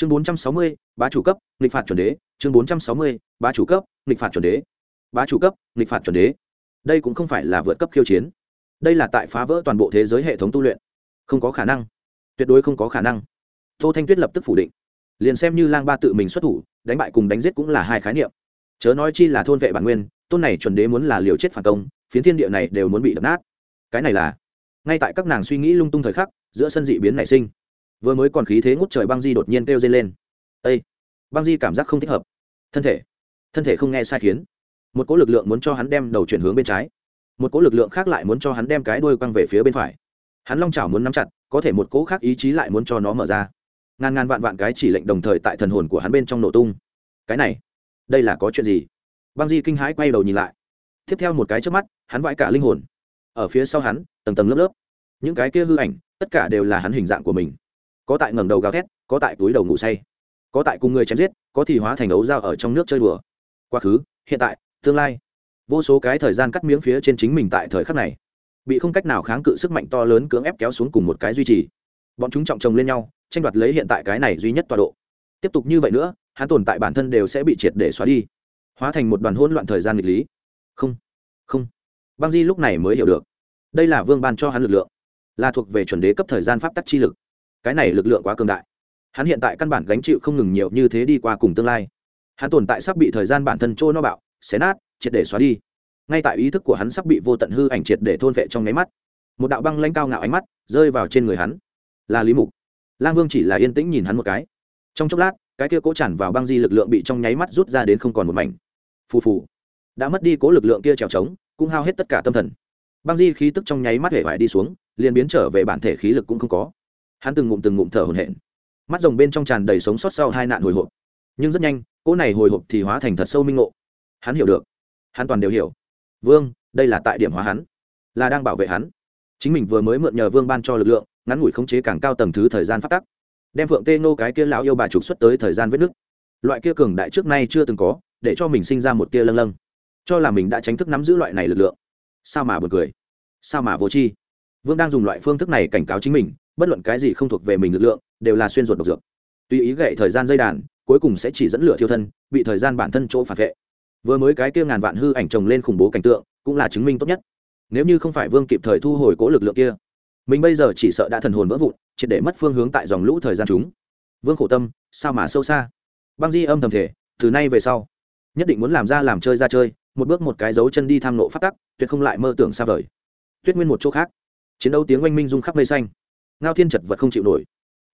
chương bốn trăm sáu mươi, bá chủ cấp, nghịch phạt chuẩn đế. Chương bốn trăm sáu mươi, bá chủ cấp, nghịch phạt chuẩn đế. Bá chủ cấp, nghịch phạt chuẩn đế. Đây cũng không phải là vượt cấp khiêu chiến. Đây là tại phá vỡ toàn bộ thế giới hệ thống tu luyện. Không có khả năng. Tuyệt đối không có khả năng. Tô thanh tuyết lập tức phủ định. Liền xem như lang ba tự mình xuất thủ, đánh bại cùng đánh giết cũng là hai khái niệm. Chớ nói chi là thôn vệ bản nguyên, tôn này chuẩn đế muốn là liều chết phản công, phiến thiên địa này đều muốn bị đập nát. Cái này là, ngay tại các nàng suy nghĩ lung tung thời khắc, giữa sân dị biến nảy sinh vừa mới còn khí thế ngút trời băng di đột nhiên kêu dây lên. Â băng di cảm giác không thích hợp. Thân thể. Thân thể không nghe sai khiến. Một cỗ lực lượng muốn cho hắn đem đầu chuyển hướng bên trái. Một cỗ lực lượng khác lại muốn cho hắn đem cái đuôi quăng về phía bên phải. Hắn long chảo muốn nắm chặt, có thể một cỗ khác ý chí lại muốn cho nó mở ra. Ngàn ngàn vạn vạn cái chỉ lệnh đồng thời tại thần hồn của hắn bên trong nổ tung. Cái này, đây là có chuyện gì? Băng di kinh hãi quay đầu nhìn lại. Tiếp theo một cái trước mắt, hắn vãi cả linh hồn. Ở phía sau hắn, tầng tầng lớp lớp. Những cái kia hư ảnh, tất cả đều là hắn hình dạng của mình có tại ngẩng đầu gào thét, có tại túi đầu ngủ say, có tại cùng người chém giết, có thì hóa thành ấu dao ở trong nước chơi đùa. Quá khứ, hiện tại, tương lai. Vô số cái thời gian cắt miếng phía trên chính mình tại thời khắc này, bị không cách nào kháng cự sức mạnh to lớn cưỡng ép kéo xuống cùng một cái duy trì. Bọn chúng trọng chồng lên nhau, tranh đoạt lấy hiện tại cái này duy nhất tọa độ. Tiếp tục như vậy nữa, hắn tồn tại bản thân đều sẽ bị triệt để xóa đi, hóa thành một đoàn hỗn loạn thời gian nghịch lý. Không không. Băng di lúc này mới hiểu được, đây là vương ban cho hắn lực lượng, là thuộc về chuẩn đế cấp thời gian pháp tắc chi lực cái này lực lượng quá cường đại. Hắn hiện tại căn bản gánh chịu không ngừng nhiều như thế đi qua cùng tương lai. Hắn tồn tại sắp bị thời gian bản thân trôi no bạo, xé nát, triệt để xóa đi. Ngay tại ý thức của hắn sắp bị vô tận hư ảnh triệt để thôn vệ trong nháy mắt, một đạo băng lanh cao ngạo ánh mắt rơi vào trên người hắn. Là lý mục. Lang vương chỉ là yên tĩnh nhìn hắn một cái. Trong chốc lát, cái kia cố tràn vào băng di lực lượng bị trong nháy mắt rút ra đến không còn một mảnh. Phù phù. Đã mất đi cố lực lượng kia trèo trống, cũng hao hết tất cả tâm thần. Băng di khí tức trong nháy mắt hể vải đi xuống, liền biến trở về bản thể khí lực cũng không có hắn từng ngụm từng ngụm thở hổn hển. Mắt rồng bên trong tràn đầy sống sót sau hai nạn hồi hộp. Nhưng rất nhanh, cỗ này hồi hộp thì hóa thành thật sâu minh ngộ. Hắn hiểu được. Hắn toàn đều hiểu. Vương, đây là tại điểm hóa hắn. Là đang bảo vệ hắn. Chính mình vừa mới mượn nhờ vương ban cho lực lượng, ngắn ngủi khống chế càng cao tầng thứ thời gian phát tắc. Đem phượng tê nô cái kia lão yêu bà trục xuất tới thời gian vết nứt. Loại kia cường đại trước nay chưa từng có, để cho mình sinh ra một tia lâng lâng. Cho là mình đã tránh thức nắm giữ loại này lực lượng. Sao mà buồn cười? Sao mà vô tri? Vương đang dùng loại phương thức này cảnh cáo chính mình bất luận cái gì không thuộc về mình lực lượng, đều là xuyên ruột độc dược. Tùy ý gậy thời gian dây đàn, cuối cùng sẽ chỉ dẫn lửa thiêu thân, bị thời gian bản thân chỗ phản vệ. Vừa mới cái kia ngàn vạn hư ảnh chồng lên khủng bố cảnh tượng, cũng là chứng minh tốt nhất. Nếu như không phải vương kịp thời thu hồi cố lực lượng kia, mình bây giờ chỉ sợ đã thần hồn vỡ vụn, triệt để mất phương hướng tại dòng lũ thời gian chúng. Vương khổ tâm, sao mà sâu xa? Băng di âm thầm thể từ nay về sau, nhất định muốn làm ra làm chơi ra chơi, một bước một cái dấu chân đi tham nộ phát tắc, tuyệt không lại mơ tưởng xa vời. Tuyết nguyên một chỗ khác, chiến đấu tiếng oanh minh rung khắp mây xanh ngao thiên chật vật không chịu nổi.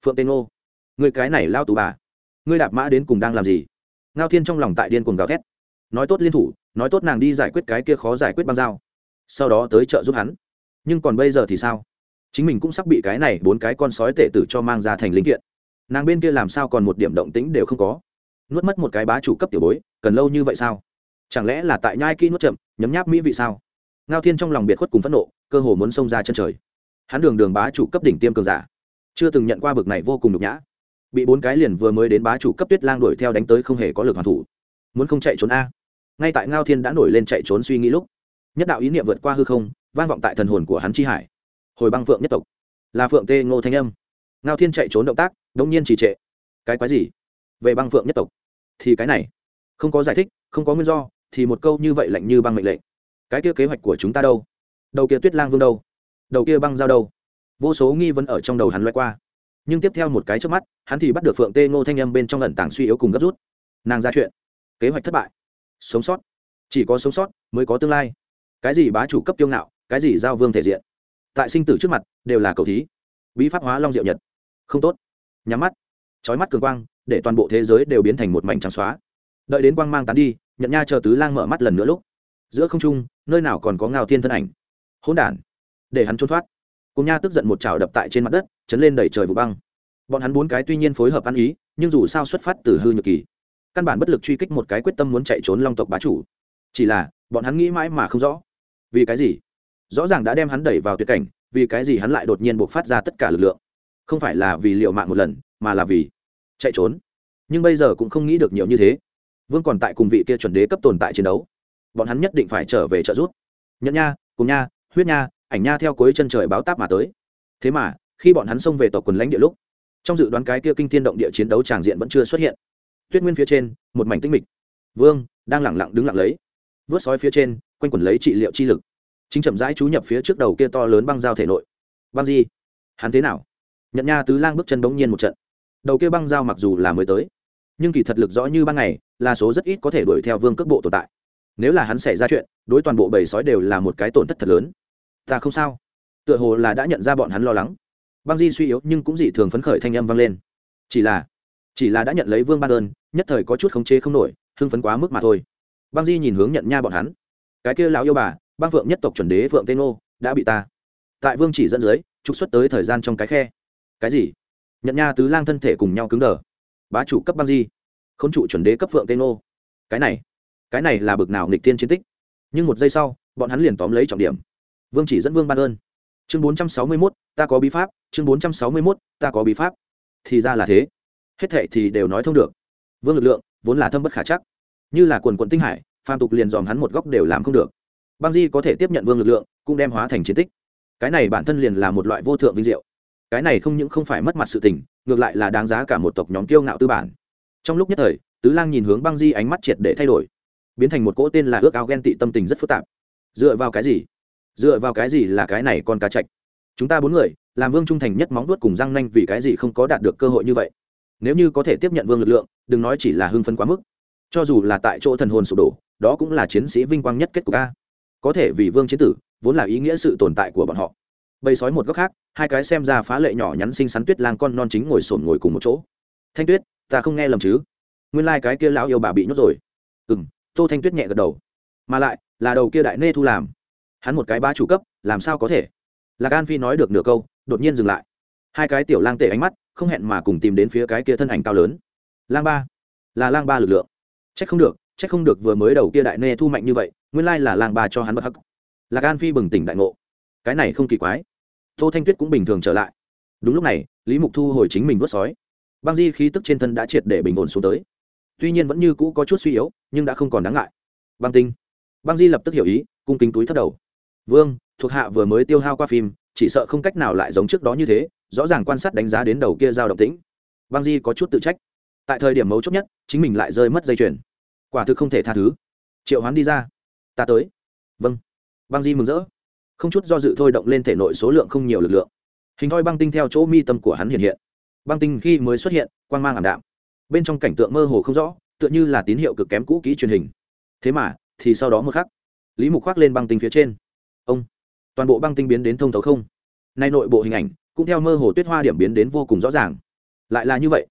Phượng tên ngô, người cái này lao tù bà, ngươi đạp mã đến cùng đang làm gì? Ngao thiên trong lòng tại điên cùng gào thét. Nói tốt liên thủ, nói tốt nàng đi giải quyết cái kia khó giải quyết băng dao sau đó tới chợ giúp hắn. Nhưng còn bây giờ thì sao? Chính mình cũng sắp bị cái này bốn cái con sói tệ tử cho mang ra thành linh kiện. Nàng bên kia làm sao còn một điểm động tĩnh đều không có? Nuốt mất một cái bá chủ cấp tiểu bối, cần lâu như vậy sao? Chẳng lẽ là tại nhai kỹ nuốt chậm, nhấm nháp mỹ vị sao? Ngao thiên trong lòng biệt khuất cùng phẫn nộ, cơ hồ muốn xông ra chân trời hắn đường đường bá chủ cấp đỉnh tiêm cường giả. Chưa từng nhận qua bực này vô cùng nhục nhã. Bị bốn cái liền vừa mới đến bá chủ cấp tuyết lang đuổi theo đánh tới không hề có lực hoàn thủ. Muốn không chạy trốn a. Ngay tại ngao thiên đã nổi lên chạy trốn suy nghĩ lúc, nhất đạo ý niệm vượt qua hư không, vang vọng tại thần hồn của hắn chi hải. Hồi băng phượng nhất tộc. Là phượng tê ngô thanh âm. Ngao thiên chạy trốn động tác, đống nhiên trì trệ. Cái quái gì? Về băng phượng nhất tộc. Thì cái này, không có giải thích, không có nguyên do, thì một câu như vậy lạnh như băng mệnh lệnh. Cái kia kế hoạch của chúng ta đâu? Đầu kia tuyết lang vương đâu? Đầu kia băng giao đâu? Vô số nghi vấn ở trong đầu hắn loay qua. Nhưng tiếp theo một cái trước mắt, hắn thì bắt được phượng tê ngô thanh âm bên trong lần tảng suy yếu cùng gấp rút. Nàng ra chuyện. Kế hoạch thất bại. Sống sót. Chỉ có sống sót mới có tương lai. Cái gì bá chủ cấp tiêu ngạo, cái gì giao vương thể diện. Tại sinh tử trước mặt, đều là cầu thí. Bí pháp hóa long diệu nhật. Không tốt. Nhắm mắt. Trói mắt cường quang, để toàn bộ thế giới đều biến thành một mảnh trắng xóa. Đợi đến quang mang tán đi nhận nha chờ tứ lang mở mắt lần nữa lúc. Giữa không trung, nơi nào còn có ngao thiên thân ảnh? Hỗn đản để hắn trốn thoát. Cùng nha tức giận một trào đập tại trên mặt đất, chấn lên đẩy trời vụ băng. Bọn hắn bốn cái tuy nhiên phối hợp ăn ý, nhưng dù sao xuất phát từ hư nhược kỳ, căn bản bất lực truy kích một cái quyết tâm muốn chạy trốn long tộc bá chủ. Chỉ là, bọn hắn nghĩ mãi mà không rõ. Vì cái gì? Rõ ràng đã đem hắn đẩy vào tuyệt cảnh, vì cái gì hắn lại đột nhiên buộc phát ra tất cả lực lượng? Không phải là vì liệu mạng một lần, mà là vì chạy trốn. Nhưng bây giờ cũng không nghĩ được nhiều như thế. Vương còn tại cùng vị kia chuẩn đế cấp tồn tại chiến đấu. Bọn hắn nhất định phải trở về trợ giúp. Nhẫn nha, cùng nha, huyết nha ảnh nha theo cuối chân trời báo táp mà tới. Thế mà, khi bọn hắn xông về tộc quần lãnh địa lúc, trong dự đoán cái kia kinh thiên động địa chiến đấu tràng diện vẫn chưa xuất hiện. Tuyết nguyên phía trên, một mảnh tinh mịch. Vương, đang lẳng lặng đứng lặng lấy. Vớt sói phía trên, quanh quần lấy trị liệu chi lực. Chính chậm rãi chú nhập phía trước đầu kia to lớn băng dao thể nội. Băng di hắn thế nào? Nhận nha tứ lang bước chân bỗng nhiên một trận. Đầu kia băng dao mặc dù là mới tới, nhưng kỳ thật lực rõ như ban ngày, là số rất ít có thể đuổi theo vương cước bộ tồn tại. Nếu là hắn xảy ra chuyện, đối toàn bộ bầy sói đều là một cái tổn thất thật lớn ta không sao. Tựa hồ là đã nhận ra bọn hắn lo lắng. Băng di suy yếu nhưng cũng dị thường phấn khởi thanh âm vang lên. Chỉ là chỉ là đã nhận lấy vương ban ơn nhất thời có chút khống chế không nổi hưng phấn quá mức mà thôi. Băng di nhìn hướng nhận nha bọn hắn. Cái kia lão yêu bà băng phượng nhất tộc chuẩn đế phượng tên ô, đã bị ta. Tại vương chỉ dẫn dưới trục xuất tới thời gian trong cái khe. Cái gì? Nhận nha tứ lang thân thể cùng nhau cứng đờ. Bá chủ cấp băng di. K h ố n trụ chuẩn đế cấp phượng tên ô. cái này cái này là bực nào nghịch tiên chiến tích. Nhưng một giây sau bọn hắn liền tóm lấy trọng điểm vương chỉ dẫn vương ban ơn. Chương bốn trăm sáu mươi mốt, ta có bí pháp. Chương bốn trăm sáu mươi mốt, ta có bí pháp. Thì ra là thế. Hết thệ thì đều nói thông được. Vương lực lượng vốn là thâm bất khả chắc. Như là quần quận tinh hải, phàm tục liền dòm hắn một góc đều làm không được. Băng di có thể tiếp nhận vương lực lượng, cũng đem hóa thành chiến tích. Cái này bản thân liền là một loại vô thượng vinh diệu. Cái này không những không phải mất mặt sự tình, ngược lại là đáng giá cả một tộc nhóm kiêu ngạo tư bản. Trong lúc nhất thời, tứ lang nhìn hướng băng di ánh mắt triệt để thay đổi. Biến thành một cỗ tên là ước ao ghen tị tâm tình rất phức tạp. Dựa vào cái gì? Dựa vào cái gì là cái này con cá chạch? Chúng ta bốn người, làm vương trung thành nhất móng vuốt cùng răng nanh vì cái gì không có đạt được cơ hội như vậy? Nếu như có thể tiếp nhận vương lực lượng, đừng nói chỉ là hưng phấn quá mức. Cho dù là tại chỗ thần hồn sụp đổ, đó cũng là chiến sĩ vinh quang nhất kết của a. Có thể vì vương chiến tử, vốn là ý nghĩa sự tồn tại của bọn họ. Bầy sói một góc khác, hai cái xem ra phá lệ nhỏ nhắn xinh xắn tuyết lang con non chính ngồi sổn ngồi cùng một chỗ. Thanh tuyết, ta không nghe lầm chứ? Nguyên lai、like、cái kia lão yêu bà bị nhốt rồi. Ừ m tô thanh tuyết nhẹ gật đầu. Mà lại, là đầu kia đại nê thu làm hắn một cái ba chủ cấp, làm sao có thể? Lạc an phi nói được nửa câu, đột nhiên dừng lại. Hai cái tiểu lang tệ ánh mắt, không hẹn mà cùng tìm đến phía cái kia thân ảnh cao lớn. Lang ba. Là lang ba lực lượng. C h ắ c không được c h ắ c không được vừa mới đầu kia đại nê thu mạnh như vậy, nguyên lai là lang ba cho hắn bất hắc. Lạc an phi bừng tỉnh đại ngộ. Cái này không kỳ quái. Tô thanh tuyết cũng bình thường trở lại. Đúng lúc này, lý mục thu hồi chính mình vớt sói. Băng di khí tức trên thân đã triệt để bình ổn xuống tới. Tuy nhiên vẫn như cũ có chút suy yếu, nhưng đã không còn đáng ngại. Băng tinh. Băng di lập tức hiểu ý, cung kính túi thất đầu vương, thuộc hạ vừa mới tiêu hao qua phim, chỉ sợ không cách nào lại giống trước đó như thế, rõ ràng quan sát đánh giá đến đầu kia giao động tĩnh. Băng di có chút tự trách. Tại thời điểm mấu chốt nhất, chính mình lại rơi mất dây chuyền. Quả thực không thể tha thứ. Triệu hoán đi ra. Ta tới. Vâng. Băng di mừng rỡ. Không chút do dự thôi động lên thể nội số lượng không nhiều lực lượng. Hình thoi băng tinh theo chỗ mi tâm của hắn hiện hiện. Băng tinh khi mới xuất hiện, quang mang ảm đạm. Bên trong cảnh tượng mơ hồ không rõ, tựa như là tín hiệu cực kém cũ kỹ truyền hình. Thế mà, thì sau đó một khắc, lý mục khoác lên băng tinh phía trên ông. Toàn bộ băng tinh biến đến thông thấu không? Nay nội bộ hình ảnh cũng theo mơ hồ tuyết hoa điểm biến đến vô cùng rõ ràng. Lại là như vậy.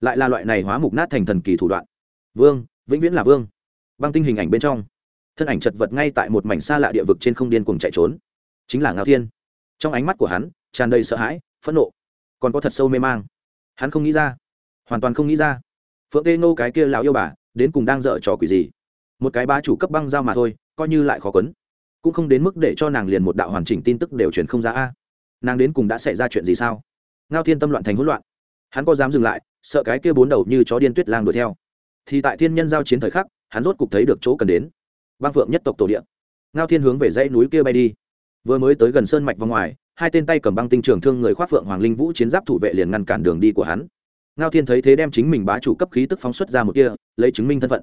Lại là loại này hóa mục nát thành thần kỳ thủ đoạn. Vương, vĩnh viễn là vương. Băng tinh hình ảnh bên trong. Thân ảnh chật vật ngay tại một mảnh xa lạ địa vực trên không điên cùng chạy trốn. Chính là ngao thiên. Trong ánh mắt của hắn, tràn đầy sợ hãi, phẫn nộ. Còn có thật sâu mê mang. Hắn không nghĩ ra. Hoàn toàn không nghĩ ra. Phượng tê nô cái kia lão yêu bà, đến cùng đang dở trò quỷ gì? Một cái bá chủ cấp băng giao mà thôi, coi như lại khó quấn cũng không đến mức để cho nàng liền một đạo hoàn chỉnh tin tức đều truyền không ra a. Nàng đến cùng đã xảy ra chuyện gì sao? Ngao thiên tâm loạn thành hỗn loạn. Hắn có dám dừng lại, sợ cái kia bốn đầu như chó điên tuyết lang đuổi theo. Thì tại thiên nhân giao chiến thời khắc, hắn rốt cục thấy được chỗ cần đến. Băng phượng nhất tộc tổ địa. Ngao thiên hướng về dãy núi kia bay đi. Vừa mới tới gần sơn mạch vào ngoài, hai tên tay cầm băng tinh trường thương người khoác phượng hoàng linh vũ chiến giáp thủ vệ liền ngăn cản đường đi của hắn. Ngao thiên thấy thế đem chính mình bá chủ cấp khí tức phóng xuất ra một kia lấy chứng minh thân phận.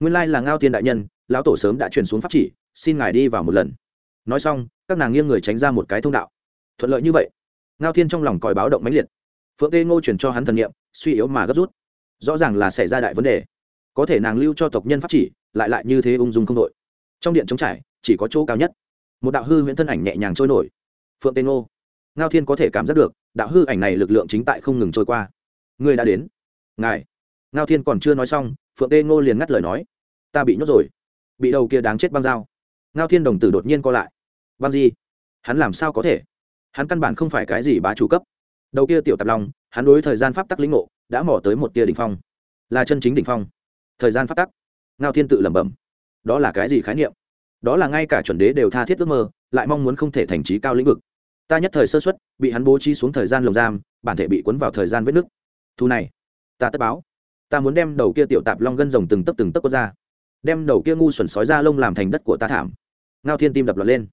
Nguyên lai là ngao thiên đại nhân, lão tổ sớm đã truyền xuống pháp chỉ xin ngài đi vào một lần. Nói xong, các nàng nghiêng người tránh ra một cái thông đạo. Thuận lợi như vậy. Ngao thiên trong lòng còi báo động mãnh liệt. Phượng tê ngô truyền cho hắn thần nghiệm suy yếu mà gấp rút. Rõ ràng là xảy ra đại vấn đề. Có thể nàng lưu cho tộc nhân pháp chỉ, lại lại như thế ung dung không đội. Trong điện chống trải, chỉ có chỗ cao nhất. Một đạo hư huyễn thân ảnh nhẹ nhàng trôi nổi. Phượng tê ngô. Ngao thiên có thể cảm giác được, đạo hư ảnh này lực lượng chính tại không ngừng trôi qua. Người đã đến. Ngài. Ngao thiên còn chưa nói xong, phượng tê ngô liền ngắt lời nói. Ta bị nhốt rồi. Bị đầu kia đáng chết băng dao ngao thiên đồng tử đột nhiên co lại. Băng gì hắn làm sao có thể? Hắn căn bản không phải cái gì bá chủ cấp. Đầu kia tiểu tạp long, hắn đối thời gian pháp tắc lĩnh ngộ, đã mỏ tới một tia đ ỉ n h phong. Là chân chính đ ỉ n h phong. Thời gian pháp tắc. Ngao thiên tự lẩm bẩm. Đó là cái gì khái niệm? Đó là ngay cả chuẩn đế đều tha thiết ước mơ, lại mong muốn không thể thành trí cao lĩnh vực. Ta nhất thời sơ xuất bị hắn bố trí xuống thời gian lồng giam, bản thể bị cuốn vào thời gian vết nứt. Thu này, ta tất báo. Ta muốn đem đầu kia tiểu tạp long gân rồng từng tấc từng tấc quất ra. Đem đầu kia ngu xuẩn sói ra lông làm thành đất của ta thảm ngao thiên tim đập lọt lên.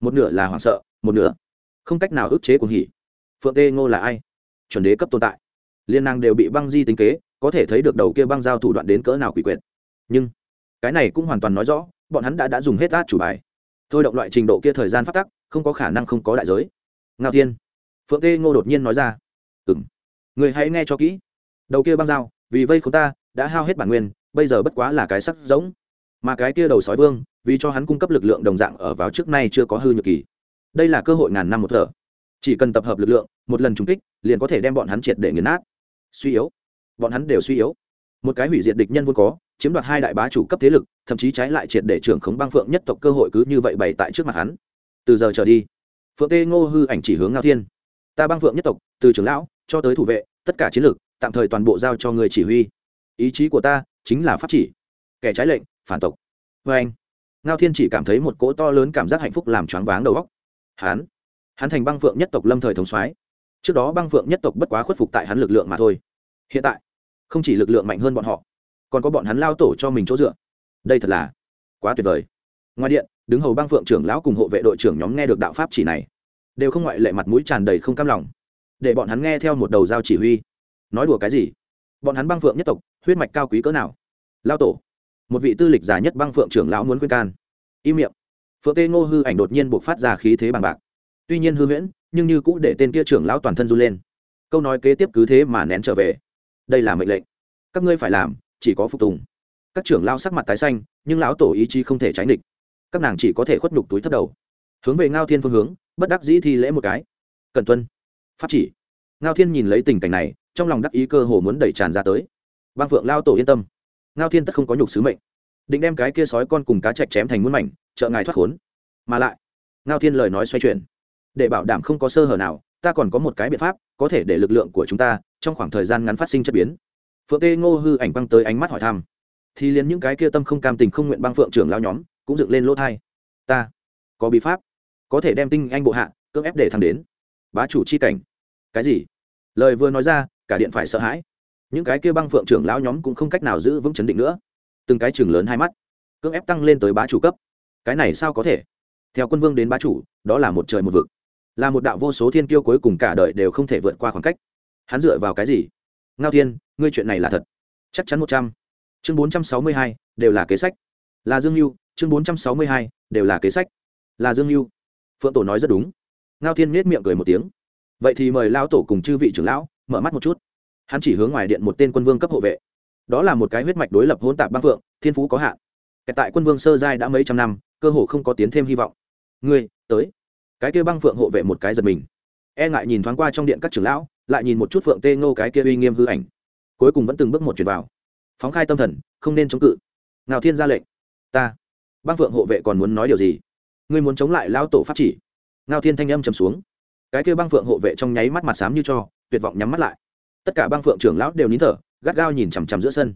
Một nửa là hoảng sợ, một nửa không cách nào ức chế cuồng hỉ. Phượng tê ngô là ai? Chuẩn đế cấp tồn tại. Liên năng đều bị băng di tính kế, có thể thấy được đầu kia băng giao thủ đoạn đến cỡ nào quỷ quyệt. Nhưng cái này cũng hoàn toàn nói rõ, bọn hắn đã đã dùng hết át chủ bài. Thôi động loại trình độ kia thời gian phát tắc, không có khả năng không có đại giới. Ngao thiên. Phượng tê ngô đột nhiên nói ra. Ừng người hãy nghe cho kỹ. Đầu kia băng dao vì vây không ta, đã hao hết bản nguyên, bây giờ bất quá là cái sắc giống. Mà cái kia đầu sói vương vì cho hắn cung cấp lực lượng đồng dạng ở vào trước nay chưa có hư nhược kỳ. Đây là cơ hội ngàn năm một thở. Chỉ cần tập hợp lực lượng, một lần trúng kích, liền có thể đem bọn hắn triệt để nghiền nát. Suy yếu. Bọn hắn đều suy yếu. Một cái hủy diệt địch nhân vốn có, chiếm đoạt hai đại bá chủ cấp thế lực, thậm chí trái lại triệt để trưởng khống băng phượng nhất tộc cơ hội cứ như vậy bày tại trước mặt hắn. Từ giờ trở đi, phượng tê ngô hư ảnh chỉ hướng ngao thiên. Ta băng phượng nhất tộc, từ trưởng lão cho tới thủ vệ, tất cả chiến lược tạm thời toàn bộ giao cho người chỉ huy. Ý chí của ta chính là pháp chỉ. Kẻ trái lệnh, phản tộc. Vê anh ngao thiên chỉ cảm thấy một cỗ to lớn cảm giác hạnh phúc làm choáng váng đầu óc. Hắn hắn thành băng phượng nhất tộc lâm thời thống soái. Trước đó băng phượng nhất tộc bất quá khuất phục tại hắn lực lượng mà thôi. Hiện tại, không chỉ lực lượng mạnh hơn bọn họ, còn có bọn hắn lao tổ cho mình chỗ dựa. Đây thật là quá tuyệt vời. Ngoài điện, đứng hầu băng phượng trưởng lão cùng hộ vệ đội trưởng nhóm nghe được đạo pháp chỉ này, đều không ngoại lệ mặt mũi tràn đầy không cam lòng. Để bọn hắn nghe theo một đầu giao chỉ huy. Nói đùa cái gì? Bọn hắn băng phượng nhất tộc, huyết mạch cao quý cỡ nào? Lao tổ một vị tư lịch già nhất băng phượng trưởng lão muốn khuyên can. Im miệng. Phượng tê ngô hư ảnh đột nhiên buộc phát ra khí thế bằng bạc. Tuy nhiên hư huyễn, nhưng như cũ để tên kia trưởng lão toàn thân run lên. Câu nói kế tiếp cứ thế mà nén trở về. Đây là mệnh lệnh. Các ngươi phải làm, chỉ có phục tùng. Các trưởng lao sắc mặt tái xanh, nhưng lão tổ ý chí không thể tránh địch. Các nàng chỉ có thể khuất nhục túi thấp đầu. Hướng về ngao thiên phương hướng, bất đắc dĩ thi lễ một cái. Cần tuân. Pháp chỉ. Ngao thiên nhìn lấy tình cảnh này, trong lòng đắc ý cơ hồ muốn đẩy tràn ra tới. Băng phượng lao tổ yên tâm ngao thiên tất không có nhục sứ mệnh. Định đem cái kia sói con cùng cá chạch chém thành muôn mảnh, trợ ngài thoát khốn. Mà lại, ngao thiên lời nói xoay chuyển. Để bảo đảm không có sơ hở nào, ta còn có một cái biện pháp, có thể để lực lượng của chúng ta trong khoảng thời gian ngắn phát sinh chất biến. Phượng tê ngô hư ảnh băng tới ánh mắt hỏi thăm. Thì liền những cái kia tâm không cam tình không nguyện băng phượng trưởng lao nhóm, cũng dựng lên lỗ thai. Ta, có bí pháp, có thể đem tinh anh bộ hạ, cưỡng ép để thăng đến. Bá chủ chi cảnh. Cái gì? Lời vừa nói ra, cả điện phải sợ hãi những cái kia băng phượng trưởng lão nhóm cũng không cách nào giữ vững chấn định nữa. Từng cái trường lớn hai mắt, cưỡng ép tăng lên tới bá chủ cấp. Cái này sao có thể? Theo quân vương đến bá chủ, đó là một trời một vực. Là một đạo vô số thiên kiêu cuối cùng cả đời đều không thể vượt qua khoảng cách. Hắn dựa vào cái gì? Ngao thiên, ngươi chuyện này là thật. Chắc chắn một trăm. Chương bốn trăm sáu mươi hai, đều là kế sách. Là dương mưu chương bốn trăm sáu mươi hai, đều là kế sách. Là dương mưu phượng tổ nói rất đúng. Ngao thiên nết miệng cười một tiếng. Vậy thì mời lao tổ cùng chư vị trưởng lão, mở mắt một chút hắn chỉ hướng ngoài điện một tên quân vương cấp hộ vệ. Đó là một cái huyết mạch đối lập hỗn tạp băng phượng, thiên phú có hạn. Tại quân vương sơ giai đã mấy trăm năm, cơ hồ không có tiến thêm hy vọng. Ngươi, tới. Cái kia băng phượng hộ vệ một cái giật mình. E ngại nhìn thoáng qua trong điện các trưởng lão, lại nhìn một chút phượng tê ngô cái kia uy nghiêm hư ảnh. Cuối cùng vẫn từng bước một chuyển vào. Phóng khai tâm thần, không nên chống cự. Nào thiên ra lệnh. Ta. Băng phượng hộ vệ còn muốn nói điều gì? Ngươi muốn chống lại lão tổ pháp chỉ. Ngao thiên thanh âm trầm xuống. Cái kia băng phượng hộ vệ trong nháy mắt mặt xám như cho, tuyệt vọng nhắm mắt lại tất cả băng phượng trưởng lão đều nín thở, gắt gao nhìn chằm chằm giữa sân.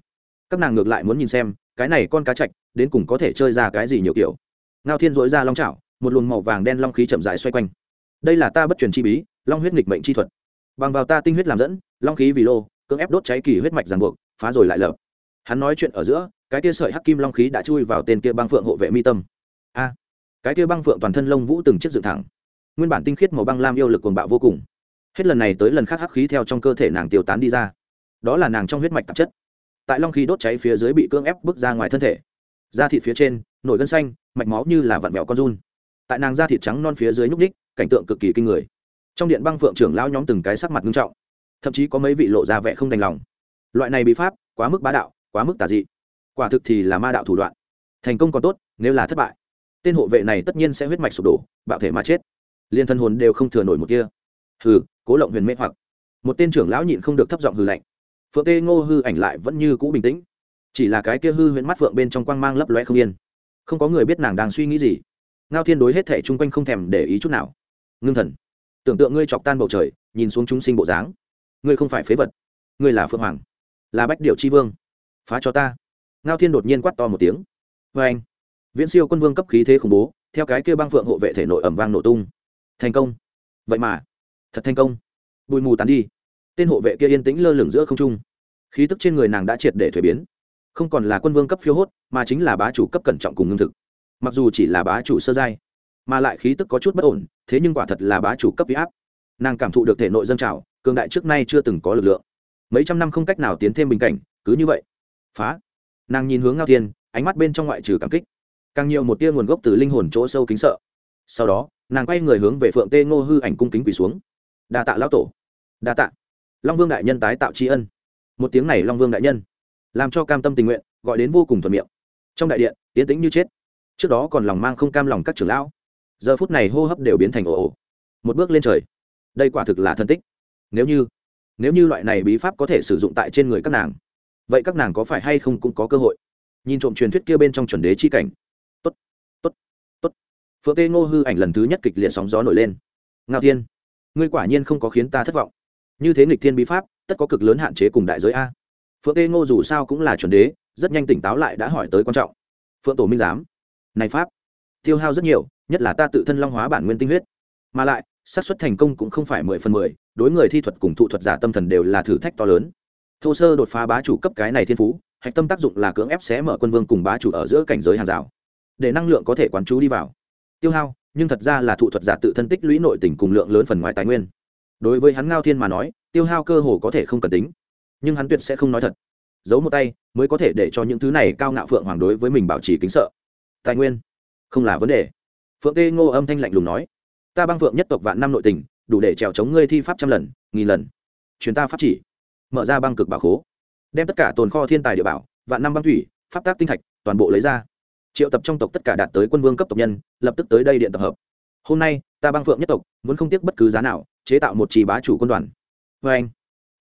Các nàng ngược lại muốn nhìn xem, cái này con cá chạch, đến cùng có thể chơi ra cái gì nhiều kiểu. Ngao thiên dối ra long trào một luồng màu vàng đen long khí chậm dài xoay quanh. Đây là ta bất truyền chi bí, long huyết nghịch mệnh chi thuật. Bằng vào ta tinh huyết làm dẫn, long khí vì lô, cưỡng ép đốt cháy kỳ huyết mạch ràng buộc, phá rồi lại lợp hắn nói chuyện ở giữa, cái kia sợi hắc kim long khí đã chui vào tên kia băng phượng hộ vệ mi tâm. A! Cái kia băng phượng toàn thân lông vũ từng chiếc dựng thẳng. Nguyên bản tinh khiết màu băng lam yêu lực cuồng bạo vô cùng hết lần này tới lần khác hắc khí theo trong cơ thể nàng tiêu tán đi ra. Đó là nàng trong huyết mạch tạp chất. Tại long khí đốt cháy phía dưới bị cưỡng ép bước ra ngoài thân thể. Da thịt phía trên, nổi gân xanh, mạch máu như là vặn vẹo con run. Tại nàng da thịt trắng non phía dưới nhúc ních cảnh tượng cực kỳ kinh người. Trong điện băng phượng trưởng lão nhóm từng cái sắc mặt nghiêm trọng. Thậm chí có mấy vị lộ ra vẻ không đành lòng. Loại này bị pháp, quá mức bá đạo, quá mức tà dị. Quả thực thì là ma đạo thủ đoạn. Thành công còn tốt, nếu là thất bại. Tên hộ vệ này tất nhiên sẽ huyết mạch sụp đổ, bạo thể mà chết. Liên thân hồn đều không thừa nổi một kia hừ cố lộng huyền mê hoặc. Một tên trưởng lão nhịn không được thấp giọng hư lạnh. Phượng tê ngô hư ảnh lại vẫn như cũ bình tĩnh. Chỉ là cái kia hư huyễn mắt phượng bên trong quang mang lấp loe không yên. Không có người biết nàng đang suy nghĩ gì. Ngao thiên đối hết thể chung quanh không thèm để ý chút nào. Ngưng thần. Tưởng tượng ngươi chọc tan bầu trời, nhìn xuống chúng sinh bộ dáng. Ngươi không phải phế vật. Ngươi là phượng hoàng. Là bách điệu tri vương. Phá cho ta. Ngao thiên đột nhiên quắt to một tiếng. Vê anh. Viễn siêu quân vương cấp khí thế khủng bố, theo cái kia băng phượng hộ vệ thể nội ẩm vang nổ tung. Thành công. Vậy mà thật thành công. Bụi mù tán đi. Tên hộ vệ kia yên tĩnh lơ lửng giữa không trung. Khí tức trên người nàng đã triệt để thuế biến. Không còn là quân vương cấp phiêu hốt, mà chính là bá chủ cấp cẩn trọng cùng ngưng thực. Mặc dù chỉ là bá chủ sơ giai, mà lại khí tức có chút bất ổn, thế nhưng quả thật là bá chủ cấp huy áp. Nàng cảm thụ được thể nội dân trào, cường đại trước nay chưa từng có lực lượng. Mấy trăm năm không cách nào tiến thêm bình cảnh, cứ như vậy. Phá. Nàng nhìn hướng ngao thiên, ánh mắt bên trong ngoại trừ cảm kích. Càng nhiều một tia nguồn gốc từ linh hồn chỗ sâu kính sợ. Sau đó, nàng quay người hướng về phượng tê ngô hư ảnh cung kính quỳ xuống đa tạ lão tổ. Đa tạ. Long vương đại nhân tái tạo tri ân. Một tiếng này long vương đại nhân, làm cho cam tâm tình nguyện, gọi đến vô cùng thuận miệng. Trong đại điện tiến tĩnh như chết. Trước đó còn lòng mang không cam lòng các trưởng lão. Giờ phút này hô hấp đều biến thành ồ ồ. Một bước lên trời. Đây quả thực là thân tích. Nếu như nếu như loại này bí pháp có thể sử dụng tại trên người các nàng, vậy các nàng có phải hay không cũng có cơ hội. Nhìn trộm truyền thuyết kia bên trong chuẩn đế chi cảnh. Tốt tốt tốt. Phượng tê ngô hư ảnh lần thứ nhất kịch liệt sóng gió nổi lên. Ngao thiên ngươi quả nhiên không có khiến ta thất vọng. Như thế nghịch thiên bí pháp, tất có cực lớn hạn chế cùng đại giới a. Phượng tê ngô dù sao cũng là chuẩn đế, rất nhanh tỉnh táo lại đã hỏi tới quan trọng. Phượng tổ minh giám, này pháp, tiêu hao rất nhiều, nhất là ta tự thân long hóa bản nguyên tinh huyết. Mà lại, xác suất thành công cũng không phải mười phần mười, đối người thi thuật cùng thụ thuật giả tâm thần đều là thử thách to lớn. Thô sơ đột phá bá chủ cấp cái này thiên phú, hạch tâm tác dụng là cưỡng ép xé mở quân vương cùng bá chủ ở giữa cảnh giới hàng rào, để năng lượng có thể quán chú đi vào. Tiêu hao nhưng thật ra là thụ thuật giả tự thân tích lũy nội tình cùng lượng lớn phần ngoài tài nguyên. Đối với hắn ngao thiên mà nói, tiêu hao cơ hồ có thể không cần tính. Nhưng hắn tuyệt sẽ không nói thật. Giấu một tay, mới có thể để cho những thứ này cao ngạo phượng hoàng đối với mình bảo trì kính sợ. Tài nguyên? Không là vấn đề. Phượng tê ngô âm thanh lạnh lùng nói, ta băng phượng nhất tộc vạn năm nội tình, đủ để trèo chống ngươi thi pháp trăm lần, nghìn lần. Chuyến ta pháp chỉ. Mở ra băng cực bảo khố. Đem tất cả tồn kho thiên tài địa bảo, vạn năm băng thủy, pháp tác tinh thạch, toàn bộ lấy ra triệu tập trong tộc tất cả đạt tới quân vương cấp tộc nhân, lập tức tới đây điện tập hợp. Hôm nay, ta băng phượng nhất tộc, muốn không tiếc bất cứ giá nào, chế tạo một trì bá chủ quân đoàn. Vê anh,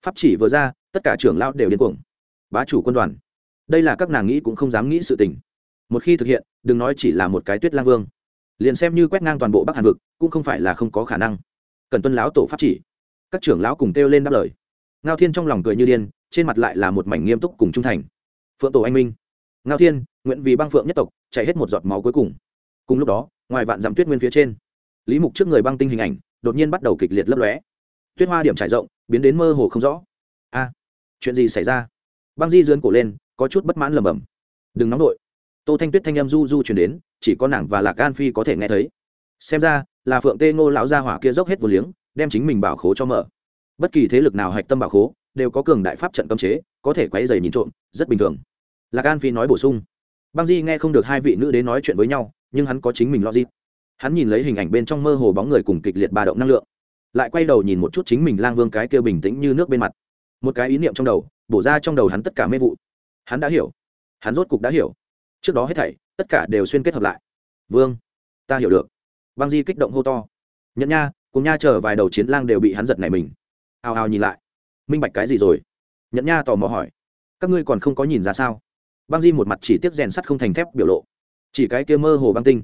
pháp chỉ vừa ra, tất cả trưởng lao đều điên cuồng. Bá chủ quân đoàn. Đây là các nàng nghĩ cũng không dám nghĩ sự tình. Một khi thực hiện, đừng nói chỉ là một cái tuyết lang vương. Liền xem như quét ngang toàn bộ bắc hàn vực, cũng không phải là không có khả năng. Cần tuân lão tổ pháp chỉ. Các trưởng lão cùng kêu lên đáp lời. Ngao thiên trong lòng cười như điên, trên mặt lại là một mảnh nghiêm túc cùng trung thành. Phượng tổ anh minh ngao thiên, nguyện vì băng phượng nhất tộc chạy hết một giọt máu cuối cùng. Cùng lúc đó, ngoài vạn dặm tuyết nguyên phía trên, lý mục trước người băng tinh hình ảnh đột nhiên bắt đầu kịch liệt lấp lóe. Tuyết hoa điểm trải rộng, biến đến mơ hồ không rõ. A, chuyện gì xảy ra? Băng di dướn cổ lên, có chút bất mãn lầm bầm đừng nóng nổi tô thanh tuyết thanh em du du chuyển đến, chỉ có nàng và lạc an phi có thể nghe thấy. Xem ra, là phượng tê ngô lão gia hỏa kia dốc hết vô liếng, đem chính mình bảo khố cho mở. Bất kỳ thế lực nào hạch tâm bảo khố, đều có cường đại pháp trận cấm chế, có thể quấy dày nhìn trộm, rất bình thường lạc an phi nói bổ sung. Băng di nghe không được hai vị nữ đến nói chuyện với nhau, nhưng hắn có chính mình lo logic. Hắn nhìn lấy hình ảnh bên trong mơ hồ bóng người cùng kịch liệt ba động năng lượng, lại quay đầu nhìn một chút chính mình lang vương cái kêu bình tĩnh như nước bên mặt. Một cái ý niệm trong đầu, bổ ra trong đầu hắn tất cả mê vụ. Hắn đã hiểu. Hắn rốt cục đã hiểu. Trước đó hết thảy, tất cả đều xuyên kết hợp lại. Vương, ta hiểu được. Băng di kích động hô to. Nhận nha, cùng nha chờ vài đầu chiến lang đều bị hắn giật này mình. Hào hào nhìn lại. Minh bạch cái gì rồi? Nhận nha tò mò hỏi. Các ngươi còn không có nhìn ra sao? Băng di một mặt chỉ tiếp rèn sắt không thành thép biểu lộ. Chỉ cái kia mơ hồ băng tinh.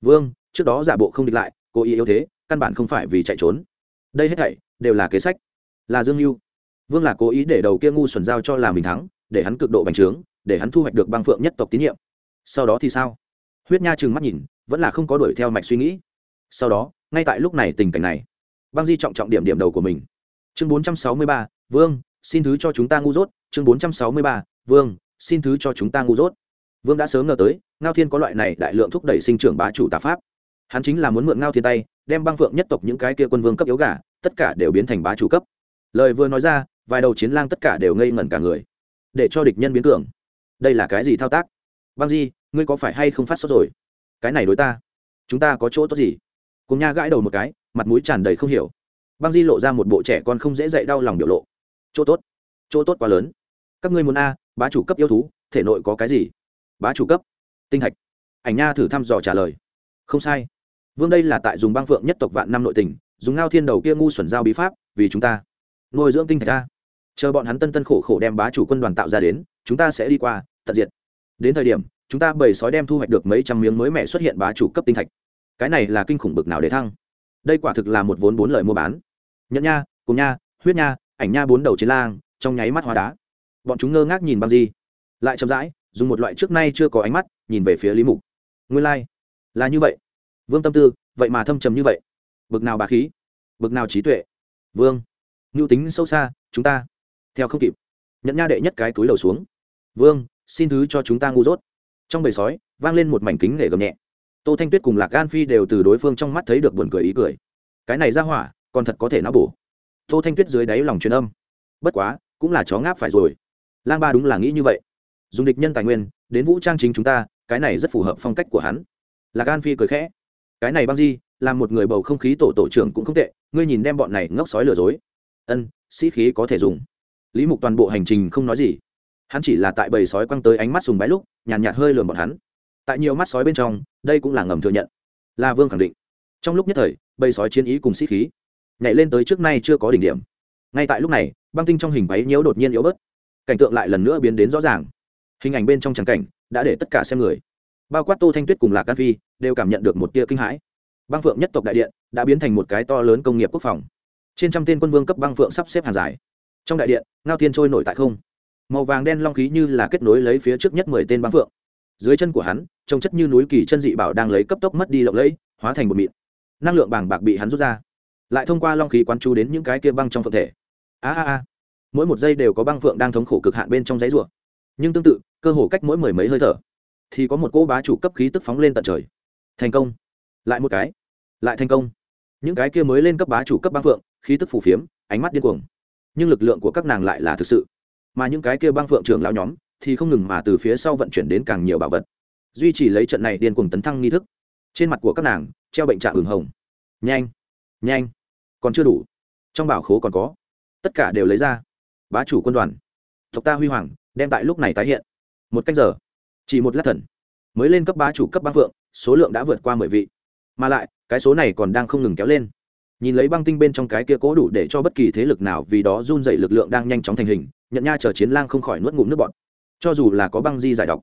Vương, trước đó giả bộ không địch lại, cố ý yếu thế, căn bản không phải vì chạy trốn. Đây hết thảy, đều là kế sách. Là dương mưu vương là cố ý để đầu kia ngu xuẩn giao cho là mình thắng, để hắn cực độ bành trướng, để hắn thu hoạch được băng phượng nhất tộc tín nhiệm. Sau đó thì sao? Huyết nha trừng mắt nhìn, vẫn là không có đuổi theo mạch suy nghĩ. Sau đó, ngay tại lúc này tình cảnh này, băng di trọng trọng điểm điểm đầu của mình. Chương bốn trăm sáu mươi ba, vương, xin thứ cho chúng ta ngu dốt. Chương bốn trăm sáu mươi ba, vương xin thứ cho chúng ta ngu dốt. Vương đã sớm ngờ tới, ngao thiên có loại này đại lượng thúc đẩy sinh trưởng bá chủ tà pháp. Hắn chính là muốn mượn ngao thiên tay, đem băng phượng nhất tộc những cái kia quân vương cấp yếu gà, tất cả đều biến thành bá chủ cấp. Lời vừa nói ra, vài đầu chiến lang tất cả đều ngây ngẩn cả người. Để cho địch nhân biến cường. Đây là cái gì thao tác? Băng di, ngươi có phải hay không phát sốt rồi? Cái này đối ta. Chúng ta có chỗ tốt gì? Cùng nha gãi đầu một cái, mặt mũi tràn đầy không hiểu. Băng di lộ ra một bộ trẻ con không dễ dạy đau lòng biểu lộ. Chỗ tốt. Chỗ tốt quá lớn. Các ngươi muốn a bá chủ cấp yêu thú, thể nội có cái gì? Bá chủ cấp. Tinh thạch. Ảnh nha thử thăm dò trả lời. Không sai. Vương đây là tại dùng băng phượng nhất tộc vạn năm nội tình, dùng ngao thiên đầu kia ngu xuẩn giao bí pháp, vì chúng ta. Nuôi dưỡng tinh thạch ta. Chờ bọn hắn tân tân khổ khổ đem bá chủ quân đoàn tạo ra đến, chúng ta sẽ đi qua, tận diệt. Đến thời điểm, chúng ta bầy sói đem thu hoạch được mấy trăm miếng mới mẻ xuất hiện bá chủ cấp tinh thạch. Cái này là kinh khủng bực nào để thăng. Đây quả thực là một vốn bốn lời mua bán. Nhẫn nha, cùng nha, huyết nha, ảnh nha bốn đầu chiến lang, trong nháy mắt hóa đá bọn chúng ngơ ngác nhìn băng di, lại chậm rãi, dùng một loại trước nay chưa có ánh mắt, nhìn về phía lý mục. Nguyên lai、like. là như vậy. Vương tâm tư, vậy mà thâm trầm như vậy. Bực nào bà khí, bực nào trí tuệ. Vương ngưu tính sâu xa, chúng ta, theo không kịp. Nhận nha đệ nhất cái túi đầu xuống. Vương, xin thứ cho chúng ta ngu dốt. Trong bầy sói, vang lên một mảnh kính để gầm nhẹ. Tô thanh tuyết cùng lạc gan phi đều từ đối phương trong mắt thấy được buồn cười ý cười. Cái này ra hỏa, còn thật có thể nó bổ. Tô thanh tuyết dưới đáy lòng truyền âm. Bất quá, cũng là chó ngáp phải rồi lang ba đúng là nghĩ như vậy. Dùng địch nhân tài nguyên đến vũ trang chính chúng ta cái này rất phù hợp phong cách của hắn. Lạc an phi cười khẽ. Cái này băng di là một người bầu không khí tổ tổ trưởng cũng không tệ ngươi nhìn đem bọn này ngốc sói lừa dối. Ân sĩ khí có thể dùng. Lý mục toàn bộ hành trình không nói gì. Hắn chỉ là tại bầy sói quăng tới ánh mắt sùng bái lúc nhàn nhạt, nhạt hơi lườm bọn hắn. Tại nhiều mắt sói bên trong đây cũng là ngầm thừa nhận. La vương khẳng định. Trong lúc nhất thời bầy sói chiến ý cùng sĩ khí nhảy lên tới trước nay chưa có đỉnh điểm. Ngay tại lúc này băng tinh trong hình váy nhiễu đột nhiên yếu bớt cảnh tượng lại lần nữa biến đến rõ ràng. Hình ảnh bên trong tràng cảnh đã để tất cả xem người. Bao quát tô thanh tuyết cùng lạc can phi đều cảm nhận được một tia kinh hãi. Băng phượng nhất tộc đại điện đã biến thành một cái to lớn công nghiệp quốc phòng. Trên trăm tên quân vương cấp băng phượng sắp xếp hàng dài. Trong đại điện, ngao thiên trôi nổi tại không. Màu vàng đen long khí như là kết nối lấy phía trước nhất mười tên băng phượng. Dưới chân của hắn, trông chất như núi kỳ chân dị bảo đang lấy cấp tốc mất đi lộng lẫy, hóa thành một mịn. Năng lượng bàng bạc bị hắn rút ra. Lại thông qua long khí quán chú đến những cái kia băng trong phượng thể. A a a mỗi một giây đều có băng phượng đang thống khổ cực hạn bên trong giấy ruộng nhưng tương tự, cơ hồ cách mỗi mười mấy hơi thở, thì có một cô bá chủ cấp khí tức phóng lên tận trời. Thành công. Lại một cái. Lại thành công. Những cái kia mới lên cấp bá chủ cấp băng phượng, khí tức phủ phiếm, ánh mắt điên cuồng. Nhưng lực lượng của các nàng lại là thực sự. Mà những cái kia băng phượng trưởng lão nhóm, thì không ngừng mà từ phía sau vận chuyển đến càng nhiều bảo vật. Duy trì lấy trận này điên cuồng tấn thăng nghi thức. Trên mặt của các nàng, treo bệnh trạng ửng hồng. Nhanh. Nhanh. Còn chưa đủ. Trong bảo khố còn có. Tất cả đều lấy ra bá chủ quân đoàn. Tộc ta huy hoàng, đem tại lúc này tái hiện. Một cách giờ, chỉ một lát thần, mới lên cấp bá chủ cấp băng phượng, số lượng đã vượt qua mười vị. Mà lại, cái số này còn đang không ngừng kéo lên. Nhìn lấy băng tinh bên trong cái kia cố đủ để cho bất kỳ thế lực nào vì đó run dậy lực lượng đang nhanh chóng thành hình, nhận nha chờ chiến lang không khỏi nuốt ngụm nước bọn cho dù là có băng di giải độc,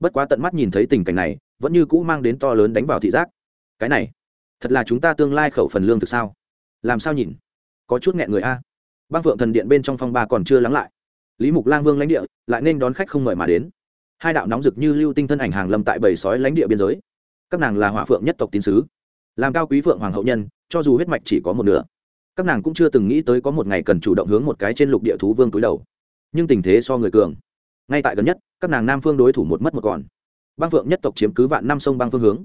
bất quá tận mắt nhìn thấy tình cảnh này, vẫn như cũ mang đến to lớn đánh vào thị giác. Cái này, thật là chúng ta tương lai khẩu phần lương thực sao? Làm sao nhìn? Có chút nghẹn người a băng phượng thần điện bên trong phong ba còn chưa lắng lại. Lý mục lang vương lãnh địa, lại nên đón khách không mời mà đến. Hai đạo nóng rực như lưu tinh thân ảnh hàng lâm tại bầy sói lãnh địa biên giới. Các nàng là hỏa phượng nhất tộc tín sứ. Làm cao quý phượng hoàng hậu nhân, cho dù huyết mạch chỉ có một nửa, các nàng cũng chưa từng nghĩ tới có một ngày cần chủ động hướng một cái trên lục địa thú vương túi đầu. Nhưng tình thế so người cường. Ngay tại gần nhất, các nàng nam phương đối thủ một mất một còn. Băng phượng nhất tộc chiếm cứ vạn năm sông băng phương hướng.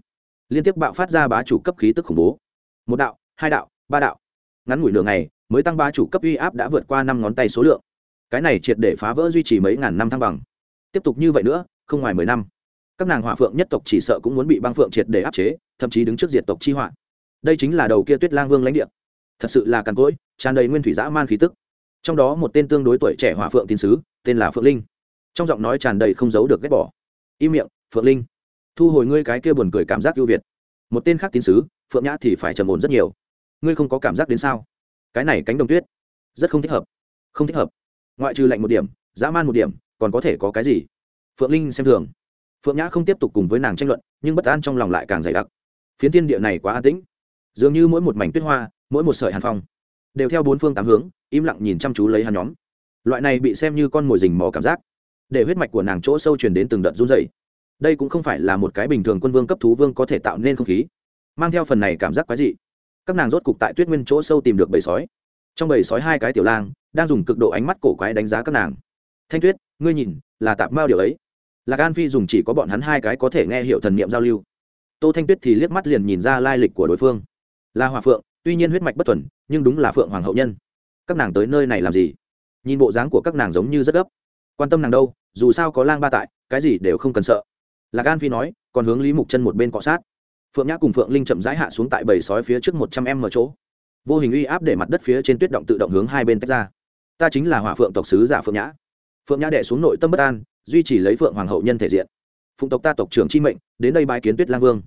Liên tiếp bạo phát ra bá chủ cấp khí tức khủng bố. Một đạo, hai đạo, ba đạo. Ngắn ngủi nửa ngày mới tăng ba chủ cấp uy áp đã vượt qua năm ngón tay số lượng. Cái này triệt để phá vỡ duy trì mấy ngàn năm thăng bằng. Tiếp tục như vậy nữa, không ngoài mười năm, các nàng hỏa phượng nhất tộc chỉ sợ cũng muốn bị băng phượng triệt để áp chế, thậm chí đứng trước diệt tộc chi họa. Đây chính là đầu kia tuyết lang vương lãnh địa. Thật sự là càn cỗi, tràn đầy nguyên thủy dã man khí tức. Trong đó một tên tương đối tuổi trẻ hỏa phượng tín sứ, tên là phượng linh. Trong giọng nói tràn đầy không giấu được ghét bỏ. Im miệng, phượng linh, thu hồi ngươi cái kia buồn cười cảm giác ưu việt. Một tên khác tín sứ, phượng nhã thì phải trầm ổn rất nhiều. Ngươi không có cảm giác đến sao? Cái này cánh đồng tuyết rất không thích hợp, không thích hợp. Ngoại trừ lạnh một điểm, dã man một điểm, còn có thể có cái gì? Phượng linh xem thường. Phượng nhã không tiếp tục cùng với nàng tranh luận, nhưng bất an trong lòng lại càng dày đặc. Phiến thiên địa này quá an tĩnh. Dường như mỗi một mảnh tuyết hoa, mỗi một sợi hàn phong, đều theo bốn phương tám hướng, im lặng nhìn chăm chú lấy hàn nhóm. Loại này bị xem như con mồi rình mò cảm giác, để huyết mạch của nàng chỗ sâu truyền đến từng đợt run dày đây cũng không phải là một cái bình thường quân vương cấp thú vương có thể tạo nên không khí. Mang theo phần này cảm giác quái dị các nàng rốt cục tại tuyết nguyên chỗ sâu tìm được bầy sói. Trong bầy sói hai cái tiểu lang đang dùng cực độ ánh mắt cổ quái đánh giá các nàng. Thanh tuyết, ngươi nhìn, là tạp mao điều ấy. Lạc an phi dùng chỉ có bọn hắn hai cái có thể nghe hiểu thần niệm giao lưu. Tô thanh tuyết thì liếc mắt liền nhìn ra lai lịch của đối phương. Là hòa phượng, tuy nhiên huyết mạch bất thuần, nhưng đúng là phượng hoàng hậu nhân. Các nàng tới nơi này làm gì? Nhìn bộ dáng của các nàng giống như rất gấp. Quan tâm nàng đâu, dù sao có lang ba tại, cái gì đều không cần sợ. Lạc an phi nói, còn hướng lý mục chân một bên cọ sát phượng nhã cùng phượng linh chậm rãi hạ xuống tại bầy sói phía trước một trăm em ở chỗ. Vô hình uy áp để mặt đất phía trên tuyết động tự động hướng hai bên tách ra. Ta chính là hỏa phượng tộc sứ giả phượng nhã. Phượng nhã đẻ xuống nội tâm bất an, duy trì lấy phượng hoàng hậu nhân thể diện. Phụng tộc ta tộc trưởng chi mệnh, đến đây bái kiến tuyết lang vương.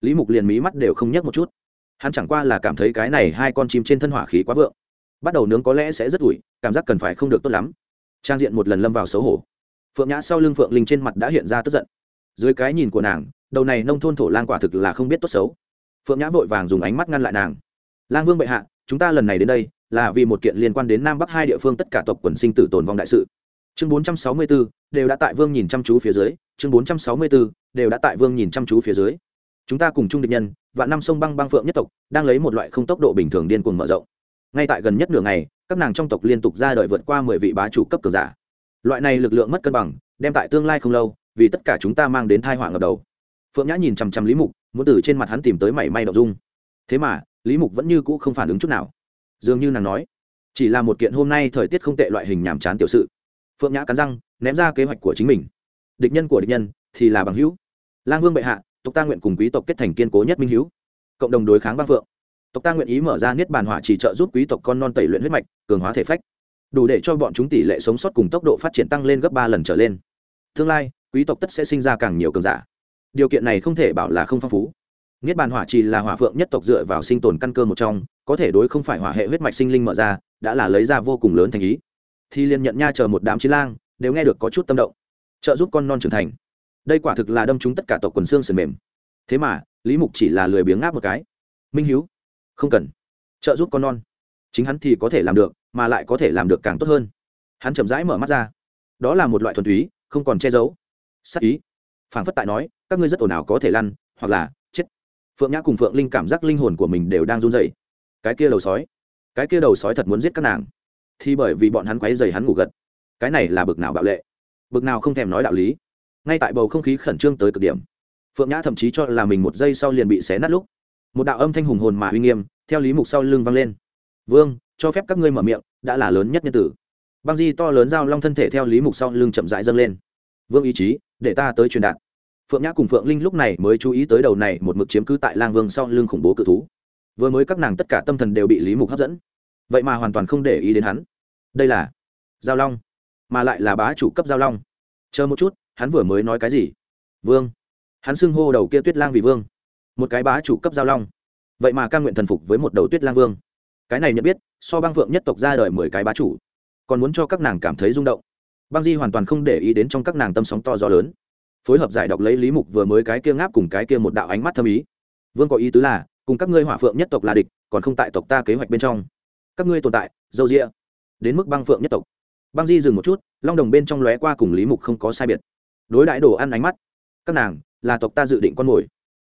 Lý mục liền mí mắt đều không nhấc một chút. Hắn chẳng qua là cảm thấy cái này hai con chim trên thân hỏa khí quá vượng. Bắt đầu nướng có lẽ sẽ rất ủi, cảm giác cần phải không được tốt lắm. Trang diện một lần lâm vào xấu hổ. Phượng nhã sau lưng phượng linh trên mặt đã hiện ra tức giận. Dưới cái nhìn của nàng đầu này nông thôn thổ lang quả thực là không biết tốt xấu. Phượng nhã vội vàng dùng ánh mắt ngăn lại nàng. Lang vương bệ hạ chúng ta lần này đến đây là vì một kiện liên quan đến nam bắc hai địa phương tất cả tộc quần sinh tử tồn vong đại sự. Chương 464, đều đã tại vương nhìn chăm chú phía dưới. Chương 464, đều đã tại vương nhìn chăm chú phía dưới. Chúng ta cùng chung địch nhân và năm sông băng băng phượng nhất tộc đang lấy một loại không tốc độ bình thường điên cuồng mở rộng. Ngay tại gần nhất nửa ngày các nàng trong tộc liên tục ra đời vượt qua mười vị bá chủ cấp cường giả. Loại này lực lượng mất cân bằng đem tại tương lai không lâu vì tất cả chúng ta mang đến thai họa ngập đầu phượng nhã nhìn chằm chằm lý mục, muốn từ trên mặt hắn tìm tới mảy may đậu dung. Thế mà, lý mục vẫn như cũ không phản ứng chút nào. Dường như nàng nói, chỉ là một kiện hôm nay thời tiết không tệ loại hình nhàm chán tiểu sự. Phượng nhã cắn răng, ném ra kế hoạch của chính mình. Địch nhân của địch nhân, thì là bằng hữu. Lang vương bệ hạ, tộc ta nguyện cùng quý tộc kết thành kiên cố nhất minh hữu. Cộng đồng đối kháng băng phượng. Tộc ta nguyện ý mở ra niết bàn hỏa chỉ trợ giúp quý tộc con non tẩy luyện huyết mạch, cường hóa thể phách. Đủ để cho bọn chúng tỷ lệ sống sót cùng tốc độ phát triển tăng lên gấp ba lần trở lên. Tương lai, quý tộc tất sẽ sinh ra càng nhiều cường giả điều kiện này không thể bảo là không phong phú. Niết bàn hỏa trì là hỏa phượng nhất tộc dựa vào sinh tồn căn cơ một trong, có thể đối không phải hỏa hệ huyết mạch sinh linh mở ra, đã là lấy ra vô cùng lớn thành ý. Thì liền nhận nha chờ một đám chiến lang, đều nghe được có chút tâm động. Trợ giúp con non trưởng thành. Đây quả thực là đâm chúng tất cả tộc quần xương sườn mềm. Thế mà, lý mục chỉ là lười biếng ngáp một cái. Minh hiếu, không cần. Trợ giúp con non. Chính hắn thì có thể làm được, mà lại có thể làm được càng tốt hơn. Hắn chậm rãi mở mắt ra. Đó là một loại thuần túy, không còn che giấu. Sắc ý phảng phất tại nói, các ngươi rất ồn ào có thể lăn, hoặc là chết. Phượng nhã cùng phượng linh cảm giác linh hồn của mình đều đang run dậy cái kia đầu sói, cái kia đầu sói thật muốn giết các nàng. Thì bởi vì bọn hắn quấy dày hắn ngủ gật. Cái này là bực nào bạo lệ. Bực nào không thèm nói đạo lý. Ngay tại bầu không khí khẩn trương tới cực điểm, phượng nhã thậm chí cho là mình một giây sau liền bị xé nát lúc. Một đạo âm thanh hùng hồn mà uy nghiêm, theo lý mục sau lưng vang lên. Vương, cho phép các ngươi mở miệng, đã là lớn nhất nhân tử. Băng di to lớn giao long thân thể theo lý mục sau lưng chậm rãi dâng lên. Vương ý chí để ta tới truyền đạt. Phượng nhã cùng phượng linh lúc này mới chú ý tới đầu này một mực chiếm cứ tại lang vương sau lưng khủng bố cự thú. Vừa mới các nàng tất cả tâm thần đều bị lý mục hấp dẫn. Vậy mà hoàn toàn không để ý đến hắn. Đây là giao long, mà lại là bá chủ cấp giao long. Chờ một chút, hắn vừa mới nói cái gì? Vương. Hắn xưng hô đầu kia tuyết lang vì vương. Một cái bá chủ cấp giao long. Vậy mà ca nguyện thần phục với một đầu tuyết lang vương. Cái này nhận biết, so băng phượng nhất tộc ra đời mười cái bá chủ. Còn muốn cho các nàng cảm thấy rung động băng di hoàn toàn không để ý đến trong các nàng tâm sóng to gió lớn. Phối hợp giải đọc lấy lý mục vừa mới cái kia ngáp cùng cái kia một đạo ánh mắt thâm ý. Vương có ý tứ là, cùng các ngươi hỏa phượng nhất tộc là địch, còn không tại tộc ta kế hoạch bên trong. Các ngươi tồn tại, dâu rịa đến mức băng phượng nhất tộc. Băng di dừng một chút, long đồng bên trong lóe qua cùng lý mục không có sai biệt. Đối đãi đồ ăn ánh mắt. Các nàng, là tộc ta dự định con mồi.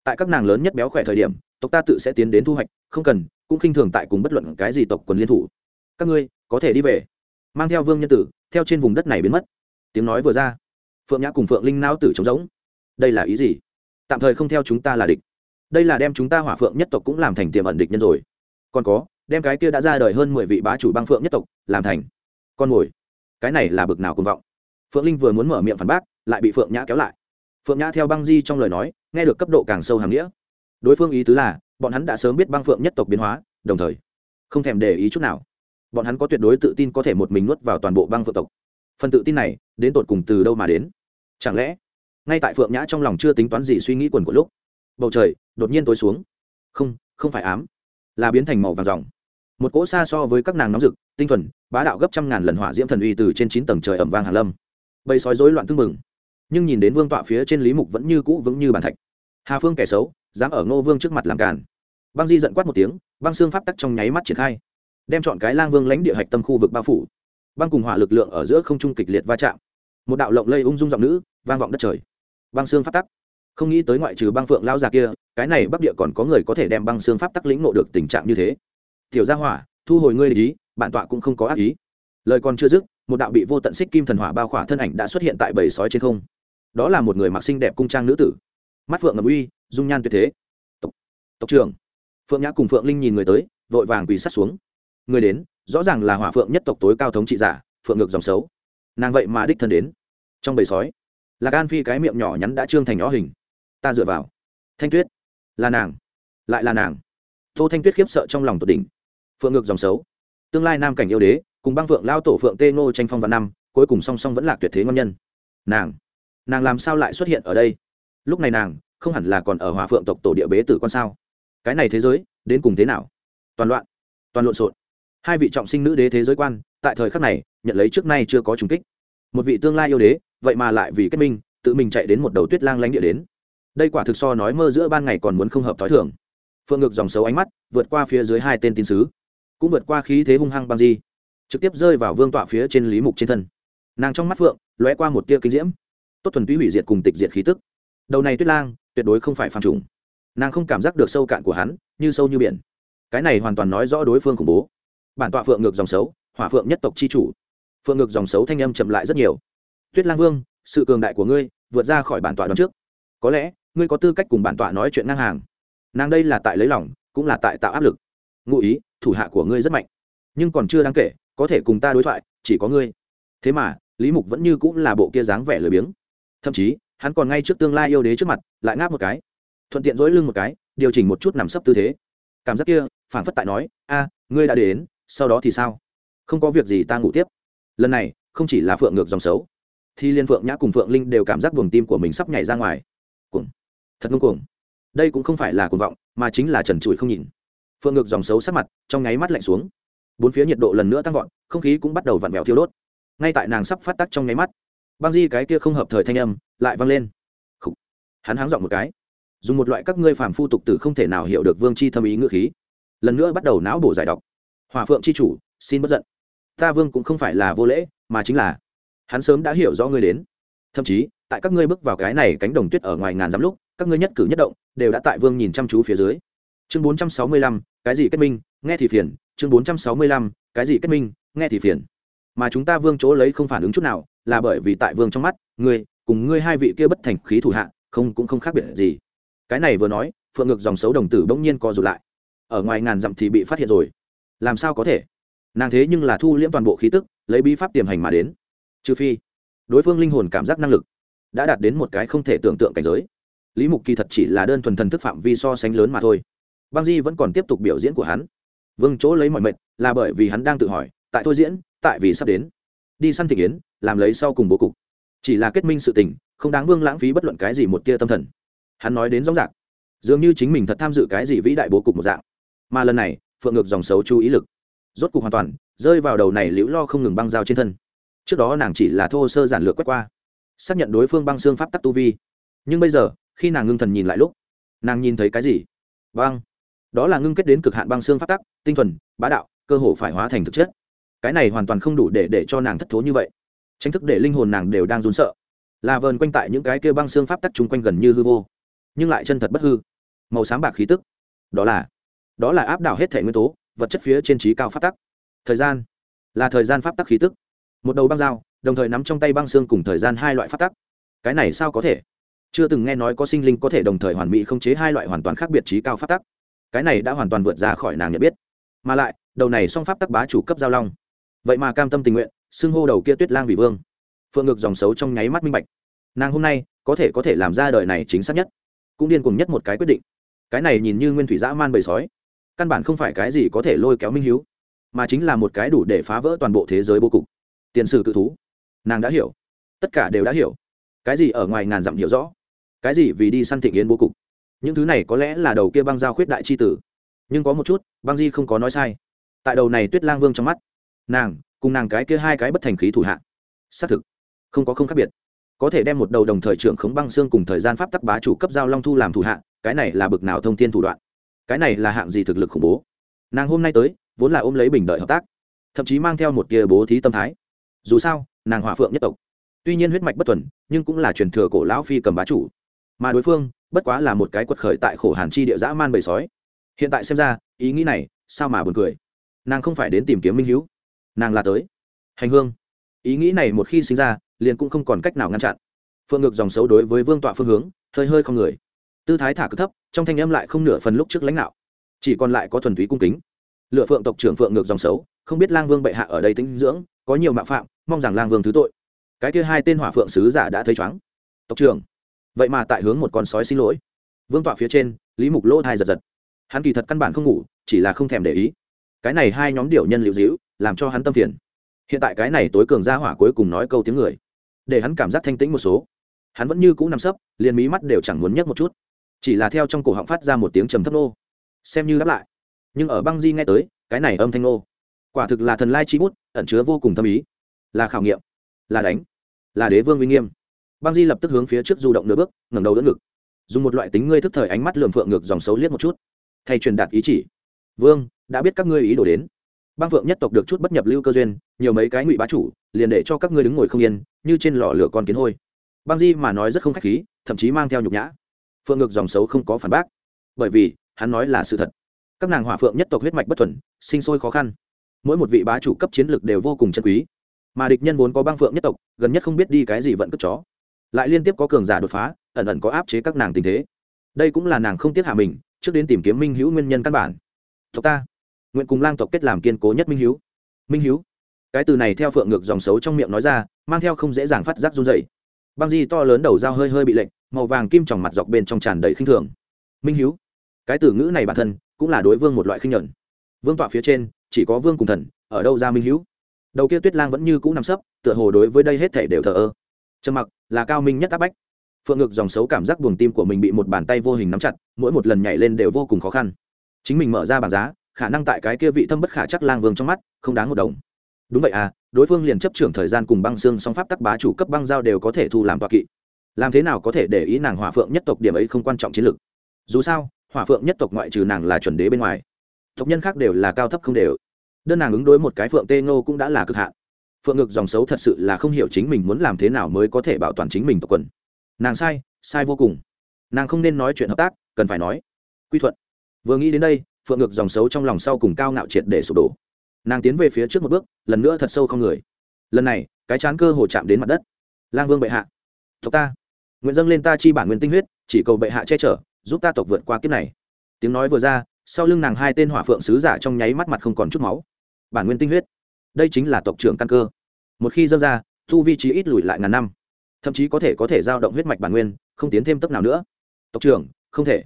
Tại các nàng lớn nhất béo khỏe thời điểm, tộc ta tự sẽ tiến đến thu hoạch, không cần, cũng khinh thường tại cùng bất luận cái gì tộc quần liên thủ. Các ngươi, có thể đi về. Mang theo vương nhân tử theo trên vùng đất này biến mất. Tiếng nói vừa ra, phượng nhã cùng phượng linh nao tử trống rỗng. Đây là ý gì? Tạm thời không theo chúng ta là địch. Đây là đem chúng ta hỏa phượng nhất tộc cũng làm thành tiềm ẩn địch nhân rồi. Còn có, đem cái kia đã ra đời hơn mười vị bá chủ băng phượng nhất tộc làm thành. Con mồi. Cái này là bực nào cùng vọng. Phượng linh vừa muốn mở miệng phản bác, lại bị phượng nhã kéo lại. Phượng nhã theo băng di trong lời nói, nghe được cấp độ càng sâu hàm nghĩa. Đối phương ý tứ là, bọn hắn đã sớm biết băng phượng nhất tộc biến hóa, đồng thời không thèm để ý chút nào bọn hắn có tuyệt đối tự tin có thể một mình nuốt vào toàn bộ băng phượng tộc. Phần tự tin này, đến tột cùng từ đâu mà đến? Chẳng lẽ, ngay tại phượng nhã trong lòng chưa tính toán gì suy nghĩ quần của lúc, bầu trời đột nhiên tối xuống. Không không phải ám, là biến thành màu vàng dòng. Một cỗ xa so với các nàng nóng rực, tinh thuần, bá đạo gấp trăm ngàn lần hỏa diễm thần uy từ trên chín tầng trời ẩm vang hàn lâm. Bầy sói rối loạn tưng mừng nhưng nhìn đến vương tọa phía trên lý mục vẫn như cũ vững như bàn thạch. Hà phương kẻ xấu, dám ở ngô vương trước mặt làm càn. Băng di giận quát một tiếng, băng xương pháp tắc trong nháy mắt triển khai đem chọn cái lang vương lãnh địa hạch tâm khu vực bao phủ. Băng cùng hỏa lực lượng ở giữa không trung kịch liệt va chạm. Một đạo lộng lây ung dung giọng nữ vang vọng đất trời. Băng xương pháp tắc. Không nghĩ tới ngoại trừ băng phượng lao già kia cái này bắc địa còn có người có thể đem băng xương pháp tắc lĩnh nộ được tình trạng như thế. Tiểu gia hỏa thu hồi ngươi lý bản tọa cũng không có ác ý. Lời còn chưa dứt một đạo bị vô tận xích kim thần hỏa bao khỏa thân ảnh đã xuất hiện tại bầy sói trên không. Đó là một người mặc xinh đẹp cung trang nữ tử. Mắt phượng ngầm uy dung nhan tuyệt thế. Tộc, tộc trưởng. Phượng nhã cùng phượng linh nhìn người tới vội vàng quỳ sát xuống người đến, rõ ràng là hỏa phượng nhất tộc tối cao thống trị giả, phượng ngược dòng xấu. Nàng vậy mà đích thân đến. Trong bầy sói là gan phi cái miệng nhỏ nhắn đã trương thành nhỏ hình. Ta dựa vào. Thanh tuyết, là nàng. Lại là nàng. Tô thanh tuyết khiếp sợ trong lòng tột đỉnh. Phượng ngược dòng xấu. Tương lai nam cảnh yêu đế, cùng băng phượng lao tổ phượng tê ngô tranh phong và năm, cuối cùng song song vẫn là tuyệt thế ngon nhân. Nàng nàng làm sao lại xuất hiện ở đây? Lúc này nàng, không hẳn là còn ở hòa phượng tộc tổ địa bế tử con sao? Cái này thế giới, đến cùng thế nào? Toàn loạn, toàn lộn xộn hai vị trọng sinh nữ đế thế giới quan, tại thời khắc này, nhận lấy trước nay chưa có trùng kích. Một vị tương lai yêu đế, vậy mà lại vì kết minh, tự mình chạy đến một đầu tuyết lang lánh địa đến. Đây quả thực so nói mơ giữa ban ngày còn muốn không hợp t h ó i thường. Phượng ngực dòng xấu ánh mắt, vượt qua phía dưới hai tên tín sứ, cũng vượt qua khí thế hung hăng băng di, trực tiếp rơi vào vương tọa phía trên lý mục trên thân. Nàng trong mắt phượng, lóe qua một tia kinh diễm. Tốt thuần túy hủy diệt cùng tịch diệt khí tức. Đầu này tuyết lang, tuyệt đối không phải phàm trùng. Nàng không cảm giác được sâu cạn của hắn, như sâu như biển. Cái này hoàn toàn nói rõ đối phương khủng bố bản tọa phượng ngược dòng xấu, hỏa phượng nhất tộc c h i chủ. Phượng ngược dòng xấu thanh âm chậm lại rất nhiều. Tuyết lang vương, sự cường đại của ngươi vượt ra khỏi bản tọa đón trước. Có lẽ, ngươi có tư cách cùng bản tọa nói chuyện ngang hàng. Nàng đây là tại lấy lòng, cũng là tại tạo áp lực. Ngụ ý, thủ hạ của ngươi rất mạnh. Nhưng còn chưa đáng kể, có thể cùng ta đối thoại, chỉ có ngươi. Thế mà, lý mục vẫn như cũng là bộ kia dáng vẻ lười biếng. Thậm chí, hắn còn ngay trước tương lai yêu đế trước mặt, lại ngáp một cái. Thuận tiện dỗi lưng một cái, điều chỉnh một chút nằm sấp tư thế. Cảm giác kia phản phất tại nói, a, ngươi đã đến sau đó thì sao? Không có việc gì ta ngủ tiếp. Lần này, không chỉ là phượng ngược dòng xấu, thì liên phượng nhã cùng phượng linh đều cảm giác buồng tim của mình sắp nhảy ra ngoài. Cuồng. Thật ngông cuồng. Đây cũng không phải là cuồng vọng, mà chính là trần trụi không nhìn phượng ngược dòng xấu sát mặt, trong nháy mắt lạnh xuống. Bốn phía nhiệt độ lần nữa tăng vọt, không khí cũng bắt đầu vặn vẹo thiêu đốt. Ngay tại nàng sắp phát tắc trong nháy mắt, băng di cái kia không hợp thời thanh âm lại vang lên. Khủ. hắn háng dọn một cái. Dùng một loại các ngươi phàm phu tục tử không thể nào hiểu được vương chi thâm ý ngữ khí. Lần nữa bắt đầu não bổ giải độc hòa phượng chi chủ, xin bất giận. Ta vương cũng không phải là vô lễ, mà chính là hắn sớm đã hiểu rõ ngươi đến. Thậm chí, tại các ngươi bước vào cái này cánh đồng tuyết ở ngoài ngàn dắm lúc, các ngươi nhất cử nhất động đều đã tại vương nhìn chăm chú phía dưới. Chương bốn trăm sáu mươi lăm, cái gì kết minh, nghe thì phiền. Chương bốn trăm sáu mươi lăm, cái gì kết minh, nghe thì phiền. Mà chúng ta vương chỗ lấy không phản ứng chút nào, là bởi vì tại vương trong mắt, ngươi cùng ngươi hai vị kia bất thành khí thủ hạ, không cũng không khác biệt gì. Cái này vừa nói, phượng ngược dòng xấu đồng tử bỗng nhiên co rụt lại. Ở ngoài ngàn dặm thì bị phát hiện rồi làm sao có thể? Nàng thế nhưng là thu liễm toàn bộ khí tức, lấy bí pháp tiềm hành mà đến. Trừ phi, đối phương linh hồn cảm giác năng lực đã đạt đến một cái không thể tưởng tượng cảnh giới. Lý mục kỳ thật chỉ là đơn thuần thần thức phạm vi so sánh lớn mà thôi. Băng di vẫn còn tiếp tục biểu diễn của hắn. Vương chỗ lấy mọi mệnh là bởi vì hắn đang tự hỏi, tại thôi diễn, tại vì sắp đến. Đi săn thị yến làm lấy sau cùng bố cục. Chỉ là kết minh sự tình, không đáng vương lãng phí bất luận cái gì một tia tâm thần. Hắn nói đến rõ ràng, dường như chính mình thật tham dự cái gì vĩ đại bố cục một dạng. Mà lần này phượng ngược dòng xấu chú ý lực. Rốt cục hoàn toàn, rơi vào đầu này liễu lo không ngừng băng dao trên thân. Trước đó nàng chỉ là thô sơ giản lược quét qua, xác nhận đối phương băng xương pháp tắc tu vi. Nhưng bây giờ, khi nàng ngưng thần nhìn lại lúc, nàng nhìn thấy cái gì? Băng. Đó là ngưng kết đến cực hạn băng xương pháp tắc, tinh thuần, bá đạo, cơ hồ phải hóa thành thực chất. Cái này hoàn toàn không đủ để để cho nàng thất thố như vậy. Tranh thức để linh hồn nàng đều đang run sợ. Là vờn quanh tại những cái kia băng xương pháp tắc chung quanh gần như hư vô, nhưng lại chân thật bất hư. Màu sáng bạc khí tức. Đó là đó là áp đảo hết thể nguyên tố, vật chất phía trên trí cao pháp tắc. Thời gian là thời gian pháp tắc khí tức. Một đầu băng dao, đồng thời nắm trong tay băng xương cùng thời gian hai loại pháp tắc. Cái này sao có thể? Chưa từng nghe nói có sinh linh có thể đồng thời hoàn mỹ không chế hai loại hoàn toàn khác biệt trí cao pháp tắc. Cái này đã hoàn toàn vượt ra khỏi nàng nhận biết. Mà lại, đầu này song pháp tắc bá chủ cấp giao long. Vậy mà cam tâm tình nguyện, xưng hô đầu kia tuyết lang vị vương. Phượng ngược dòng xấu trong nháy mắt minh bạch. Nàng hôm nay, có thể có thể làm ra đời này chính xác nhất. Cũng điên cùng nhất một cái quyết định. Cái này nhìn như nguyên thủy dã man bầy sói căn bản không phải cái gì có thể lôi kéo minh hiếu, mà chính là một cái đủ để phá vỡ toàn bộ thế giới bố cục. Tiền sử cự thú. Nàng đã hiểu. Tất cả đều đã hiểu. Cái gì ở ngoài ngàn dặm hiểu rõ. Cái gì vì đi săn thịnh yến bố cục. Những thứ này có lẽ là đầu kia băng giao khuyết đại c h i tử. Nhưng có một chút, băng di không có nói sai. Tại đầu này tuyết lang vương trong mắt, nàng cùng nàng cái kia hai cái bất thành khí thủ hạ, xác thực không có không khác biệt. Có thể đem một đầu đồng thời trưởng khống băng xương cùng thời gian pháp tắc bá chủ cấp giao long thu làm thủ hạ, cái này là bực nào thông tin thủ đoạn cái này là hạng gì thực lực khủng bố? Nàng hôm nay tới, vốn là ôm lấy bình đợi hợp tác, thậm chí mang theo một tia bố thí tâm thái. Dù sao, nàng hòa phượng nhất tộc. Tuy nhiên huyết mạch bất thuần, nhưng cũng là truyền thừa cổ lão phi cầm bá chủ. Mà đối phương, bất quá là một cái quật khởi tại khổ hàn chi địa dã man bầy sói. Hiện tại xem ra, ý nghĩ này, sao mà buồn cười? Nàng không phải đến tìm kiếm minh hữu nàng là tới. Hành hương. Ý nghĩ này một khi sinh ra, liền cũng không còn cách nào ngăn chặn. Phượng ngược dòng xấu đối với vương tọa phương hướng, hơi hơi không người tư thái thả cực thấp, trong thanh âm lại không nửa phần lúc trước lãnh đạo. Chỉ còn lại có thuần túy cung kính. Lựa phượng tộc trưởng phượng ngược dòng xấu, không biết lang vương bệ hạ ở đây tính dưỡng, có nhiều mạo phạm, mong rằng lang vương thứ tội. Cái kia hai tên hỏa phượng sứ giả đã thấy chóng tộc trưởng, vậy mà tại hướng một con sói xin lỗi. Vương tọa phía trên, lý mục lỗ thai giật giật. Hắn kỳ thật căn bản không ngủ, chỉ là không thèm để ý. Cái này hai nhóm điều nhân liệu dĩu làm cho hắn tâm phiền. Hiện tại cái này tối cường gia hỏa cuối cùng nói câu tiếng người. Để hắn cảm giác thanh tĩnh một số. Hắn vẫn như cũ nằm sấp, liền mí mắt đều chẳng muốn nhấc một chút chỉ là theo trong cổ họng phát ra một tiếng trầm thấp nô. Xem như đáp lại. Nhưng ở băng di nghe tới, cái này âm thanh nô, quả thực là thần lai chi bút, ẩn chứa vô cùng tâm ý. Là khảo nghiệm, là đánh, là đế vương uy nghiêm. Băng di lập tức hướng phía trước du động nửa bước, ngẩng đầu đỡ ngực. Dùng một loại tính ngươi thức thời ánh mắt lượm phượng ngược dòng xấu liếc một chút. Thay truyền đạt ý chỉ. Vương, đã biết các ngươi ý đồ đến. Băng phượng nhất tộc được chút bất nhập lưu cơ duyên, nhiều mấy cái ngụy bá chủ, liền để cho các ngươi đứng ngồi không yên, như trên lò lửa con kiến hôi. Băng di mà nói rất không khách khí, thậm chí mang theo nhục nhã phượng ngược dòng xấu không có phản bác. Bởi vì, hắn nói là sự thật. Các nàng hỏa phượng nhất tộc huyết mạch bất thuần, sinh sôi khó khăn. Mỗi một vị bá chủ cấp chiến lược đều vô cùng chân quý. Mà địch nhân vốn có băng phượng nhất tộc, gần nhất không biết đi cái gì vẫn cất chó. Lại liên tiếp có cường giả đột phá, ẩn ẩn có áp chế các nàng tình thế. Đây cũng là nàng không tiếc hạ mình, trước đến tìm kiếm minh hữu nguyên nhân căn bản. Tộc ta, nguyện cùng lang tộc kết làm kiên cố nhất minh hữu. Minh hiếu cái từ này theo phượng ngược dòng xấu trong miệng nói ra, mang theo không dễ dàng phát giác run dày băng di to lớn đầu dao hơi hơi bị lệnh màu vàng kim tròng mặt dọc bên trong tràn đầy khinh thường. Minh hiếu, cái từ ngữ này bản thân cũng là đối vương một loại khinh nhuận. Vương tọa phía trên, chỉ có vương cùng thần, ở đâu ra minh hiếu? Đầu kia tuyết lang vẫn như cũ nằm sấp, tựa hồ đối với đây hết thể đều thờ ơ. Trầm mặc, là cao minh nhất áp bách. Phượng ngực dòng xấu cảm giác buồng tim của mình bị một bàn tay vô hình nắm chặt, mỗi một lần nhảy lên đều vô cùng khó khăn. Chính mình mở ra bảng giá, khả năng tại cái kia vị thâm bất khả chắc lang vương trong mắt, không đáng một đồng. Đúng vậy à đối phương liền chấp trưởng thời gian cùng băng xương song pháp tắc bá chủ cấp băng giao đều có thể thu làm toa kỵ. Làm thế nào có thể để ý nàng hỏa phượng nhất tộc điểm ấy không quan trọng chiến lược? Dù sao, hỏa phượng nhất tộc ngoại trừ nàng là chuẩn đế bên ngoài, tộc nhân khác đều là cao thấp không đều. Đơn nàng ứng đối một cái phượng tê ngô cũng đã là cực hạn. Phượng ngực dòng xấu thật sự là không hiểu chính mình muốn làm thế nào mới có thể bảo toàn chính mình tộc quần. Nàng sai sai vô cùng. Nàng không nên nói chuyện hợp tác, cần phải nói quy thuận. Vừa nghĩ đến đây, phượng ngực dòng xấu trong lòng sau cùng cao ngạo triệt để sụp đổ nàng tiến về phía trước một bước, lần nữa thật sâu không người. Lần này, cái chán cơ hồ chạm đến mặt đất. Lang vương bệ hạ. Tộc ta. Nguyện dâng lên ta chi bản nguyên tinh huyết, chỉ cầu bệ hạ che chở, giúp ta tộc vượt qua kiếp này. Tiếng nói vừa ra, sau lưng nàng hai tên hỏa phượng sứ giả trong nháy mắt mặt không còn chút máu. Bản nguyên tinh huyết. Đây chính là tộc trưởng căn cơ. Một khi dâng ra thu vi trí ít lùi lại ngàn năm. Thậm chí có thể có thể giao động huyết mạch bản nguyên, không tiến thêm tốc nào nữa. Tộc trưởng, không thể.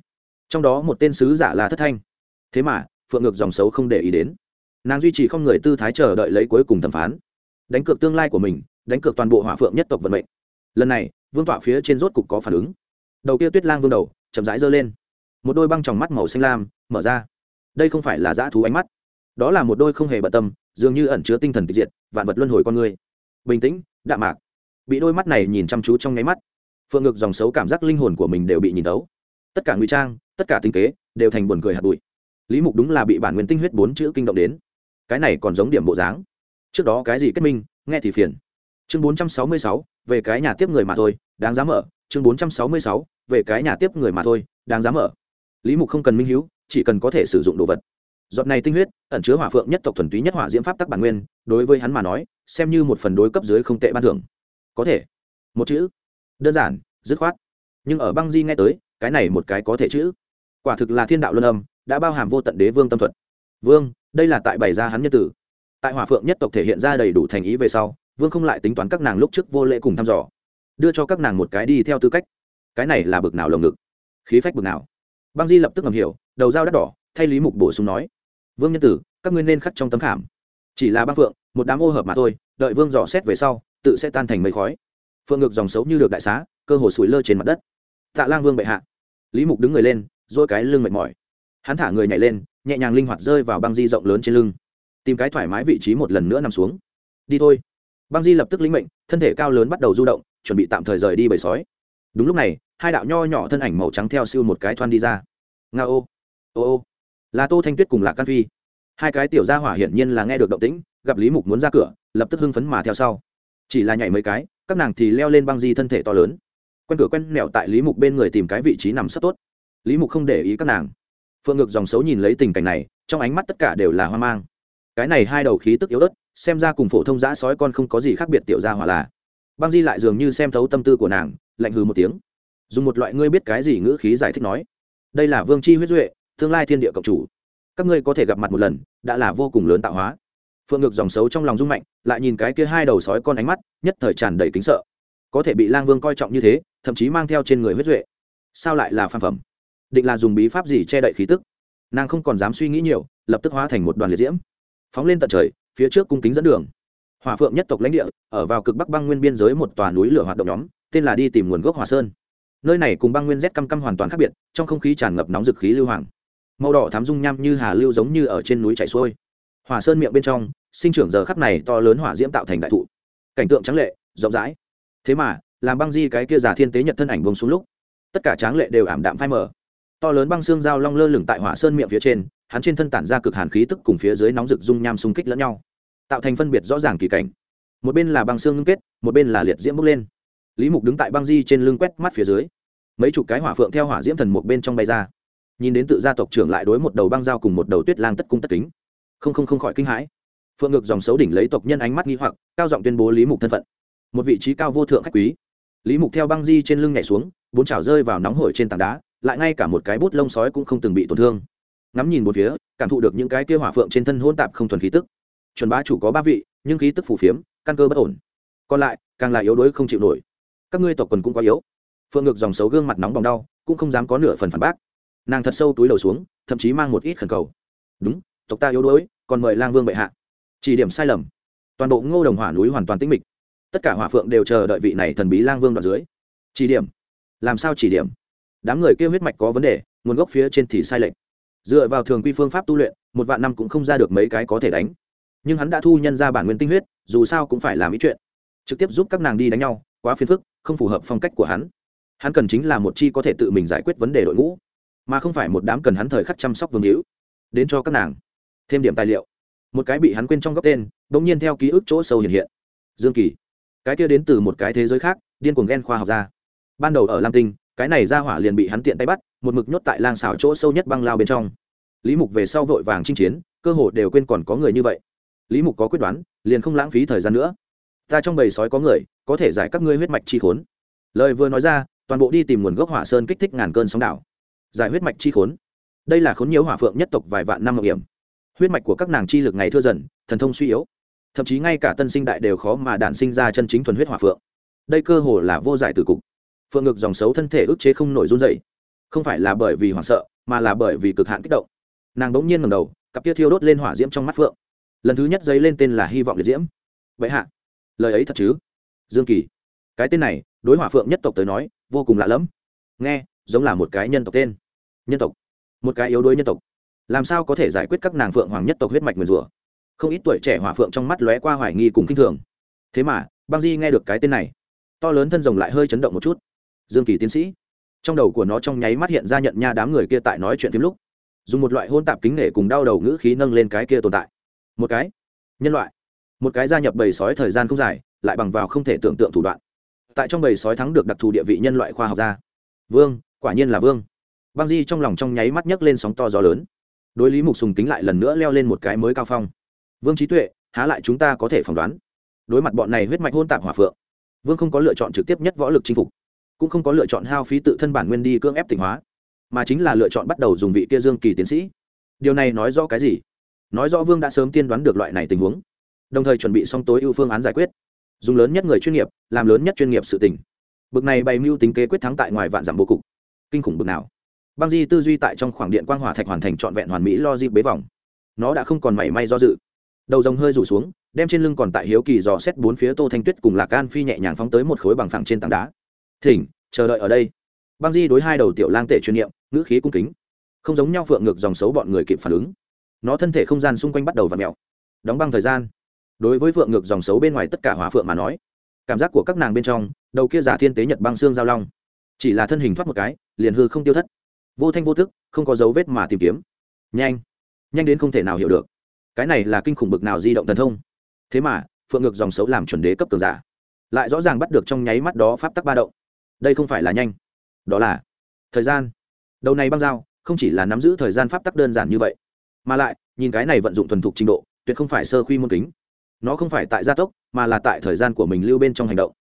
Trong đó một tên sứ giả là thất thanh. Thế mà, phượng ngược dòng xấu không để ý đến nàng duy trì không người tư thái chờ đợi lấy cuối cùng thẩm phán. Đánh cược tương lai của mình, đánh cược toàn bộ hỏa phượng nhất tộc vận mệnh. Lần này, vương tọa phía trên rốt cục có phản ứng. Đầu kia tuyết lang vương đầu, chậm rãi giơ lên. Một đôi băng tròng mắt màu xanh lam, mở ra. Đây không phải là dã thú ánh mắt. Đó là một đôi không hề bận tâm, dường như ẩn chứa tinh thần tịch diệt, vạn vật luân hồi con người. Bình tĩnh, đạm mạc. Bị đôi mắt này nhìn chăm chú trong nháy mắt, phượng ngực dòng xấu cảm giác linh hồn của mình đều bị nhìn tấu tất cả ngụy trang, tất cả tinh kế, đều thành buồn cười hạt bụi. Lý mục đúng là bị bản nguyên tinh huyết bốn chữ kinh động đến cái này còn giống điểm bộ dáng. Trước đó cái gì kết minh, nghe thì phiền. Chương bốn trăm sáu mươi sáu, về cái nhà tiếp người mà thôi, đáng giá mở. Chương bốn trăm sáu mươi sáu, về cái nhà tiếp người mà thôi, đáng giá mở. Lý mục không cần minh hữu chỉ cần có thể sử dụng đồ vật. Giọt này tinh huyết, ẩn chứa hỏa phượng nhất tộc thuần túy nhất hỏa diễm pháp tắc bản nguyên, đối với hắn mà nói, xem như một phần đối cấp dưới không tệ ban thưởng. Có thể. Một chữ. Đơn giản, dứt khoát. Nhưng ở băng di nghe tới, cái này một cái có thể chữ. Quả thực là thiên đạo luân âm, đã bao hàm vô tận đế vương tâm thuật vương, đây là tại bày ra hắn nhân tử. Tại hỏa phượng nhất tộc thể hiện ra đầy đủ thành ý về sau, vương không lại tính toán các nàng lúc trước vô lễ cùng thăm dò. Đưa cho các nàng một cái đi theo tư cách. Cái này là bực nào lồng ngực? Khí phách bực nào? Băng di lập tức ngầm hiểu, đầu dao đắt đỏ, thay lý mục bổ sung nói, vương nhân tử, các ngươi nên khắc trong tấm khảm. Chỉ là băng phượng, một đám ô hợp mà thôi, đợi vương dò xét về sau, tự sẽ tan thành mây khói. Phượng ngược dòng xấu như được đại xá, cơ hồ sủi lơ trên mặt đất. Tạ lang vương bệ hạ. Lý mục đứng người lên, dỗi cái lưng mệt mỏi hắn thả người nhảy lên, nhẹ nhàng linh hoạt rơi vào băng di rộng lớn trên lưng. Tìm cái thoải mái vị trí một lần nữa nằm xuống. Đi thôi. Băng di lập tức lĩnh mệnh, thân thể cao lớn bắt đầu du động, chuẩn bị tạm thời rời đi bầy sói. Đúng lúc này, hai đạo nho nhỏ thân ảnh màu trắng theo siêu một cái thoăn đi ra. Nga ô ô ô. Là tô thanh tuyết cùng lạc can phi. Hai cái tiểu gia hỏa hiển nhiên là nghe được động tĩnh, gặp lý mục muốn ra cửa, lập tức hưng phấn mà theo sau. Chỉ là nhảy mấy cái, các nàng thì leo lên băng di thân thể to lớn. Quen cửa quen nẹo tại lý mục bên người tìm cái vị trí nằm sắp tốt. Lý mục không để ý các nàng phượng ngược dòng xấu nhìn lấy tình cảnh này, trong ánh mắt tất cả đều là hoang mang. Cái này hai đầu khí tức yếu ớt, xem ra cùng phổ thông giã sói con không có gì khác biệt tiểu ra hỏa là. Băng di lại dường như xem thấu tâm tư của nàng, lạnh hừ một tiếng. Dùng một loại ngươi biết cái gì ngữ khí giải thích nói. Đây là vương chi huyết duệ, tương lai thiên địa cộng chủ. Các ngươi có thể gặp mặt một lần, đã là vô cùng lớn tạo hóa. Phượng ngược dòng xấu trong lòng rung mạnh, lại nhìn cái kia hai đầu sói con ánh mắt, nhất thời tràn đầy kính sợ. Có thể bị lang vương coi trọng như thế, thậm chí mang theo trên người huyết duệ. Sao lại là phan phẩm? Định là dùng bí pháp gì che đậy khí tức. Nàng không còn dám suy nghĩ nhiều, lập tức hóa thành một đoàn liệt diễm. Phóng lên tận trời, phía trước cung kính dẫn đường. Hòa phượng nhất tộc lãnh địa, ở vào cực bắc băng nguyên biên giới một tòa núi lửa hoạt động nhóm, tên là đi tìm nguồn gốc hòa sơn. Nơi này cùng băng nguyên rét căm căm hoàn toàn khác biệt, trong không khí tràn ngập nóng dực khí lưu hoàng. Màu đỏ thám dung nham như hà lưu giống như ở trên núi chảy xuôi. Hòa sơn miệng bên trong, sinh trưởng giờ khắp này to lớn hỏa diễm tạo thành đại thụ. Cảnh tượng trắng lệ, rộng rãi. Thế mà, làm băng di cái kia giả thiên tế nhật thân ảnh bông xuống lúc, tất cả tráng lệ đều ảm đạm phai mờ to lớn băng xương dao long lơ lửng tại hỏa sơn miệng phía trên, hắn trên thân tản ra cực hàn khí tức cùng phía dưới nóng rực dung nham xung kích lẫn nhau, tạo thành phân biệt rõ ràng kỳ cảnh. Một bên là băng xương ngưng kết, một bên là liệt diễm bốc lên. Lý mục đứng tại băng di trên lưng quét mắt phía dưới. Mấy chục cái hỏa phượng theo hỏa diễm thần một bên trong bay ra. Nhìn đến tự gia tộc trưởng lại đối một đầu băng dao cùng một đầu tuyết lang tất cung tất kính. Không không không khỏi kinh hãi. Phượng ngược dòng xấu đỉnh lấy tộc nhân ánh mắt nghi hoặc, cao giọng tuyên bố lý mục thân phận. Một vị trí cao vô thượng khách quý. Lý mục theo băng di trên lưng nhảy xuống, bốn chảo rơi vào nóng hổi trên tảng đá lại ngay cả một cái bút lông sói cũng không từng bị tổn thương. Ngắm nhìn một phía, cảm thụ được những cái kia hỏa phượng trên thân hôn tạp không thuần khí tức. Chuẩn bá chủ có ba vị, nhưng khí tức phủ phiếm, căn cơ bất ổn. Còn lại, càng là yếu đuối không chịu nổi. Các ngươi tộc quần cũng quá yếu. Phượng ngược dòng xấu gương mặt nóng bỏng đau, cũng không dám có nửa phần phản bác. Nàng thật sâu túi đầu xuống, thậm chí mang một ít khẩn cầu. Đúng, tộc ta yếu đuối, còn mời lang vương bệ hạ. Chỉ điểm sai lầm. Toàn bộ ngô đồng hỏa núi hoàn toàn tĩnh mịch. Tất cả hỏa phượng đều chờ đợi vị này thần bí lang vương đoạn dưới. Chỉ điểm. Làm sao chỉ điểm? Đám người kêu huyết mạch có vấn đề, nguồn gốc phía trên thì sai lệch. Dựa vào thường quy phương pháp tu luyện, một vạn năm cũng không ra được mấy cái có thể đánh. Nhưng hắn đã thu nhân ra bản nguyên tinh huyết, dù sao cũng phải làm ý chuyện. Trực tiếp giúp các nàng đi đánh nhau, quá phiền phức, không phù hợp phong cách của hắn. Hắn cần chính là một chi có thể tự mình giải quyết vấn đề đội ngũ, mà không phải một đám cần hắn thời khắc chăm sóc vương hữu. Đến cho các nàng thêm điểm tài liệu. Một cái bị hắn quên trong góc tên đ ỗ n g nhiên theo ký ức chỗ sâu hiện hiện. Dương kỳ. Cái kia đến từ một cái thế giới khác, điên cuồng ghen khoa học ra. Ban đầu ở lam tinh cái này ra hỏa liền bị hắn tiện tay bắt, một mực nhốt tại lang xảo chỗ sâu nhất băng lao bên trong. Lý mục về sau vội vàng chinh chiến, cơ hồ đều quên còn có người như vậy. Lý mục có quyết đoán, liền không lãng phí thời gian nữa. Ta trong bầy sói có người, có thể giải các ngươi huyết mạch chi khốn. Lời vừa nói ra, toàn bộ đi tìm nguồn gốc hỏa sơn kích thích ngàn cơn sóng đảo. Giải huyết mạch chi khốn. Đây là khốn nhiều hỏa phượng nhất tộc vài vạn năm mạo hiểm. Huyết mạch của các nàng chi lực ngày thưa dần, thần thông suy yếu. Thậm chí ngay cả tân sinh đại đều khó mà đản sinh ra chân chính thuần huyết hỏa phượng. Đây cơ hồ là vô giải từ cục phượng ngực dòng xấu thân thể ức chế không nổi run dậy không phải là bởi vì hoảng sợ, mà là bởi vì cực hạn kích động. Nàng bỗng nhiên ngầm đầu, cặp kia thiêu đốt lên hỏa diễm trong mắt phượng. Lần thứ nhất giấy lên tên là hy vọng liệt diễm. Vậy hạ, lời ấy thật chứ? Dương kỳ, cái tên này, đối hỏa phượng nhất tộc tới nói, vô cùng lạ lẫm. Nghe, giống là một cái nhân tộc tên. Nhân tộc, một cái yếu đuối nhân tộc. Làm sao có thể giải quyết các nàng phượng hoàng nhất tộc huyết mạch nguyền rủa? Không ít tuổi trẻ hỏa phượng trong mắt lóe qua hoài nghi cùng k i n h thường. Thế mà, băng di nghe được cái tên này, to lớn thân rồng lại hơi chấn động một chút dương kỳ tiến sĩ. Trong đầu của nó trong nháy mắt hiện ra nhận nha đám người kia tại nói chuyện phim lúc. Dùng một loại hôn tạp kính nể cùng đau đầu ngữ khí nâng lên cái kia tồn tại. Một cái. Nhân loại. Một cái gia nhập bầy sói thời gian không dài, lại bằng vào không thể tưởng tượng thủ đoạn. Tại trong bầy sói thắng được đặc thù địa vị nhân loại khoa học gia. Vương, quả nhiên là vương. Băng di trong lòng trong nháy mắt nhấc lên sóng to gió lớn. Đối lý mục sùng kính lại lần nữa leo lên một cái mới cao phong. Vương trí tuệ, há lại chúng ta có thể phỏng đoán? Đối mặt bọn này huyết mạch hôn tạp hòa phượng, vương không có lựa chọn trực tiếp nhất võ lực chinh phục cũng không có lựa chọn hao phí tự thân bản nguyên đi cưỡng ép tỉnh hóa, mà chính là lựa chọn bắt đầu dùng vị kia dương kỳ tiến sĩ. Điều này nói rõ cái gì? Nói rõ vương đã sớm tiên đoán được loại này tình huống, đồng thời chuẩn bị xong tối ưu phương án giải quyết. Dùng lớn nhất người chuyên nghiệp, làm lớn nhất chuyên nghiệp sự tỉnh bực này bày mưu tính kế quyết thắng tại ngoài vạn dặm bố cục. Kinh khủng bực nào. Băng di tư duy tại trong khoảng điện quang hỏa thạch hoàn thành trọn vẹn hoàn mỹ lo dịp bế vòng. Nó đã không còn mảy may do dự. Đầu rồng hơi rủ xuống, đem trên lưng còn tại hiếu kỳ dò xét bốn phía tô thanh tuyết cùng lạc can phi nhẹ nhàng phóng tới một khối bằng phẳng trên tảng đá thỉnh, chờ đợi ở đây. Băng di đối hai đầu tiểu lang tệ chuyên niệm, ngữ khí cung kính. Không giống nhau phượng ngược dòng xấu bọn người kịp phản ứng. Nó thân thể không gian xung quanh bắt đầu v ặ mẹo đóng băng thời gian. Đối với phượng ngược dòng xấu bên ngoài tất cả hỏa phượng mà nói, cảm giác của các nàng bên trong, đầu kia giả thiên tế nhật băng xương giao long. Chỉ là thân hình thoát một cái, liền hư không tiêu thất. Vô thanh vô thức không có dấu vết mà tìm kiếm. Nhanh. Nhanh đến không thể nào hiểu được. Cái này là kinh khủng bực nào di động thần thông. Thế mà, phượng ngược dòng xấu làm chuẩn đế cấp cường giả. Lại rõ ràng bắt được trong nháy mắt đó pháp tắc ba động đây không phải là nhanh. Đó là thời gian. Đầu này băng dao không chỉ là nắm giữ thời gian pháp tắc đơn giản như vậy, mà lại, nhìn cái này vận dụng thuần thục trình độ, tuyệt không phải sơ khuy môn kính. Nó không phải tại gia tốc, mà là tại thời gian của mình lưu bên trong hành động.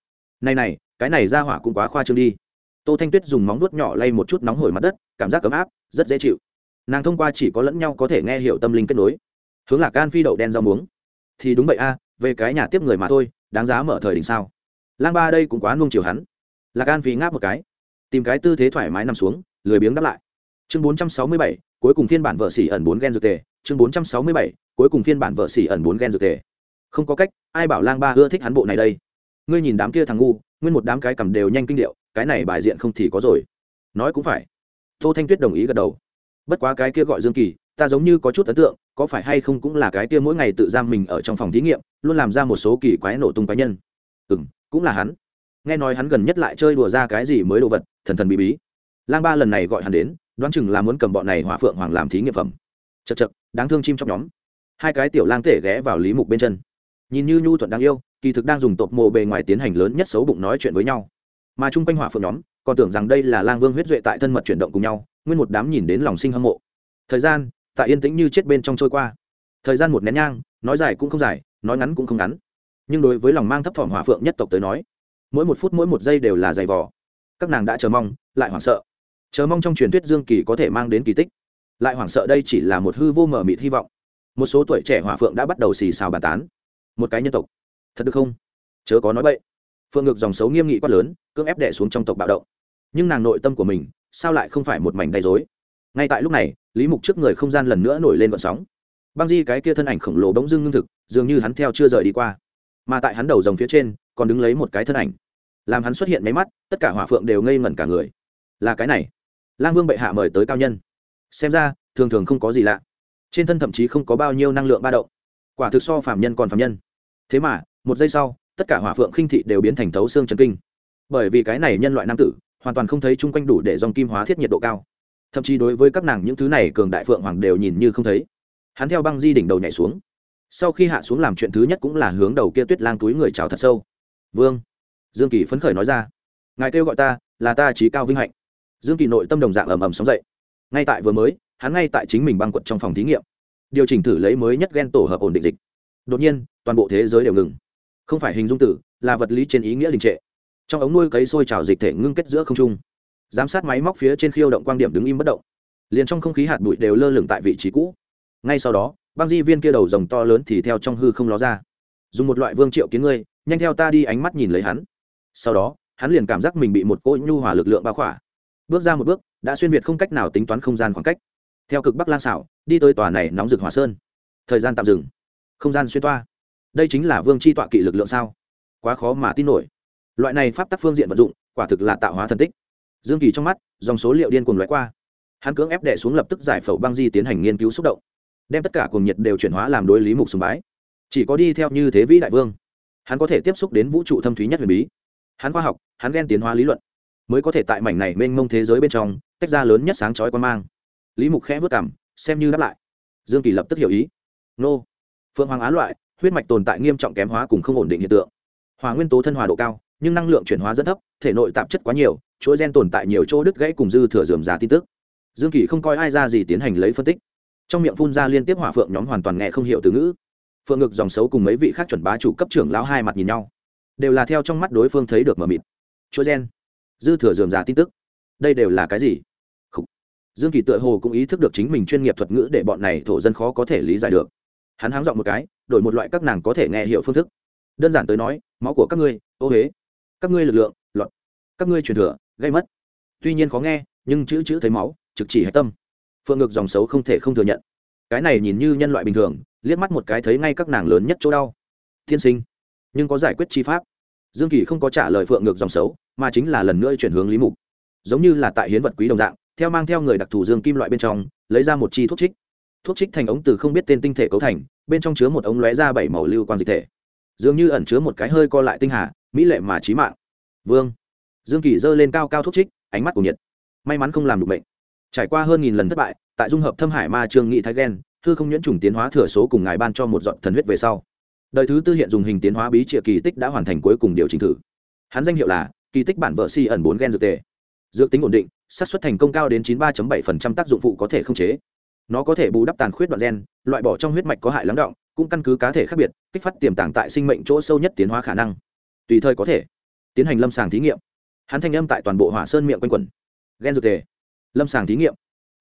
Này này, cái này ra hỏa cũng quá khoa trương đi. Tô thanh tuyết dùng móng vuốt nhỏ lay một chút nóng hổi mặt đất, cảm giác ấm áp, rất dễ chịu. Nàng thông qua chỉ có lẫn nhau có thể nghe hiểu tâm linh kết nối. Hướng lạc can phi đậu đen rau muống. Thì đúng vậy a, về cái nhà tiếp người mà thôi, đáng giá mở thời đỉnh sao? Lang ba đây cũng quá nung chiều hắn lạc an phí ngáp một cái. Tìm cái tư thế thoải mái nằm xuống, lười biếng đáp lại. Chương bốn trăm sáu mươi bảy, cuối cùng phiên bản vợ xỉ ẩn bốn gen dược tề. Chương bốn trăm sáu mươi bảy, cuối cùng phiên bản vợ xỉ ẩn bốn gen dược tề. Không có cách, ai bảo lang ba ưa thích hắn bộ này đây? Ngươi nhìn đám kia thằng ngu, nguyên một đám cái cầm đều nhanh kinh điệu, cái này bài diện không thì có rồi. Nói cũng phải. Tô thanh tuyết đồng ý gật đầu. Bất quá cái kia gọi dương kỳ, ta giống như có chút ấn tượng, có phải hay không cũng là cái kia mỗi ngày tự giam mình ở trong phòng thí nghiệm, luôn làm ra một số kỳ quái nổ tung cá nhân. Ừ m cũng là hắn nghe nói hắn gần nhất lại chơi đùa ra cái gì mới đồ vật, thần thần bí bí. Lang ba lần này gọi hắn đến, đoán chừng là muốn cầm bọn này hỏa phượng hoàng làm thí nghiệm phẩm. Chật chật đáng thương chim trong nhóm. Hai cái tiểu lang tể ghé vào lý mục bên chân. Nhìn như nhu thuận đáng yêu, kỳ thực đang dùng tộp mộ bề ngoài tiến hành lớn nhất xấu bụng nói chuyện với nhau. Mà chung quanh hỏa phượng nhóm, còn tưởng rằng đây là lang vương huyết duệ tại thân mật chuyển động cùng nhau, nguyên một đám nhìn đến lòng sinh hâm mộ. Thời gian, tại yên tĩnh như chết bên trong trôi qua. Thời gian một nén nhang, nói dài cũng không dài, nói ngắn cũng không ngắn. Nhưng đối với lòng mang thấp thỏm hỏa phượng nhất tộc tới nói mỗi một phút mỗi một giây đều là dày vò. Các nàng đã chờ mong, lại hoảng sợ. Chờ mong trong truyền thuyết dương kỳ có thể mang đến kỳ tích. Lại hoảng sợ đây chỉ là một hư vô mở mịt hy vọng. Một số tuổi trẻ hỏa phượng đã bắt đầu xì xào bàn tán. Một cái nhân tộc. Thật được không? Chớ có nói bậy. Phượng ngược dòng xấu nghiêm nghị quát lớn, cưỡng ép đẻ xuống trong tộc bạo động. Nhưng nàng nội tâm của mình, sao lại không phải một mảnh đầy dối ngay tại lúc này, lý mục trước người không gian lần nữa nổi lên vận sóng. Băng di cái kia thân ảnh khổng lồ bỗng dưng ngưng thực, dường như hắn theo chưa rời đi qua. Mà tại hắn đầu dòng phía trên còn đứng lấy một cái thân ảnh. Làm hắn xuất hiện máy mắt, tất cả hỏa phượng đều ngây ngẩn cả người. Là cái này. Lang vương bệ hạ mời tới cao nhân. Xem ra, thường thường không có gì lạ. Trên thân thậm chí không có bao nhiêu năng lượng ba động. Quả thực so phạm nhân còn phạm nhân. Thế mà, một giây sau, tất cả hỏa phượng khinh thị đều biến thành thấu xương trần kinh. Bởi vì cái này nhân loại nam tử, hoàn toàn không thấy chung quanh đủ để dòng kim hóa thiết nhiệt độ cao. Thậm chí đối với các nàng những thứ này cường đại phượng hoàng đều nhìn như không thấy. Hắn theo băng di đỉnh đầu nhảy xuống. Sau khi hạ xuống làm chuyện thứ nhất cũng là hướng đầu kia tuyết lang túi người chào thật sâu vương. Dương kỳ phấn khởi nói ra. Ngài kêu gọi ta, là ta trí cao vinh hạnh. Dương kỳ nội tâm đồng dạng ầm ầm sóng dậy. Ngay tại vừa mới, hắn ngay tại chính mình băng quật trong phòng thí nghiệm. Điều chỉnh thử lấy mới nhất ghen tổ hợp ổn định dịch. Đột nhiên, toàn bộ thế giới đều ngừng. Không phải hình dung tử, là vật lý trên ý nghĩa đình trệ. Trong ống nuôi cấy sôi trào dịch thể ngưng kết giữa không trung. Giám sát máy móc phía trên khiêu động quan điểm đứng im bất động. Liền trong không khí hạt bụi đều lơ lửng tại vị trí cũ. Ngay sau đó, băng di viên kia đầu rồng to lớn thì theo trong hư không ló ra. Dùng một loại vương triệu kiến ngươi nhanh theo ta đi ánh mắt nhìn lấy hắn. Sau đó, hắn liền cảm giác mình bị một cỗ nhu hỏa lực lượng bao khỏa. Bước ra một bước, đã xuyên việt không cách nào tính toán không gian khoảng cách. Theo cực bắc lang xảo, đi tới tòa này nóng rực hỏa sơn. Thời gian tạm dừng. Không gian xuyên toa. Đây chính là vương c h i tọa kỵ lực lượng sao? Quá khó mà tin nổi. Loại này pháp tắc phương diện vận dụng, quả thực là tạo hóa thần tích. Dương kỳ trong mắt, dòng số liệu điên cuồng loại qua. Hắn cưỡng ép đệ xuống lập tức giải phẫu băng di tiến hành nghiên cứu xúc động. Đem tất cả cuồng nhiệt đều chuyển hóa làm đối lý mục sùng bái. Chỉ có đi theo như thế vĩ đại vương hắn có thể tiếp xúc đến vũ trụ thâm thúy nhất huyền bí. Hắn khoa học, hắn ghen tiến hóa lý luận, mới có thể tại mảnh này mênh mông thế giới bên trong, tách ra lớn nhất sáng chói quan mang. Lý mục khẽ vất cảm xem như đáp lại. Dương kỳ lập tức hiểu ý. Nô, phượng hoàng á loại, huyết mạch tồn tại nghiêm trọng kém hóa cùng không ổn định hiện tượng. Hòa nguyên tố thân hòa độ cao, nhưng năng lượng chuyển hóa rất thấp, thể nội tạp chất quá nhiều, chuỗi gen tồn tại nhiều chỗ đứt gãy cùng dư thừa dườm giá tin tức. Dương kỳ không coi ai ra gì tiến hành lấy phân tích. Trong miệng phun ra liên tiếp hỏa phượng nhóm hoàn toàn nghe không hiểu từ ngữ phượng ngực dòng xấu cùng mấy vị khác chuẩn bá chủ cấp trưởng lão hai mặt nhìn nhau, đều là theo trong mắt đối phương thấy được mờ mịt. Chuỗi gen, dư thừa dườm già tin tức. Đây đều là cái gì? Khủ. dương kỳ tựa hồ cũng ý thức được chính mình chuyên nghiệp thuật ngữ để bọn này thổ dân khó có thể lý giải được. Hắn háng dọn một cái, đổi một loại các nàng có thể nghe hiểu phương thức. Đơn giản tới nói, máu của các ngươi, ô huế các ngươi lực lượng, lọt. Các ngươi truyền thừa, gây mất. Tuy nhiên khó nghe, nhưng chữ chữ thấy máu, trực chỉ hạch tâm. Phượng ngược dòng xấu không thể không thừa nhận. Cái này nhìn như nhân loại bình thường liếc mắt một cái thấy ngay các nàng lớn nhất chỗ đau. Thiên sinh, nhưng có giải quyết chi pháp. Dương kỳ không có trả lời phượng ngược dòng xấu, mà chính là lần nữa chuyển hướng lý mục. Giống như là tại hiến vật quý đồng dạng, theo mang theo người đặc thù dương kim loại bên trong, lấy ra một chi thuốc trích. Thuốc trích thành ống từ không biết tên tinh thể cấu thành, bên trong chứa một ống lóe ra bảy màu lưu quan dịch thể. Dường như ẩn chứa một cái hơi co lại tinh hà, mỹ lệ mà trí mạng. Vương. Dương kỳ giơ lên cao cao thuốc trích, ánh mắt của nhiệt. May mắn không làm được bệnh. Trải qua hơn nghìn lần thất bại, tại dung hợp thâm hải ma trương nghị thái ghen thư không nhuyễn trùng tiến hóa thừa số cùng ngài ban cho một dọn thần huyết về sau. Đời thứ tư hiện dùng hình tiến hóa bí trịa kỳ tích đã hoàn thành cuối cùng điều chỉnh thử. Hắn danh hiệu là kỳ tích bản vợ si ẩn bốn gen dược tề. Dược tính ổn định, xác suất thành công cao đến chín mươi ba bảy tác dụng phụ có thể không chế. Nó có thể bù đắp tàn khuyết đoạn gen, loại bỏ trong huyết mạch có hại lắng động, cũng căn cứ cá thể khác biệt, kích phát tiềm tàng tại sinh mệnh chỗ sâu nhất tiến hóa khả năng. Tùy thời có thể tiến hành lâm sàng thí nghiệm. Hắn thanh âm tại toàn bộ hỏa sơn miệng quanh quẩn. Gen dược tề. Lâm sàng thí nghiệm.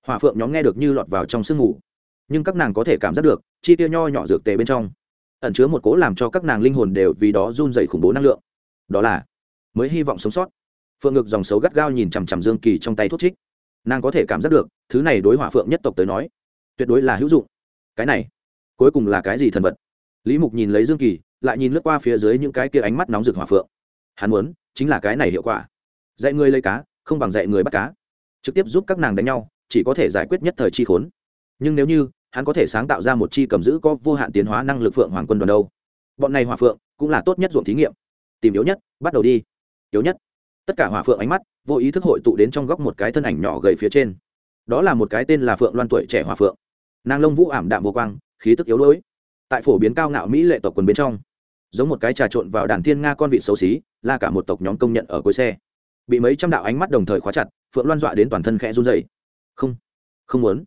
Hỏa phượng nhóm nghe được như lọt vào trong sương ngủ nhưng các nàng có thể cảm giác được, chi tiêu nho nhỏ dược tề bên trong ẩn chứa một cố làm cho các nàng linh hồn đều vì đó run dày khủng bố năng lượng. Đó là, mới hy vọng sống sót. Phượng ngực dòng xấu gắt gao nhìn chằm chằm dương kỳ trong tay thuốc trích. Nàng có thể cảm giác được, thứ này đối hỏa phượng nhất tộc tới nói, tuyệt đối là hữu dụng. Cái này, cuối cùng là cái gì thần vật? Lý mục nhìn lấy dương kỳ, lại nhìn lướt qua phía dưới những cái kia ánh mắt nóng rực hỏa phượng. Hắn muốn, chính là cái này hiệu quả. Dạy người lấy cá, không bằng dạy người bắt cá. Trực tiếp giúp các nàng đánh nhau, chỉ có thể giải quyết nhất thời chi khốn. Nhưng nếu như hắn có thể sáng tạo ra một chi cầm giữ có vô hạn tiến hóa năng lực phượng hoàng quân đoàn đâu. Bọn này hỏa phượng cũng là tốt nhất ruộng thí nghiệm. Tìm yếu nhất, bắt đầu đi. Yếu nhất. Tất cả hỏa phượng ánh mắt, vô ý thức hội tụ đến trong góc một cái thân ảnh nhỏ gầy phía trên. Đó là một cái tên là phượng loan tuổi trẻ hỏa phượng. Nàng lông vũ ảm đạm vô quang, khí tức yếu đuối. Tại phổ biến cao ngạo mỹ lệ tộc quần bên trong, giống một cái trà trộn vào đàn thiên nga con vị xấu xí là cả một tộc nhóm công nhận ở cuối xe. Bị mấy trăm đạo ánh mắt đồng thời khóa chặt, phượng loan dọa đến toàn thân khẽ run dày không không muốn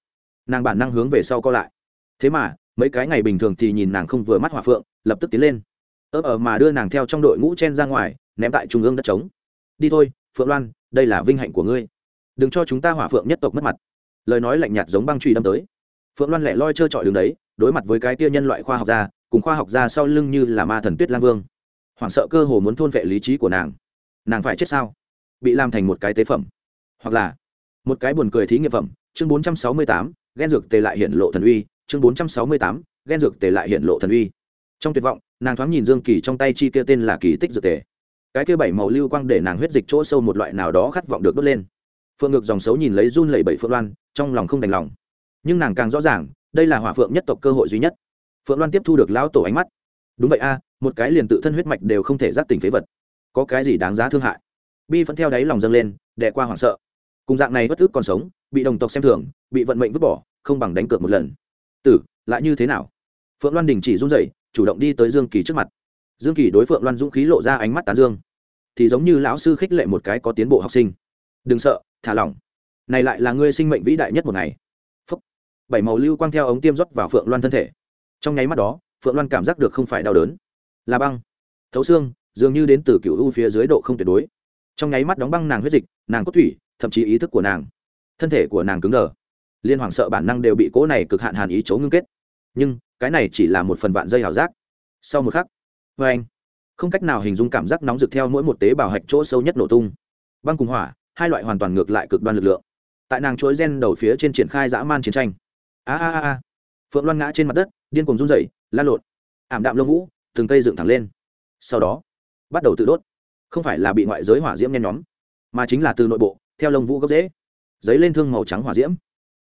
nàng bản năng hướng về sau co lại. Thế mà mấy cái ngày bình thường thì nhìn nàng không vừa mắt hỏa phượng lập tức tiến lên. Ấp ở mà đưa nàng theo trong đội ngũ chen ra ngoài ném tại trung ương đất trống. Đi thôi phượng loan đây là vinh hạnh của ngươi. Đừng cho chúng ta hỏa phượng nhất tộc mất mặt. Lời nói lạnh nhạt giống băng truy đâm tới. Phượng loan lẻ loi trơ trọi đứng đấy đối mặt với cái tia nhân loại khoa học gia cùng khoa học gia sau lưng như là ma thần tuyết lang vương. Hoảng sợ cơ hồ muốn thôn vệ lý trí của nàng. Nàng phải chết sao? Bị làm thành một cái tế phẩm. Hoặc là một cái buồn cười thí nghiệm phẩm. Chương 468, ghen dược tề lại hiện lộ thần uy chương 468, ghen dược tề lại hiện lộ thần uy. Trong tuyệt vọng nàng thoáng nhìn dương kỳ trong tay chi kia tên là kỳ tích dược tề. Cái kia bảy màu lưu quang để nàng huyết dịch chỗ sâu một loại nào đó khát vọng được đốt lên. Phượng ngược dòng xấu nhìn lấy run lẩy bẩy phượng loan trong lòng không đành lòng. Nhưng nàng càng rõ ràng đây là hỏa phượng nhất tộc cơ hội duy nhất. Phượng loan tiếp thu được lão tổ ánh mắt. Đúng vậy a một cái liền tự thân huyết mạch đều không thể giác tình phế vật. Có cái gì đáng giá thương hại? Bi vẫn theo đáy lòng dâng lên đè qua hoảng sợ. Cùng dạng này bất ức còn sống bị đồng tộc xem thường bị vận mệnh vứt bỏ không bằng đánh cược một lần. Tử, lại như thế nào? Phượng loan đình chỉ run rẩy, chủ động đi tới dương kỳ trước mặt. Dương kỳ đối phượng loan dũng khí lộ ra ánh mắt tán dương. Thì giống như lão sư khích lệ một cái có tiến bộ học sinh. Đừng sợ, thả lỏng. Này lại là ngươi sinh mệnh vĩ đại nhất một ngày. Phúc. bảy màu lưu quang theo ống tiêm rót vào phượng loan thân thể. Trong nháy mắt đó, phượng loan cảm giác được không phải đau đớn. Là băng. Thấu xương, dường như đến từ cựu u phía dưới độ không tuyệt đối. Trong nháy mắt đóng băng nàng huyết dịch, nàng cốt thủy, thậm chí ý thức của nàng. Thân thể của nàng cứng đờ liên hoàng sợ bản năng đều bị cố này cực hạn hàn ý chấu ngưng kết. Nhưng, cái này chỉ là một phần vạn dây hảo giác. Sau một khắc, vê anh, không cách nào hình dung cảm giác nóng rực theo mỗi một tế bào hạch chỗ sâu nhất nổ tung. Băng cùng hỏa, hai loại hoàn toàn ngược lại cực đoan lực lượng. Tại nàng chuỗi gen đầu phía trên triển khai dã man chiến tranh. A a a a. Phượng loan ngã trên mặt đất, điên cùng run rẩy lan lộn. Ảm đạm lông vũ, từng cây dựng thẳng lên. Sau đó, bắt đầu tự đốt. Không phải là bị ngoại giới hỏa diễm nhen nhóm, mà chính là từ nội bộ, theo lông vũ gốc dễ giấy lên thương màu trắng hỏa diễm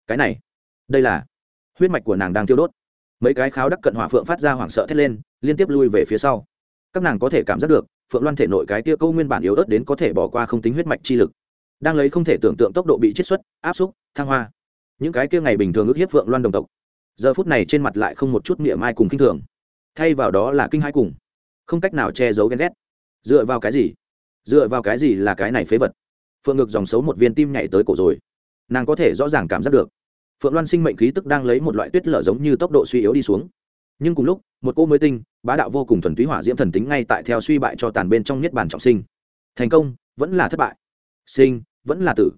cái này, đây là, huyết mạch của nàng đang tiêu đốt. Mấy cái kháo đắc cận hỏa phượng phát ra hoảng sợ thét lên, liên tiếp lui về phía sau. Các nàng có thể cảm giác được, phượng loan thể nội cái tia câu nguyên bản yếu ớt đến có thể bỏ qua không tính huyết mạch chi lực. Đang lấy không thể tưởng tượng tốc độ bị chiết xuất, áp xúc, thăng hoa. Những cái kia ngày bình thường ước hiếp phượng loan đồng tộc. Giờ phút này trên mặt lại không một chút miệng mai cùng kinh thường. Thay vào đó là kinh hai cùng, không cách nào che giấu ghen ghét. Dựa vào cái gì? Dựa vào cái gì là cái này phế vật? Phượng ngược dòng xấu một viên tim nhảy tới cổ rồi. Nàng có thể rõ ràng cảm giác được phượng loan sinh mệnh khí tức đang lấy một loại tuyết lở giống như tốc độ suy yếu đi xuống. Nhưng cùng lúc, một cô mới tinh, bá đạo vô cùng thuần túy hỏa diễm thần tính ngay tại theo suy bại cho tàn bên trong niết bàn trọng sinh. Thành công, vẫn là thất bại. Sinh, vẫn là tử.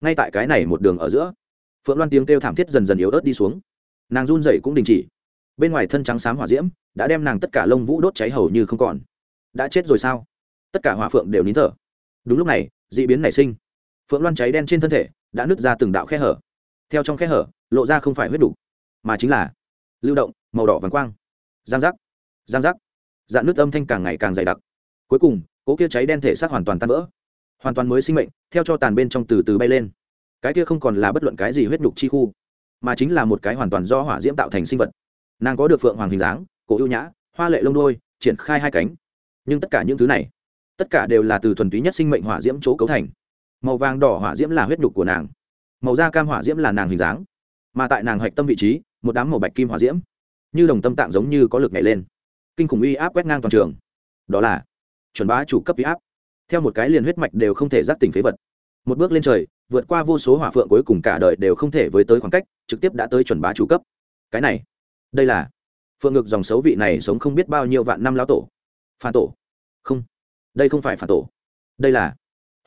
Ngay tại cái này một đường ở giữa, phượng loan tiếng kêu thảm thiết dần dần yếu ớt đi xuống. Nàng run rẩy cũng đình chỉ. Bên ngoài thân trắng xám hỏa diễm đã đem nàng tất cả lông vũ đốt cháy hầu như không còn. Đã chết rồi sao? Tất cả hỏa phượng đều nín thở. Đúng lúc này d ị biến nảy sinh. Phượng loan cháy đen trên thân thể, đã nứt ra từng đạo khe hở theo trong khe hở, lộ ra không phải huyết đủ, mà chính là lưu động, màu đỏ vàng quang. Giang giác giang giác. Dạn nước âm thanh càng ngày càng dày đặc. Cuối cùng, cỗ kia cháy đen thể xác hoàn toàn tan vỡ. Hoàn toàn mới sinh mệnh, theo cho tàn bên trong từ từ bay lên. Cái kia không còn là bất luận cái gì huyết nhục chi khu, mà chính là một cái hoàn toàn do hỏa diễm tạo thành sinh vật. Nàng có được phượng hoàng hình dáng, cổ ưu nhã, hoa lệ lông đôi, triển khai hai cánh. Nhưng tất cả những thứ này, tất cả đều là từ thuần túy nhất sinh mệnh hỏa diễm chỗ cấu thành. Màu vàng đỏ hỏa diễm là huyết nhục của nàng màu da cam hỏa diễm là nàng hình dáng, mà tại nàng hạch tâm vị trí, một đám màu bạch kim hỏa diễm, như đồng tâm tạng giống như có lực nhảy lên. Kinh khủng uy áp quét ngang toàn trường. Đó là chuẩn bá chủ cấp uy áp. Theo một cái liền huyết mạch đều không thể giác tỉnh phế vật. Một bước lên trời, vượt qua vô số hỏa phượng cuối cùng cả đời đều không thể với tới khoảng cách, trực tiếp đã tới chuẩn bá chủ cấp. Cái này, đây là phượng ngược dòng xấu vị này sống không biết bao nhiêu vạn năm lão tổ. Phản tổ. Không, đây không phải phản tổ. Đây là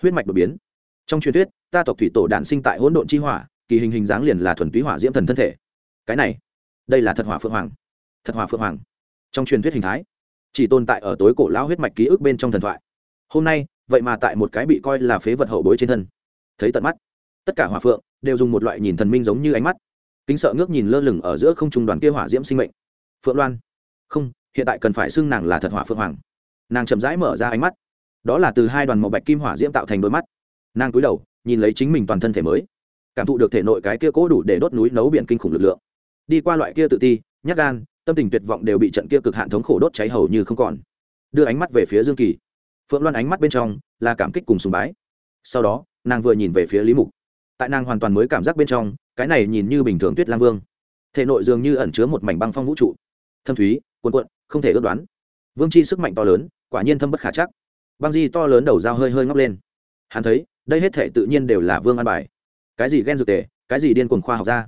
huyết mạch đột biến. Trong truyền thuyết ta tộc thủy tổ đản sinh tại hỗn độn chi hỏa, kỳ hình hình dáng liền là thuần túy hỏa diễm thần thân thể. Cái này, đây là thật hỏa phượng hoàng. Thật hỏa phượng hoàng. Trong truyền thuyết hình thái, chỉ tồn tại ở tối cổ lão huyết mạch ký ức bên trong thần thoại. Hôm nay, vậy mà tại một cái bị coi là phế vật hậu bối trên thân. Thấy tận mắt, tất cả hỏa phượng đều dùng một loại nhìn thần minh giống như ánh mắt. Kính sợ ngước nhìn lơ lửng ở giữa không trung đoàn kia hỏa diễm sinh mệnh. Phượng loan. Không, hiện tại cần phải xưng nàng là thật hỏa phượng hoàng. Nàng chậm rãi mở ra ánh mắt. Đó là từ hai đoàn màu bạch kim hỏa diễm tạo thành đôi mắt. Nàng cúi đầu nhìn lấy chính mình toàn thân thể mới. Cảm thụ được thể nội cái kia cố đủ để đốt núi nấu biển kinh khủng lực lượng. Đi qua loại kia tự ti, nhát gan, tâm tình tuyệt vọng đều bị trận kia cực hạn thống khổ đốt cháy hầu như không còn. Đưa ánh mắt về phía dương kỳ. Phượng loan ánh mắt bên trong là cảm kích cùng sùng bái. Sau đó, nàng vừa nhìn về phía lý mục. Tại nàng hoàn toàn mới cảm giác bên trong, cái này nhìn như bình thường tuyết lang vương. Thể nội dường như ẩn chứa một mảnh băng phong vũ trụ. Thâm thúy, cuồn cuộn, không thể ước đoán. Vương chi sức mạnh to lớn, quả nhiên thâm bất khả chắc. Băng di to lớn đầu dao hơi hơi ngóc lên. Hắn thấy đây hết thể tự nhiên đều là vương an bài. Cái gì ghen dược tề, cái gì điên cuồng khoa học ra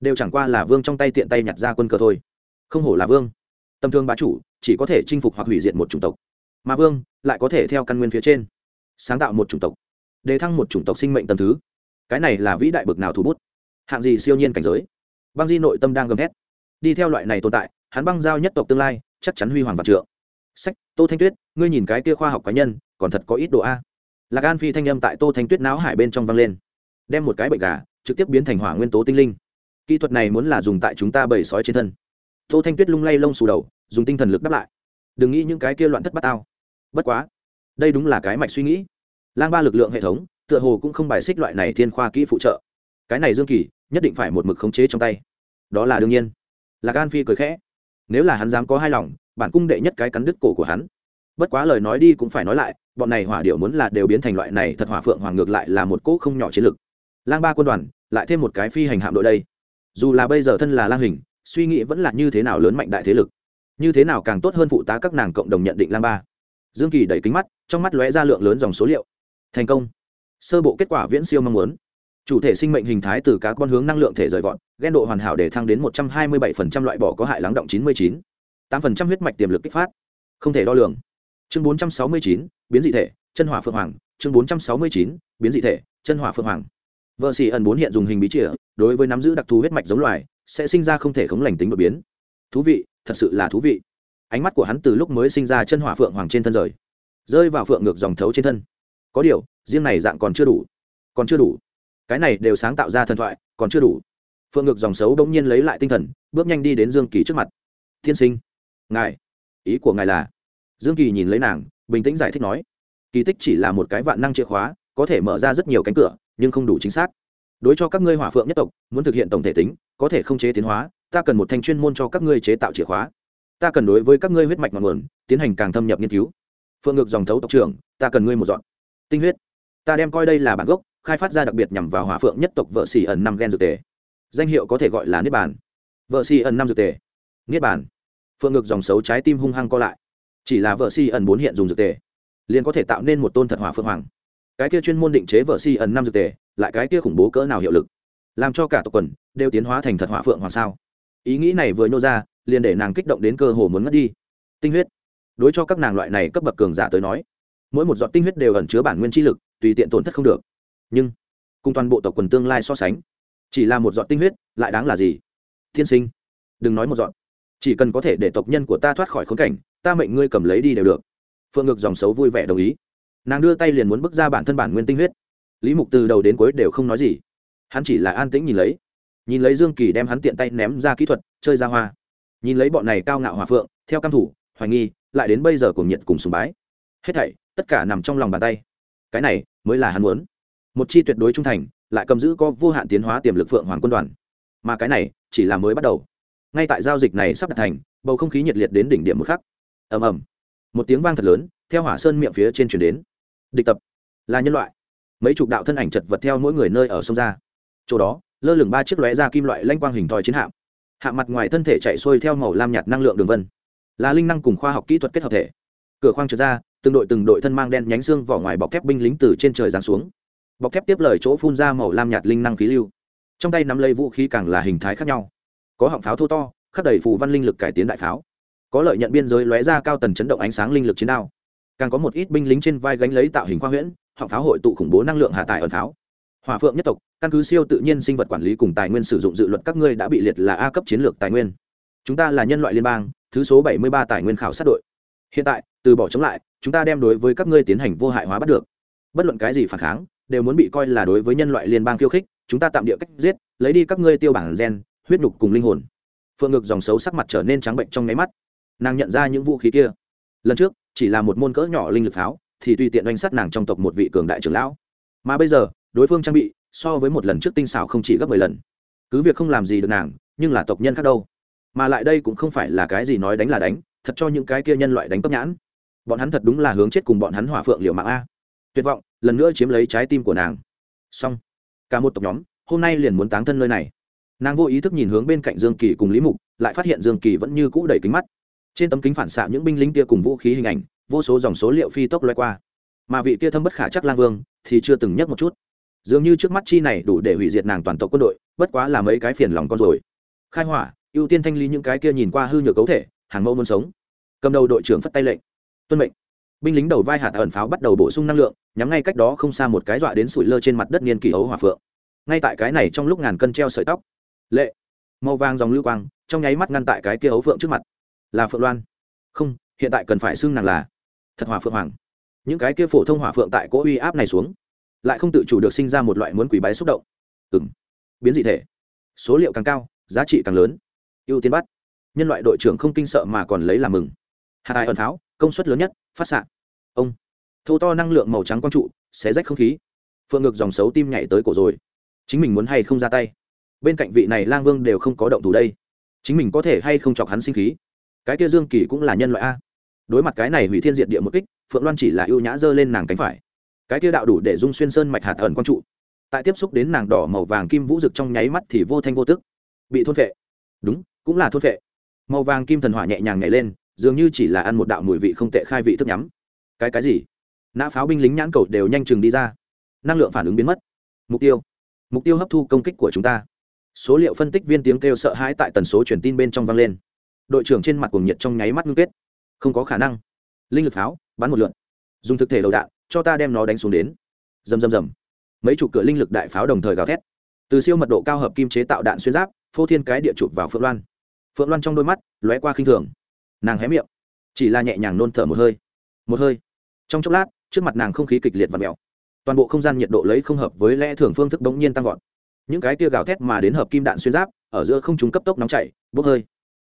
đều chẳng qua là vương trong tay tiện tay nhặt ra quân cờ thôi. Không hổ là vương. Tâm thương bá chủ, chỉ có thể chinh phục hoặc hủy diệt một chủng tộc. Mà vương lại có thể theo căn nguyên phía trên, sáng tạo một chủng tộc, đề thăng một chủng tộc sinh mệnh tầm thứ. Cái này là vĩ đại bực nào thủ bút? Hạng gì siêu nhiên cảnh giới? Băng di nội tâm đang gầm hét đi theo loại này tồn tại, hắn băng giao nhất tộc tương lai, chắc chắn huy hoàng vạn trượng. Sách, tô thanh tuyết, ngươi nhìn cái kia khoa học cá nhân, còn thật có ít độ a lạc an phi thanh âm tại tô thanh tuyết não hải bên trong vang lên. Đem một cái bệnh gà, trực tiếp biến thành hỏa nguyên tố tinh linh. Kỹ thuật này muốn là dùng tại chúng ta bầy sói trên thân. Tô thanh tuyết lung lay lông xù đầu, dùng tinh thần lực đáp lại. Đừng nghĩ những cái kia loạn thất bát tao. Bất quá, đây đúng là cái mạch suy nghĩ. Lang ba lực lượng hệ thống, tựa hồ cũng không bài xích loại này thiên khoa kỹ phụ trợ. Cái này dương kỳ, nhất định phải một mực khống chế trong tay. Đó là đương nhiên. Lạc an phi cười khẽ. Nếu là hắn dám có hai lòng, bản cung đệ nhất cái cắn đứt cổ của hắn bất quá lời nói đi cũng phải nói lại, bọn này hỏa điệu muốn là đều biến thành loại này thật hỏa phượng hoàng ngược lại là một cỗ không nhỏ chiến lực. Lang ba quân đoàn, lại thêm một cái phi hành hạm đội đây. Dù là bây giờ thân là lang hình, suy nghĩ vẫn là như thế nào lớn mạnh đại thế lực. Như thế nào càng tốt hơn phụ tá các nàng cộng đồng nhận định lang ba. Dương kỳ đẩy kính mắt, trong mắt lóe ra lượng lớn dòng số liệu. Thành công. Sơ bộ kết quả viễn siêu mong muốn. Chủ thể sinh mệnh hình thái từ các con hướng năng lượng thể rời vọt ghen độ hoàn hảo để thăng đến một trăm hai mươi bảy loại bỏ có hại lắng động chín mươi chín. tám huyết mạch tiềm lực kích phát. Không thể đo lường chương bốn trăm sáu mươi chín, biến dị thể, chân hỏa phượng hoàng. Chương bốn trăm sáu mươi chín, biến dị thể, chân hỏa phượng hoàng. Vợ xì ẩn bốn hiện dùng hình bí chìa đối với nắm giữ đặc thù huyết mạch giống loài, sẽ sinh ra không thể khống lành tính đột biến. Thú vị, thật sự là thú vị. Ánh mắt của hắn từ lúc mới sinh ra chân hỏa phượng hoàng trên thân rời, rơi vào phượng ngược dòng thấu trên thân. Có điều, riêng này dạng còn chưa đủ. Còn chưa đủ. Cái này đều sáng tạo ra thần thoại, còn chưa đủ. Phượng ngược dòng xấu bỗng nhiên lấy lại tinh thần, bước nhanh đi đến dương kỳ trước mặt. Thiên sinh, ngài, ý của ngài là dương kỳ nhìn lấy nàng, bình tĩnh giải thích nói, kỳ tích chỉ là một cái vạn năng chìa khóa, có thể mở ra rất nhiều cánh cửa, nhưng không đủ chính xác. Đối cho các ngươi hỏa phượng nhất tộc, muốn thực hiện tổng thể tính, có thể không chế tiến hóa, ta cần một thanh chuyên môn cho các ngươi chế tạo chìa khóa. Ta cần đối với các ngươi huyết mạch ngọn nguồn, tiến hành càng thâm nhập nghiên cứu. Phượng ngược dòng thấu tộc trưởng, ta cần ngươi một dọn. Tinh huyết. Ta đem coi đây là bản gốc, khai phát ra đặc biệt nhằm vào hỏa phượng nhất tộc vợ xỉ ẩn năm gen dược tề. Danh hiệu có thể gọi là niết bàn. Vợ xỉ ẩn năm dược tề. Niết bàn. Phượng ngược dòng xấu trái tim hung hăng co lại chỉ là vợ si ẩn bốn hiện dùng dược tề, liền có thể tạo nên một tôn thật hỏa phượng hoàng. Cái kia chuyên môn định chế vợ si ẩn năm dược tề, lại cái kia khủng bố cỡ nào hiệu lực, làm cho cả tộc quần đều tiến hóa thành thật hỏa phượng hoàng sao? Ý nghĩ này vừa nhô ra, liền để nàng kích động đến cơ hồ muốn ngất đi. Tinh huyết. Đối cho các nàng loại này cấp bậc cường giả tới nói, mỗi một giọt tinh huyết đều ẩn chứa bản nguyên chi lực, tùy tiện tổn thất không được. Nhưng, cùng toàn bộ tộc quần tương lai so sánh, chỉ là một giọt tinh huyết, lại đáng là gì? Thiên sinh, đừng nói một giọt. Chỉ cần có thể để tộc nhân của ta thoát khỏi khốn cảnh ta mệnh ngươi cầm lấy đi đều được. Phượng ngược dòng xấu vui vẻ đồng ý. Nàng đưa tay liền muốn bước ra bản thân bản nguyên tinh huyết. Lý mục từ đầu đến cuối đều không nói gì. Hắn chỉ là an tĩnh nhìn lấy. Nhìn lấy dương kỳ đem hắn tiện tay ném ra kỹ thuật, chơi ra hoa. Nhìn lấy bọn này cao ngạo hòa phượng, theo cam thủ, hoài nghi, lại đến bây giờ cùng nhiệt cùng sùng bái. Hết thảy, tất cả nằm trong lòng bàn tay. Cái này mới là hắn muốn. Một chi tuyệt đối trung thành, lại cầm giữ có vô hạn tiến hóa tiềm lực phượng hoàng quân đoàn. Mà cái này chỉ là mới bắt đầu. Ngay tại giao dịch này sắp đặt thành, bầu không khí nhiệt liệt đến đỉnh điểm một khắc ầm ầm. Một tiếng vang thật lớn, theo hỏa sơn miệng phía trên chuyển đến. Địch tập. Là nhân loại. Mấy chục đạo thân ảnh chật vật theo mỗi người nơi ở sông ra. Chỗ đó, lơ lửng ba chiếc lóe ra kim loại lanh quang hình thòi chiến hạm. Hạ mặt ngoài thân thể chạy xuôi theo màu lam nhạt năng lượng đường vân. Là linh năng cùng khoa học kỹ thuật kết hợp thể. Cửa khoang trượt ra, từng đội từng đội thân mang đen nhánh xương vỏ ngoài bọc thép binh lính từ trên trời giáng xuống. Bọc thép tiếp lời chỗ phun ra màu lam nhạt linh năng khí lưu. Trong tay nắm lấy vũ khí càng là hình thái khác nhau. Có họng pháo thô to, khắc đầy phù văn linh lực cải tiến đại pháo có lợi nhận biên giới lóe ra cao tần chấn động ánh sáng linh lực chiến đao. Càng có một ít binh lính trên vai gánh lấy tạo hình khoa huyễn họ pháo hội tụ khủng bố năng lượng hạ tải ẩn pháo. Hòa phượng nhất tộc, căn cứ siêu tự nhiên sinh vật quản lý cùng tài nguyên sử dụng dự luật các ngươi đã bị liệt là a cấp chiến lược tài nguyên. Chúng ta là nhân loại liên bang, thứ số bảy mươi ba tài nguyên khảo sát đội. Hiện tại, từ bỏ chống lại, chúng ta đem đối với các ngươi tiến hành vô hại hóa bắt được. Bất luận cái gì phản kháng, đều muốn bị coi là đối với nhân loại liên bang khiêu khích, chúng ta tạm địa cách giết, lấy đi các ngươi tiêu bản gen, huyết nhục cùng linh hồn. Phượng ngực dòng xấu sắc mặt trở nên trắng bệnh trong nháy mắt nàng nhận ra những vũ khí kia. Lần trước, chỉ là một môn cỡ nhỏ linh lực pháo, thì tùy tiện oanh sát nàng trong tộc một vị cường đại trưởng lão. Mà bây giờ, đối phương trang bị, so với một lần trước tinh xảo không chỉ gấp mười lần. Cứ việc không làm gì được nàng, nhưng là tộc nhân khác đâu. Mà lại đây cũng không phải là cái gì nói đánh là đánh, thật cho những cái kia nhân loại đánh cấp nhãn. Bọn hắn thật đúng là hướng chết cùng bọn hắn hỏa phượng liệu mạng a. Tuyệt vọng, lần nữa chiếm lấy trái tim của nàng. Xong. Cả một tộc nhóm, hôm nay liền muốn táng thân nơi này. Nàng vô ý thức nhìn hướng bên cạnh dương kỳ cùng lý mục, lại phát hiện dương kỳ vẫn như cũ đầy kính mắt trên tấm kính phản xạ những binh lính kia cùng vũ khí hình ảnh, vô số dòng số liệu phi tốc loay qua. Mà vị kia thâm bất khả chắc lang vương thì chưa từng nhắc một chút. Dường như trước mắt chi này đủ để hủy diệt nàng toàn tộc quân đội, bất quá là mấy cái phiền lòng con rồi. Khai hỏa, ưu tiên thanh lý những cái kia nhìn qua hư nhược cấu thể, hàng mẫu muốn sống. Cầm đầu đội trưởng phất tay lệnh. Tuân mệnh. Binh lính đầu vai hạt ẩn pháo bắt đầu bổ sung năng lượng, nhắm ngay cách đó không xa một cái dọa đến sủi lơ trên mặt đất niên kỳ ấu hòa phượng. Ngay tại cái này trong lúc ngàn cân treo sợi tóc. Lệ. Màu vàng dòng lưu quang, trong nháy mắt ngăn tại cái kia ấu phượng trước mặt là phượng loan không hiện tại cần phải xưng nàng là thật hỏa phượng hoàng những cái kia phổ thông hỏa phượng tại cỗ uy áp này xuống lại không tự chủ được sinh ra một loại muốn quỷ bái xúc động ừng biến dị thể số liệu càng cao giá trị càng lớn ưu tiên bắt nhân loại đội trưởng không kinh sợ mà còn lấy làm mừng hạt tài ẩn tháo công suất lớn nhất phát xạ ông thô to năng lượng màu trắng quang trụ xé rách không khí phượng ngược dòng xấu tim nhảy tới cổ rồi chính mình muốn hay không ra tay bên cạnh vị này lang vương đều không có động thủ đây chính mình có thể hay không chọc hắn sinh khí cái kia dương kỳ cũng là nhân loại a. Đối mặt cái này hủy thiên diệt địa một kích, phượng loan chỉ là ưu nhã giơ lên nàng cánh phải. Cái kia đạo đủ để dung xuyên sơn mạch hạt ẩn quang trụ. Tại tiếp xúc đến nàng đỏ, màu vàng, kim vũ rực trong nháy mắt thì vô thanh vô tức. Bị thôn vệ. đúng, cũng là thôn vệ. màu vàng, kim thần hỏa nhẹ nhàng nhảy lên, dường như chỉ là ăn một đạo mùi vị không tệ khai vị thức nhắm. Cái cái gì? Nã pháo binh lính nhãn cầu đều nhanh chừng đi ra. Năng lượng phản ứng biến mất. Mục tiêu. Mục tiêu hấp thu công kích của chúng ta. Số liệu phân tích viên tiếng kêu sợ hãi tại tần số truyền tin bên trong vang lên đội trưởng trên mặt cuồng nhiệt trong nháy mắt ngưng kết. Không có khả năng. Linh lực pháo, bắn một lượn. Dùng thực thể đầu đạn, cho ta đem nó đánh xuống đến. Rầm rầm rầm. Mấy chục cửa linh lực đại pháo đồng thời gào thét. Từ siêu mật độ cao hợp kim chế tạo đạn xuyên giáp, phô thiên cái địa chụp vào phượng loan. Phượng loan trong đôi mắt lóe qua khinh thường. Nàng hé miệng, chỉ là nhẹ nhàng nôn thở một hơi. Một hơi. Trong chốc lát, trước mặt nàng không khí kịch liệt và mèo. Toàn bộ không gian nhiệt độ lấy không hợp với lẽ thường phương thức bỗng nhiên tăng vọt. Những cái tia gào thét mà đến hợp kim đạn xuyên giáp, ở giữa không chúng cấp tốc nóng chảy, bốc hơi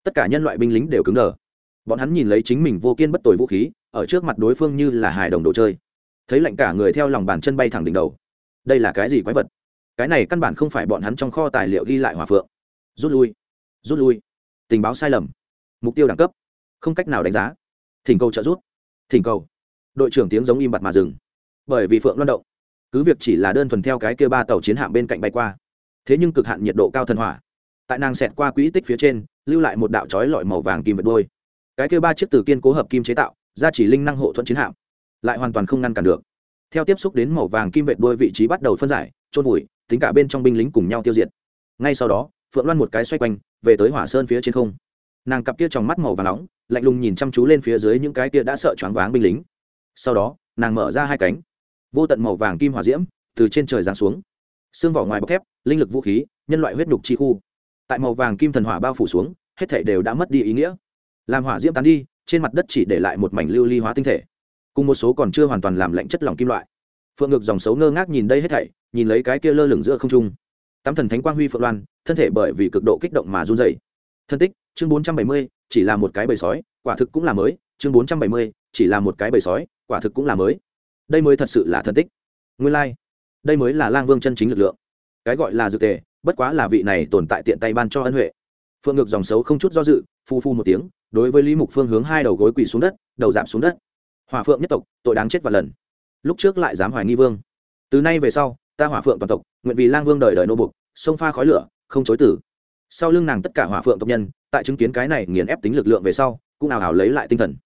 tất cả nhân loại binh lính đều cứng đờ. Bọn hắn nhìn lấy chính mình vô kiên bất tồi vũ khí, ở trước mặt đối phương như là hài đồng đồ chơi. Thấy lạnh cả người theo lòng bàn chân bay thẳng đỉnh đầu. Đây là cái gì quái vật? Cái này căn bản không phải bọn hắn trong kho tài liệu ghi lại hòa phượng. Rút lui. Rút lui. Tình báo sai lầm. Mục tiêu đẳng cấp. Không cách nào đánh giá. Thỉnh cầu trợ rút thỉnh cầu. Đội trưởng tiếng giống im bặt mà dừng. Bởi vì phượng loan động. Cứ việc chỉ là đơn thuần theo cái kia ba tàu chiến hạm bên cạnh bay qua. Thế nhưng cực hạn nhiệt độ cao thần hỏa tại nàng xẹt qua quỹ tích phía trên, lưu lại một đạo trói lọi màu vàng kim vật đôi cái kia ba chiếc từ kiên cố hợp kim chế tạo ra chỉ linh năng hộ thuận chiến hạm, lại hoàn toàn không ngăn cản được. Theo tiếp xúc đến màu vàng kim vệt đôi vị trí bắt đầu phân giải trôn vùi, tính cả bên trong binh lính cùng nhau tiêu diệt. Ngay sau đó, phượng loan một cái xoay quanh, về tới hỏa sơn phía trên không. Nàng cặp kia trong mắt màu và nóng, lạnh lùng nhìn chăm chú lên phía dưới những cái kia đã sợ choáng váng binh lính. Sau đó, nàng mở ra hai cánh. Vô tận màu vàng kim hỏa diễm từ trên trời giáng xuống. Xương vỏ ngoài bọc thép, linh lực vũ khí, nhân loại huyết nhục chi khu tại màu vàng kim thần hỏa bao phủ xuống, hết thể đều đã mất đi ý nghĩa. Làm hỏa diễm tán đi, trên mặt đất chỉ để lại một mảnh lưu ly hóa tinh thể. Cùng một số còn chưa hoàn toàn làm lạnh chất lỏng kim loại. Phượng ngược dòng xấu ngơ ngác nhìn đây hết thảy, nhìn lấy cái kia lơ lửng giữa không trung. Tám thần thánh quang huy phượng loan, thân thể bởi vì cực độ kích động mà run dày thân tích, chương bốn trăm bảy mươi, chỉ là một cái bầy sói, quả thực cũng là mới, chương bốn trăm bảy mươi, chỉ là một cái bầy sói, quả thực cũng là mới. Đây mới thật sự là thân tích. Nguyên lai、like. đây mới là lang vương chân chính lực lượng. Cái gọi là dược tề bất quá là vị này tồn tại tiện tay ban cho ân huệ. Phượng ngược dòng xấu không chút do dự, phu phu một tiếng, đối với lý mục phương hướng hai đầu gối quỳ xuống đất, đầu giảm xuống đất. Hòa phượng nhất tộc, tội đáng chết và lần. Lúc trước lại dám hoài nghi vương. Từ nay về sau, ta hỏa phượng toàn tộc, nguyện vì lang vương đời đời nô bục sông pha khói lửa, không chối tử. Sau lưng nàng tất cả hỏa phượng tộc nhân, tại chứng kiến cái này nghiền ép tính lực lượng về sau, cũng ảo ảo lấy lại tinh thần.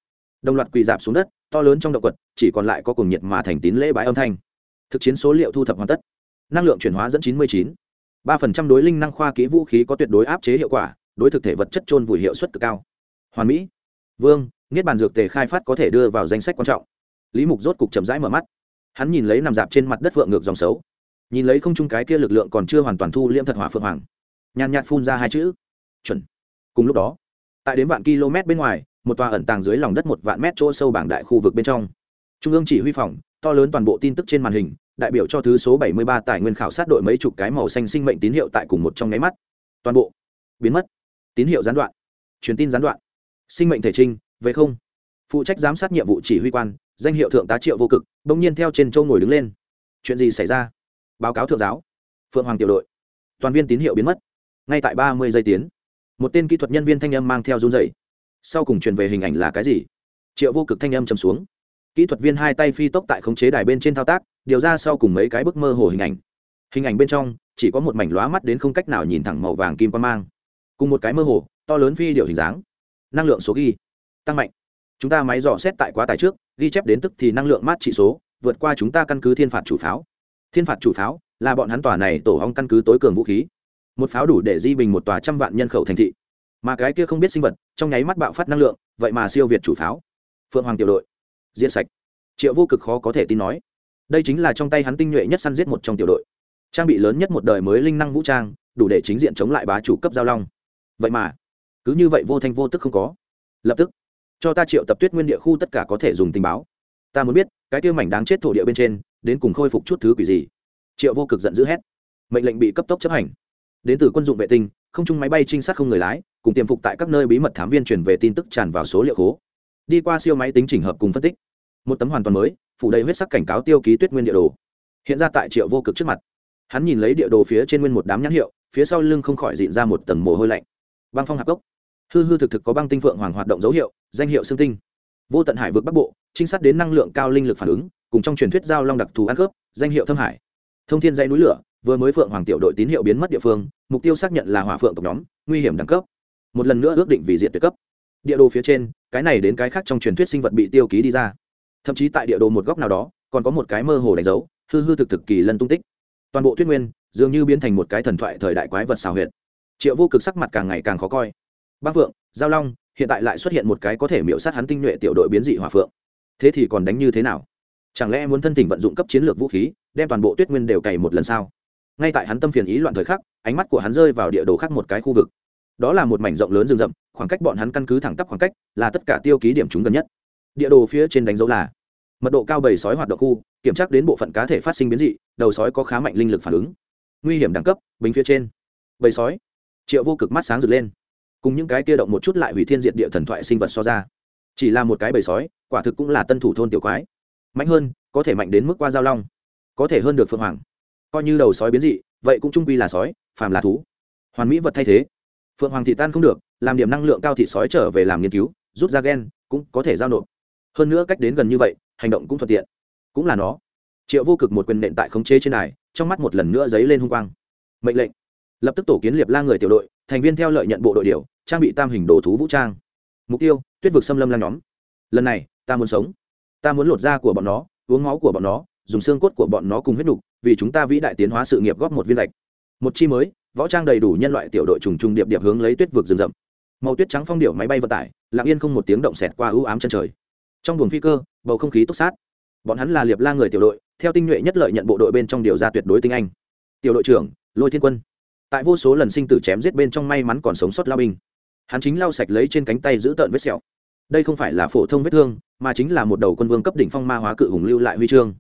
Đồng loạt quỳ dạp xuống đất, to lớn trong động quật, chỉ còn lại có cùng nhiệt mà thành tín lễ bái âm thanh. Thực chiến số liệu thu thập hoàn tất. Năng lượng chuyển hóa dẫn chín mươi chín ba phần trăm đối linh năng khoa kỹ vũ khí có tuyệt đối áp chế hiệu quả, đối thực thể vật chất trôn vùi hiệu suất cực cao. Hoàn mỹ. Vương, niết bàn dược tề khai phát có thể đưa vào danh sách quan trọng. Lý mục rốt cục chậm rãi mở mắt. Hắn nhìn lấy nằm dạp trên mặt đất vượng ngược dòng xấu nhìn lấy không chung cái kia lực lượng còn chưa hoàn toàn thu liễm thật hỏa phượng hoàng. Nhàn nhạt phun ra hai chữ. Chuẩn. Cùng lúc đó, tại đến vạn km bên ngoài, một tòa ẩn tàng dưới lòng đất một vạn mét chỗ sâu bảng đại khu vực bên trong. Trung ương chỉ huy phòng, to lớn toàn bộ tin tức trên màn hình đại biểu cho thứ số 73 tài nguyên khảo sát đội mấy chục cái màu xanh sinh mệnh tín hiệu tại cùng một trong nháy mắt. Toàn bộ biến mất. Tín hiệu gián đoạn. Truyền tin gián đoạn. Sinh mệnh thể trinh, về không. Phụ trách giám sát nhiệm vụ chỉ huy quan, danh hiệu thượng tá triệu vô cực, bỗng nhiên theo trên châu ngồi đứng lên. Chuyện gì xảy ra? Báo cáo thượng giáo. Phượng hoàng tiểu đội. Toàn viên tín hiệu biến mất. Ngay tại ba mươi giây tiến, một tên kỹ thuật nhân viên thanh âm mang theo run rẩy. sau cùng truyền về hình ảnh là cái gì? Triệu vô cực thanh âm trầm xuống. Kỹ thuật viên hai tay phi tốc tại khống chế đài bên trên thao tác điều ra sau cùng mấy cái bức mơ hồ hình ảnh. Hình ảnh bên trong, chỉ có một mảnh lóa mắt đến không cách nào nhìn thẳng màu vàng kim quan mang. Cùng một cái mơ hồ, to lớn phi điều hình dáng. Năng lượng số ghi. Tăng mạnh. Chúng ta máy dò xét tại quá tải trước, ghi chép đến tức thì năng lượng mát trị số, vượt qua chúng ta căn cứ thiên phạt chủ pháo. Thiên phạt chủ pháo là bọn hắn tòa này tổ hong căn cứ tối cường vũ khí. Một pháo đủ để di bình một tòa trăm vạn nhân khẩu thành thị. Mà cái kia không biết sinh vật, trong nháy mắt bạo phát năng lượng, vậy mà siêu việt chủ pháo. Phượng hoàng tiểu đội. Diện sạch. Triệu vô cực khó có thể tin nói đây chính là trong tay hắn tinh nhuệ nhất săn giết một trong tiểu đội. Trang bị lớn nhất một đời mới linh năng vũ trang, đủ để chính diện chống lại bá chủ cấp giao long. Vậy mà, cứ như vậy vô thanh vô tức không có. Lập tức, cho ta triệu tập tuyết nguyên địa khu tất cả có thể dùng tình báo. Ta muốn biết, cái tiêu mảnh đáng chết thổ địa bên trên, đến cùng khôi phục chút thứ quỷ gì? Triệu vô cực giận dữ hét. Mệnh lệnh bị cấp tốc chấp hành. Đến từ quân dụng vệ tinh, không chung máy bay trinh sát không người lái, cùng tiềm phục tại các nơi bí mật thám viên truyền về tin tức tràn vào số liệu khố. Đi qua siêu máy tính chỉnh hợp cùng phân tích. Một tấm hoàn toàn mới phủ đầy huyết sắc cảnh cáo tiêu ký tuyết nguyên địa đồ. Hiện ra tại triệu vô cực trước mặt. Hắn nhìn lấy địa đồ phía trên nguyên một đám nhãn hiệu, phía sau lưng không khỏi dịn ra một tầng mồ hôi lạnh. Băng phong hạp cốc. Hư hư thực thực có băng tinh phượng hoàng hoạt động dấu hiệu, danh hiệu xương tinh. Vô tận hải vượt bắc bộ, trinh sát đến năng lượng cao linh lực phản ứng, cùng trong truyền thuyết giao long đặc thù ăn khớp, danh hiệu thâm hải. Thông thiên dãy núi lửa, vừa mới phượng hoàng tiểu đội tín hiệu biến mất địa phương, mục tiêu xác nhận là hỏa phượng tộc nhóm, nguy hiểm đẳng cấp. Một lần nữa ước định vì diện tuyệt cấp. Địa đồ phía trên, cái này đến cái khác trong truyền thuyết sinh vật bị tiêu ký đi ra thậm chí tại địa đồ một góc nào đó, còn có một cái mơ hồ đánh dấu, hư hư thực thực kỳ lân tung tích. Toàn bộ thuyết nguyên, dường như biến thành một cái thần thoại thời đại quái vật xào huyệt. Triệu vô cực sắc mặt càng ngày càng khó coi. Bác phượng giao long, hiện tại lại xuất hiện một cái có thể miễu sát hắn tinh nhuệ tiểu đội biến dị hỏa phượng. Thế thì còn đánh như thế nào? Chẳng lẽ muốn thân tình vận dụng cấp chiến lược vũ khí, đem toàn bộ tuyết nguyên đều cày một lần sao? Ngay tại hắn tâm phiền ý loạn thời khắc, ánh mắt của hắn rơi vào địa đồ khác một cái khu vực. Đó là một mảnh rộng lớn rừng rậm, khoảng cách bọn hắn căn cứ thẳng tắp khoảng cách là tất cả tiêu ký điểm chúng gần nhất địa đồ phía trên đánh dấu là mật độ cao bầy sói hoạt động khu, kiểm tra đến bộ phận cá thể phát sinh biến dị, đầu sói có khá mạnh linh lực phản ứng. Nguy hiểm đẳng cấp, bình phía trên. Bầy sói, triệu vô cực mắt sáng rực lên. Cùng những cái kia động một chút lại hủy thiên diệt địa thần thoại sinh vật so ra, chỉ là một cái bầy sói, quả thực cũng là tân thủ thôn tiểu quái. Mạnh hơn, có thể mạnh đến mức qua giao long, có thể hơn được phượng hoàng. Coi như đầu sói biến dị, vậy cũng trung quy là sói, phàm là thú. Hoàn mỹ vật thay thế. Phượng hoàng thị tan không được, làm điểm năng lượng cao thị sói trở về làm nghiên cứu, rút ra gen, cũng có thể giao nộp hơn nữa cách đến gần như vậy, hành động cũng thuận tiện. Cũng là nó. Triệu vô cực một quyền nện tại khống chế trên này, trong mắt một lần nữa dấy lên hung quang. Mệnh lệnh. Lập tức tổ kiến liệp la người tiểu đội, thành viên theo lợi nhận bộ đội điều, trang bị tam hình đồ thú vũ trang. Mục tiêu, tuyết vực xâm lâm lan nhóm. Lần này, ta muốn sống. Ta muốn lột da của bọn nó, uống máu của bọn nó, dùng xương cốt của bọn nó cùng huyết nục, vì chúng ta vĩ đại tiến hóa sự nghiệp góp một viên lệch. Một chi mới, võ trang đầy đủ nhân loại tiểu đội trùng trùng điệp điệp hướng lấy tuyết vực rừng rậm. Màu tuyết trắng phong điệu máy bay vận tải, lặng yên không một tiếng động xẹt qua ưu ám chân trời trong buồng phi cơ, bầu không khí túc sát. Bọn hắn là liệp la người tiểu đội, theo tinh nhuệ nhất lợi nhận bộ đội bên trong điều ra tuyệt đối tinh anh. Tiểu đội trưởng, lôi thiên quân. Tại vô số lần sinh tử chém giết bên trong may mắn còn sống sót lao binh. Hắn chính lau sạch lấy trên cánh tay giữ tợn vết sẹo. Đây không phải là phổ thông vết thương, mà chính là một đầu quân vương cấp đỉnh phong ma hóa cự hùng lưu lại huy chương.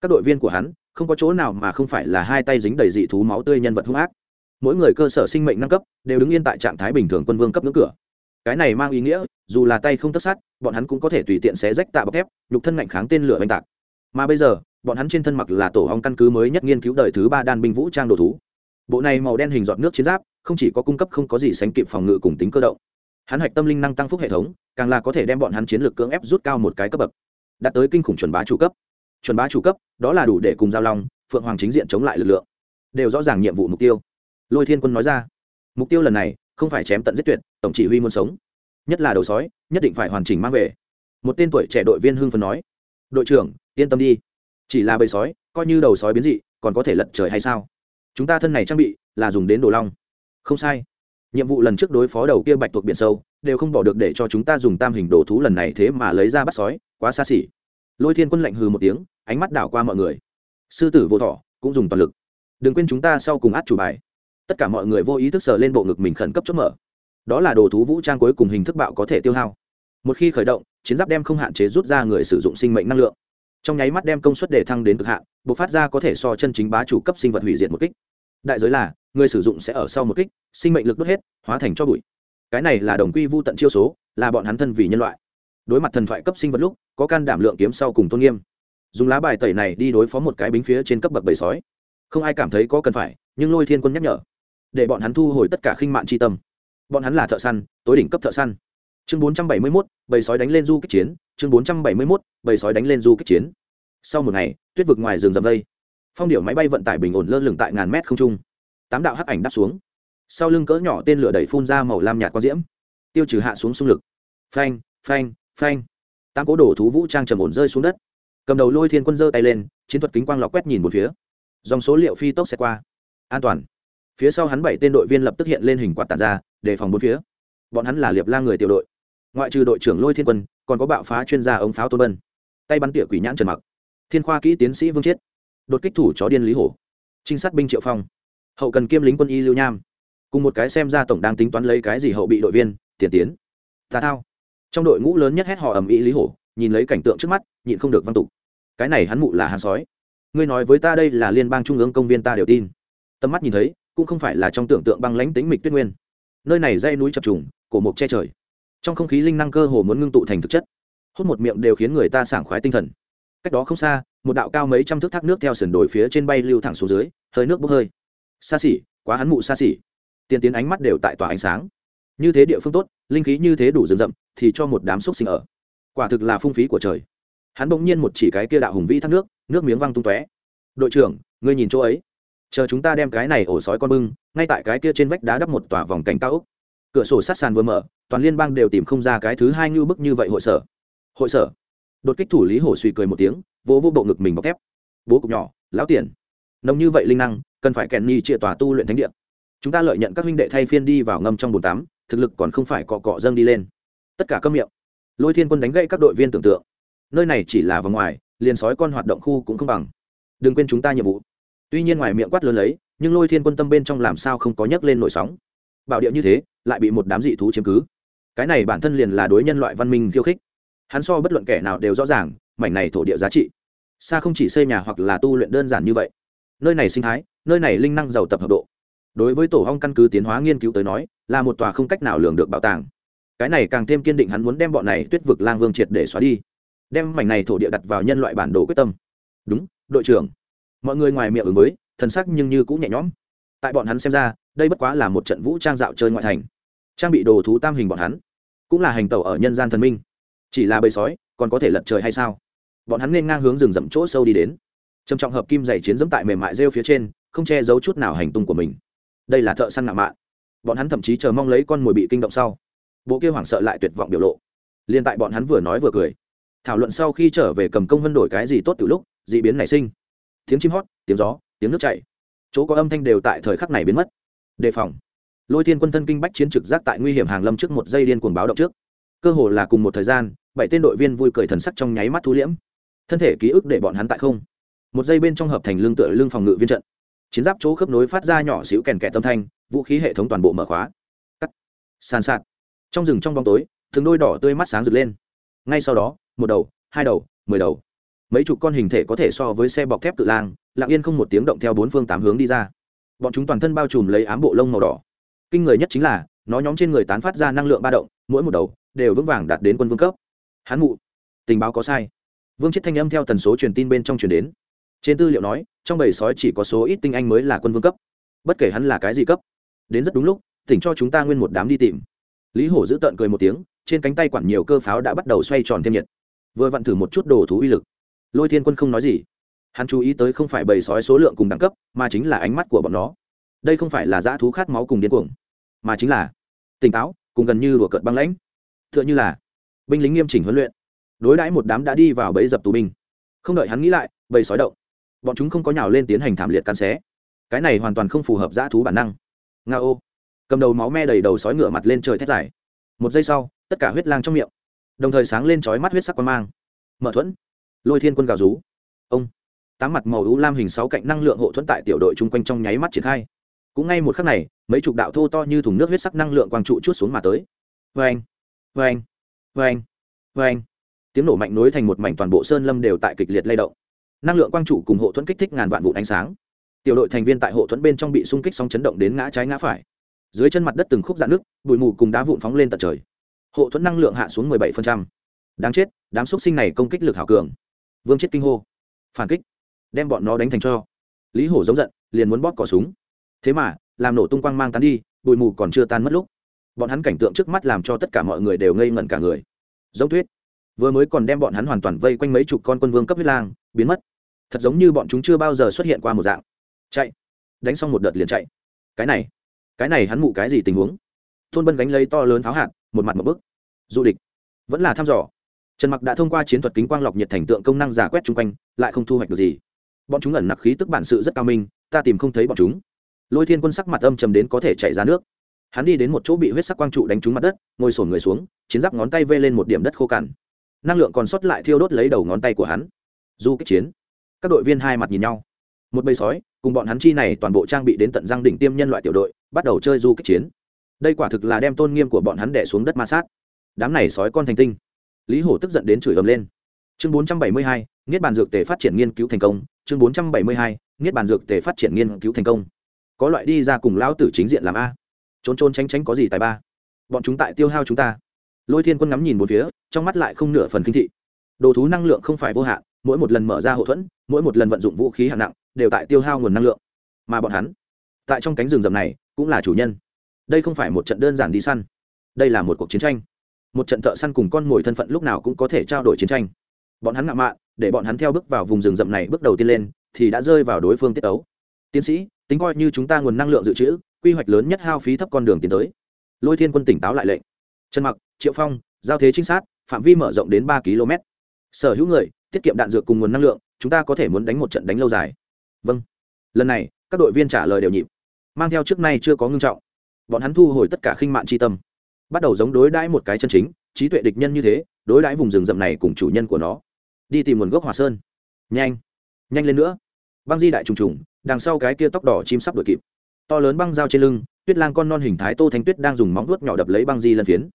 Các đội viên của hắn, không có chỗ nào mà không phải là hai tay dính đầy dị thú máu tươi nhân vật hung ác. Mỗi người cơ sở sinh mệnh nâng cấp, đều đứng yên tại trạng thái bình thường quân vương cấp ngưỡng cửa cái này mang ý nghĩa, dù là tay không tất sát, bọn hắn cũng có thể tùy tiện xé rách tạ bọc thép, nhục thân ngạnh kháng tên lửa oanh tạc. Mà bây giờ, bọn hắn trên thân mặc là tổ hong căn cứ mới nhất nghiên cứu đời thứ ba đan binh vũ trang đồ thú. Bộ này màu đen hình giọt nước chiến giáp, không chỉ có cung cấp không có gì sánh kịp phòng ngự cùng tính cơ động, hắn hạch tâm linh năng tăng phúc hệ thống, càng là có thể đem bọn hắn chiến lược cưỡng ép rút cao một cái cấp bậc, đạt tới kinh khủng chuẩn bá chủ cấp. Chuẩn bá chủ cấp, đó là đủ để cùng giao long, phượng hoàng chính diện chống lại lực lượng, đều rõ ràng nhiệm vụ mục tiêu. Lôi thiên quân nói ra. Mục tiêu lần này không phải chém tận giết tuyệt, tổng chỉ huy muốn sống. Nhất là đầu sói, nhất định phải hoàn chỉnh mang về. Một tên tuổi trẻ đội viên hưng phấn nói. Đội trưởng, yên tâm đi. Chỉ là bầy sói, coi như đầu sói biến dị, còn có thể lật trời hay sao? Chúng ta thân này trang bị là dùng đến đồ long. Không sai. Nhiệm vụ lần trước đối phó đầu kia bạch tuộc biển sâu, đều không bỏ được để cho chúng ta dùng tam hình đồ thú lần này thế mà lấy ra bắt sói, quá xa xỉ. Lôi thiên quân lạnh hừ một tiếng, ánh mắt đảo qua mọi người. Sư tử vô thọ, cũng dùng toàn lực. Đừng quên chúng ta sau cùng át chủ bài tất cả mọi người vô ý thức sờ lên bộ ngực mình khẩn cấp chốt mở. Đó là đồ thú vũ trang cuối cùng hình thức bạo có thể tiêu hao. Một khi khởi động, chiến giáp đem không hạn chế rút ra người sử dụng sinh mệnh năng lượng. Trong nháy mắt đem công suất để thăng đến cực hạn b ộ c phát ra có thể so chân chính bá chủ cấp sinh vật hủy diệt một kích. Đại giới là, người sử dụng sẽ ở sau một kích, sinh mệnh lực đốt hết, hóa thành cho bụi. Cái này là đồng quy vô tận chiêu số, là bọn hắn thân vì nhân loại. Đối mặt thần thoại cấp sinh vật lúc, có can đảm lượng kiếm sau cùng tôn nghiêm. Dùng lá bài tẩy này đi đối phó một cái bính phía trên cấp bậc bầy sói. Không ai cảm thấy có cần phải, nhưng lôi thiên quân nhắc nhở để bọn hắn thu hồi tất cả khinh mạn tri tâm. Bọn hắn là thợ săn, tối đỉnh cấp thợ săn. Chương bốn trăm bảy mươi mốt, bầy sói đánh lên du kích chiến. Chương bốn trăm bảy mươi mốt, bầy sói đánh lên du kích chiến. Sau một ngày, tuyết vực ngoài rừng rậm vây. Phong điệu máy bay vận tải bình ổn lơ lửng tại ngàn mét không trung. Tám đạo hắc ảnh đáp xuống. Sau lưng cỡ nhỏ tên lửa đẩy phun ra màu lam nhạt quang diễm. Tiêu trừ hạ xuống xung lực. Phanh phanh phanh. Tám cố đổ thú vũ trang trầm ổn rơi xuống đất. Cầm đầu lôi thiên quân giơ tay lên, chiến thuật kính quang lọc quét nhìn một phía. Dòng số liệu phi tốc sẽ qua. An toàn phía sau hắn bảy tên đội viên lập tức hiện lên hình quạt tàn ra, đề phòng bốn phía. Bọn hắn là liệp la người tiểu đội. Ngoại trừ đội trưởng lôi thiên quân, còn có bạo phá chuyên gia ống pháo tôn bân. Tay bắn tỉa quỷ nhãn trần mặc. Thiên khoa kỹ tiến sĩ vương chiết. Đột kích thủ chó điên lý hổ. Trinh sát binh triệu phong. Hậu cần kiêm lính quân y lưu nham. Cùng một cái xem ra tổng đang tính toán lấy cái gì hậu bị đội viên, tiền tiến. Tà thao. Trong đội ngũ lớn nhất hét họ ầm ĩ lý hổ, nhìn lấy cảnh tượng trước mắt, nhịn không được văn tục. Cái này hắn mụ là hắn sói. Ngươi nói với ta đây là liên bang trung ương công viên ta đều tin. Tầm mắt nhìn thấy cũng không phải là trong tưởng tượng băng lãnh tính mịch tuyết nguyên. Nơi này dây núi chập trùng, cổ mộc che trời. Trong không khí linh năng cơ hồ muốn ngưng tụ thành thực chất. Hút một miệng đều khiến người ta sảng khoái tinh thần. Cách đó không xa, một đạo cao mấy trăm thước thác nước theo sườn đồi phía trên bay lưu thẳng xuống dưới, hơi nước bốc hơi. Xa xỉ, quá hắn mụ xa xỉ. Tiền tiến ánh mắt đều tại tỏa ánh sáng. Như thế địa phương tốt, linh khí như thế đủ rừng rậm, thì cho một đám xúc sinh ở. Quả thực là phung phí của trời. Hắn bỗng nhiên một chỉ cái kia đạo hùng vĩ thác nước nước miếng văng tung tóe. Đội trưởng, ngươi nhìn chỗ ấy chờ chúng ta đem cái này ổ sói con bưng, ngay tại cái kia trên vách đá đắp một tòa vòng cảnh cao ốc. Cửa sổ sát sàn vừa mở, toàn liên bang đều tìm không ra cái thứ hai như bức như vậy hội sở. Hội sở? Đột kích thủ lý hổ suy cười một tiếng, vỗ vỗ bộ ngực mình bọc thép. Bố cục nhỏ, lão tiền. Nông như vậy linh năng, cần phải kèn ni chia tòa tu luyện thánh địa. Chúng ta lợi nhận các huynh đệ thay phiên đi vào ngâm trong bồn tắm, thực lực còn không phải cọ cọ dâng đi lên. Tất cả câm miệng. Lôi thiên quân đánh gãy các đội viên tưởng tượng. Nơi này chỉ là vòng ngoài, liền sói con hoạt động khu cũng không bằng. Đừng quên chúng ta nhiệm vụ tuy nhiên ngoài miệng quát lớn lấy, nhưng lôi thiên quân tâm bên trong làm sao không có nhấc lên nổi sóng. Bảo địa như thế, lại bị một đám dị thú chiếm cứ. Cái này bản thân liền là đối nhân loại văn minh khiêu khích. Hắn so bất luận kẻ nào đều rõ ràng, mảnh này thổ địa giá trị. Xa không chỉ xây nhà hoặc là tu luyện đơn giản như vậy. Nơi này sinh thái, nơi này linh năng giàu tập hợp độ. Đối với tổ hong căn cứ tiến hóa nghiên cứu tới nói, là một tòa không cách nào lường được bảo tàng. Cái này càng thêm kiên định hắn muốn đem bọn này tuyết vực lang vương triệt để xóa đi. Đem mảnh này thổ địa đặt vào nhân loại bản đồ quyết tâm. Đúng, đội trưởng mọi người ngoài miệng ứng với, thần sắc nhưng như cũng nhẹ nhõm. Tại bọn hắn xem ra, đây bất quá là một trận vũ trang dạo chơi ngoại thành. Trang bị đồ thú tam hình bọn hắn, cũng là hành tẩu ở nhân gian thần minh. Chỉ là bầy sói, còn có thể lật trời hay sao? Bọn hắn nên ngang hướng rừng rậm chỗ sâu đi đến. Trầm trọng hợp kim dày chiến dẫm tại mềm mại rêu phía trên, không che giấu chút nào hành tung của mình. Đây là thợ săn ngạo mạn. Bọn hắn thậm chí chờ mong lấy con mồi bị kinh động sau. Bộ kia hoảng sợ lại tuyệt vọng biểu lộ. Liên tại bọn hắn vừa nói vừa cười. Thảo luận sau khi trở về cầm công vân đổi cái gì tốt từ lúc d ị biến nảy sinh tiếng chim hót, tiếng gió, tiếng nước chảy. Chỗ có âm thanh đều tại thời khắc này biến mất. Đề phòng. Lôi thiên quân thân kinh bách chiến trực giác tại nguy hiểm hàng lâm trước một giây điên cuồng báo động trước. Cơ hồ là cùng một thời gian, bảy tên đội viên vui cười thần sắc trong nháy mắt thu liễm. Thân thể ký ức để bọn hắn tại không. Một giây bên trong hợp thành lương tựa lương phòng ngự viên trận. Chiến giáp chỗ khớp nối phát ra nhỏ xíu kèn kẹt tâm thanh, vũ khí hệ thống toàn bộ mở khóa. Cắt. Sàn sạt. Trong rừng trong bóng tối thường đôi đỏ tươi mắt sáng rực lên. Ngay sau đó, một đầu, hai đầu, mười đầu mấy chục con hình thể có thể so với xe bọc thép cự lang, lặng yên không một tiếng động theo bốn phương tám hướng đi ra. Bọn chúng toàn thân bao trùm lấy ám bộ lông màu đỏ. Kinh người nhất chính là, nó nhóm trên người tán phát ra năng lượng ba động, mỗi một đầu đều vững vàng đạt đến quân vương cấp. Hắn mụ, tình báo có sai. Vương chết thanh âm theo tần số truyền tin bên trong truyền đến. Trên tư liệu nói, trong bầy sói chỉ có số ít tinh anh mới là quân vương cấp. Bất kể hắn là cái gì cấp, đến rất đúng lúc tỉnh cho chúng ta nguyên một đám đi tìm. Lý hổ giữ tợn cười một tiếng, trên cánh tay quản nhiều cơ pháo đã bắt đầu xoay tròn thêm nhiệt. Vừa vặn thử một chút đồ thú uy lực lôi thiên quân không nói gì. Hắn chú ý tới không phải bầy sói số lượng cùng đẳng cấp, mà chính là ánh mắt của bọn nó. Đây không phải là dã thú khát máu cùng điên cuồng, mà chính là tỉnh táo cùng gần như đùa cợt băng lãnh. T h ư ợ n h ư là binh lính nghiêm chỉnh huấn luyện. Đối đãi một đám đã đi vào bẫy dập tù binh. Không đợi hắn nghĩ lại, bầy sói động. Bọn chúng không có nhào lên tiến hành thảm liệt cắn xé. Cái này hoàn toàn không phù hợp dã thú bản năng. Nga ô cầm đầu máu me đầy đầu sói ngựa mặt lên trời thét dài. Một giây sau, tất cả huyết lang trong miệng. Đồng thời sáng lên trói mắt huyết sắc quan mang. Mở thuẫn lôi thiên quân gào rú. Ông, tám mặt màu u lam hình sáu cạnh năng lượng hộ thuẫn tại tiểu đội chung quanh trong nháy mắt triển khai. Cũng ngay một khắc này, mấy chục đạo thô to như thùng nước huyết sắc năng lượng quang trụ chút xuống mà tới. Vê anh vê anh vê anh vê anh tiếng nổ mạnh nối thành một mảnh toàn bộ sơn lâm đều tại kịch liệt lay động. Năng lượng quang trụ cùng hộ thuẫn kích thích ngàn vạn vụ ánh sáng. Tiểu đội thành viên tại hộ thuẫn bên trong bị xung kích sóng chấn động đến ngã trái ngã phải. Dưới chân mặt đất từng khúc dạn nước, bụi mù cùng đá vụn phóng lên tận trời. Hộ thuẫn năng lượng hạ xuống 17%. đáng chết, đám xúc sinh này công kích lực hảo cường vương chết kinh hô. Phản kích. Đem bọn nó đánh thành cho. Lý hổ giống giận, liền muốn bóp cỏ súng. Thế mà, làm nổ tung quang mang tán đi, bụi mù còn chưa tan mất lúc. Bọn hắn cảnh tượng trước mắt làm cho tất cả mọi người đều ngây ngẩn cả người. Giống thuyết. Vừa mới còn đem bọn hắn hoàn toàn vây quanh mấy chục con quân vương cấp huyết lang, biến mất. Thật giống như bọn chúng chưa bao giờ xuất hiện qua một dạng. Chạy. Đánh xong một đợt liền chạy. Cái này. Cái này hắn mụ cái gì tình huống? Thôn bân gánh lấy to lớn pháo hạt, một mặt một bức. Du địch. Vẫn là thăm dò trần mặc đã thông qua chiến thuật kính quang lọc nhiệt thành tượng công năng giả quét chung quanh, lại không thu hoạch được gì. Bọn chúng ẩn nặc khí tức bản sự rất cao minh, ta tìm không thấy bọn chúng. Lôi thiên quân sắc mặt âm trầm đến có thể chạy ra nước. Hắn đi đến một chỗ bị huyết sắc quang trụ đánh trúng mặt đất, ngồi sổn người xuống, chiến giáp ngón tay vê lên một điểm đất khô cằn. Năng lượng còn sót lại thiêu đốt lấy đầu ngón tay của hắn. Du kích chiến, các đội viên hai mặt nhìn nhau. Một bầy sói, cùng bọn hắn chi này toàn bộ trang bị đến tận răng đỉnh tiêm nhân loại tiểu đội, bắt đầu chơi du kích chiến. Đây quả thực là đem tôn nghiêm của bọn hắn đẻ xuống đất ma sát. Đám này sói con thành tinh lý hổ tức giận đến chửi ầm lên. Chương 472, niết bàn dược tề phát triển nghiên cứu thành công. Chương 472, niết bàn dược tề phát triển nghiên cứu thành công. Có loại đi ra cùng lão tử chính diện làm a. Trốn trốn tránh tránh có gì tài ba. Bọn chúng tại tiêu hao chúng ta. Lôi thiên quân ngắm nhìn một phía trong mắt lại không nửa phần kinh thị. Đồ thú năng lượng không phải vô hạn mỗi một lần mở ra hậu thuẫn mỗi một lần vận dụng vũ khí hạng nặng đều tại tiêu hao nguồn năng lượng. Mà bọn hắn tại trong cánh rừng rậm này cũng là chủ nhân. Đây không phải một trận đơn giản đi săn. Đây là một cuộc chiến tranh một trận thợ săn cùng con mồi thân phận lúc nào cũng có thể trao đổi chiến tranh. Bọn hắn ngạo mạn, để bọn hắn theo bước vào vùng rừng rậm này bước đầu tiên lên, thì đã rơi vào đối phương tiết ấu tiến sĩ, tính coi như chúng ta nguồn năng lượng dự trữ, quy hoạch lớn nhất hao phí thấp con đường tiến tới. Lôi thiên quân tỉnh táo lại lệnh. Trần mặc, triệu phong, giao thế trinh sát, phạm vi mở rộng đến ba km. Sở hữu người, tiết kiệm đạn dược cùng nguồn năng lượng, chúng ta có thể muốn đánh một trận đánh lâu dài. Vâng. Lần này, các đội viên trả lời đều nhịp. Mang theo trước nay chưa có ngưng trọng. Bọn hắn thu hồi tất cả khinh mạn tri tâm bắt đầu giống đối đãi một cái chân chính, trí tuệ địch nhân như thế, đối đãi vùng rừng rậm này cùng chủ nhân của nó. Đi tìm nguồn gốc hòa sơn. Nhanh. Nhanh lên nữa. Băng di đại trùng trùng, đằng sau cái kia tóc đỏ chim sắp đuổi kịp. To lớn băng dao trên lưng, tuyết lang con non hình thái tô thanh tuyết đang dùng móng vuốt nhỏ đập lấy băng di lân phiến.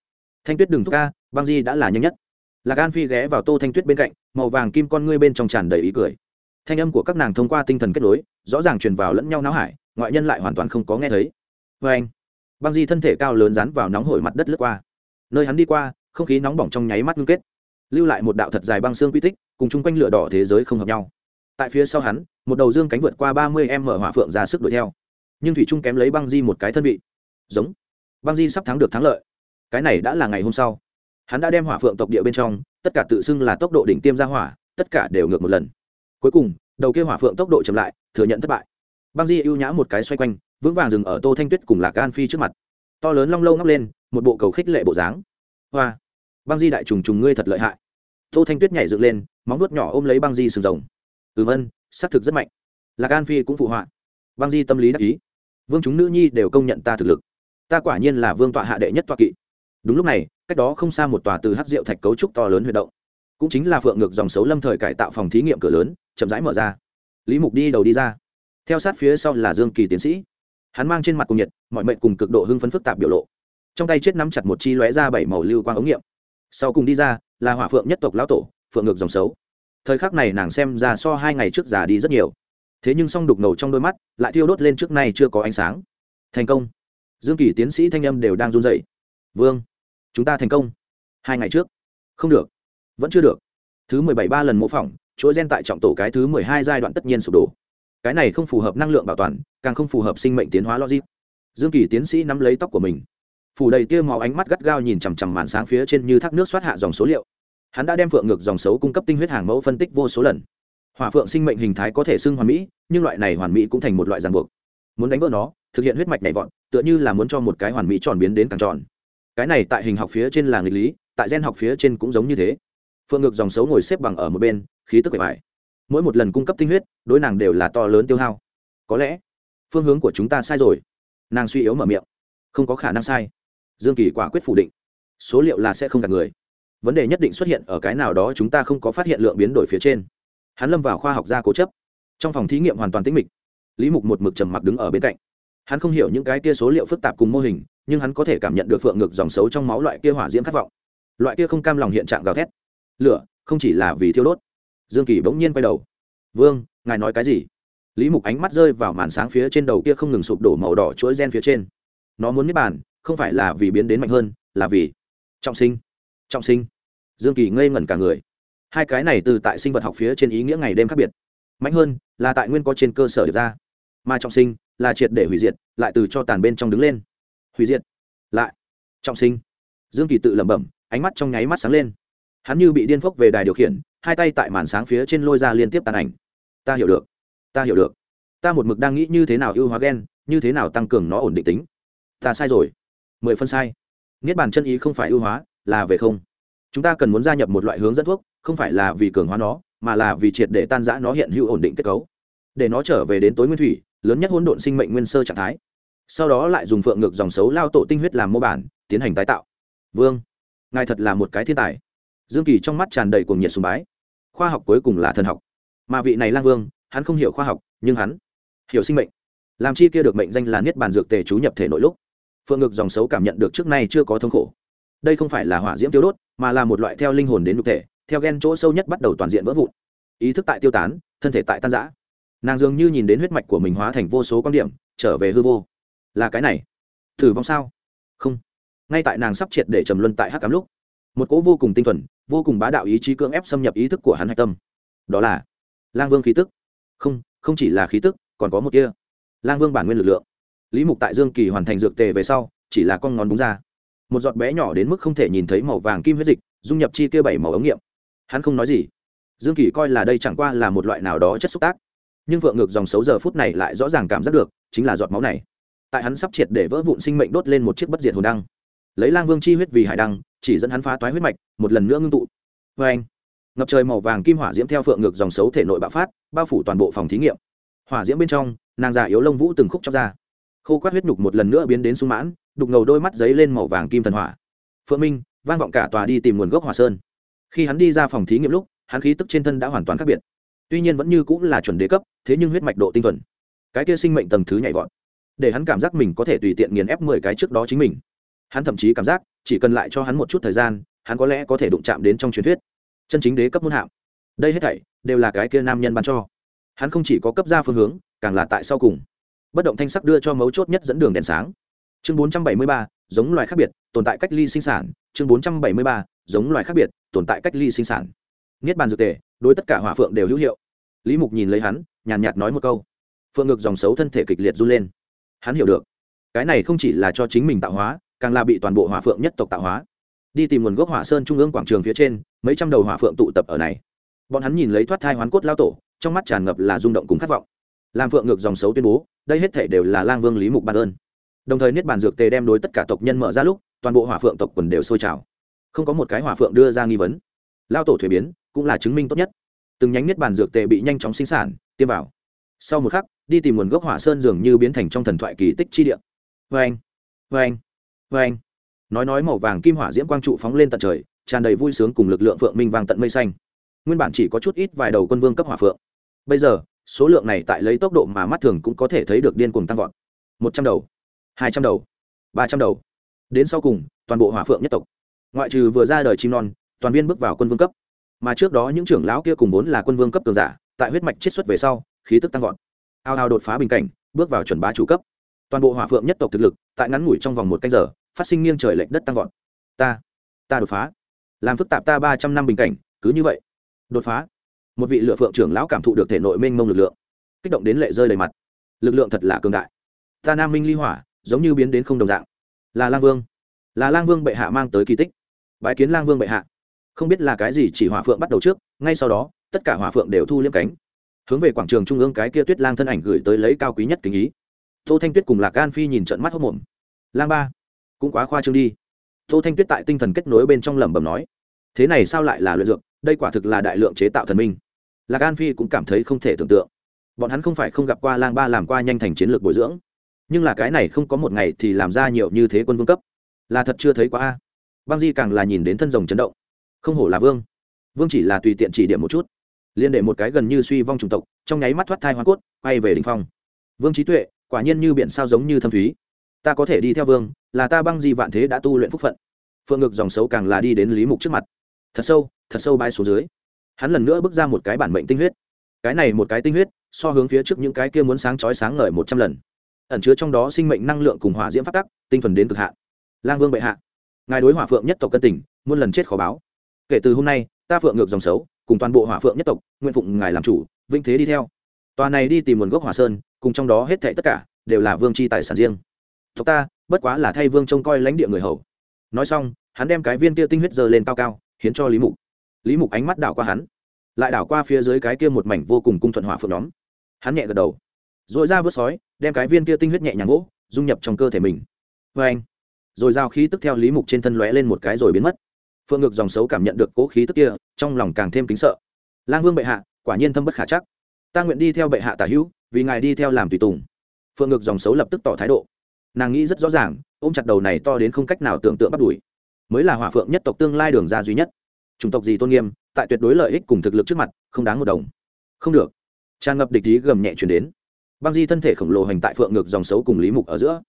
Thanh tuyết đừng thúc ca, băng di đã là nhanh nhất. Lạc an phi ghé vào tô thanh tuyết bên cạnh, màu vàng kim con ngươi bên trong tràn đầy ý cười. Thanh âm của các nàng thông qua tinh thần kết nối, rõ ràng truyền vào lẫn nhau não hải, ngoại nhân lại hoàn toàn không có nghe thấy. Vê anh băng di thân thể cao lớn dán vào nóng hổi mặt đất lướt qua. Nơi hắn đi qua, không khí nóng bỏng trong nháy mắt ngưng kết, lưu lại một đạo thật dài băng xương quy tích, cùng chung quanh lửa đỏ thế giới không hợp nhau. Tại phía sau hắn, một đầu dương cánh vượt qua ba mươi em mở hỏa phượng ra sức đuổi theo. Nhưng thủy trung kém lấy băng di một cái thân vị. Giống. Băng di sắp thắng được thắng lợi. Cái này đã là ngày hôm sau. Hắn đã đem hỏa phượng tộc địa bên trong, tất cả tự xưng là tốc độ đỉnh tiêm ra hỏa, tất cả đều ngược một lần. Cuối cùng, đầu kia hỏa phượng tốc độ chậm lại, thừa nhận thất bại. Băng di ưu nhã một cái xoay quanh vững vàng dừng ở tô thanh tuyết cùng lạc an phi trước mặt. To lớn long lâu ngóc lên, một bộ cầu khích lệ bộ dáng. Hoa! Băng di đại trùng trùng ngươi thật lợi hại. Tô thanh tuyết nhảy dựng lên, móng vuốt nhỏ ôm lấy băng di sừng rồng. Ừm ân, xác thực rất mạnh. Lạc an phi cũng phụ họa. Băng di tâm lý đắc ý. Vương chúng nữ nhi đều công nhận ta thực lực. Ta quả nhiên là vương tọa hạ đệ nhất tọa kỵ. Đúng lúc này, cách đó không xa một tòa từ hát rượu thạch cấu trúc to lớn huy động. Cũng chính là phượng ngược dòng xấu lâm thời cải tạo phòng thí nghiệm cửa lớn, chậm rãi mở ra. Lý mục đi đầu đi ra. Theo sát phía sau là dương kỳ tiến sĩ hắn mang trên mặt cùng nhiệt, mọi mệnh cùng cực độ hưng phấn phức tạp biểu lộ. Trong tay chết nắm chặt một chi lóe ra bảy màu lưu quang ống nghiệm. Sau cùng đi ra, là hỏa phượng nhất tộc lão tổ, phượng ngược dòng xấu. Thời khắc này nàng xem ra so hai ngày trước già đi rất nhiều. Thế nhưng song đục ngầu trong đôi mắt, lại thiêu đốt lên trước nay chưa có ánh sáng. Thành công. Dương kỳ tiến sĩ thanh âm đều đang run dậy vương, chúng ta thành công. Hai ngày trước. Không được. Vẫn chưa được. Thứ mười bảy ba lần mô phỏng chuỗi gen tại trọng tổ cái thứ mười hai giai đoạn tất nhiên sụp đổ cái này không phù hợp năng lượng bảo toàn, càng không phù hợp sinh mệnh tiến hóa logic. Dương kỳ tiến sĩ nắm lấy tóc của mình. Phủ đầy tia màu ánh mắt gắt gao nhìn chằm chằm màn sáng phía trên như thác nước xoát hạ dòng số liệu. Hắn đã đem phượng ngược dòng xấu cung cấp tinh huyết hàng mẫu phân tích vô số lần. Hỏa phượng sinh mệnh hình thái có thể xưng hoàn mỹ, nhưng loại này hoàn mỹ cũng thành một loại ràng buộc. Muốn đánh vỡ nó, thực hiện huyết mạch nhảy vọt, tựa như là muốn cho một cái hoàn mỹ tròn biến đến càng tròn. Cái này tại hình học phía trên là nghịch lý, tại gen học phía trên cũng giống như thế. Phượng ngược dòng xấu ngồi xếp bằng ở một bên, khí tức bề bài mỗi một lần cung cấp tinh huyết, đối nàng đều là to lớn tiêu hao. Có lẽ, phương hướng của chúng ta sai rồi. Nàng suy yếu mở miệng. Không có khả năng sai. Dương kỳ quả quyết phủ định. Số liệu là sẽ không gạt người. Vấn đề nhất định xuất hiện ở cái nào đó chúng ta không có phát hiện lượng biến đổi phía trên. Hắn lâm vào khoa học gia cố chấp. Trong phòng thí nghiệm hoàn toàn tĩnh mịch. Lý mục một mực trầm mặc đứng ở bên cạnh. Hắn không hiểu những cái kia số liệu phức tạp cùng mô hình, nhưng hắn có thể cảm nhận được phượng ngực dòng xấu trong máu loại kia hỏa diễm khát vọng. Loại kia không cam lòng hiện trạng gào thét. Lửa, không chỉ là vì thiêu đốt dương kỳ bỗng nhiên quay đầu. Vương, ngài nói cái gì? Lý mục ánh mắt rơi vào màn sáng phía trên đầu kia không ngừng sụp đổ màu đỏ chuỗi gen phía trên. Nó muốn niết bàn, không phải là vì biến đến mạnh hơn, là vì trọng sinh. Trọng sinh? Dương kỳ ngây ngẩn cả người. Hai cái này từ tại sinh vật học phía trên ý nghĩa ngày đêm khác biệt. Mạnh hơn là tại nguyên có trên cơ sở được ra, mà trọng sinh là triệt để hủy diệt, lại từ cho tàn bên trong đứng lên. Hủy diệt, lại trọng sinh. Dương kỳ tự lẩm bẩm, ánh mắt trong nháy mắt sáng lên. Hắn như bị điên phốc về đài điều khiển hai tay tại màn sáng phía trên lôi ra liên tiếp tàn ảnh. Ta hiểu được. Ta hiểu được. Ta một mực đang nghĩ như thế nào ưu hóa gen, như thế nào tăng cường nó ổn định tính. Ta sai rồi. Mười phân sai. Niết bàn chân ý không phải ưu hóa, là về không. Chúng ta cần muốn gia nhập một loại hướng dẫn thuốc, không phải là vì cường hóa nó, mà là vì triệt để tan giã nó hiện hữu ổn định kết cấu. Để nó trở về đến tối nguyên thủy, lớn nhất hỗn độn sinh mệnh nguyên sơ trạng thái. Sau đó lại dùng phượng ngược dòng xấu lao tổ tinh huyết làm mô bản, tiến hành tái tạo. Vương, ngài thật là một cái thiên tài. Dương kỳ trong mắt tràn đầy cuồng nhiệt sùng bái khoa học cuối cùng là thần học. Mà vị này lang vương, hắn không hiểu khoa học, nhưng hắn hiểu sinh mệnh. Làm chi kia được mệnh danh là niết bàn dược tề chú nhập thể nội lúc, phượng ngực dòng xấu cảm nhận được trước nay chưa có thống khổ. Đây không phải là hỏa diễm tiêu đốt, mà là một loại theo linh hồn đến nhục thể, theo ghen chỗ sâu nhất bắt đầu toàn diện vỡ vụn. Ý thức tại tiêu tán, thân thể tại tan giã nàng dường như nhìn đến huyết mạch của mình hóa thành vô số quan điểm, trở về hư vô. Là cái này. Thử vong sao? Không. Ngay tại nàng sắp triệt để trầm luân tại hắc cám lúc một cỗ vô cùng tinh thuần, vô cùng bá đạo ý chí cưỡng ép xâm nhập ý thức của hắn hạch tâm. Đó là lang vương khí tức. Không không chỉ là khí tức, còn có một kia lang vương bản nguyên lực lượng. Lý mục tại dương kỳ hoàn thành dược tề về sau, chỉ là con ngón đúng ra. Một giọt bé nhỏ đến mức không thể nhìn thấy màu vàng kim huyết dịch, dung nhập chi kia bảy màu ống nghiệm. Hắn không nói gì. Dương kỳ coi là đây chẳng qua là một loại nào đó chất xúc tác. Nhưng vợ ngược dòng xấu giờ phút này lại rõ ràng cảm giác được, chính là giọt máu này. Tại hắn sắp triệt để vỡ vụn sinh mệnh đốt lên một chiếc bất diệt hồn đăng. Lấy lang vương chi huyết vì hải đăng chỉ dẫn hắn phá toái huyết mạch, một lần nữa ngưng tụ. Vê anh, ngập trời màu vàng kim hỏa diễm theo phượng ngược dòng xấu thể nội bạo phát, bao phủ toàn bộ phòng thí nghiệm. Hỏa diễm bên trong, nàng già yếu lông vũ từng khúc chóc ra. Khô quát huyết nhục một lần nữa biến đến sung mãn, đục ngầu đôi mắt giấy lên màu vàng kim thần hỏa. Phượng minh, vang vọng cả tòa đi tìm nguồn gốc hỏa sơn. Khi hắn đi ra phòng thí nghiệm lúc, hắn khí tức trên thân đã hoàn toàn khác biệt. Tuy nhiên vẫn như cũng là chuẩn đế cấp, thế nhưng huyết mạch độ tinh thuần. Cái kia sinh mệnh tầng thứ nhảy vọt. Để hắn cảm giác mình có thể tùy tiện nghiền ép mười cái trước đó chính mình. Hắn thậm chí cảm giác chỉ cần lại cho hắn một chút thời gian hắn có lẽ có thể đụng chạm đến trong truyền thuyết. Chân chính đế cấp muôn hạm. Đây hết thảy đều là cái kia nam nhân ban cho. Hắn không chỉ có cấp ra phương hướng càng là tại sau cùng. Bất động thanh sắc đưa cho mấu chốt nhất dẫn đường đèn sáng. Chương 473, giống loài khác biệt tồn tại cách ly sinh sản. Chương 473, giống loài khác biệt tồn tại cách ly sinh sản. Niết bàn dược tề đối tất cả hỏa phượng đều hữu hiệu. Lý mục nhìn lấy hắn nhàn nhạt nói một câu. Phượng ngực dòng xấu thân thể kịch liệt run lên. Hắn hiểu được cái này không chỉ là cho chính mình tạo hóa càng là bị toàn bộ hỏa phượng nhất tộc tạo hóa. Đi tìm nguồn gốc hỏa sơn trung ương quảng trường phía trên, mấy trăm đầu hỏa phượng tụ tập ở này. Bọn hắn nhìn lấy thoát thai hoán cốt lao tổ, trong mắt tràn ngập là rung động cùng khát vọng. Làm phượng ngược dòng xấu tuyên bố, đây hết thể đều là lang vương lý mục ban ơn. Đồng thời niết bàn dược tề đem đối tất cả tộc nhân mở ra lúc, toàn bộ hỏa phượng tộc quần đều sôi trào. Không có một cái hỏa phượng đưa ra nghi vấn. Lao tổ thuế biến, cũng là chứng minh tốt nhất. Từng nhánh niết bàn dược tề bị nhanh chóng sinh sản, tiêm vào. Sau một khắc, đi tìm nguồn gốc hỏa sơn dường như biến thành trong thần thoại kỳ tích chi địa. Vê anh vê anh vê anh. Nói nói màu vàng kim hỏa diễm quang trụ phóng lên tận trời, tràn đầy vui sướng cùng lực lượng phượng minh vàng tận mây xanh. Nguyên bản chỉ có chút ít vài đầu quân vương cấp hỏa phượng. Bây giờ, số lượng này tại lấy tốc độ mà mắt thường cũng có thể thấy được điên cuồng tăng vọt. Một trăm đầu, hai trăm đầu, ba trăm đầu. Đến sau cùng, toàn bộ hỏa phượng nhất tộc. Ngoại trừ vừa ra đời chim non, toàn viên bước vào quân vương cấp. Mà trước đó những trưởng lão kia cùng vốn là quân vương cấp cường giả, tại huyết mạch chiết xuất về sau, khí tức tăng vọt. Ao ao đột phá bình cảnh, bước vào chuẩn bá chủ cấp. Toàn bộ hỏa phượng nhất tộc thực lực, tại ngắn ngủi trong vòng một canh giờ phát sinh nghiêng trời lệch đất tăng vọt. Ta ta đột phá. Làm phức tạp ta ba trăm năm bình cảnh, cứ như vậy. Đột phá. Một vị lựa phượng trưởng lão cảm thụ được thể nội mênh mông lực lượng. Kích động đến lệ rơi đầy mặt. Lực lượng thật là cường đại. Ta nam minh ly hỏa, giống như biến đến không đồng dạng. Là lang vương. Là lang vương bệ hạ mang tới kỳ tích. Bái kiến lang vương bệ hạ. Không biết là cái gì chỉ hỏa phượng bắt đầu trước, ngay sau đó, tất cả hỏa phượng đều thu liếm cánh. Hướng về quảng trường trung ương cái kia tuyết lang thân ảnh gửi tới lấy cao quý nhất kính ý. Tô thanh tuyết cùng lạc gan phi nhìn trận mắt hốc mồm lang ba cũng quá khoa trương đi. Tô thanh tuyết tại tinh thần kết nối bên trong lẩm bẩm nói, thế này sao lại là luyện dược? Đây quả thực là đại lượng chế tạo thần minh. Lạc an phi cũng cảm thấy không thể tưởng tượng. Bọn hắn không phải không gặp qua lang ba làm qua nhanh thành chiến lược bồi dưỡng, nhưng là cái này không có một ngày thì làm ra nhiều như thế quân vương cấp. Là thật chưa thấy quá a. Băng di càng là nhìn đến thân rồng chấn động. Không hổ là vương. Vương chỉ là tùy tiện chỉ điểm một chút. Liên đệ một cái gần như suy vong chủng tộc, trong nháy mắt thoát thai hoa cốt, quay về đình phong. Vương trí tuệ, quả nhiên như biển sao giống như thâm thúy ta có thể đi theo vương, là ta băng di vạn thế đã tu luyện phúc phận. Phượng ngực dòng xấu càng là đi đến lý mục trước mặt. Thật sâu thật sâu bay xuống dưới. Hắn lần nữa bước ra một cái bản mệnh tinh huyết. Cái này một cái tinh huyết, so hướng phía trước những cái kia muốn sáng chói sáng ngời một trăm lần. Ẩn chứa trong đó sinh mệnh năng lượng cùng hỏa diễm phát tắc, tinh thuần đến cực hạn. Lang vương bệ hạ, ngài đối hỏa phượng nhất tộc cân tỉnh muôn lần chết khó báo. Kể từ hôm nay, ta phượng ngược dòng xấu cùng toàn bộ hỏa phượng nhất tộc, nguyện phụng ngài làm chủ vinh thế đi theo. Tòa này đi tìm nguồn gốc hỏa sơn, cùng trong đó hết thệ tất cả, đều là vương c h i tài sản riêng tộc ta, bất quá là thay vương trông coi lãnh địa người hầu. Nói xong, hắn đem cái viên kia tinh huyết giơ lên cao cao, hiến cho lý mục. Lý mục ánh mắt đảo qua hắn, lại đảo qua phía dưới cái kia một mảnh vô cùng cung thuận hỏa phượng nhóm. Hắn nhẹ gật đầu r ồ i ra vớt sói, đem cái viên kia tinh huyết nhẹ nhàng gỗ, dung nhập trong cơ thể mình. Vê anh, rồi giao khí tức theo lý mục trên thân lóe lên một cái rồi biến mất. Phượng ngược dòng xấu cảm nhận được cố khí tức kia, trong lòng càng thêm kính sợ. Lang vương bệ hạ, quả nhiên thâm bất khả chắc. Ta nguyện đi theo bệ hạ tả hữu, vì ngài đi theo làm tùy tùng. Phượng ngược dòng xấu lập tức tỏ thái độ nàng nghĩ rất rõ ràng, ôm chặt đầu này to đến không cách nào tưởng tượng bắt đuổi. Mới là hỏa phượng nhất tộc tương lai đường ra duy nhất. Chủng tộc gì tôn nghiêm, tại tuyệt đối lợi ích cùng thực lực trước mặt, không đáng một đồng. Không được. Tràn ngập địch ý gầm nhẹ chuyển đến. Băng di thân thể khổng lồ hành tại phượng ngược dòng xấu cùng lý mục ở giữa.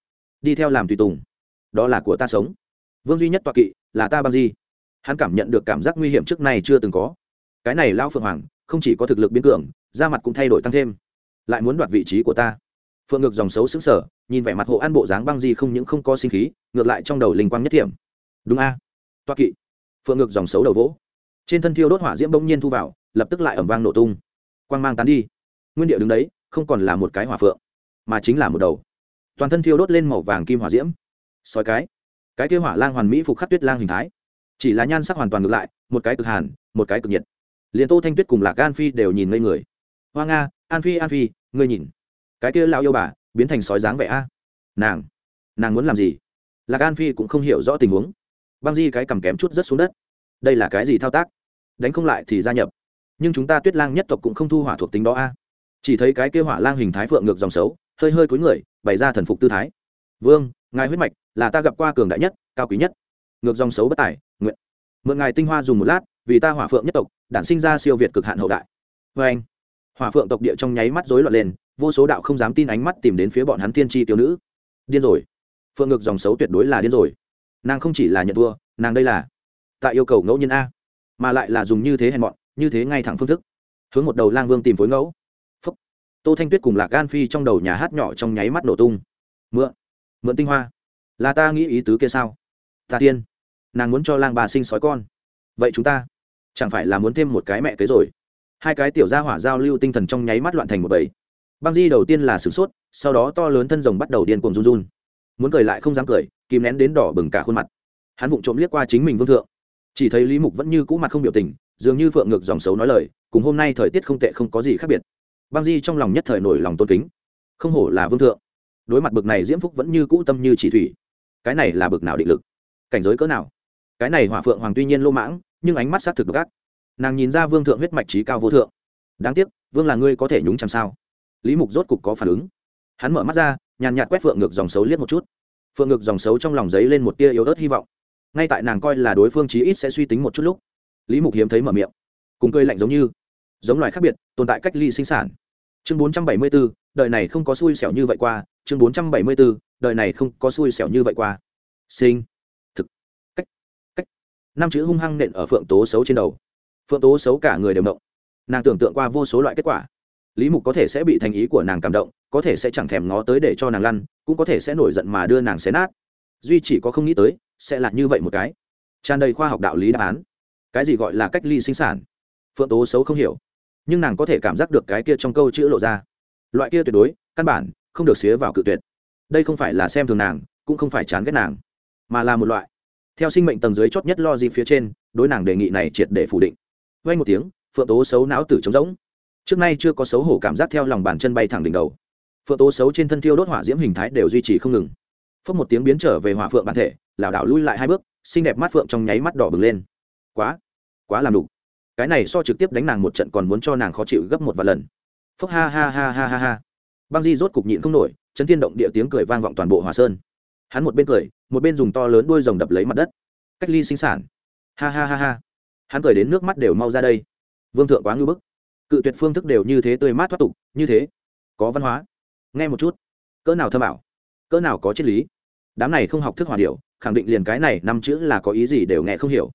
Đi theo làm tùy tùng. Đó là của ta sống. Vương duy nhất toạ kỵ, là ta băng di. Hắn cảm nhận được cảm giác nguy hiểm trước nay chưa từng có. Cái này lao phượng hoàng, không chỉ có thực lực biến cường, da mặt cũng thay đổi tăng thêm. Lại muốn đoạt vị trí của ta phượng ngược dòng xấu xứng sở nhìn vẻ mặt hộ an bộ dáng băng di không những không có sinh khí, ngược lại trong đầu linh quang nhất điểm đúng a. Toa kỵ. Phượng ngược dòng xấu đầu vỗ. Trên thân thiêu đốt hỏa diễm bỗng nhiên thu vào, lập tức lại ẩm vang nổ tung. Quang mang tán đi. Nguyên địa đứng đấy, không còn là một cái hỏa phượng, mà chính là một đầu. Toàn thân thiêu đốt lên màu vàng kim hỏa diễm. Soi cái. Cái kia hỏa lang hoàn mỹ phục khắc tuyết lang hình thái. Chỉ là nhan sắc hoàn toàn ngược lại, một cái cực hàn, một cái cực nhiệt. Liền tô thanh tuyết cùng lạc an phi đều nhìn ngây người. Hoa nga, an phi an phi, ngươi nhìn cái kia lao yêu bà, biến thành sói dáng vẻ a. Nàng nàng muốn làm gì? Lạc an phi cũng không hiểu rõ tình huống. Băng di cái cầm kém chút rất xuống đất. Đây là cái gì thao tác? Đánh không lại thì gia nhập. Nhưng chúng ta tuyết lang nhất tộc cũng không thu hỏa thuộc tính đó a. Chỉ thấy cái kia hỏa lang hình thái phượng ngược dòng xấu, hơi hơi cúi người, bày ra thần phục tư thái. Vương, ngài huyết mạch là ta gặp qua cường đại nhất, cao quý nhất. Ngược dòng xấu bất tài, nguyện. Mượn ngài tinh hoa dùng một lát, vì ta hỏa phượng nhất tộc, đản sinh ra siêu việt cực hạn hậu đại. Vê anh hỏa phượng tộc địa trong nháy mắt rối loạn lên vô số đạo không dám tin ánh mắt tìm đến phía bọn hắn thiên tri tiêu nữ. Điên rồi. Phượng ngược dòng xấu tuyệt đối là điên rồi. Nàng không chỉ là nhận thua, nàng đây là tại yêu cầu ngẫu nhiên a, mà lại là dùng như thế hèn mọn, như thế ngay thẳng phương thức. Hướng một đầu lang vương tìm phối ngẫu. Phúc. Tô thanh tuyết cùng lạc gan phi trong đầu nhà hát nhỏ trong nháy mắt nổ tung. Mượn. Mượn tinh hoa. Là ta nghĩ ý tứ kia sao? Ta tiên. Nàng muốn cho lang bà sinh sói con. Vậy chúng ta chẳng phải là muốn thêm một cái mẹ kế rồi? Hai cái tiểu gia hỏa giao lưu tinh thần trong nháy mắt loạn thành một bầy băng di đầu tiên là sửng sốt, sau đó to lớn thân rồng bắt đầu điên cuồng run run. Muốn cười lại không dám cười, kìm nén đến đỏ bừng cả khuôn mặt. Hắn vụng trộm liếc qua chính mình vương thượng. Chỉ thấy lý mục vẫn như cũ mặt không biểu tình, dường như phượng ngược dòng xấu nói lời, cùng hôm nay thời tiết không tệ không có gì khác biệt. Băng di trong lòng nhất thời nổi lòng tôn kính. Không hổ là vương thượng. Đối mặt bực này diễm phúc vẫn như cũ tâm như chỉ thủy. Cái này là bực nào định lực? Cảnh giới cỡ nào? Cái này hỏa phượng hoàng tuy nhiên lô mãng, nhưng ánh mắt xác thực gác nàng nhìn ra vương thượng huyết mạch trí cao vô thượng. Đáng tiếc, vương là ngươi có thể nhúng chằm sao? Lý mục rốt cục có phản ứng. Hắn mở mắt ra nhàn nhạt quét phượng ngược dòng xấu liếc một chút. Phượng ngược dòng xấu trong lòng giấy lên một tia yếu ớt hy vọng. Ngay tại nàng coi là đối phương chí ít sẽ suy tính một chút lúc lý mục hiếm thấy mở miệng. Cùng cơi lạnh giống như giống loài khác biệt tồn tại cách ly sinh sản. Chương bốn trăm bảy mươi 474, đời này không có xui xẻo như vậy qua. Chương bốn trăm bảy mươi 474, đời này không có xui xẻo như vậy qua. Sinh thực cách cách. Năm chữ hung hăng nện ở phượng tố xấu trên đầu. Phượng tố xấu cả người đều động. Nàng tưởng tượng qua vô số loại kết quả lý mục có thể sẽ bị thành ý của nàng cảm động, có thể sẽ chẳng thèm ngó tới để cho nàng lăn, cũng có thể sẽ nổi giận mà đưa nàng xé nát. Duy chỉ có không nghĩ tới, sẽ là như vậy một cái. Tràn đầy khoa học đạo lý đáp án. Cái gì gọi là cách ly sinh sản? Phượng tố xấu không hiểu. Nhưng nàng có thể cảm giác được cái kia trong câu chữ lộ ra. Loại kia tuyệt đối, căn bản, không được xía vào cự tuyệt. Đây không phải là xem thường nàng, cũng không phải chán ghét nàng, mà là một loại. Theo sinh mệnh tầng dưới chót nhất lo gì phía trên, đối nàng đề nghị này triệt để phủ định. Vay một tiếng, phượng tố xấu não tử trống rỗng trước nay chưa có xấu hổ cảm giác theo lòng bàn chân bay thẳng đỉnh đầu. Phượng tố xấu trên thân thiêu đốt hỏa diễm hình thái đều duy trì không ngừng. Phốc một tiếng biến trở về hỏa phượng bản thể, lảo đảo lui lại hai bước, xinh đẹp mắt phượng trong nháy mắt đỏ bừng lên. Quá quá làm đủ cái này so trực tiếp đánh nàng một trận còn muốn cho nàng khó chịu gấp một vài lần. Phốc ha ha ha ha ha ha. Băng di rốt cục nhịn không nổi, chấn thiên động địa tiếng cười vang vọng toàn bộ hòa sơn. Hắn một bên cười, một bên dùng to lớn đuôi rồng đập lấy mặt đất. Cách ly sinh sản. Ha ha ha ha. Hắn cười đến nước mắt đều mau ra đây. Vương thượng quá ngưỡng bức cự tuyệt phương thức đều như thế tươi mát thoát tục, như thế, có văn hóa. Nghe một chút. Cỡ nào thơ bảo cỡ nào có triết lý. Đám này không học thức hòa điệu, khẳng định liền cái này năm chữ là có ý gì đều nghe không hiểu.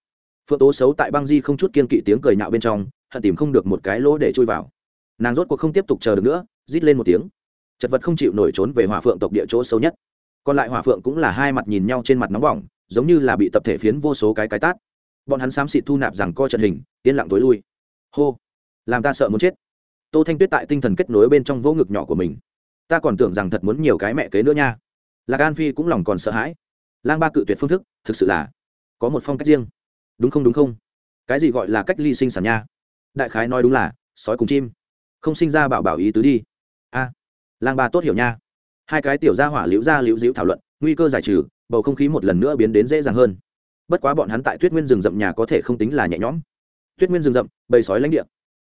Phượng tố xấu tại băng di không chút kiên kỵ tiếng cười nhạo bên trong, hận tìm không được một cái lỗ để chui vào. Nàng rốt cuộc không tiếp tục chờ được nữa, rít lên một tiếng. Chật vật không chịu nổi trốn về hỏa phượng tộc địa chỗ sâu nhất. Còn lại hỏa phượng cũng là hai mặt nhìn nhau trên mặt nóng bỏng, giống như là bị tập thể phiến vô số cái cái tát. Bọn hắn xám xịt thu nạp rằng co trận hình, yên lặng tối lui. Hô làm ta sợ muốn chết. Tô thanh tuyết tại tinh thần kết nối bên trong vỗ ngực nhỏ của mình. Ta còn tưởng rằng thật muốn nhiều cái mẹ kế nữa nha. Lạc an phi cũng lòng còn sợ hãi. Lang ba cự tuyệt phương thức, thực sự là có một phong cách riêng. Đúng không đúng không? Cái gì gọi là cách ly sinh sản nha? Đại khái nói đúng là sói cùng chim. Không sinh ra bảo bảo ý tứ đi. A, lang ba tốt hiểu nha. Hai cái tiểu gia hỏa liễu ra liễu diễu thảo luận, nguy cơ giải trừ, bầu không khí một lần nữa biến đến dễ dàng hơn. Bất quá bọn hắn tại tuyết nguyên rừng rậm nhà có thể không tính là nhẹ nhõm. Tuyết nguyên rừng rậm, bầy sói lãnh địa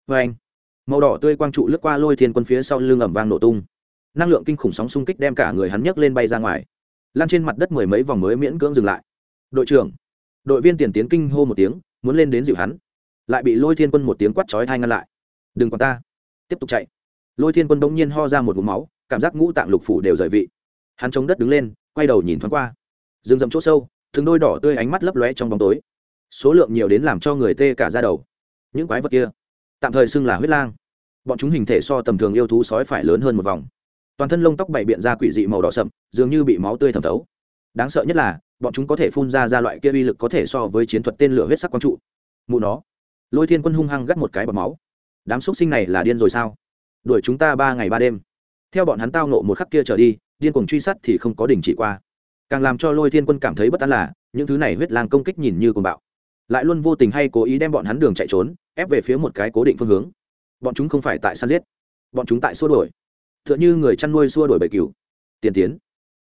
vê anh, màu đỏ tươi quang trụ lướt qua lôi thiên quân phía sau lưng ẩm vang nổ tung. Năng lượng kinh khủng sóng xung kích đem cả người hắn nhấc lên bay ra ngoài. Lan trên mặt đất mười mấy vòng mới miễn cưỡng dừng lại. Đội trưởng. Đội viên tiền tiến kinh hô một tiếng, muốn lên đến dịu hắn. Lại bị lôi thiên quân một tiếng quát chói thai ngăn lại. Đừng còn ta. Tiếp tục chạy. Lôi thiên quân bỗng nhiên ho ra một vùng máu, cảm giác ngũ tạng lục phủ đều rời vị. Hắn chống đất đứng lên, quay đầu nhìn thoáng qua. Rừng rậm chỗ sâu thường đôi đỏ tươi ánh mắt lấp lóe trong bóng tối. Số lượng nhiều đến làm cho người tê cả ra đầu. Những quái vật kia tạm thời xưng là huyết lang. Bọn chúng hình thể so tầm thường yêu thú sói phải lớn hơn một vòng. Toàn thân lông tóc bảy biện ra quỷ dị màu đỏ sậm, dường như bị máu tươi thẩm thấu. Đáng sợ nhất là, bọn chúng có thể phun ra ra loại kia uy lực có thể so với chiến thuật tên lửa huyết sắc quang trụ. Mụ nó. Lôi thiên quân hung hăng gắt một cái bọt máu. Đám xúc sinh này là điên rồi sao? Đuổi chúng ta ba ngày ba đêm. Theo bọn hắn tao nộ một khắc kia trở đi, điên cuồng truy sát thì không có đình chỉ qua. Càng làm cho lôi thiên quân cảm thấy bất an là, những thứ này huyết lang công kích nhìn như cuồng bạo lại luôn vô tình hay cố ý đem bọn hắn đường chạy trốn, ép về phía một cái cố định phương hướng. Bọn chúng không phải tại săn giết, bọn chúng tại xua đuổi. T h ư ợ n h ư người chăn nuôi xua đuổi bầy cừu. Tiền tiến,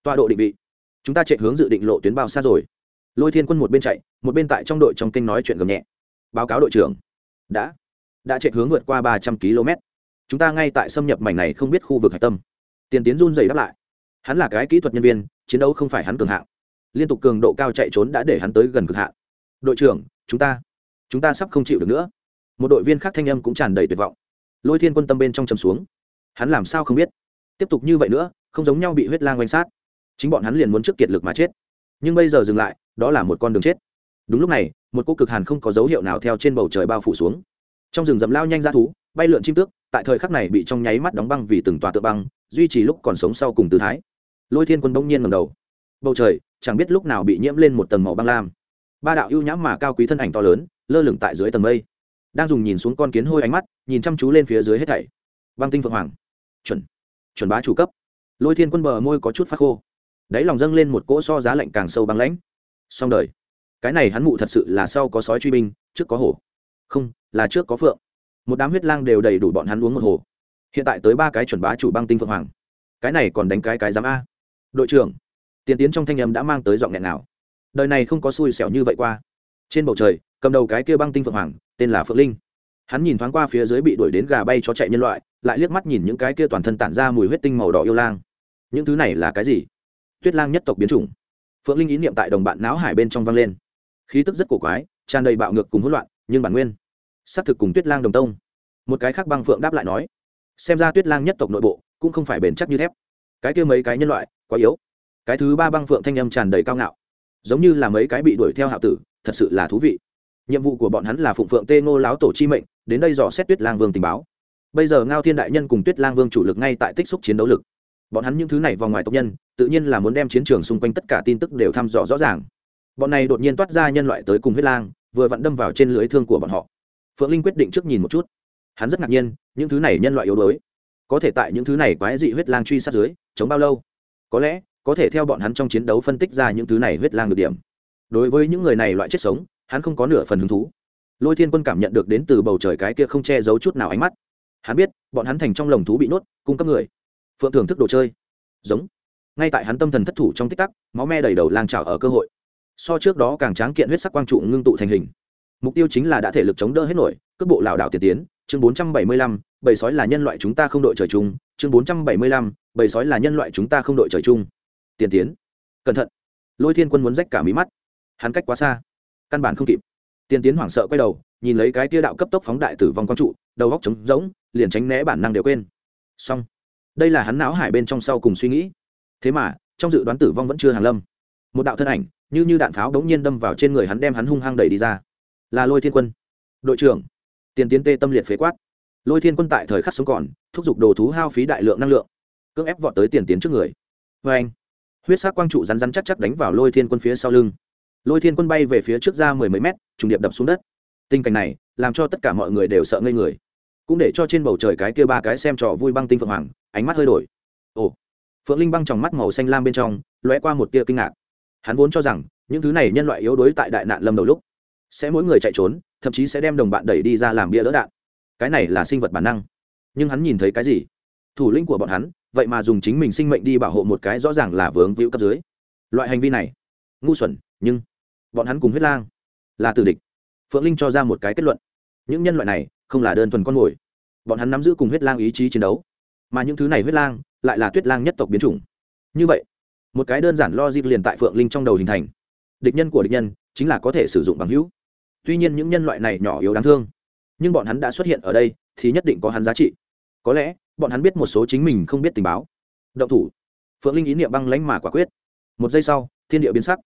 tọa độ định vị. Chúng ta chạy hướng dự định lộ tuyến bao xa rồi. Lôi thiên quân một bên chạy, một bên tại trong đội trong kênh nói chuyện gầm nhẹ. Báo cáo đội trưởng. Đã. Đã chạy hướng vượt qua ba trăm km. Chúng ta ngay tại xâm nhập mảnh này không biết khu vực hạch tâm. Tiền tiến run dày đáp lại. Hắn là cái kỹ thuật nhân viên, chiến đấu không phải hắn cường hạng. Liên tục cường độ cao chạy trốn đã để hắn tới gần cực hạn. Đội trưởng chúng ta chúng ta sắp không chịu được nữa. Một đội viên khác thanh âm cũng tràn đầy tuyệt vọng. Lôi thiên quân tâm bên trong chầm xuống. Hắn làm sao không biết? Tiếp tục như vậy nữa, không giống nhau bị huyết lang quanh sát. Chính bọn hắn liền muốn trước kiệt lực mà chết. Nhưng bây giờ dừng lại, đó là một con đường chết. Đúng lúc này, một cô cực hàn không có dấu hiệu nào theo trên bầu trời bao phủ xuống. Trong rừng rậm lao nhanh ra thú, bay lượn chim tước, tại thời khắc này bị trong nháy mắt đóng băng vì từng tòa tự băng, duy trì lúc còn sống sau cùng tư thái. Lôi thiên quân bỗng nhiên ngầm đầu. Bầu trời, chẳng biết lúc nào bị nhiễm lên một tầng màu băng lam ba đạo ưu nhãm mà cao quý thân ảnh to lớn, lơ lửng tại dưới tầng mây. Đang dùng nhìn xuống con kiến hôi ánh mắt, nhìn chăm chú lên phía dưới hết thảy. Băng tinh phượng hoàng. Chuẩn. Chuẩn bá chủ cấp. Lôi thiên quân bờ môi có chút phát khô. Đáy lòng dâng lên một cỗ so giá lạnh càng sâu băng lãnh. Song đời. Cái này hắn mụ thật sự là sau có sói truy binh, trước có hổ. Không, là trước có phượng. Một đám huyết lang đều đầy đủ bọn hắn uống một hồ. Hiện tại tới ba cái chuẩn bá chủ băng tinh phượng hoàng. Cái này còn đánh cái cái giám a. Đội trưởng. Tiền tiến trong thanh âm đã mang tới giọng nghẹn nào đời này không có xui xẻo như vậy qua. Trên bầu trời, cầm đầu cái kia băng tinh phượng hoàng, tên là phượng linh. Hắn nhìn thoáng qua phía dưới bị đuổi đến gà bay chó chạy nhân loại, lại liếc mắt nhìn những cái kia toàn thân tản ra mùi huyết tinh màu đỏ yêu lang. Những thứ này là cái gì? Tuyết lang nhất tộc biến chủng. Phượng linh ý niệm tại đồng bạn não hải bên trong vang lên. Khí tức rất cổ quái, tràn đầy bạo ngược cùng hỗn loạn, nhưng bản nguyên xác thực cùng tuyết lang đồng tông. Một cái khác băng phượng đáp lại nói, xem ra tuyết lang nhất tộc nội bộ cũng không phải bền chắc như thép. Cái kia mấy cái nhân loại, quá yếu. Cái thứ ba băng phượng thanh âm tràn đầy cao ngạo giống như là mấy cái bị đuổi theo hạo tử, thật sự là thú vị. Nhiệm vụ của bọn hắn là phụng phượng tê ngô láo tổ chi mệnh, đến đây dò xét tuyết lang vương tình báo. Bây giờ ngao thiên đại nhân cùng tuyết lang vương chủ lực ngay tại tích xúc chiến đấu lực. Bọn hắn những thứ này vào ngoài tộc nhân, tự nhiên là muốn đem chiến trường xung quanh tất cả tin tức đều thăm dò rõ ràng. Bọn này đột nhiên toát ra nhân loại tới cùng huyết lang, vừa vặn đâm vào trên lưới thương của bọn họ. Phượng linh quyết định trước nhìn một chút. Hắn rất ngạc nhiên, những thứ này nhân loại yếu đuối, có thể tại những thứ này quái dị huyết lang truy sát dưới, chống bao lâu? Có lẽ có thể theo bọn hắn trong chiến đấu phân tích ra những thứ này huyết lang được điểm. Đối với những người này loại chết sống, hắn không có nửa phần hứng thú. Lôi thiên quân cảm nhận được đến từ bầu trời cái kia không che giấu chút nào ánh mắt. Hắn biết, bọn hắn thành trong lồng thú bị nuốt, cung cấp người. Phượng thưởng thức đồ chơi. Giống. Ngay tại hắn tâm thần thất thủ trong tích tắc, máu me đầy đầu lang trào ở cơ hội. So trước đó càng tráng kiện huyết sắc quang trụ ngưng tụ thành hình. Mục tiêu chính là đã thể lực chống đỡ hết nổi, cước bộ lảo đảo tiền tiến, chương bốn trăm bảy mươi lăm, bầy sói là nhân loại chúng ta không đội trời chung, chương bốn trăm bảy mươi lăm, bầy sói là nhân loại chúng ta không đội trời chung tiền tiến. Cẩn thận. Lôi thiên quân muốn rách cả mí mắt. Hắn cách quá xa. Căn bản không kịp. Tiền tiến hoảng sợ quay đầu, nhìn lấy cái tia đạo cấp tốc phóng đại tử vong quang trụ, đầu góc trống rỗng, liền tránh né bản năng đều quên. Xong. Đây là hắn não hải bên trong sau cùng suy nghĩ. Thế mà, trong dự đoán tử vong vẫn chưa hàng lâm. Một đạo thân ảnh, như như đạn pháo đống nhiên đâm vào trên người hắn đem hắn hung hăng đẩy đi ra. Là lôi thiên quân. Đội trưởng. Tiền tiến tê tâm liệt phế quát. Lôi thiên quân tại thời khắc sống còn, thúc giục đồ thú hao phí đại lượng năng lượng, cưỡng ép vọt tới tiền tiến trước người. Vê anh huyết sắc quang trụ rắn rắn chắc chắc đánh vào lôi thiên quân phía sau lưng. Lôi thiên quân bay về phía trước ra mười mấy mét, trùng điệp đập xuống đất. Tình cảnh này, làm cho tất cả mọi người đều sợ ngây người. Cũng để cho trên bầu trời cái kia ba cái xem trò vui băng tinh phượng hoàng, ánh mắt hơi đổi. Ồ, phượng linh băng trong mắt màu xanh lam bên trong, lóe qua một tia kinh ngạc. Hắn vốn cho rằng, những thứ này nhân loại yếu đuối tại đại nạn lâm đầu lúc, sẽ mỗi người chạy trốn, thậm chí sẽ đem đồng bạn đẩy đi ra làm bia đỡ đạn. Cái này là sinh vật bản năng. Nhưng hắn nhìn thấy cái gì? Thủ lĩnh của bọn hắn vậy mà dùng chính mình sinh mệnh đi bảo hộ một cái rõ ràng là vướng víu cấp dưới. Loại hành vi này, ngu xuẩn, nhưng bọn hắn cùng huyết lang là tử địch. Phượng linh cho ra một cái kết luận. Những nhân loại này không là đơn thuần con mồi. Bọn hắn nắm giữ cùng huyết lang ý chí chiến đấu, mà những thứ này huyết lang lại là tuyết lang nhất tộc biến chủng. Như vậy, một cái đơn giản lo dịp liền tại phượng linh trong đầu hình thành. Địch nhân của địch nhân chính là có thể sử dụng bằng hữu. Tuy nhiên những nhân loại này nhỏ yếu đáng thương, nhưng bọn hắn đã xuất hiện ở đây thì nhất định có hắn giá trị. Có lẽ bọn hắn biết một số chính mình không biết tình báo. Động thủ. Phượng linh ý niệm băng lánh mà quả quyết. Một giây sau, thiên địa biến sắc.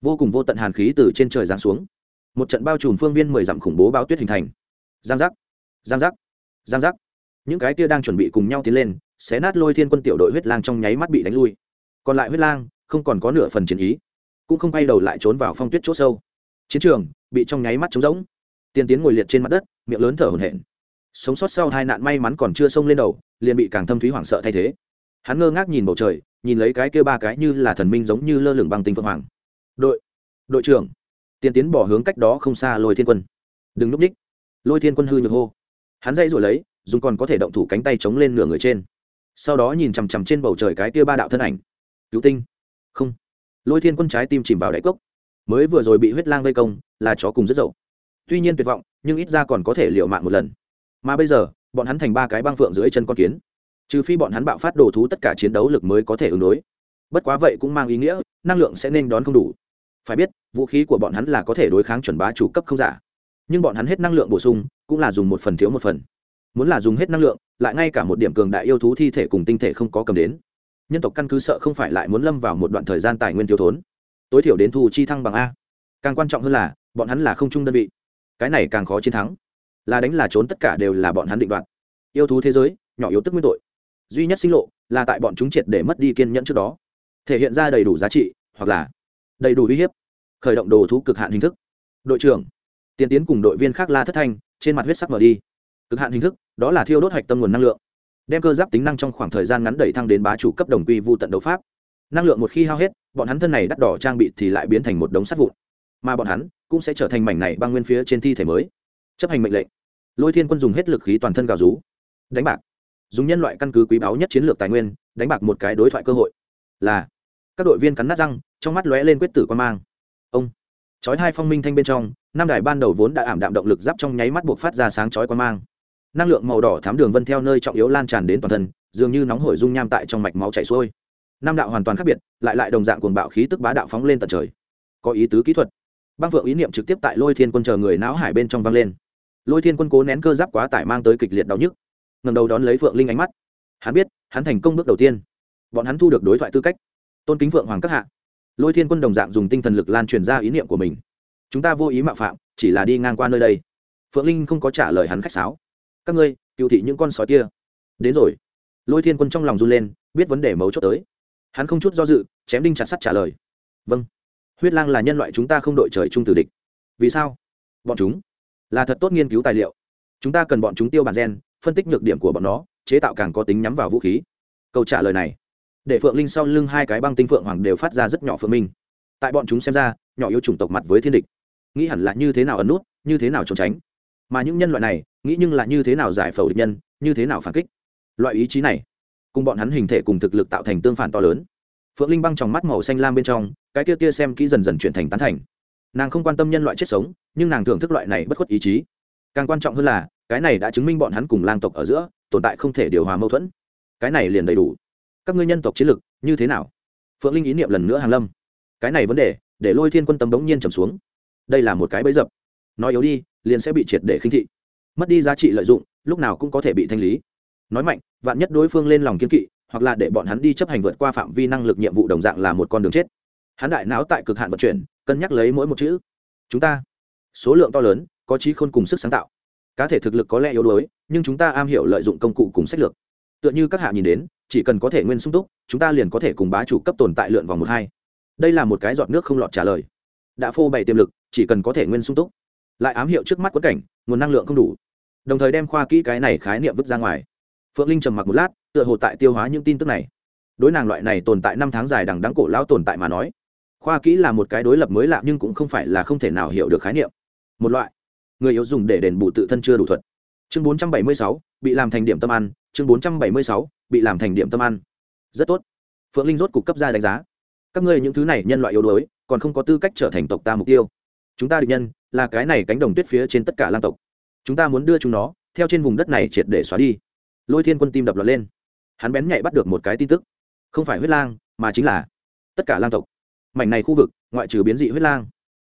Vô cùng vô tận hàn khí từ trên trời giáng xuống. Một trận bao trùm phương viên mười dặm khủng bố báo tuyết hình thành. Giang giác. Giang giác. Giang giác. Những cái kia đang chuẩn bị cùng nhau tiến lên, xé nát lôi thiên quân tiểu đội huyết lang trong nháy mắt bị đánh lui. Còn lại huyết lang, không còn có nửa phần chiến ý. Cũng không quay đầu lại trốn vào phong tuyết c h ỗ sâu. Chiến trường bị trong nháy mắt trống rỗng. Tiên tiến ngồi liệt trên mặt đất, miệng lớn thở hổn hển. Sống sót sau hai nạn may mắn còn chưa xông lên đầu liền bị càng thâm thúy hoảng sợ thay thế. Hắn ngơ ngác nhìn bầu trời, nhìn lấy cái kia ba cái như là thần minh giống như lơ lửng bằng tinh phượng hoàng. Đội đội trưởng. Tiên tiến bỏ hướng cách đó không xa lôi thiên quân. Đừng núp ních lôi thiên quân hư nhược hô. Hắn dây rồi lấy, dùng còn có thể động thủ cánh tay chống lên nửa người trên. Sau đó nhìn chằm chằm trên bầu trời cái kia ba đạo thân ảnh. Cứu tinh. Không. Lôi thiên quân trái tim chìm vào đáy cốc. Mới vừa rồi bị huyết lang vây công, là chó cùng rất dậu. Tuy nhiên tuyệt vọng, nhưng ít ra còn có thể liệu mạng một lần. Mà bây giờ bọn hắn thành ba cái băng phượng dưới chân con kiến. Trừ phi bọn hắn bạo phát đồ thú tất cả chiến đấu lực mới có thể ứng đối. Bất quá vậy cũng mang ý nghĩa, năng lượng sẽ nên đón không đủ. Phải biết, vũ khí của bọn hắn là có thể đối kháng chuẩn bá chủ cấp không giả. Nhưng bọn hắn hết năng lượng bổ sung, cũng là dùng một phần thiếu một phần. Muốn là dùng hết năng lượng, lại ngay cả một điểm cường đại yêu thú thi thể cùng tinh thể không có cầm đến. Nhân tộc căn cứ sợ không phải lại muốn lâm vào một đoạn thời gian tài nguyên thiếu thốn. Tối thiểu đến thu chi thăng bằng a. Càng quan trọng hơn là, bọn hắn là không chung đơn vị. Cái này càng khó chiến thắng là đánh là trốn tất cả đều là bọn hắn định đoạt. Yêu thú thế giới, nhỏ yếu tức nguyên tội. Duy nhất sinh lộ là tại bọn chúng triệt để mất đi kiên nhẫn trước đó. Thể hiện ra đầy đủ giá trị, hoặc là đầy đủ uy hiếp. Khởi động đồ thú cực hạn hình thức. Đội trưởng, tiến tiến cùng đội viên khác la thất thanh, trên mặt huyết sắc mở đi. Cực hạn hình thức, đó là thiêu đốt hạch tâm nguồn năng lượng. Đem cơ giáp tính năng trong khoảng thời gian ngắn đẩy thăng đến bá chủ cấp đồng quy vu tận đấu pháp. Năng lượng một khi hao hết, bọn hắn thân này đắt đỏ trang bị thì lại biến thành một đống sắt vụn. Mà bọn hắn cũng sẽ trở thành mảnh này băng nguyên phía trên thi thể mới chấp hành mệnh lệnh. Lôi thiên quân dùng hết lực khí toàn thân gào rú. Đánh bạc. Dùng nhân loại căn cứ quý báu nhất chiến lược tài nguyên, đánh bạc một cái đối thoại cơ hội. Là, các đội viên cắn nát răng, trong mắt lóe lên quyết tử quan mang. Ông, chói hai phong minh thanh bên trong, năm đài ban đầu vốn đã ảm đạm động lực giáp trong nháy mắt buộc phát ra sáng chói quan mang. Năng lượng màu đỏ thám đường vân theo nơi trọng yếu lan tràn đến toàn thân, dường như nóng hổi dung nham tại trong mạch máu chảy xuôi. Năm đạo hoàn toàn khác biệt, lại lại đồng dạng cuồng bạo khí tức bá đạo phóng lên tận trời. Có ý tứ kỹ thuật. Băng vượng ý niệm trực tiếp tại lôi thiên quân chờ người não hải bên trong vang lên lôi thiên quân cố nén cơ giáp quá tải mang tới kịch liệt đau nhức ngầm đầu đón lấy phượng linh ánh mắt hắn biết hắn thành công bước đầu tiên bọn hắn thu được đối thoại tư cách tôn kính phượng hoàng các hạ lôi thiên quân đồng dạng dùng tinh thần lực lan truyền ra ý niệm của mình chúng ta vô ý mạo phạm chỉ là đi ngang qua nơi đây phượng linh không có trả lời hắn khách sáo các ngươi cựu thị những con sói kia đến rồi lôi thiên quân trong lòng run lên biết vấn đề mấu chốt tới hắn không chút do dự chém đinh chặt sắt trả lời vâng huyết lang là nhân loại chúng ta không đội trời chung tử địch vì sao bọn chúng là thật tốt nghiên cứu tài liệu. Chúng ta cần bọn chúng tiêu bản gen, phân tích nhược điểm của bọn nó, chế tạo càng có tính nhắm vào vũ khí. Câu trả lời này, để phượng linh sau lưng hai cái băng tinh phượng hoàng đều phát ra rất nhỏ phượng minh. Tại bọn chúng xem ra, nhỏ yêu chủng tộc mặt với thiên địch. Nghĩ hẳn là như thế nào ẩn nút, như thế nào trốn tránh. Mà những nhân loại này, nghĩ nhưng là như thế nào giải phẫu địch nhân, như thế nào phản kích. Loại ý chí này, cùng bọn hắn hình thể cùng thực lực tạo thành tương phản to lớn. Phượng linh băng trong mắt màu xanh lam bên trong, cái tia tia xem kỹ dần dần chuyển thành tán thành. Nàng không quan tâm nhân loại chết sống nhưng nàng thưởng thức loại này bất khuất ý chí. Càng quan trọng hơn là, cái này đã chứng minh bọn hắn cùng lang tộc ở giữa tồn tại không thể điều hòa mâu thuẫn. Cái này liền đầy đủ. Các ngươi nhân tộc chiến lực như thế nào? Phượng linh ý niệm lần nữa hàng lâm. Cái này vấn đề, để lôi thiên quân tâm đống nhiên trầm xuống. Đây là một cái bẫy dập. Nói yếu đi, liền sẽ bị triệt để khinh thị. Mất đi giá trị lợi dụng, lúc nào cũng có thể bị thanh lý. Nói mạnh, vạn nhất đối phương lên lòng kiên kỵ, hoặc là để bọn hắn đi chấp hành vượt qua phạm vi năng lực nhiệm vụ đồng dạng là một con đường chết. Hắn đại não tại cực hạn vận chuyển, cân nhắc lấy mỗi một chữ. Chúng ta số lượng to lớn, có trí khôn cùng sức sáng tạo. Cá thể thực lực có lẽ yếu đuối, nhưng chúng ta am hiểu lợi dụng công cụ cùng sách lược. Tựa như các hạ nhìn đến, chỉ cần có thể nguyên sung túc, chúng ta liền có thể cùng bá chủ cấp tồn tại lượn vòng một hai. Đây là một cái giọt nước không lọt trả lời. Đã phô bày tiềm lực, chỉ cần có thể nguyên sung túc, lại ám hiệu trước mắt quất cảnh, nguồn năng lượng không đủ. Đồng thời đem khoa kỹ cái này khái niệm vứt ra ngoài. Phượng linh trầm mặc một lát, tựa hồ tại tiêu hóa những tin tức này. Đối nàng loại này tồn tại năm tháng dài đằng đắng cổ lão tồn tại mà nói, khoa kỹ là một cái đối lập mới lạ nhưng cũng không phải là không thể nào hiểu được khái niệm một loại. Người yếu dùng để đền bù tự thân chưa đủ thuật. Chương 476, bị làm thành điểm tâm ăn. Chương 476, bị làm thành điểm tâm ăn. Rất tốt. Phượng linh rốt cục cấp ra đánh giá. Các ngươi những thứ này nhân loại yếu đuối còn không có tư cách trở thành tộc ta mục tiêu. Chúng ta địch nhân là cái này cánh đồng tuyết phía trên tất cả lang tộc. Chúng ta muốn đưa chúng nó theo trên vùng đất này triệt để xóa đi. Lôi thiên quân tim đập lọt lên. Hắn bén nhạy bắt được một cái tin tức. Không phải huyết lang mà chính là tất cả lang tộc. Mảnh này khu vực ngoại trừ biến dị huyết lang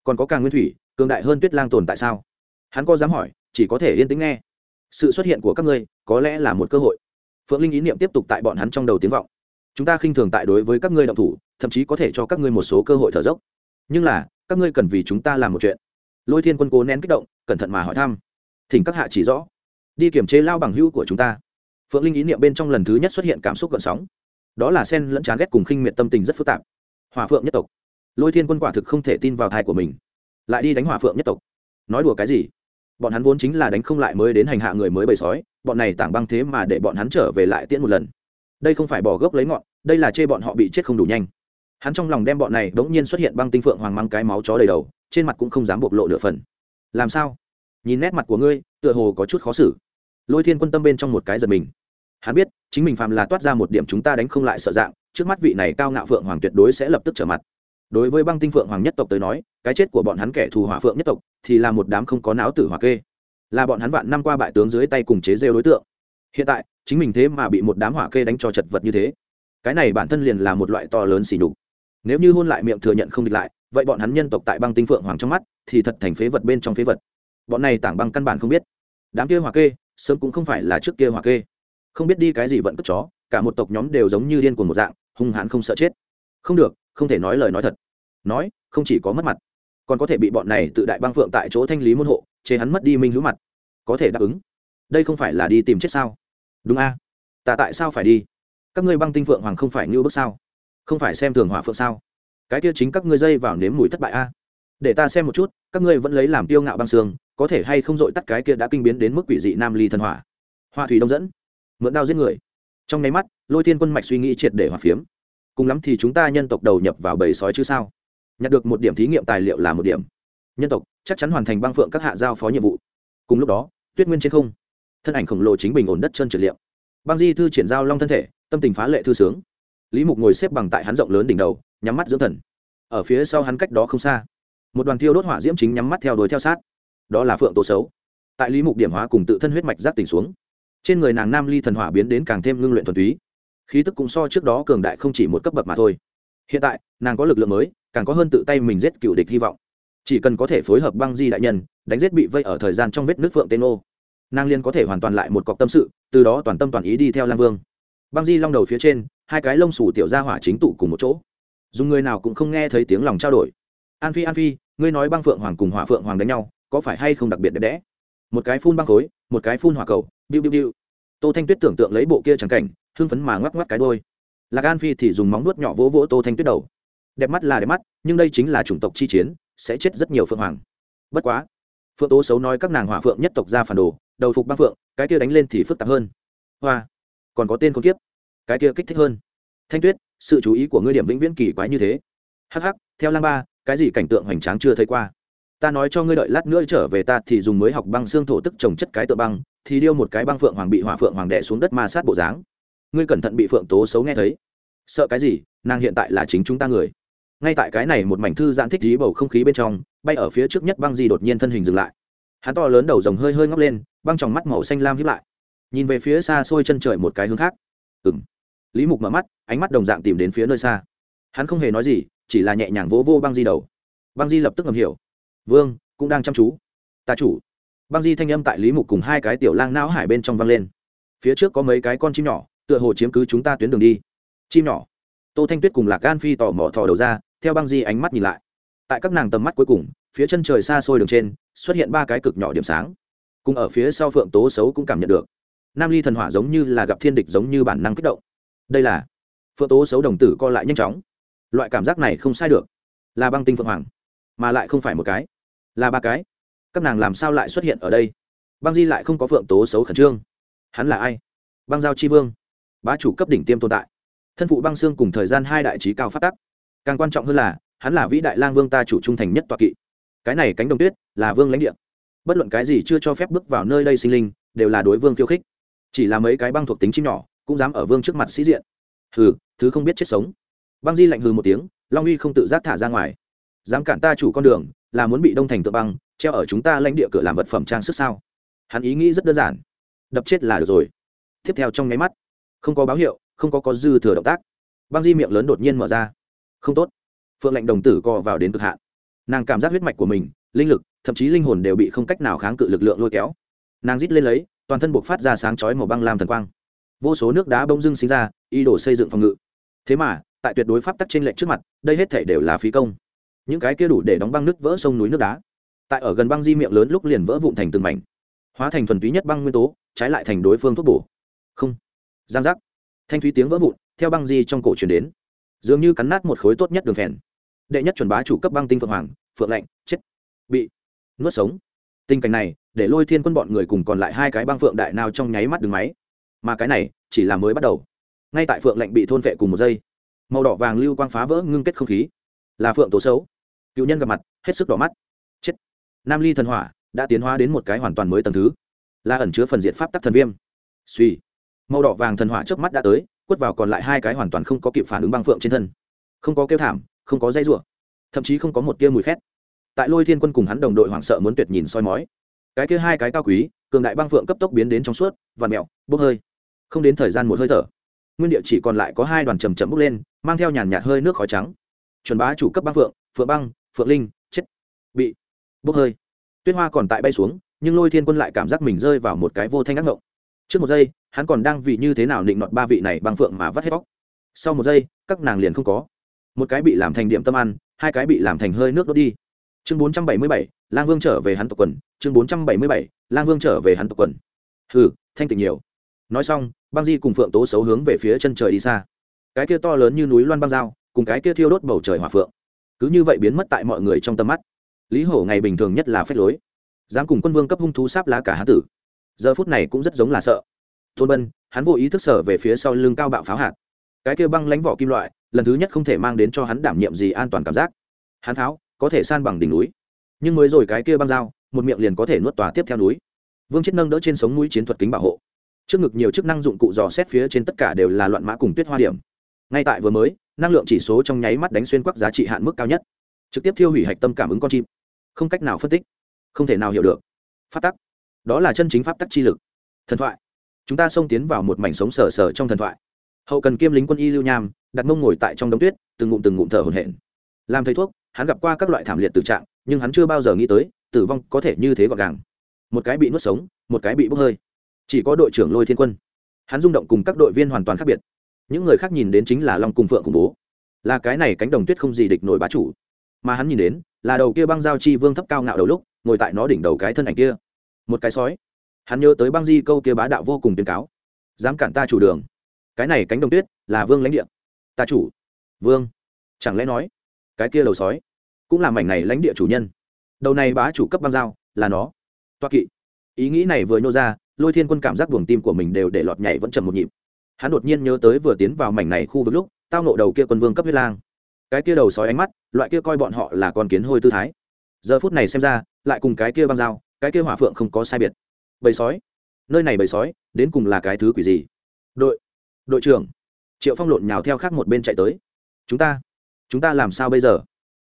còn có càng nguyên thủy cường đại hơn tuyết lang tồn tại sao? Hắn có dám hỏi, chỉ có thể yên tĩnh nghe. Sự xuất hiện của các ngươi, có lẽ là một cơ hội. Phượng linh ý niệm tiếp tục tại bọn hắn trong đầu tiếng vọng. Chúng ta khinh thường tại đối với các ngươi động thủ, thậm chí có thể cho các ngươi một số cơ hội thở dốc. Nhưng là, các ngươi cần vì chúng ta làm một chuyện. Lôi thiên quân cố nén kích động, cẩn thận mà hỏi thăm. Thỉnh các hạ chỉ rõ. Đi kiểm chế lao bằng hữu của chúng ta. Phượng linh ý niệm bên trong lần thứ nhất xuất hiện cảm xúc gợn sóng. Đó là sen lẫn chán ghét cùng khinh miệt tâm tình rất phức tạp. Hòa phượng nhất tộc. Lôi thiên quân quả thực không thể tin vào thai của mình lại đi đánh hỏa phượng nhất tộc. Nói đùa cái gì? Bọn hắn vốn chính là đánh không lại mới đến hành hạ người mới bầy sói, bọn này tảng băng thế mà để bọn hắn trở về lại tiễn một lần. Đây không phải bỏ gốc lấy ngọn, đây là chê bọn họ bị chết không đủ nhanh. Hắn trong lòng đem bọn này bỗng nhiên xuất hiện băng tinh phượng hoàng mang cái máu chó đầy đầu, trên mặt cũng không dám bộc lộ nửa phần. Làm sao? Nhìn nét mặt của ngươi, tựa hồ có chút khó xử. Lôi thiên quân tâm bên trong một cái giật mình. Hắn biết, chính mình phàm là toát ra một điểm chúng ta đánh không lại sợ dạng, trước mắt vị này cao ngạo phượng hoàng tuyệt đối sẽ lập tức trở mặt đối với băng tinh phượng hoàng nhất tộc tới nói, cái chết của bọn hắn kẻ thù hỏa phượng nhất tộc thì là một đám không có não tử hỏa kê. Là bọn hắn vạn năm qua bại tướng dưới tay cùng chế rêu đối tượng. Hiện tại, chính mình thế mà bị một đám hỏa kê đánh cho chật vật như thế. Cái này bản thân liền là một loại to lớn xỉ nhục. Nếu như hôn lại miệng thừa nhận không địch lại, vậy bọn hắn nhân tộc tại băng tinh phượng hoàng trong mắt thì thật thành phế vật bên trong phế vật. Bọn này tảng băng căn bản không biết. Đám kia hỏa kê, sớm cũng không phải là trước kia hỏa kê. Không biết đi cái gì vẫn cất chó, cả một tộc nhóm đều giống như điên cuồng một dạng, hung hãn không sợ chết. Không được, không thể nói lời nói thật nói, không chỉ có mất mặt, còn có thể bị bọn này tự đại băng phượng tại chỗ thanh lý môn hộ, chế hắn mất đi minh hữu mặt. Có thể đáp ứng. Đây không phải là đi tìm chết sao? Đúng a. Ta tại sao phải đi? Các ngươi băng tinh phượng hoàng không phải ngưu bước sao? Không phải xem thường hỏa phượng sao? Cái kia chính các ngươi dây vào nếm mùi thất bại a. Để ta xem một chút, các ngươi vẫn lấy làm tiêu ngạo băng xương, có thể hay không dội tắt cái kia đã kinh biến đến mức quỷ dị nam ly thần hỏa. Hoa thủy đông dẫn. Mượn đao giết người. Trong nháy mắt, lôi thiên quân mạch suy nghĩ triệt để hỏa phiếm. Cùng lắm thì chúng ta nhân tộc đầu nhập vào bầy sói chứ sao? Nhặt được một điểm thí nghiệm tài liệu là một điểm. Nhân tộc, chắc chắn hoàn thành băng phượng các hạ giao phó nhiệm vụ. Cùng lúc đó, tuyết nguyên trên không. Thân ảnh khổng lồ chính bình ổn đất chân trượt liệu băng di thư triển giao long thân thể, tâm tình phá lệ thư sướng. Lý mục ngồi xếp bằng tại hắn rộng lớn đỉnh đầu, nhắm mắt dưỡng thần. Ở phía sau hắn cách đó không xa, một đoàn thiêu đốt hỏa diễm chính nhắm mắt theo đuổi theo sát. Đó là phượng tổ xấu. Tại lý mục điểm hóa cùng tự thân huyết mạch giáp tỉnh xuống, trên người nàng nam ly thần hỏa biến đến càng thêm ngưng luyện thuần túy. Khí tức cũng so trước đó cường đại không chỉ một cấp bậc mà thôi. Hiện tại, nàng có lực lượng mới càng có hơn tự tay mình giết cựu địch hy vọng. Chỉ cần có thể phối hợp băng di đại nhân, đánh giết bị vây ở thời gian trong vết nước phượng tên ô. Nàng liên có thể hoàn toàn lại một cọc tâm sự, từ đó toàn tâm toàn ý đi theo lang vương. Băng di long đầu phía trên, hai cái lông xù tiểu ra hỏa chính tụ cùng một chỗ. Dùng người nào cũng không nghe thấy tiếng lòng trao đổi. An phi an phi, ngươi nói băng phượng hoàng cùng hỏa phượng hoàng đánh nhau, có phải hay không đặc biệt đẹp đẽ? Một cái phun băng khối, một cái phun hỏa cầu, biu biu biu. Tô thanh tuyết tưởng tượng lấy bộ kia trắng cảnh, hưng phấn mà ngoắc ngoắc cái đôi. Lạc an phi thì dùng móng nuốt nhỏ vỗ vỗ tô thanh tuyết đầu đẹp mắt là đẹp mắt, nhưng đây chính là chủng tộc chi chiến, sẽ chết rất nhiều phượng hoàng. Bất quá, phượng tố xấu nói các nàng hỏa phượng nhất tộc ra phản đồ, đầu phục băng phượng, cái kia đánh lên thì phức tạp hơn. Hoa, còn có tên con kiếp. Cái kia kích thích hơn. Thanh tuyết, sự chú ý của ngươi điểm vĩnh viễn kỳ quái như thế. Hh theo lang ba, cái gì cảnh tượng hoành tráng chưa thấy qua? Ta nói cho ngươi đợi lát nữa trở về ta thì dùng mới học băng xương thổ tức trồng chất cái tựa băng, thì điêu một cái băng phượng hoàng bị hỏa phượng hoàng đẻ xuống đất ma sát bộ dáng. Ngươi cẩn thận bị phượng tố xấu nghe thấy. Sợ cái gì? Nàng hiện tại là chính chúng ta người ngay tại cái này một mảnh thư giãn thích dí bầu không khí bên trong, bay ở phía trước nhất băng di đột nhiên thân hình dừng lại. Hắn to lớn đầu rồng hơi hơi ngóc lên, băng tròng mắt màu xanh lam hiếp lại. Nhìn về phía xa xôi chân trời một cái hướng khác. Ừng lý mục mở mắt, ánh mắt đồng dạng tìm đến phía nơi xa. Hắn không hề nói gì, chỉ là nhẹ nhàng vỗ vô băng di đầu. Băng di lập tức ngầm hiểu. Vương, cũng đang chăm chú. Ta chủ. Băng di thanh âm tại lý mục cùng hai cái tiểu lang não hải bên trong văng lên. Phía trước có mấy cái con chim nhỏ, tựa hồ chiếm cứ chúng ta tuyến đường đi. Chim nhỏ? Tô thanh tuyết cùng lạc gan phi tò mò thò đầu ra theo băng di ánh mắt nhìn lại. Tại các nàng tầm mắt cuối cùng, phía chân trời xa xôi đường trên, xuất hiện ba cái cực nhỏ điểm sáng. Cùng ở phía sau phượng tố xấu cũng cảm nhận được. Nam ly thần hỏa giống như là gặp thiên địch giống như bản năng kích động. Đây là phượng tố xấu đồng tử co lại nhanh chóng. Loại cảm giác này không sai được. Là băng tinh phượng hoàng, mà lại không phải một cái. Là ba cái. Các nàng làm sao lại xuất hiện ở đây? Băng di lại không có phượng tố xấu khẩn trương. Hắn là ai? Băng giao chi vương, bá chủ cấp đỉnh tiêm tồn tại. Thân phụ băng xương cùng thời gian hai đại trí cao phát tắc càng quan trọng hơn là, hắn là vĩ đại lang vương ta chủ trung thành nhất toa kỵ. Cái này cánh đồng tuyết là vương lãnh địa. Bất luận cái gì chưa cho phép bước vào nơi đây sinh linh, đều là đối vương khiêu khích. Chỉ là mấy cái băng thuộc tính chim nhỏ, cũng dám ở vương trước mặt sĩ diện. Hừ, thứ không biết chết sống. Băng di lạnh hừ một tiếng, long uy không tự giác thả ra ngoài. Dám cản ta chủ con đường, là muốn bị đông thành tự băng, treo ở chúng ta lãnh địa cửa làm vật phẩm trang sức sao? Hắn ý nghĩ rất đơn giản. Đập chết là được rồi. Tiếp theo trong nháy mắt, không có báo hiệu, không có có dư thừa động tác. Băng di miệng lớn đột nhiên mở ra không tốt. Phượng lệnh đồng tử co vào đến cực hạn. Nàng cảm giác huyết mạch của mình, linh lực, thậm chí linh hồn đều bị không cách nào kháng cự lực lượng lôi kéo. Nàng rít lên lấy, toàn thân buộc phát ra sáng chói màu băng làm thần quang. Vô số nước đá bông dưng sinh ra, ý đồ xây dựng phòng ngự. Thế mà, tại tuyệt đối pháp tắc trên lệnh trước mặt, đây hết thể đều là phí công. Những cái kia đủ để đóng băng nước vỡ sông núi nước đá. Tại ở gần băng di miệng lớn lúc liền vỡ vụn thành từng mảnh. Hóa thành thuần túy nhất băng nguyên tố, trái lại thành đối phương thuốc bổ. Không. Giang giác. Thanh thúy tiếng vỡ vụn, theo băng di trong cổ truyền đến dường như cắn nát một khối tốt nhất đường phèn. Đệ nhất chuẩn bá chủ cấp băng tinh phượng hoàng, phượng lạnh chết. Bị nuốt sống. Tình cảnh này, để lôi thiên quân bọn người cùng còn lại hai cái băng phượng đại nào trong nháy mắt đường máy. Mà cái này, chỉ là mới bắt đầu. Ngay tại phượng lạnh bị thôn vệ cùng một giây, màu đỏ vàng lưu quang phá vỡ ngưng kết không khí. Là phượng tố xấu cựu nhân gặp mặt, hết sức đỏ mắt. Chết. Nam ly thần hỏa đã tiến hóa đến một cái hoàn toàn mới tầng thứ. Là ẩn chứa phần diện pháp tắc thần viêm. Suy màu đỏ vàng thần hỏa trước mắt đã tới quất vào còn lại hai cái hoàn toàn không có kịp phản ứng băng phượng trên thân. Không có kêu thảm, không có dây rủa, thậm chí không có một tia mùi khét. Tại lôi thiên quân cùng hắn đồng đội hoảng sợ muốn tuyệt nhìn soi mói, cái kia hai cái cao quý, cường đại băng phượng cấp tốc biến đến trong suốt và mẹo bốc hơi. Không đến thời gian một hơi thở, nguyên địa chỉ còn lại có hai đoàn trầm trầm bốc lên, mang theo nhàn nhạt hơi nước khói trắng. Chuẩn bá chủ cấp băng phượng phượng băng, phượng linh, chết. Bị bốc hơi. Tuyết hoa còn tại bay xuống, nhưng lôi thiên quân lại cảm giác mình rơi vào một cái vô thanh ác ngộng trước một giây, hắn còn đang vì như thế nào định nọt ba vị này băng phượng mà vắt hết bóc sau một giây, các nàng liền không có. Một cái bị làm thành điểm tâm ăn, hai cái bị làm thành hơi nước đốt đi. Chương bốn trăm bảy mươi bảy, lang vương trở về hắn tộc quần. Chương bốn trăm bảy mươi bảy, lang vương trở về hắn tộc quần. Hừ, thanh tịnh nhiều. Nói xong, băng di cùng phượng tố xấu hướng về phía chân trời đi xa. Cái kia to lớn như núi loan băng dao cùng cái kia thiêu đốt bầu trời hỏa phượng. Cứ như vậy biến mất tại mọi người trong tầm mắt. Lý hổ ngày bình thường nhất là phép lối. Dám cùng quân vương cấp hung thú sáp lá cả hán tử giờ phút này cũng rất giống là sợ. Thôn bân, hắn vô ý thức sở về phía sau lưng cao bạo pháo hạt. Cái kia băng lánh vỏ kim loại, lần thứ nhất không thể mang đến cho hắn đảm nhiệm gì an toàn cảm giác. Hắn tháo, có thể san bằng đỉnh núi. Nhưng mới rồi cái kia băng dao, một miệng liền có thể nuốt tòa tiếp theo núi. Vương chết nâng đỡ trên sống núi chiến thuật kính bảo hộ. Trước ngực nhiều chức năng dụng cụ dò xét phía trên tất cả đều là loạn mã cùng tuyết hoa điểm. Ngay tại vừa mới, năng lượng chỉ số trong nháy mắt đánh xuyên quắc giá trị hạn mức cao nhất. Trực tiếp thiêu hủy hạch tâm cảm ứng con chim. Không cách nào phân tích. Không thể nào hiểu được. Phát tắc đó là chân chính pháp tắc chi lực. Thần thoại. Chúng ta xông tiến vào một mảnh sống sờ sờ trong thần thoại. Hậu cần kiêm lính quân y lưu nham, đặt mông ngồi tại trong đống tuyết, từng ngụm từng ngụm thở hổn hển. Làm thầy thuốc, hắn gặp qua các loại thảm liệt tử trạng, nhưng hắn chưa bao giờ nghĩ tới, tử vong có thể như thế gọn gàng. Một cái bị nuốt sống, một cái bị bốc hơi. Chỉ có đội trưởng lôi thiên quân. Hắn rung động cùng các đội viên hoàn toàn khác biệt. Những người khác nhìn đến chính là long cùng phượng khủng bố. Là cái này cánh đồng tuyết không gì địch nổi bá chủ. Mà hắn nhìn đến, là đầu kia băng giao chi vương thấp cao ngạo đầu lúc, ngồi tại nó đỉnh đầu cái thân ảnh kia một cái sói. Hắn nhớ tới băng di câu kia bá đạo vô cùng tuyên cáo. Dám cản ta chủ đường. Cái này cánh đồng tuyết là vương lãnh địa. Ta chủ. Vương. Chẳng lẽ nói, cái kia đầu sói cũng là mảnh này lãnh địa chủ nhân? Đầu này bá chủ cấp băng giao là nó. Toa kỵ. Ý nghĩ này vừa nhô ra, lôi thiên quân cảm giác buồng tim của mình đều để lọt nhảy vẫn chầm một nhịp. Hắn đột nhiên nhớ tới vừa tiến vào mảnh này khu vực lúc, tao nộ đầu kia quân vương cấp huyết lang. Cái kia đầu sói ánh mắt, loại kia coi bọn họ là con kiến hôi tư thái. Giờ phút này xem ra, lại cùng cái kia băng dao cái kia hỏa phượng không có sai biệt. Bầy sói, nơi này bầy sói, đến cùng là cái thứ quỷ gì? Đội đội trưởng, triệu phong lộn nhào theo khác một bên chạy tới. Chúng ta chúng ta làm sao bây giờ?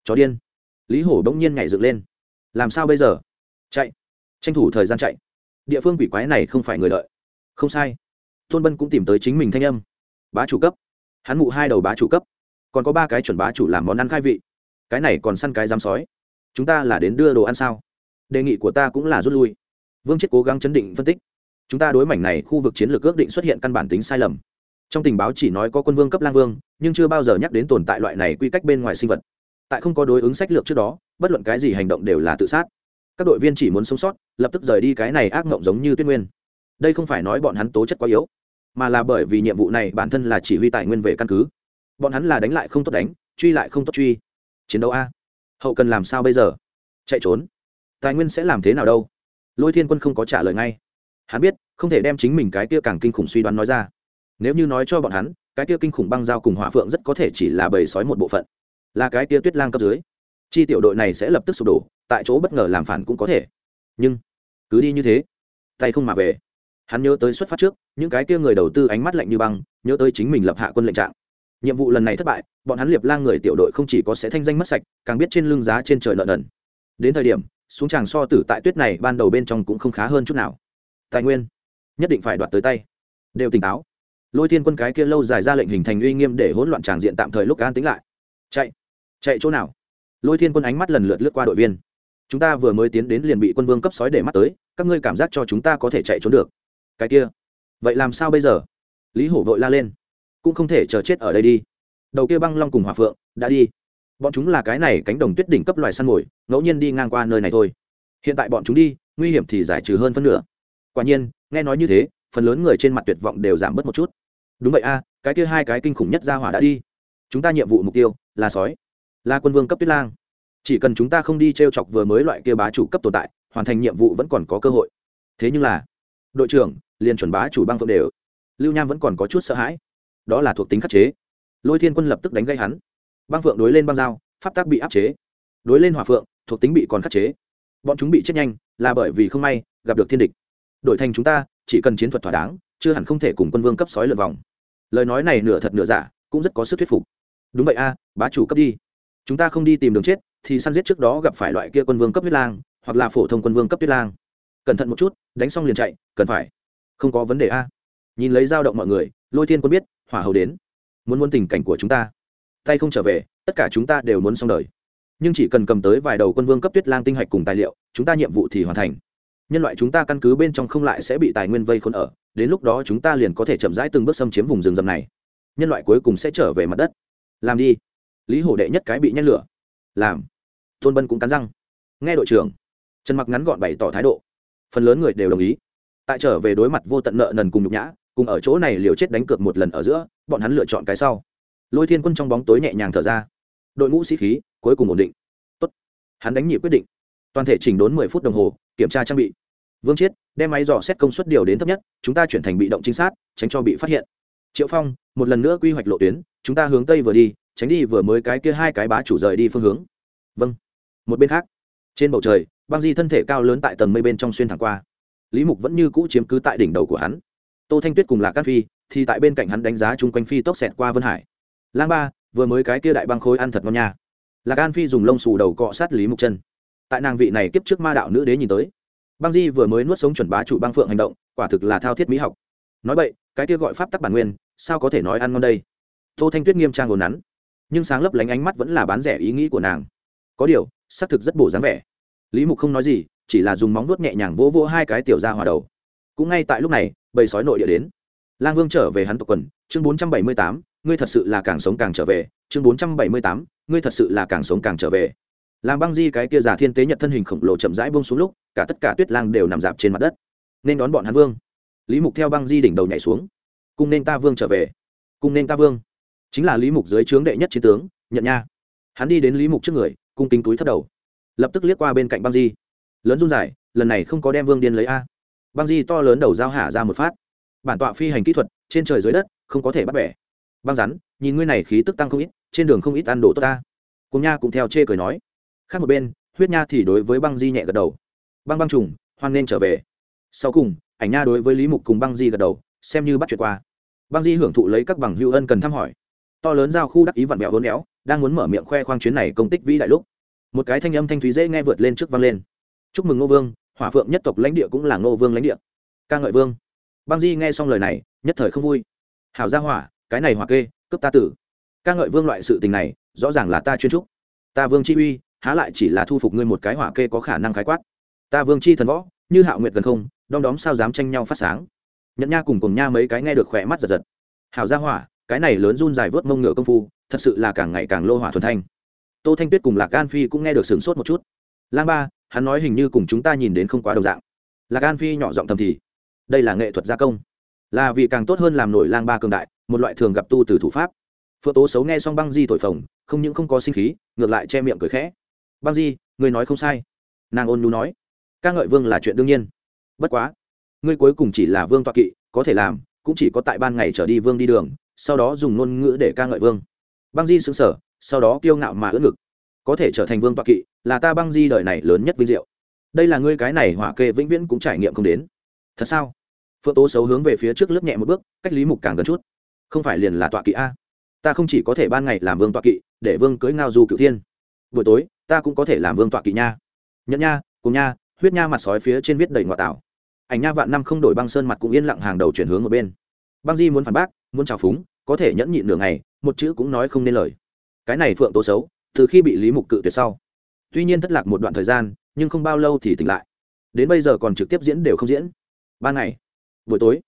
Chó điên. Lý hổ bỗng nhiên nhảy dựng lên. Làm sao bây giờ? Chạy, tranh thủ thời gian chạy. Địa phương quỷ quái này không phải người đợi. Không sai. Tôn bân cũng tìm tới chính mình thanh âm. Bá chủ cấp. Hắn mụ hai đầu bá chủ cấp. Còn có ba cái chuẩn bá chủ làm món ăn khai vị. Cái này còn săn cái dám sói. Chúng ta là đến đưa đồ ăn sao? Đề nghị của ta cũng là rút lui. Vương chết cố gắng chấn định phân tích. Chúng ta đối mảnh này khu vực chiến lược ước định xuất hiện căn bản tính sai lầm. Trong tình báo chỉ nói có quân vương cấp lang vương, nhưng chưa bao giờ nhắc đến tồn tại loại này quy cách bên ngoài sinh vật. Tại không có đối ứng sách lược trước đó, bất luận cái gì hành động đều là tự sát. Các đội viên chỉ muốn sống sót, lập tức rời đi cái này ác mộng giống như tuyết nguyên. Đây không phải nói bọn hắn tố chất quá yếu, mà là bởi vì nhiệm vụ này bản thân là chỉ huy tài nguyên về căn cứ. Bọn hắn là đánh lại không tốt đánh, truy lại không tốt truy. Chiến đấu a. Hậu cần làm sao bây giờ? Chạy trốn tài nguyên sẽ làm thế nào đâu? Lôi thiên quân không có trả lời ngay. Hắn biết, không thể đem chính mình cái kia càng kinh khủng suy đoán nói ra. Nếu như nói cho bọn hắn, cái kia kinh khủng băng giao cùng hỏa phượng rất có thể chỉ là bầy sói một bộ phận. Là cái kia tuyết lang cấp dưới. Chi tiểu đội này sẽ lập tức sụp đổ, tại chỗ bất ngờ làm phản cũng có thể. Nhưng, cứ đi như thế, tay không mà về. Hắn nhớ tới xuất phát trước, những cái kia người đầu tư ánh mắt lạnh như băng, nhớ tới chính mình lập hạ quân lệnh trạng. Nhiệm vụ lần này thất bại, bọn hắn liệp lang người tiểu đội không chỉ có sẽ thanh danh mất sạch, càng biết trên lưng giá trên trời nợ nần. Đến thời điểm xuống tràng so tử tại tuyết này ban đầu bên trong cũng không khá hơn chút nào. Tài nguyên, nhất định phải đoạt tới tay. Đều tỉnh táo. Lôi thiên quân cái kia lâu dài ra lệnh hình thành uy nghiêm để hỗn loạn tràng diện tạm thời lúc an tính lại. Chạy chạy chỗ nào? Lôi thiên quân ánh mắt lần lượt lướt qua đội viên. Chúng ta vừa mới tiến đến liền bị quân vương cấp sói để mắt tới, các ngươi cảm giác cho chúng ta có thể chạy trốn được. Cái kia, vậy làm sao bây giờ? Lý hổ vội la lên. Cũng không thể chờ chết ở đây đi. Đầu kia băng long cùng hòa phượng, đã đi bọn chúng là cái này cánh đồng tuyết đỉnh cấp loài săn mồi, ngẫu nhiên đi ngang qua nơi này thôi. Hiện tại bọn chúng đi, nguy hiểm thì giải trừ hơn phân nửa. Quả nhiên, nghe nói như thế, phần lớn người trên mặt tuyệt vọng đều giảm bớt một chút. Đúng vậy a, cái kia hai cái kinh khủng nhất ra hỏa đã đi. Chúng ta nhiệm vụ mục tiêu, là sói, là quân vương cấp tuyết lang. Chỉ cần chúng ta không đi t r e o chọc vừa mới loại kia bá chủ cấp tồn tại, hoàn thành nhiệm vụ vẫn còn có cơ hội. Thế nhưng là, đội trưởng, liền chuẩn bá chủ băng phượng đều. Lưu nham vẫn còn có chút sợ hãi. Đó là thuộc tính khắc chế. Lôi thiên quân lập tức đánh gây hắn băng phượng đối lên băng dao, pháp tác bị áp chế. Đối lên hỏa phượng, thuộc tính bị còn khắc chế. Bọn chúng bị chết nhanh, là bởi vì không may, gặp được thiên địch. Đổi thành chúng ta, chỉ cần chiến thuật thỏa đáng, chưa hẳn không thể cùng quân vương cấp sói lượt vòng. Lời nói này nửa thật nửa giả, cũng rất có sức thuyết phục. Đúng vậy a, bá chủ cấp đi. Chúng ta không đi tìm đường chết, thì săn giết trước đó gặp phải loại kia quân vương cấp huyết lang, hoặc là phổ thông quân vương cấp tuyết lang. Cẩn thận một chút, đánh xong liền chạy, cần phải. Không có vấn đề a. Nhìn lấy dao động mọi người, lôi thiên quân biết, hỏa hầu đến. Muốn muốn tình cảnh của chúng ta tay không trở về, tất cả chúng ta đều muốn xong đời. Nhưng chỉ cần cầm tới vài đầu quân vương cấp tuyết lang tinh hạch cùng tài liệu, chúng ta nhiệm vụ thì hoàn thành. Nhân loại chúng ta căn cứ bên trong không lại sẽ bị tài nguyên vây khốn ở, đến lúc đó chúng ta liền có thể chậm rãi từng bước xâm chiếm vùng rừng rầm này. Nhân loại cuối cùng sẽ trở về mặt đất. Làm đi. Lý hổ đệ nhất cái bị nhét lửa. Làm. Tôn bân cũng cắn răng. Nghe đội trưởng. Trần mặc ngắn gọn bày tỏ thái độ. Phần lớn người đều đồng ý. Tại trở về đối mặt vô tận nợ nần cùng nhục nhã, cùng ở chỗ này liều chết đánh cược một lần ở giữa, bọn hắn lựa chọn cái sau lôi thiên quân trong bóng tối nhẹ nhàng thở ra đội ngũ sĩ khí cuối cùng ổn định Tốt. hắn đánh nhị quyết định toàn thể chỉnh đốn mười phút đồng hồ kiểm tra trang bị vương chiết đem máy dò xét công suất điều đến thấp nhất chúng ta chuyển thành bị động trinh sát tránh cho bị phát hiện triệu phong một lần nữa quy hoạch lộ tuyến chúng ta hướng tây vừa đi tránh đi vừa mới cái kia hai cái bá chủ rời đi phương hướng vâng một bên khác trên bầu trời băng di thân thể cao lớn tại tầng mây bên trong xuyên thẳng qua lý mục vẫn như cũ chiếm cứ tại đỉnh đầu của hắn tô thanh tuyết cùng lạc cát phi thì tại bên cạnh hắn đánh giá chung quanh phi tốc xẹt qua vân hải lang ba, vừa mới cái kia đại băng khối ăn thật ngon nha. Lạc an phi dùng lông xù đầu cọ sát lý mục chân tại nàng vị này kiếp trước ma đạo nữ đế nhìn tới, băng di vừa mới nuốt sống chuẩn bá chủ băng phượng hành động, quả thực là thao thiết mỹ học. Nói vậy cái kia gọi pháp tắc bản nguyên, sao có thể nói ăn ngon đây? Tô thanh tuyết nghiêm trang ngồn nắn, nhưng sáng lấp lánh ánh mắt vẫn là bán rẻ ý nghĩ của nàng. Có điều, xác thực rất bổ dáng vẻ. Lý mục không nói gì, chỉ là dùng móng vuốt nhẹ nhàng vỗ vỗ hai cái tiểu ra hòa đầu. Cũng ngay tại lúc này, bầy sói nội địa đến. Lang vương trở về hắn tộc quần, chương bốn trăm bảy mươi tám ngươi thật sự là càng sống càng trở về, chương bốn trăm bảy mươi tám, ngươi thật sự là càng sống càng trở về. Làm băng di cái kia giả thiên tế nhật thân hình khổng lồ chậm rãi bông xuống lúc, cả tất cả tuyết lang đều nằm dạp trên mặt đất. Nên đón bọn hắn vương. Lý mục theo băng di đỉnh đầu nhảy xuống. Cùng nên ta vương trở về. Cùng nên ta vương. Chính là lý mục dưới trướng đệ nhất chiến tướng nhận nha. Hắn đi đến lý mục trước người, cung kính túi thất đầu. Lập tức liếc qua bên cạnh băng di. Lớn run dài lần này không có đem vương điên lấy a. Băng di to lớn đầu dao hả ra một phát. Bản tọa phi hành kỹ thuật, trên trời dưới đất, không có thể bắt bẻ băng rắn, nhìn ngươi này khí tức tăng không ít, trên đường không ít ăn đồ tốt ta. Cùng nha cũng theo chê cười nói. Khác một bên, huyết nha thì đối với băng di nhẹ gật đầu. Băng băng trùng, hoan nên trở về. Sau cùng, ảnh nha đối với lý mục cùng băng di gật đầu, xem như bắt chuyện qua. Băng di hưởng thụ lấy các bằng hữu ân cần thăm hỏi. To lớn giao khu đắc ý vặn vẹo hôn éo, đang muốn mở miệng khoe khoang chuyến này công tích vĩ đại lúc. Một cái thanh âm thanh thúy dễ nghe vượt lên trước vang lên. Chúc mừng ngô vương, hỏa phượng nhất tộc lãnh địa cũng là ngô vương lãnh địa. Ca ngợi vương. Băng di nghe xong lời này, nhất thời không vui. Hảo gia hỏa cái này hỏa kê, cướp ta tử. Ca ngợi vương loại sự tình này, rõ ràng là ta chuyên trúc. Ta vương chi uy, há lại chỉ là thu phục ngươi một cái hỏa kê có khả năng khái quát. Ta vương chi thần võ, như hạo nguyệt gần không, đom đóm sao dám tranh nhau phát sáng. Nhận nha cùng cùng nha mấy cái nghe được khỏe mắt giật giật. Hảo gia hỏa, cái này lớn run dài vớt mông ngựa công phu, thật sự là càng ngày càng lô hỏa thuần thanh. Tô thanh tuyết cùng lạc an phi cũng nghe được sửng sốt một chút. Lang ba, hắn nói hình như cùng chúng ta nhìn đến không quá đồng dạng. Lạc an phi nhỏ giọng thầm thì, đây là nghệ thuật gia công. Là vì càng tốt hơn làm nổi lang ba cường đại một loại thường gặp tu từ thủ pháp. Phượng tố xấu nghe xong băng di thổi phồng, không những không có sinh khí, ngược lại che miệng cười khẽ. Băng di người nói không sai. Nàng ôn nhu nói. Ca ngợi vương là chuyện đương nhiên. Bất quá, ngươi cuối cùng chỉ là vương toạ kỵ, có thể làm, cũng chỉ có tại ban ngày trở đi vương đi đường, sau đó dùng ngôn ngữ để ca ngợi vương. Băng di xứng sở sau đó kiêu ngạo mà ưỡn ngực. Có thể trở thành vương toạ kỵ, là ta băng di đời này lớn nhất vinh diệu. Đây là ngươi cái này hỏa kê vĩnh viễn cũng trải nghiệm không đến. Thật sao? Phượng tố xấu hướng về phía trước lướt nhẹ một bước, cách lý mục càng gần chút không phải liền là tọa kỵ a? Ta không chỉ có thể ban ngày làm vương tọa kỵ, để vương cưới ngao du cựu thiên. Buổi tối, ta cũng có thể làm vương tọa kỵ nha. Nhẫn nha, cùng nha, huyết nha mặt sói phía trên viết đầy ngoại tảo ảnh nha vạn năm không đổi băng sơn mặt cũng yên lặng hàng đầu chuyển hướng ở bên. Băng di muốn phản bác, muốn trào phúng, có thể nhẫn nhịn nửa ngày, một chữ cũng nói không nên lời. Cái này phượng tố xấu, từ khi bị lý mục cự tuyệt sau. Tuy nhiên thất lạc một đoạn thời gian, nhưng không bao lâu thì tỉnh lại. Đến bây giờ còn trực tiếp diễn đều không diễn. Ban ngày, buổi tối,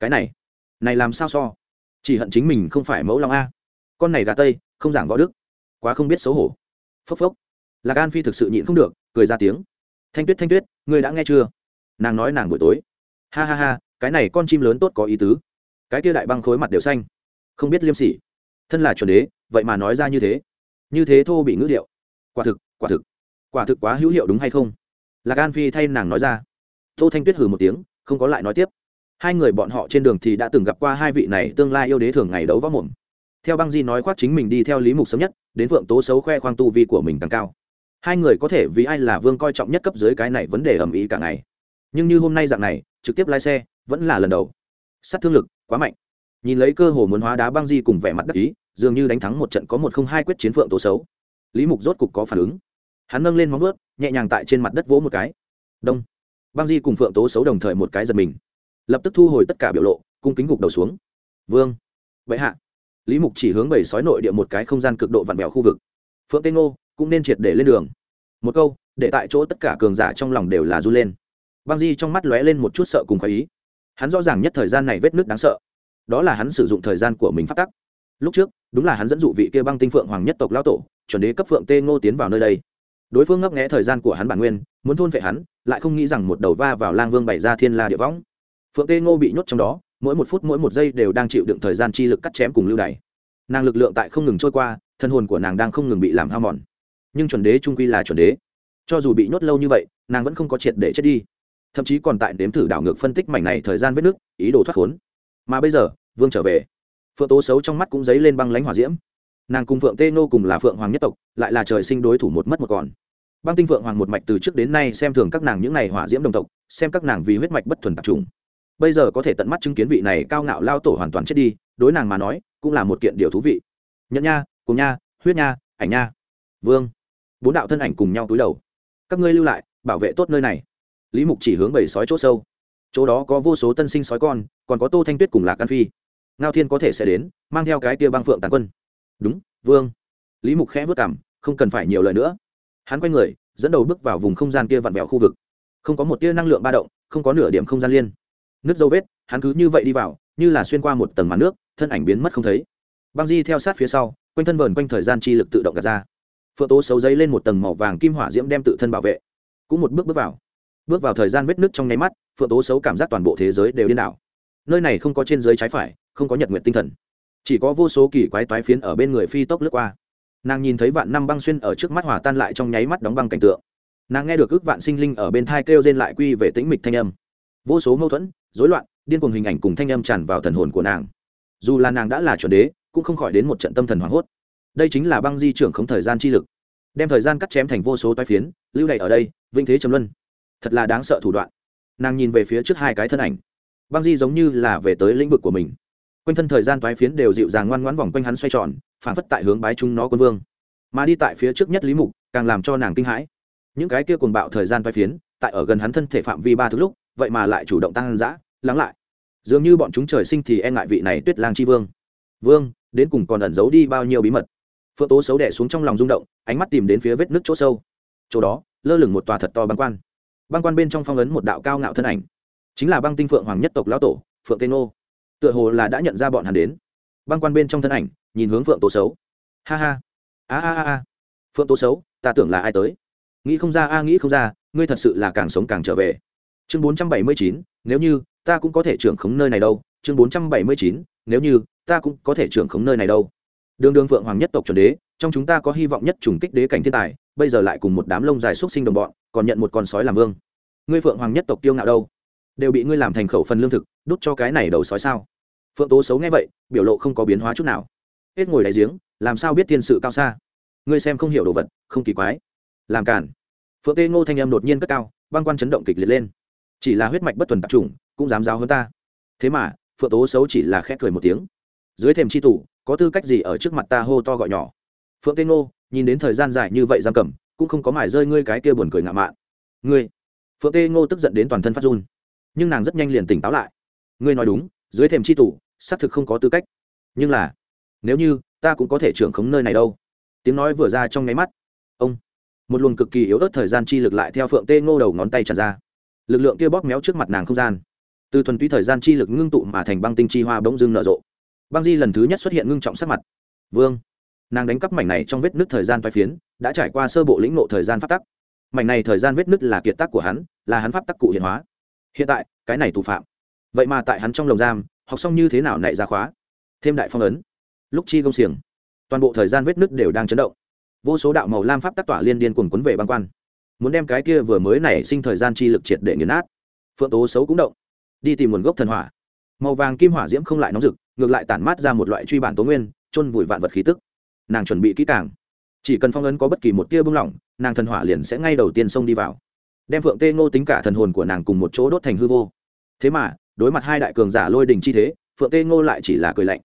cái này này làm sao so? Chỉ hận chính mình không phải mẫu long a. Con này gà tây, không giảng võ đức. Quá không biết xấu hổ. Phốc phốc. Lạc an phi thực sự nhịn không được, cười ra tiếng. Thanh tuyết thanh tuyết, ngươi đã nghe chưa? Nàng nói nàng buổi tối. Ha ha ha, cái này con chim lớn tốt có ý tứ. Cái kia đại băng khối mặt đều xanh. Không biết liêm sỉ. Thân là chuẩn đế, vậy mà nói ra như thế. Như thế thô bị ngữ điệu. Quả thực quả thực. Quả thực quá hữu hiệu đúng hay không? Lạc an phi thay nàng nói ra. Tô thanh tuyết hừ một tiếng, không có lại nói tiếp hai người bọn họ trên đường thì đã từng gặp qua hai vị này tương lai yêu đế thường ngày đấu võ mồm. Theo băng di nói khoác chính mình đi theo lý mục sớm nhất, đến phượng tố xấu khoe khoang tu vi của mình càng cao. Hai người có thể vì ai là vương coi trọng nhất cấp dưới cái này vấn đề ầm ĩ cả ngày. Nhưng như hôm nay dạng này, trực tiếp lái xe, vẫn là lần đầu. Sát thương lực quá mạnh. Nhìn lấy cơ hồ muốn hóa đá băng di cùng vẻ mặt đắc ý, dường như đánh thắng một trận có một không hai quyết chiến phượng tố xấu. Lý mục rốt cục có phản ứng. Hắn nâng lên móng ướt nhẹ nhàng tại trên mặt đất vỗ một cái. Đông. Băng di cùng phượng tố xấu đồng thời một cái giật mình lập tức thu hồi tất cả biểu lộ, cung kính gục đầu xuống. Vương vậy hạ. Lý mục chỉ hướng bảy sói nội địa một cái không gian cực độ vặn vẹo khu vực. Phượng tê ngô cũng nên triệt để lên đường. Một câu, để tại chỗ tất cả cường giả trong lòng đều là r u lên. Băng di trong mắt lóe lên một chút sợ cùng khoái ý. Hắn rõ ràng nhất thời gian này vết nước đáng sợ. Đó là hắn sử dụng thời gian của mình phát tắc. Lúc trước, đúng là hắn dẫn dụ vị kia băng tinh phượng hoàng nhất tộc lao tổ, chuẩn đế cấp phượng tê ngô tiến vào nơi đây. Đối phương ngấp nghẽ thời gian của hắn bản nguyên, muốn thôn vệ hắn, lại không nghĩ rằng một đầu va vào lang vương bày ra thiên la địa võng phượng tê ngô bị nhốt trong đó, mỗi một phút mỗi một giây đều đang chịu đựng thời gian chi lực cắt chém cùng lưu đày. Nàng lực lượng tại không ngừng trôi qua, thân hồn của nàng đang không ngừng bị làm hao mòn. Nhưng chuẩn đế trung quy là chuẩn đế. Cho dù bị nhốt lâu như vậy, nàng vẫn không có triệt để chết đi. Thậm chí còn tại đếm thử đảo ngược phân tích mảnh này thời gian vết nước, ý đồ thoát khốn. Mà bây giờ, vương trở về. Phượng tố xấu trong mắt cũng dấy lên băng lánh hỏa diễm. Nàng cùng phượng tê nô cùng là phượng hoàng nhất tộc, lại là trời sinh đối thủ một mất một còn. Băng tinh phượng hoàng một mạch từ trước đến nay xem thường các nàng những n à y hỏa diễm đồng tộc, xem các nàng vì huyết mạch bất thuần tập trung bây giờ có thể tận mắt chứng kiến vị này cao ngạo lao tổ hoàn toàn chết đi, đối nàng mà nói, cũng là một kiện điều thú vị. Nhẫn nha, cùng nha, huyết nha, ảnh nha. Vương. Bốn đạo thân ảnh cùng nhau túi đầu. Các ngươi lưu lại, bảo vệ tốt nơi này. Lý mục chỉ hướng bầy sói chỗ sâu. Chỗ đó có vô số tân sinh sói con, còn có tô thanh tuyết cùng lạc an phi. Ngao thiên có thể sẽ đến, mang theo cái tia băng phượng tàn quân. Đúng, vương. Lý mục khẽ vất cảm không cần phải nhiều lời nữa. Hắn quay người, dẫn đầu bước vào vùng không gian kia vặn vẹo khu vực. Không có một tia năng lượng ba động, không có nửa điểm không gian liên nước dấu vết, hắn cứ như vậy đi vào, như là xuyên qua một tầng màn nước, thân ảnh biến mất không thấy. Băng di theo sát phía sau, quanh thân vờn quanh thời gian chi lực tự động gạt ra. Phượng tố xấu giấy lên một tầng màu vàng kim hỏa diễm đem tự thân bảo vệ. Cũng một bước bước vào. Bước vào thời gian vết nứt trong nháy mắt, phượng tố xấu cảm giác toàn bộ thế giới đều điên đảo. Nơi này không có trên dưới trái phải, không có nhật nguyện tinh thần. Chỉ có vô số kỳ quái toái phiến ở bên người phi tốc lướt qua. Nàng nhìn thấy vạn năm băng xuyên ở trước mắt hỏa tan lại trong nháy mắt đóng băng cảnh tượng. Nàng nghe được ước vạn sinh linh ở bên thai kêu rên lại quy về tĩnh mịch thanh âm. Vô số mâu thuẫn rối loạn, điên cuồng hình ảnh cùng thanh âm tràn vào thần hồn của nàng. Dù là nàng đã là chuẩn đế, cũng không khỏi đến một trận tâm thần hoảng hốt. Đây chính là băng di trưởng không thời gian chi lực. Đem thời gian cắt chém thành vô số toái phiến, lưu đày ở đây vinh thế trầm luân. Thật là đáng sợ thủ đoạn. Nàng nhìn về phía trước hai cái thân ảnh. Băng di giống như là về tới lĩnh vực của mình. Quanh thân thời gian toái phiến đều dịu dàng ngoan ngoãn vòng quanh hắn xoay tròn, phản phất tại hướng bái chúng nó quân vương. Mà đi tại phía trước nhất lý mục, càng làm cho nàng kinh hãi. Những cái kia cuồng bạo thời gian toái phiến, tại ở gần hắn thân thể phạm vi ba thứ lúc vậy mà lại chủ động tăng dã, lắng lại. Dường như bọn chúng trời sinh thì e ngại vị này tuyết lang chi vương. Vương, đến cùng còn ẩn giấu đi bao nhiêu bí mật? Phượng tố xấu đẻ xuống trong lòng rung động, ánh mắt tìm đến phía vết nước chỗ sâu. Chỗ đó, lơ lửng một tòa thật to băng quan. Băng quan bên trong phong ấn một đạo cao ngạo thân ảnh. Chính là băng tinh phượng hoàng nhất tộc lão tổ, phượng tê nô. Tựa hồ là đã nhận ra bọn hắn đến. Băng quan bên trong thân ảnh, nhìn hướng phượng tố xấu. Ha ha. A a a a. Phượng tố xấu, ta tưởng là ai tới? Nghĩ không ra, a, nghĩ không ra, ngươi thật sự là càng sống càng trở về chương bốn trăm bảy mươi chín, nếu như ta cũng có thể trưởng khống nơi này đâu. Chương bốn trăm bảy mươi chín, nếu như ta cũng có thể trưởng khống nơi này đâu. Đường đường phượng hoàng nhất tộc chuẩn đế, trong chúng ta có hy vọng nhất trùng kích đế cảnh thiên tài, bây giờ lại cùng một đám lông dài xuất sinh đồng bọn, còn nhận một con sói làm vương. Ngươi phượng hoàng nhất tộc tiêu ngạo đâu? Đều bị ngươi làm thành khẩu phần lương thực, đút cho cái này đầu sói sao? Phượng tố xấu nghe vậy, biểu lộ không có biến hóa chút nào. Hết ngồi đáy giếng, làm sao biết thiên sự cao xa? Ngươi xem không hiểu đồ vật, không kỳ quái. Làm cản phượng tê ngô thanh âm đột nhiên cất cao, băng quan chấn động kịch liệt lên chỉ là huyết mạch bất thuần tạp chủng cũng dám giáo hơn ta. Thế mà, phượng tố xấu chỉ là khẽ cười một tiếng. Dưới thềm c h i tủ, có tư cách gì ở trước mặt ta hô to gọi nhỏ? Phượng tê ngô nhìn đến thời gian dài như vậy giam cầm, cũng không có mải rơi ngươi cái kia buồn cười ngạo mạn. Ngươi. Phượng tê ngô tức giận đến toàn thân phát run. Nhưng nàng rất nhanh liền tỉnh táo lại. Ngươi nói đúng, dưới thềm c h i tủ, xác thực không có tư cách. Nhưng là, nếu như, ta cũng có thể trưởng khống nơi này đâu. Tiếng nói vừa ra trong nháy mắt. Ông. Một luồng cực kỳ yếu ớt thời gian chi lực lại theo phượng tê ngô đầu ngón tay tràn ra lực lượng kia bóp méo trước mặt nàng không gian. Từ thuần túy thời gian chi lực ngưng tụ mà thành băng tinh chi hoa bỗng dưng nở rộ. Băng di lần thứ nhất xuất hiện ngưng trọng sắc mặt. Vương. Nàng đánh cắp mảnh này trong vết nứt thời gian phai phiến, đã trải qua sơ bộ lĩnh nộ thời gian pháp tắc. Mảnh này thời gian vết nứt là kiệt tác của hắn, là hắn pháp tắc cụ hiện hóa. Hiện tại, cái này tù phạm. Vậy mà tại hắn trong lồng giam, học xong như thế nào nảy ra khóa? Thêm đại phong ấn. Lúc chi công xiềng, toàn bộ thời gian vết nứt đều đang chấn động. Vô số đạo màu lam pháp tắc tỏa liên điên cuồng quấn về băng quan muốn đem cái kia vừa mới nảy sinh thời gian chi lực triệt để nghiền nát. Phượng tố xấu cũng động. Đi tìm nguồn gốc thần hỏa. Màu vàng kim hỏa diễm không lại nóng rực, ngược lại tản mát ra một loại truy bản tố nguyên, chôn vùi vạn vật khí tức. Nàng chuẩn bị kỹ càng. Chỉ cần phong ấn có bất kỳ một tia bưng lỏng, nàng thần hỏa liền sẽ ngay đầu tiên xông đi vào. Đem phượng tê ngô tính cả thần hồn của nàng cùng một chỗ đốt thành hư vô. Thế mà, đối mặt hai đại cường giả lôi đình chi thế, phượng tê ngô lại chỉ là cười lạnh.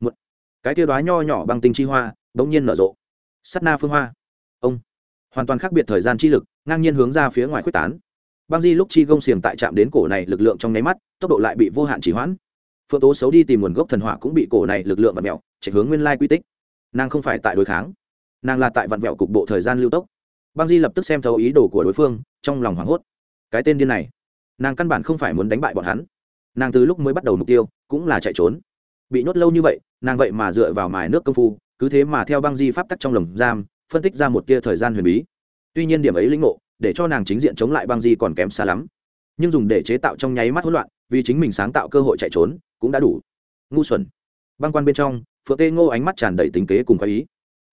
Một, cái tia đoá nho nhỏ bằng tinh chi hoa, bỗng nhiên nở rộ. Sắt na phương hoa. Ông hoàn toàn khác biệt thời gian chi lực, ngang nhiên hướng ra phía ngoài quyết tán. Băng di lúc chi gông xiềng tại trạm đến cổ này lực lượng trong nháy mắt, tốc độ lại bị vô hạn chỉ hoãn. Phượng tố xấu đi tìm nguồn gốc thần hỏa cũng bị cổ này lực lượng vặn mẹo chạy hướng nguyên lai quy tích. Nàng không phải tại đối kháng, nàng là tại vặn vẹo cục bộ thời gian lưu tốc. Băng di lập tức xem thấu ý đồ của đối phương, trong lòng hoảng hốt. Cái tên điên này, nàng căn bản không phải muốn đánh bại bọn hắn. Nàng từ lúc mới bắt đầu mục tiêu, cũng là chạy trốn. Bị nhốt lâu như vậy, nàng vậy mà dựa vào mài nước công phu, cứ thế mà theo băng di pháp tắc trong lồng giam phân tích ra một tia thời gian huyền bí. Tuy nhiên điểm ấy lĩnh ngộ, để cho nàng chính diện chống lại băng di còn kém xa lắm. Nhưng dùng để chế tạo trong nháy mắt hỗn loạn, vì chính mình sáng tạo cơ hội chạy trốn, cũng đã đủ. Ngu xuẩn. Băng quan bên trong, phượng tê ngô ánh mắt tràn đầy tính kế cùng có ý.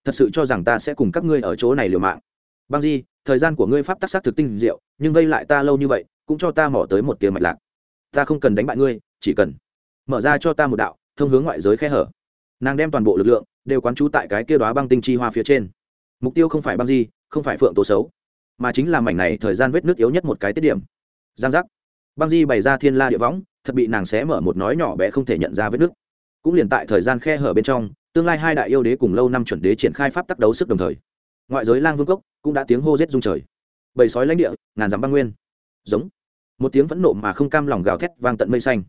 Thật sự cho rằng ta sẽ cùng các ngươi ở chỗ này liều mạng. Băng di, thời gian của ngươi pháp tác sát thực tinh diệu, nhưng vây lại ta lâu như vậy, cũng cho ta mỏ tới một tiếng mạch lạc. Ta không cần đánh bại ngươi, chỉ cần mở ra cho ta một đạo thông hướng ngoại giới khe hở. Nàng đem toàn bộ lực lượng đều quán trú tại cái kia đoá băng tinh chi hoa phía trên mục tiêu không phải băng di, không phải phượng tố xấu, mà chính là mảnh này thời gian vết nước yếu nhất một cái tiết điểm. Giang giác. Băng di bày ra thiên la địa võng, thật bị nàng xé mở một nói nhỏ bé không thể nhận ra vết nước cũng liền tại thời gian khe hở bên trong, tương lai hai đại yêu đế cùng lâu năm chuẩn đế triển khai pháp tác đấu sức đồng thời. Ngoại giới lang vương cốc cũng đã tiếng hô rết rung trời. Bầy sói lãnh địa, ngàn dặm băng nguyên. Giống. Một tiếng phẫn nộ mà không cam lòng gào thét vang tận mây xanh.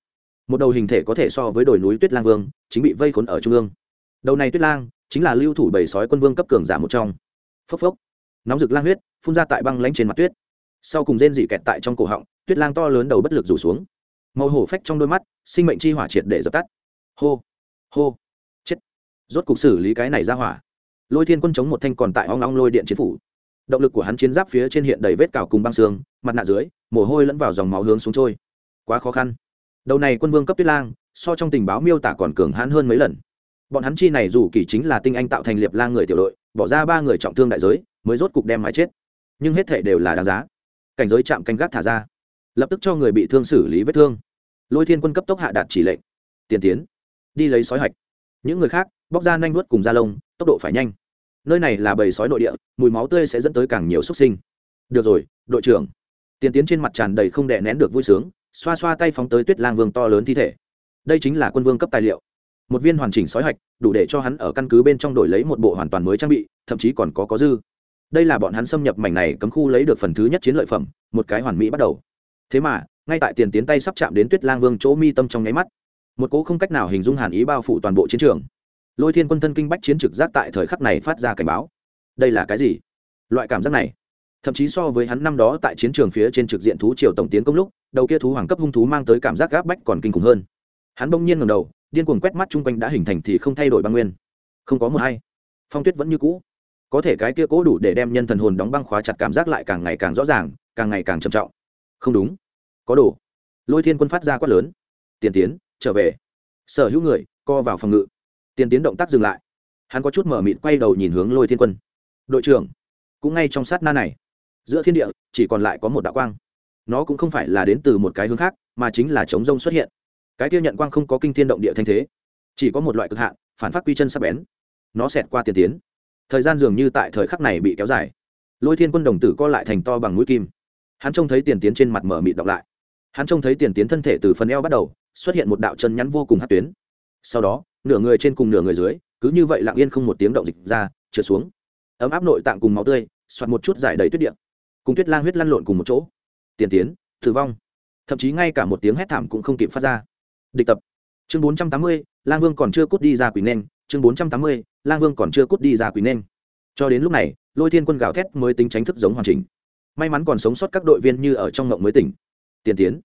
Một đầu hình thể có thể so với đồi núi tuyết lang vương, chính bị vây khốn ở trung ương. Đầu này tuyết lang chính là lưu thủ bầy sói quân vương cấp cường giả một trong. Phốc phốc. Nóng rực lang huyết, phun ra tại băng lánh trên mặt tuyết. Sau cùng rên dị kẹt tại trong cổ họng, tuyết lang to lớn đầu bất lực rủ xuống. Màu hổ phách trong đôi mắt, sinh mệnh chi hỏa triệt để dập tắt. Hô hô, chết. Rốt cục xử lý cái này ra hỏa. Lôi thiên quân chống một thanh còn tại hoang long lôi điện chiến phủ. Động lực của hắn chiến giáp phía trên hiện đầy vết cào cùng băng xương, mặt nạ dưới, mồ hôi lẫn vào dòng máu hướng xuống trôi. Quá khó khăn. Đầu này quân vương cấp tuyết lang, so trong tình báo miêu tả còn cường hãn hơn mấy lần bọn hắn chi này dù kỳ chính là tinh anh tạo thành liệp lang người tiểu đội, bỏ ra ba người trọng thương đại giới, mới rốt cục đem mái chết. Nhưng hết thể đều là đáng giá. Cảnh giới chạm canh gác thả ra. Lập tức cho người bị thương xử lý vết thương. Lôi thiên quân cấp tốc hạ đạt chỉ lệnh. Tiền tiến. Đi lấy sói hạch. Những người khác, bóc ra nanh vuốt cùng da lông, tốc độ phải nhanh. Nơi này là bầy sói nội địa, mùi máu tươi sẽ dẫn tới càng nhiều xuất sinh. Được rồi, đội trưởng. Tiền tiến trên mặt tràn đầy không đè nén được vui sướng, xoa xoa tay phóng tới tuyết lang vương to lớn thi thể. Đây chính là quân vương cấp tài liệu một viên hoàn chỉnh sói hạch, đủ để cho hắn ở căn cứ bên trong đổi lấy một bộ hoàn toàn mới trang bị, thậm chí còn có có dư. Đây là bọn hắn xâm nhập mảnh này cấm khu lấy được phần thứ nhất chiến lợi phẩm, một cái hoàn mỹ bắt đầu. Thế mà, ngay tại tiền tiến tay sắp chạm đến tuyết lang vương chỗ mi tâm trong nháy mắt, một cố không cách nào hình dung hàn ý bao phủ toàn bộ chiến trường. Lôi thiên quân thân kinh bách chiến trực giác tại thời khắc này phát ra cảnh báo. Đây là cái gì? Loại cảm giác này, thậm chí so với hắn năm đó tại chiến trường phía trên trực diện thú triều tổng tiến công lúc, đầu kia thú hoàng cấp hung thú mang tới cảm giác gáp bách còn kinh khủng hơn hắn bỗng nhiên ngầm đầu, điên cuồng quét mắt chung quanh đã hình thành thì không thay đổi băng nguyên. Không có mờ hay. Phong tuyết vẫn như cũ. Có thể cái kia cố đủ để đem nhân thần hồn đóng băng khóa chặt cảm giác lại càng ngày càng rõ ràng, càng ngày càng trầm trọng. Không đúng. Có đủ. lôi thiên quân phát ra quát lớn. Tiền tiến, trở về. Sở hữu người, co vào phòng ngự. Tiền tiến động tác dừng lại. Hắn có chút mở mịt quay đầu nhìn hướng lôi thiên quân. Đội trưởng, cũng ngay trong sát na này. Giữa thiên địa, chỉ còn lại có một đạo quang. Nó cũng không phải là đến từ một cái hướng khác, mà chính là chống rông xuất hiện cái tiêu nhận quang không có kinh thiên động địa thanh thế, chỉ có một loại cực hạn, phản phát quy chân sắp bén. Nó xẹt qua tiền tiến. Thời gian dường như tại thời khắc này bị kéo dài. Lôi thiên quân đồng tử co lại thành to bằng mũi kim. Hắn trông thấy tiền tiến trên mặt mở mịt đọc lại. Hắn trông thấy tiền tiến thân thể từ phần eo bắt đầu, xuất hiện một đạo chân nhắn vô cùng hát tuyến. Sau đó, nửa người trên cùng nửa người dưới, cứ như vậy lặng yên không một tiếng động dịch ra, trượt xuống. Ấm áp nội tạng cùng máu tươi, soạt một chút giải đầy tuyết điện cùng tuyết lang huyết lăn lộn cùng một chỗ. Tiền tiến, tử vong. Thậm chí ngay cả một tiếng hét thảm cũng không kịp phát ra địch tập. Chương bốn trăm tám mươi, lang vương còn chưa cút đi ra quỷ nên. Chương bốn trăm tám mươi, lang vương còn chưa cút đi ra quỷ nên. Cho đến lúc này, lôi thiên quân gào thét mới tính tránh thức giống hoàn chỉnh. May mắn còn sống sót các đội viên như ở trong ngộng mới tỉnh. Tiền tiến,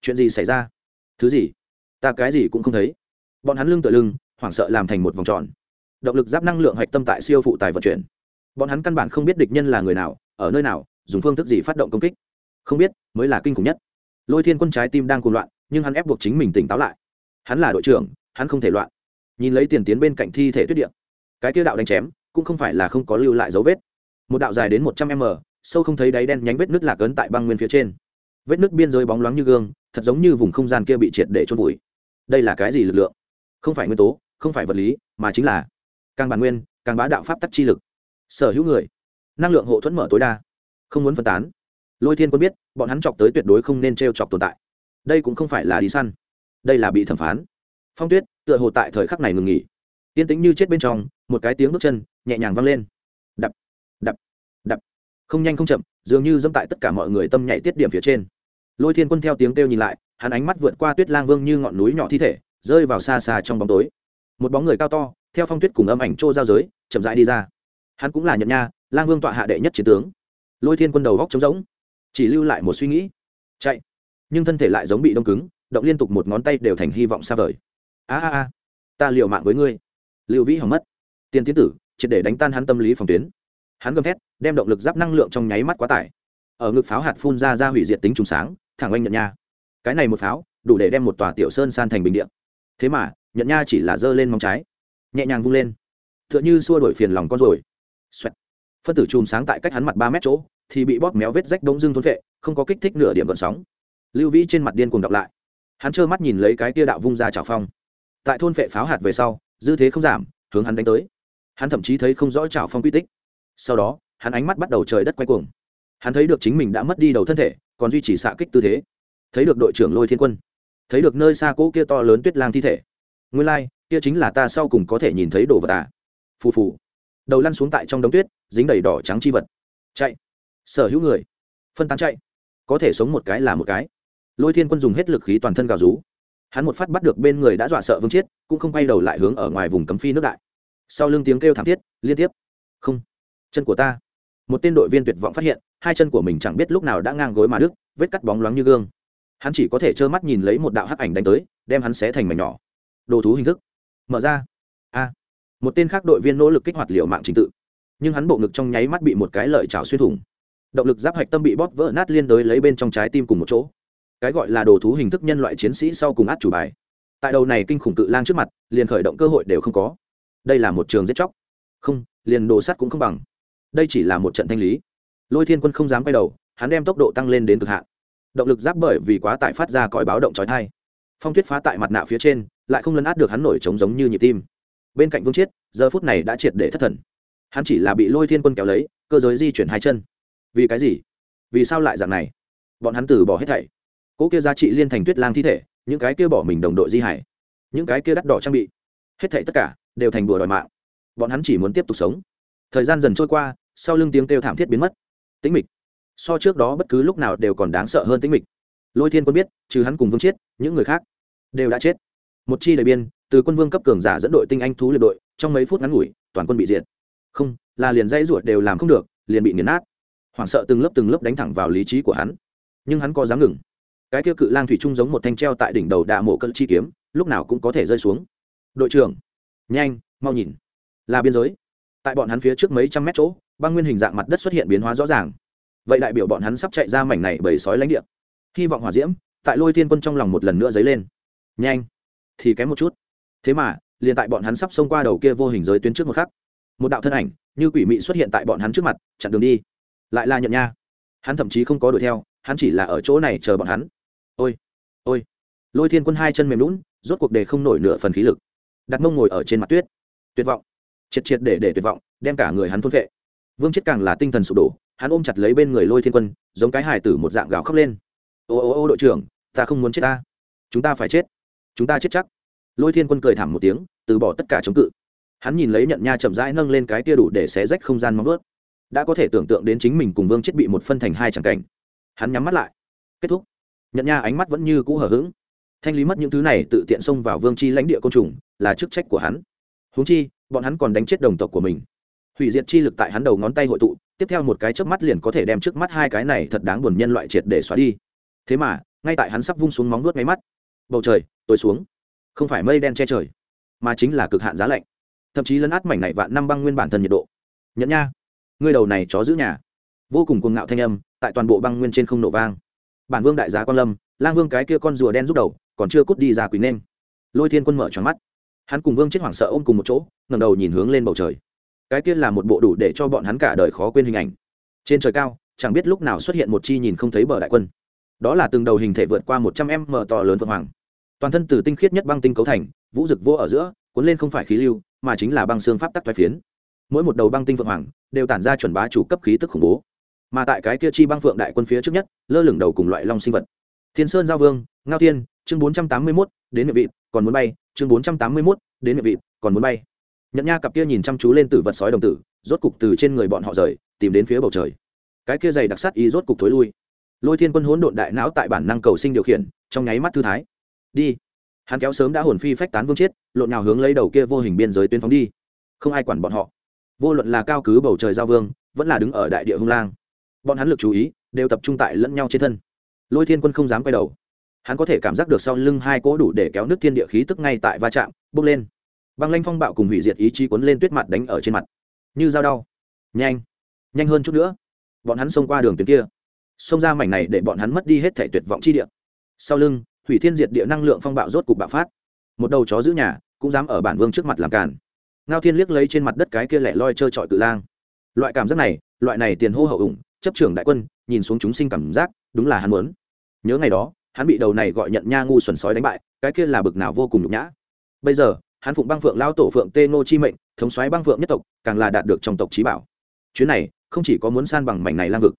chuyện gì xảy ra? Thứ gì? Ta cái gì cũng không thấy. Bọn hắn lưng tựa lưng, hoảng sợ làm thành một vòng tròn. Động lực giáp năng lượng hạch tâm tại siêu phụ tài vận chuyển. Bọn hắn căn bản không biết địch nhân là người nào, ở nơi nào, dùng phương thức gì phát động công kích. Không biết, mới là kinh khủng nhất. Lôi thiên quân trái tim đang cuồng loạn nhưng hắn ép buộc chính mình tỉnh táo lại. Hắn là đội trưởng, hắn không thể loạn. Nhìn lấy tiền tiến bên cạnh thi thể tuyết điện cái kia đạo đánh chém, cũng không phải là không có lưu lại dấu vết. Một đạo dài đến một trăm m, sâu không thấy đáy đen nhánh vết nước lạc ấn tại băng nguyên phía trên. Vết nước biên giới bóng loáng như gương, thật giống như vùng không gian kia bị triệt để trôn vùi. Đây là cái gì lực lượng? Không phải nguyên tố, không phải vật lý, mà chính là càng bản nguyên, càng bá đạo pháp tắc chi lực. Sở hữu người, năng lượng hộ thuẫn mở tối đa, không muốn phân tán. Lôi thiên quân biết, bọn hắn chọc tới tuyệt đối không nên t r e o chọc tồn tại đây cũng không phải là đi săn, đây là bị thẩm phán. Phong tuyết, tựa hồ tại thời khắc này ngừng nghỉ. Yên tĩnh như chết bên trong, một cái tiếng bước chân nhẹ nhàng vang lên. Đập đập đập. Không nhanh không chậm, dường như dẫm tại tất cả mọi người tâm nhảy tiết điểm phía trên. Lôi thiên quân theo tiếng kêu nhìn lại, hắn ánh mắt vượt qua tuyết lang vương như ngọn núi nhỏ thi thể, rơi vào xa xa trong bóng tối. Một bóng người cao to, theo phong tuyết cùng âm ảnh trô giao giới, chậm rãi đi ra. Hắn cũng là nhận nha, lang vương tọa hạ đệ nhất chiến tướng. Lôi thiên quân đầu góc trống rỗng, chỉ lưu lại một suy nghĩ. Chạy nhưng thân thể lại giống bị đông cứng, động liên tục một ngón tay đều thành hy vọng xa vời. A a a, ta liều mạng với ngươi. Lưu vĩ hỏng mất. Tiền tiến tử, triệt để đánh tan hắn tâm lý phòng tuyến. Hắn gầm thét, đem động lực giáp năng lượng trong nháy mắt quá tải. Ở ngực pháo hạt phun ra ra hủy diệt tính trùng sáng, thẳng oanh nhận nha. Cái này một pháo, đủ để đem một tòa tiểu sơn san thành bình điện thế mà nhận nha chỉ là giơ lên móng trái, nhẹ nhàng vung lên. T h ư ợ n h ư xua đổi phiền lòng con rồi Xoẹt. phân tử chùm sáng tại cách hắn mặt ba mét chỗ, thì bị bóp méo vết rách bỗng dưng thôn vệ không có kích thích nửa điểm gợn sóng lưu vĩ trên mặt điên cuồng đọc lại. Hắn trơ mắt nhìn lấy cái tia đạo vung ra trào phong. Tại thôn vệ pháo hạt về sau dư thế không giảm hướng hắn đánh tới. Hắn thậm chí thấy không rõ trào phong quy tích. Sau đó hắn ánh mắt bắt đầu trời đất quay cuồng. Hắn thấy được chính mình đã mất đi đầu thân thể còn duy trì xạ kích tư thế. Thấy được đội trưởng lôi thiên quân. Thấy được nơi xa cỗ kia to lớn tuyết lang thi thể. Nguyên lai、like, kia chính là ta sau cùng có thể nhìn thấy đồ vật à. phù phù. Đầu lăn xuống tại trong đống tuyết dính đầy đỏ trắng chi vật. Chạy. Sở hữu người. Phân tán chạy. Có thể sống một cái là một cái lôi thiên quân dùng hết lực khí toàn thân gào rú. Hắn một phát bắt được bên người đã dọa sợ vương chiết, cũng không quay đầu lại hướng ở ngoài vùng cấm phi nước đại. Sau lưng tiếng kêu thảm thiết, liên tiếp. Không, chân của ta. Một tên đội viên tuyệt vọng phát hiện, hai chân của mình chẳng biết lúc nào đã ngang gối mà đứt, vết cắt bóng loáng như gương. Hắn chỉ có thể trơ mắt nhìn lấy một đạo hắc ảnh đánh tới, đem hắn xé thành mảnh nhỏ. Đồ thú hình thức. Mở ra. A. Một tên khác đội viên nỗ lực kích hoạt liệu mạng trình tự. Nhưng hắn bộ ngực trong nháy mắt bị một cái lợi trào xuyên thủng. Động lực giáp hạch tâm bị bóp vỡ nát liên đới lấy bên trong trái tim cùng một chỗ cái gọi là đồ thú hình thức nhân loại chiến sĩ sau cùng át chủ bài. Tại đầu này kinh khủng cự lang trước mặt, liền khởi động cơ hội đều không có. Đây là một trường giết chóc. Không, liền đồ sắt cũng không bằng. Đây chỉ là một trận thanh lý. Lôi thiên quân không dám quay đầu, hắn đem tốc độ tăng lên đến cực hạn. Động lực giáp bởi vì quá tải phát ra còi báo động trói thai phong tuyết phá tại mặt nạ phía trên, lại không lấn át được hắn nổi trống giống như nhịp tim. Bên cạnh vương chiết, giờ phút này đã triệt để thất thần. Hắn chỉ là bị lôi thiên quân kéo lấy, cơ giới di chuyển hai chân. Vì cái gì? Vì sao lại dạng này? Bọn hắn từ bỏ hết thảy cỗ kia giá trị liên thành tuyết lang thi thể, những cái kia bỏ mình đồng đội di hải, những cái kia đắt đỏ trang bị, hết thảy tất cả đều thành bùa đòi mạng. Bọn hắn chỉ muốn tiếp tục sống. Thời gian dần trôi qua, sau lưng tiếng kêu thảm thiết biến mất. Tĩnh mịch. So trước đó bất cứ lúc nào đều còn đáng sợ hơn tĩnh mịch. Lôi thiên quân biết, trừ hắn cùng vương chết những người khác đều đã chết. Một chi đầy biên, từ quân vương cấp cường giả dẫn đội tinh anh thú liệt đội, trong mấy phút ngắn ngủi, toàn quân bị diệt. Không, là liền dây ruột đều làm không được, liền bị nghiền nát. Hoảng sợ từng lớp từng lớp đánh thẳng vào lý trí của hắn. Nhưng hắn có dám ngừng cái kia cự lang thủy trung giống một thanh treo tại đỉnh đầu đạ mộ cận chi kiếm, lúc nào cũng có thể rơi xuống. Đội trưởng, nhanh, mau nhìn. Là biên giới. Tại bọn hắn phía trước mấy trăm mét chỗ, băng nguyên hình dạng mặt đất xuất hiện biến hóa rõ ràng. Vậy đại biểu bọn hắn sắp chạy ra mảnh này bởi sói lãnh địa. Hy vọng hỏa diễm, tại lôi thiên quân trong lòng một lần nữa dấy lên. Nhanh, thì kém một chút. Thế mà, liền tại bọn hắn sắp xông qua đầu kia vô hình giới tuyến trước một khắc, một đạo thân ảnh, như quỷ mị xuất hiện tại bọn hắn trước mặt, chặn đường đi. Lại là nhận nha. Hắn thậm chí không có đuổi theo, hắn chỉ là ở chỗ này chờ bọn hắn ôi ôi. Lôi thiên quân hai chân mềm lún, rốt cuộc đề không nổi nửa phần khí lực. Đặt mông ngồi ở trên mặt tuyết. Tuyệt vọng. Triệt triệt để để tuyệt vọng, đem cả người hắn thôn vệ vương chết càng là tinh thần sụp đổ, hắn ôm chặt lấy bên người lôi thiên quân, giống cái hài tử một dạng gào khóc lên. Ô ô ô, đội trưởng, ta không muốn chết ta. Chúng ta phải chết. Chúng ta chết chắc. Lôi thiên quân cười thảm một tiếng, từ bỏ tất cả chống cự. Hắn nhìn lấy nhận nha chậm rãi nâng lên cái tia đủ để xé rách không gian móng ướt đã có thể tưởng tượng đến chính mình cùng vương chết bị một phân thành hai tràng cảnh. Hắn nhắm mắt lại. Kết thúc nhận nha ánh mắt vẫn như cũ hở h ữ g thanh lý mất những thứ này tự tiện xông vào vương chi lãnh địa côn trùng, là chức trách của hắn. Húng chi, bọn hắn còn đánh chết đồng tộc của mình. Hủy diệt chi lực tại hắn đầu ngón tay hội tụ, tiếp theo một cái chớp mắt liền có thể đem trước mắt hai cái này thật đáng buồn nhân loại triệt để xóa đi. Thế mà, ngay tại hắn sắp vung xuống móng nuốt máy mắt. Bầu trời tối xuống. Không phải mây đen che trời, mà chính là cực hạn giá lạnh. Thậm chí lấn át mảnh này vạn năm băng nguyên bản thân nhiệt độ. Nhẫn nha, ngươi đầu này chó giữ nhà. Vô cùng cuồng ngạo thanh âm, tại toàn bộ băng nguyên trên không nổ vang bản vương đại giá quan lâm, lang vương cái kia con rùa đen rút đầu, còn chưa cút đi ra quỳ nên. Lôi thiên quân mở tròn mắt. Hắn cùng vương chết hoảng sợ ôm cùng một chỗ ngầm đầu nhìn hướng lên bầu trời. Cái kia là một bộ đủ để cho bọn hắn cả đời khó quên hình ảnh. Trên trời cao, chẳng biết lúc nào xuất hiện một chi nhìn không thấy bờ đại quân. Đó là từng đầu hình thể vượt qua một trăm m to lớn vượng hoàng. Toàn thân từ tinh khiết nhất băng tinh cấu thành, vũ rực vô ở giữa, cuốn lên không phải khí lưu, mà chính là băng xương pháp tắc thoái phiến. Mỗi một đầu băng tinh vượng hoàng đều tản ra chuẩn bá chủ cấp khí tức khủng bố mà tại cái kia chi băng phượng đại quân phía trước nhất, lơ lửng đầu cùng loại long sinh vật. Thiên sơn giao vương, ngao thiên, chương bốn trăm tám mươi mốt, đến miệng vị còn muốn bay, chương bốn trăm tám mươi mốt, đến miệng vị còn muốn bay. Nhận nha cặp kia nhìn chăm chú lên tử vật sói đồng tử, rốt cục từ trên người bọn họ rời, tìm đến phía bầu trời. Cái kia dày đặc sắt y rốt cục thối lui. Lôi thiên quân hỗn độn đại não tại bản năng cầu sinh điều khiển, trong nháy mắt thư thái. Đi. Hắn kéo sớm đã hồn phi phách tán vương chết, lộn nào hướng lấy đầu kia vô hình biên giới tuyến phóng đi. Không ai quản bọn họ. Vô luận là cao cứ bầu trời giao vương, vẫn là đứng ở đại địa hung lang bọn hắn lực chú ý đều tập trung tại lẫn nhau trên thân. Lôi thiên quân không dám quay đầu. Hắn có thể cảm giác được sau lưng hai cỗ đủ để kéo nước thiên địa khí tức ngay tại va chạm, bốc lên. Băng lanh phong bạo cùng hủy diệt ý chí cuốn lên tuyết mặt đánh ở trên mặt. Như dao đau. Nhanh. Nhanh hơn chút nữa. Bọn hắn xông qua đường tuyến kia. Xông ra mảnh này để bọn hắn mất đi hết thể tuyệt vọng chi địa. Sau lưng, hủy thiên diệt địa năng lượng phong bạo rốt cục bạo phát. Một đầu chó giữ nhà cũng dám ở bản vương trước mặt làm cản ngao thiên liếc lấy trên mặt đất cái kia lẻ loi trơ trọi cự lang. Loại cảm giác này, loại này tiền hô hậu ủng chấp trưởng đại quân, nhìn xuống chúng sinh cảm giác, đúng là hắn muốn. Nhớ ngày đó, hắn bị đầu này gọi nhận nha ngu xuẩn sói đánh bại, cái kia là bực nào vô cùng nhục nhã. Bây giờ, hắn phụng băng phượng lao tổ phượng tê ngô chi mệnh, thống xoáy băng phượng nhất tộc, càng là đạt được trong tộc trí bảo. Chuyến này, không chỉ có muốn san bằng mảnh này lang vực,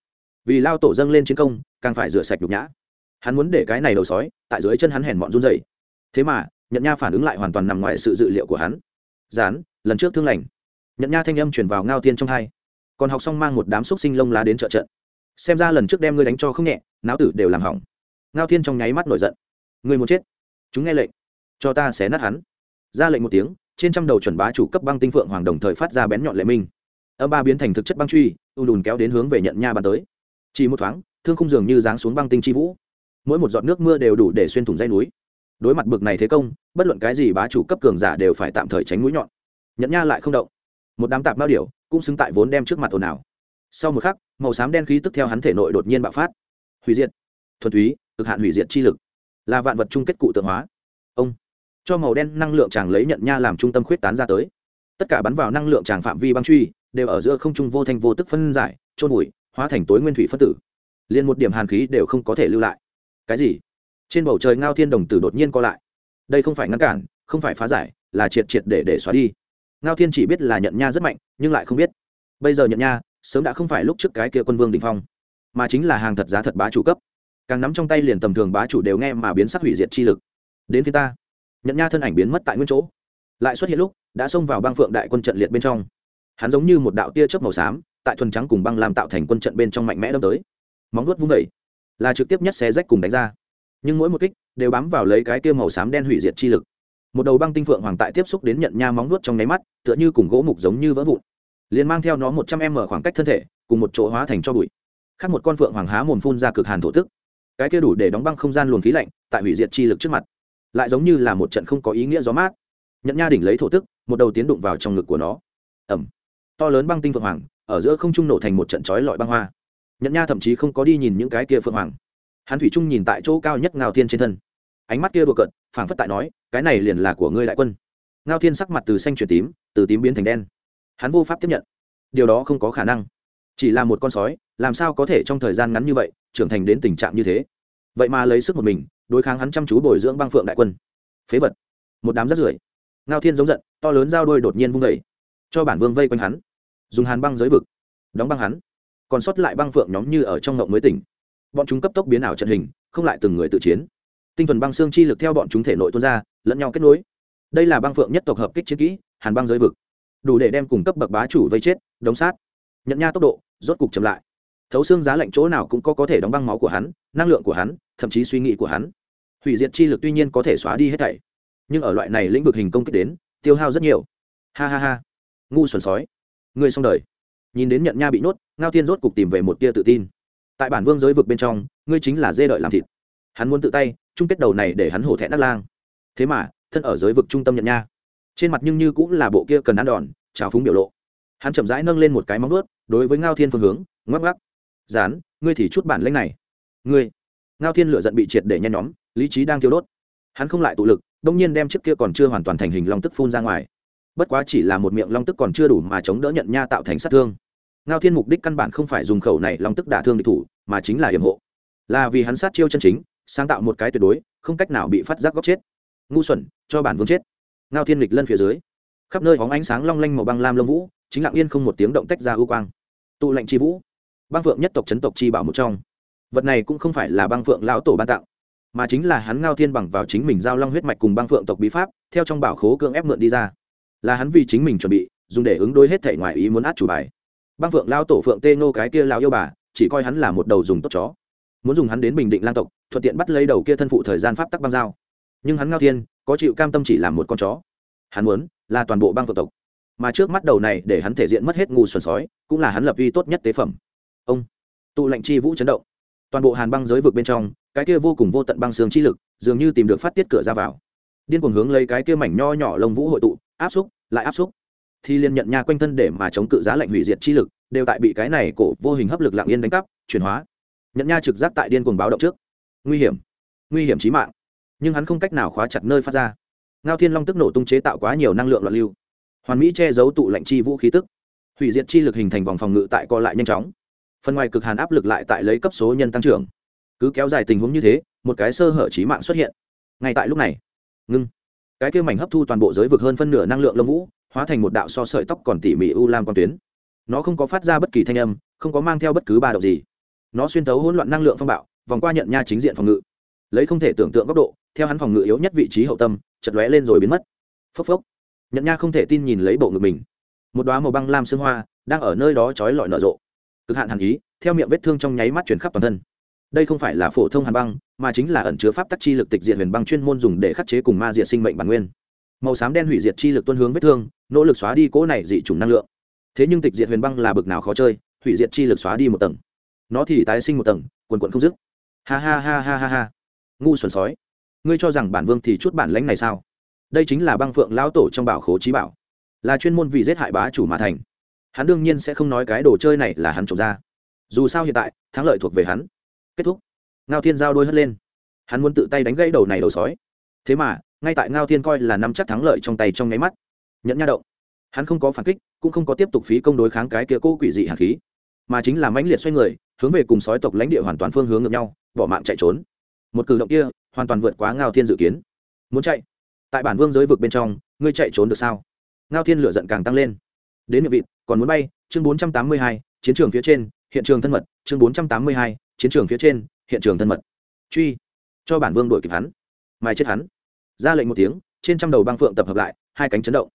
vì lao tổ dâng lên chiến công, càng phải rửa sạch nhục nhã. Hắn muốn để cái này đầu sói, tại dưới chân hắn hèn mọn run dày thế mà, nhận nha phản ứng lại hoàn toàn nằm ngoài sự dự liệu của hắn. Dán lần trước thương lành. Nhận nha thanh âm chuyển vào ngao tiên trong hai còn học xong mang một đám xúc sinh lông lá đến trợ trận. Xem ra lần trước đem ngươi đánh cho không nhẹ, não tử đều làm hỏng. Ngao thiên trong nháy mắt nổi giận. Ngươi muốn chết? Chúng nghe lệnh. Cho ta xé nát hắn. Ra lệnh một tiếng, trên trăm đầu chuẩn bá chủ cấp băng tinh phượng hoàng đồng thời phát ra bén nhọn lệ minh. Âm ba biến thành thực chất băng truy, ùn ùn kéo đến hướng về nhận nha bàn tới. Chỉ một thoáng, thương không dường như giáng xuống băng tinh chi vũ. Mỗi một giọt nước mưa đều đủ để xuyên thủng dây núi. Đối mặt bực này thế công, bất luận cái gì bá chủ cấp cường giả đều phải tạm thời tránh mũi nhọn. Nhận nha lại không động. Một đám tạp bao điểu cũng xứng tại vốn đem trước mặt ồn ào. Sau một khắc, màu xám đen khí tức theo hắn thể nội đột nhiên bạo phát. Hủy diệt. Thuần túy, cực hạn hủy diệt chi lực. Là vạn vật chung kết cụ tượng hóa. Ông. Cho màu đen năng lượng chàng lấy nhận nha làm trung tâm khuyết tán ra tới. Tất cả bắn vào năng lượng chàng phạm vi băng truy, đều ở giữa không trung vô thanh vô tức phân giải trôn bụi, hóa thành tối nguyên thủy phân tử. Liền một điểm hàn khí đều không có thể lưu lại. Cái gì? Trên bầu trời ngao thiên đồng tử đột nhiên co lại. Đây không phải ngăn cản, không phải phá giải, là triệt triệt để để xóa đi ngao thiên chỉ biết là nhận nha rất mạnh, nhưng lại không biết. Bây giờ nhận nha, sớm đã không phải lúc trước cái kia quân vương đình phong, mà chính là hàng thật giá thật bá chủ cấp. Càng nắm trong tay liền tầm thường bá chủ đều nghe mà biến sắc hủy diệt chi lực. Đến phía ta, nhận nha thân ảnh biến mất tại nguyên chỗ. Lại xuất hiện lúc, đã xông vào băng phượng đại quân trận liệt bên trong. Hắn giống như một đạo tia chớp màu xám, tại thuần trắng cùng băng làm tạo thành quân trận bên trong mạnh mẽ đâm tới. Móng vuốt vung vẩy là trực tiếp nhất xé rách cùng đánh ra. Nhưng mỗi một kích đều bám vào lấy cái tia màu xám đen hủy diệt chi lực một đầu băng tinh phượng hoàng tại tiếp xúc đến nhận nha móng vuốt trong nháy mắt, tựa như cùng gỗ mục giống như vỡ vụn. Liền mang theo nó một trăm em mở khoảng cách thân thể, cùng một chỗ hóa thành cho bụi. Khác một con phượng hoàng há mồm phun ra cực hàn thổ tức. Cái kia đủ để đóng băng không gian luồng khí lạnh, tại hủy diệt chi lực trước mặt. Lại giống như là một trận không có ý nghĩa gió mát. Nhận nha đỉnh lấy thổ tức, một đầu tiến đụng vào trong ngực của nó. Ẩm to lớn băng tinh phượng hoàng, ở giữa không trung nổ thành một trận chói lọi băng hoa. Nhận nha thậm chí không có đi nhìn những cái kia phượng hoàng. Hắn thủy trung nhìn tại chỗ cao nhất ngao thiên trên thân. Ánh mắt kia đùa cận phảng phất tại nói cái này liền là của ngươi đại quân. Ngao thiên sắc mặt từ xanh chuyển tím, từ tím biến thành đen. Hắn vô pháp tiếp nhận. Điều đó không có khả năng. Chỉ là một con sói, làm sao có thể trong thời gian ngắn như vậy, trưởng thành đến tình trạng như thế? Vậy mà lấy sức một mình, đối kháng hắn chăm chú bồi dưỡng băng phượng đại quân. Phế vật. Một đám rắt rưởi. Ngao thiên giống giận, to lớn dao đôi đột nhiên vung vẩy cho bản vương vây quanh hắn. Dùng hàn băng giới vực, đóng băng hắn. Còn sót lại băng phượng nhóm như ở trong ngộng mới tỉnh. Bọn chúng cấp tốc biến ảo trận hình, không lại từng người tự chiến. Tinh thuần băng xương chi lực theo bọn chúng thể nội tuôn ra lẫn nhau kết nối. Đây là băng phượng nhất tộc hợp kích chiến kỹ hàn băng giới vực. Đủ để đem cùng cấp bậc bá chủ vây chết đống sát. Nhận nha tốc độ rốt cục chậm lại. Thấu xương giá lạnh chỗ nào cũng có có thể đóng băng máu của hắn năng lượng của hắn thậm chí suy nghĩ của hắn. Hủy diệt chi lực tuy nhiên có thể xóa đi hết thảy nhưng ở loại này lĩnh vực hình công kích đến tiêu hao rất nhiều. Ha ha ha. Ngu xuẩn sói. Ngươi xong đời. Nhìn đến nhận nha bị nuốt, ngao thiên rốt cục tìm về một tia tự tin. Tại bản vương giới vực bên trong ngươi chính là dê đợi làm thịt. Hắn muốn tự tay chung kết đầu này để hắn hổ thẹn đắc lang thế mà, thân ở giới vực trung tâm nhận nha. Trên mặt nhưng như cũng là bộ kia cần ăn đòn, trào phúng biểu lộ. Hắn chậm rãi nâng lên một cái móng vuốt, đối với ngao thiên phương hướng, ngoắc ngoắc. Dán ngươi thì chút bản lãnh này. Ngươi? Ngao thiên lựa giận bị triệt để nhen nhóm, lý trí đang thiêu đốt. Hắn không lại tụ lực đông nhiên đem chiếc kia còn chưa hoàn toàn thành hình long tức phun ra ngoài. Bất quá chỉ là một miệng long tức còn chưa đủ mà chống đỡ nhận nha tạo thành sát thương. Ngao thiên mục đích căn bản không phải dùng khẩu này long tức đả thương địch thủ, mà chính là hiểm hộ. Là vì hắn sát chiêu chân chính, sáng tạo một cái tuyệt đối, không cách nào bị phát giác góc chết ngu xuẩn, cho bản vương chết. Ngao thiên lịch lân phía dưới, khắp nơi hóng ánh sáng long lanh màu băng lam lông vũ, chính lặng yên không một tiếng động tách ra ưu quang. Tụ lệnh chi vũ, băng phượng nhất tộc chấn tộc chi bảo một trong. Vật này cũng không phải là băng phượng lão tổ ban tặng, mà chính là hắn ngao thiên bằng vào chính mình giao long huyết mạch cùng băng phượng tộc bí pháp, theo trong bảo khố cưỡng ép mượn đi ra. Là hắn vì chính mình chuẩn bị, dùng để ứng đối hết thể ngoài ý muốn át chủ bài. Băng phượng lao tổ phượng tê nô cái kia lao yêu bà, chỉ coi hắn là một đầu dùng tốt chó. Muốn dùng hắn đến bình định lang tộc, thuận tiện bắt lấy đầu kia thân phụ thời gian pháp tắc băng giao nhưng hắn ngao thiên, có chịu cam tâm chỉ làm một con chó. Hắn muốn là toàn bộ bang phượng tộc. Mà trước mắt đầu này để hắn thể diện mất hết ngu xuẩn sói, cũng là hắn lập uy tốt nhất tế phẩm. Ông, tụ lệnh chi vũ chấn động. Toàn bộ hàn băng giới vực bên trong, cái kia vô cùng vô tận băng xương chi lực, dường như tìm được phát tiết cửa ra vào. Điên cuồng hướng lấy cái kia mảnh nho nhỏ lông vũ hội tụ, áp xúc, lại áp xúc. Thì liền nhận nha quanh thân để mà chống cự giá lạnh hủy diệt chi lực, đều tại bị cái này cổ vô hình hấp lực lặng yên đánh cắp, chuyển hóa. Nhận nha trực giác tại điên cuồng báo động trước. Nguy hiểm. Nguy hiểm chí mạng nhưng hắn không cách nào khóa chặt nơi phát ra. Ngao thiên long tức nổ tung chế tạo quá nhiều năng lượng loạn lưu. Hoàn mỹ che giấu tụ lạnh chi vũ khí tức. Hủy diệt chi lực hình thành vòng phòng ngự tại co lại nhanh chóng. Phần ngoài cực hàn áp lực lại tại lấy cấp số nhân tăng trưởng. Cứ kéo dài tình huống như thế, một cái sơ hở trí mạng xuất hiện. Ngay tại lúc này, ngưng. Cái kêu mảnh hấp thu toàn bộ giới vực hơn phân nửa năng lượng lông vũ, hóa thành một đạo so sợi tóc còn tỉ mỉ u lam quang tuyến. Nó không có phát ra bất kỳ thanh âm, không có mang theo bất cứ ba động gì. Nó xuyên tấu hỗn loạn năng lượng phong bạo, vòng qua nhận nha chính diện phòng ngự lấy không thể tưởng tượng góc độ, theo hắn phòng ngự yếu nhất vị trí hậu tâm chật lóe lên rồi biến mất. Phốc phốc. Nhận nha không thể tin nhìn lấy bộ ngực mình. Một đoá màu băng lam sương hoa đang ở nơi đó trói lọi nở rộ. Cực hạn hàn ý, theo miệng vết thương trong nháy mắt chuyển khắp toàn thân. Đây không phải là phổ thông hàn băng, mà chính là ẩn chứa pháp tắc chi lực tịch diệt huyền băng chuyên môn dùng để khắc chế cùng ma diệt sinh mệnh bản nguyên. Màu xám đen hủy diệt chi lực tuân hướng vết thương, nỗ lực xóa đi cỗ này dị chủng năng lượng. Thế nhưng tịch diệt huyền băng là bực nào khó chơi, hủy diệt chi lực xóa đi một tầng. Nó thì tái sinh một tầng, quần quận không dứt. Ha ha ha ha ha ha ngu xuẩn sói. Ngươi cho rằng bản vương thì chút bản lãnh này sao? Đây chính là băng phượng lão tổ trong bảo khố trí bảo. Là chuyên môn vì giết hại bá chủ mà thành. Hắn đương nhiên sẽ không nói cái đồ chơi này là hắn trộm ra. Dù sao hiện tại, thắng lợi thuộc về hắn. Kết thúc. Ngao thiên giao đôi hất lên. Hắn muốn tự tay đánh gãy đầu này đầu sói. Thế mà, ngay tại ngao thiên coi là nắm chắc thắng lợi trong tay trong nháy mắt, nhẫn nha động. Hắn không có phản kích, cũng không có tiếp tục phí công đối kháng cái kia cô quỷ dị hạt khí, mà chính là mãnh liệt xoay người, hướng về cùng sói tộc lãnh địa hoàn toàn phương hướng ngược nhau, bỏ mạng chạy trốn một cử động kia hoàn toàn vượt quá ngao thiên dự kiến. Muốn chạy? Tại bản vương giới vực bên trong, ngươi chạy trốn được sao? Ngao thiên lửa giận càng tăng lên. Đến miệng vịt, còn muốn bay, chương bốn trăm tám mươi hai, chiến trường phía trên, hiện trường thân mật, chương bốn trăm tám mươi hai, chiến trường phía trên, hiện trường thân mật. Truy. Cho bản vương đuổi kịp hắn. Mai chết hắn. Ra lệnh một tiếng, trên trăm đầu băng phượng tập hợp lại, hai cánh chấn động.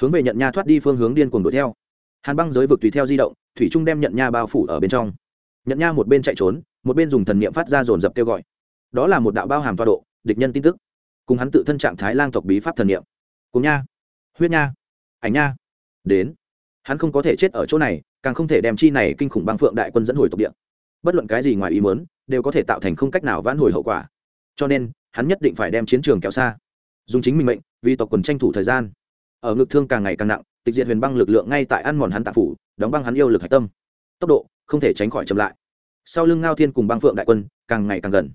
Hướng về nhận nha thoát đi phương hướng điên cuồng đuổi theo. Hàn băng giới vực tùy theo di động, thủy trung đem nhận nha bao phủ ở bên trong. Nhận nha một bên chạy trốn, một bên dùng thần niệm phát ra dồn dập kêu gọi đó là một đạo bao hàm toa độ, địch nhân tin tức. Cùng hắn tự thân trạng thái lang tộc bí pháp thần niệm. Cùng nha. Huyết nha. Ảnh nha. Đến. Hắn không có thể chết ở chỗ này, càng không thể đem chi này kinh khủng băng phượng đại quân dẫn hồi tộc địa. Bất luận cái gì ngoài ý muốn, đều có thể tạo thành không cách nào vãn hồi hậu quả. Cho nên, hắn nhất định phải đem chiến trường kéo xa. Dùng chính mình mệnh, vì tộc quần tranh thủ thời gian. Ở ngực thương càng ngày càng nặng, tịch diệt huyền băng lực lượng ngay tại ăn mòn hắn tạp phủ, đóng băng hắn yêu lực hạch tâm. Tốc độ không thể tránh khỏi chậm lại. Sau lưng ngao thiên cùng băng phượng đại quân, càng ngày càng gần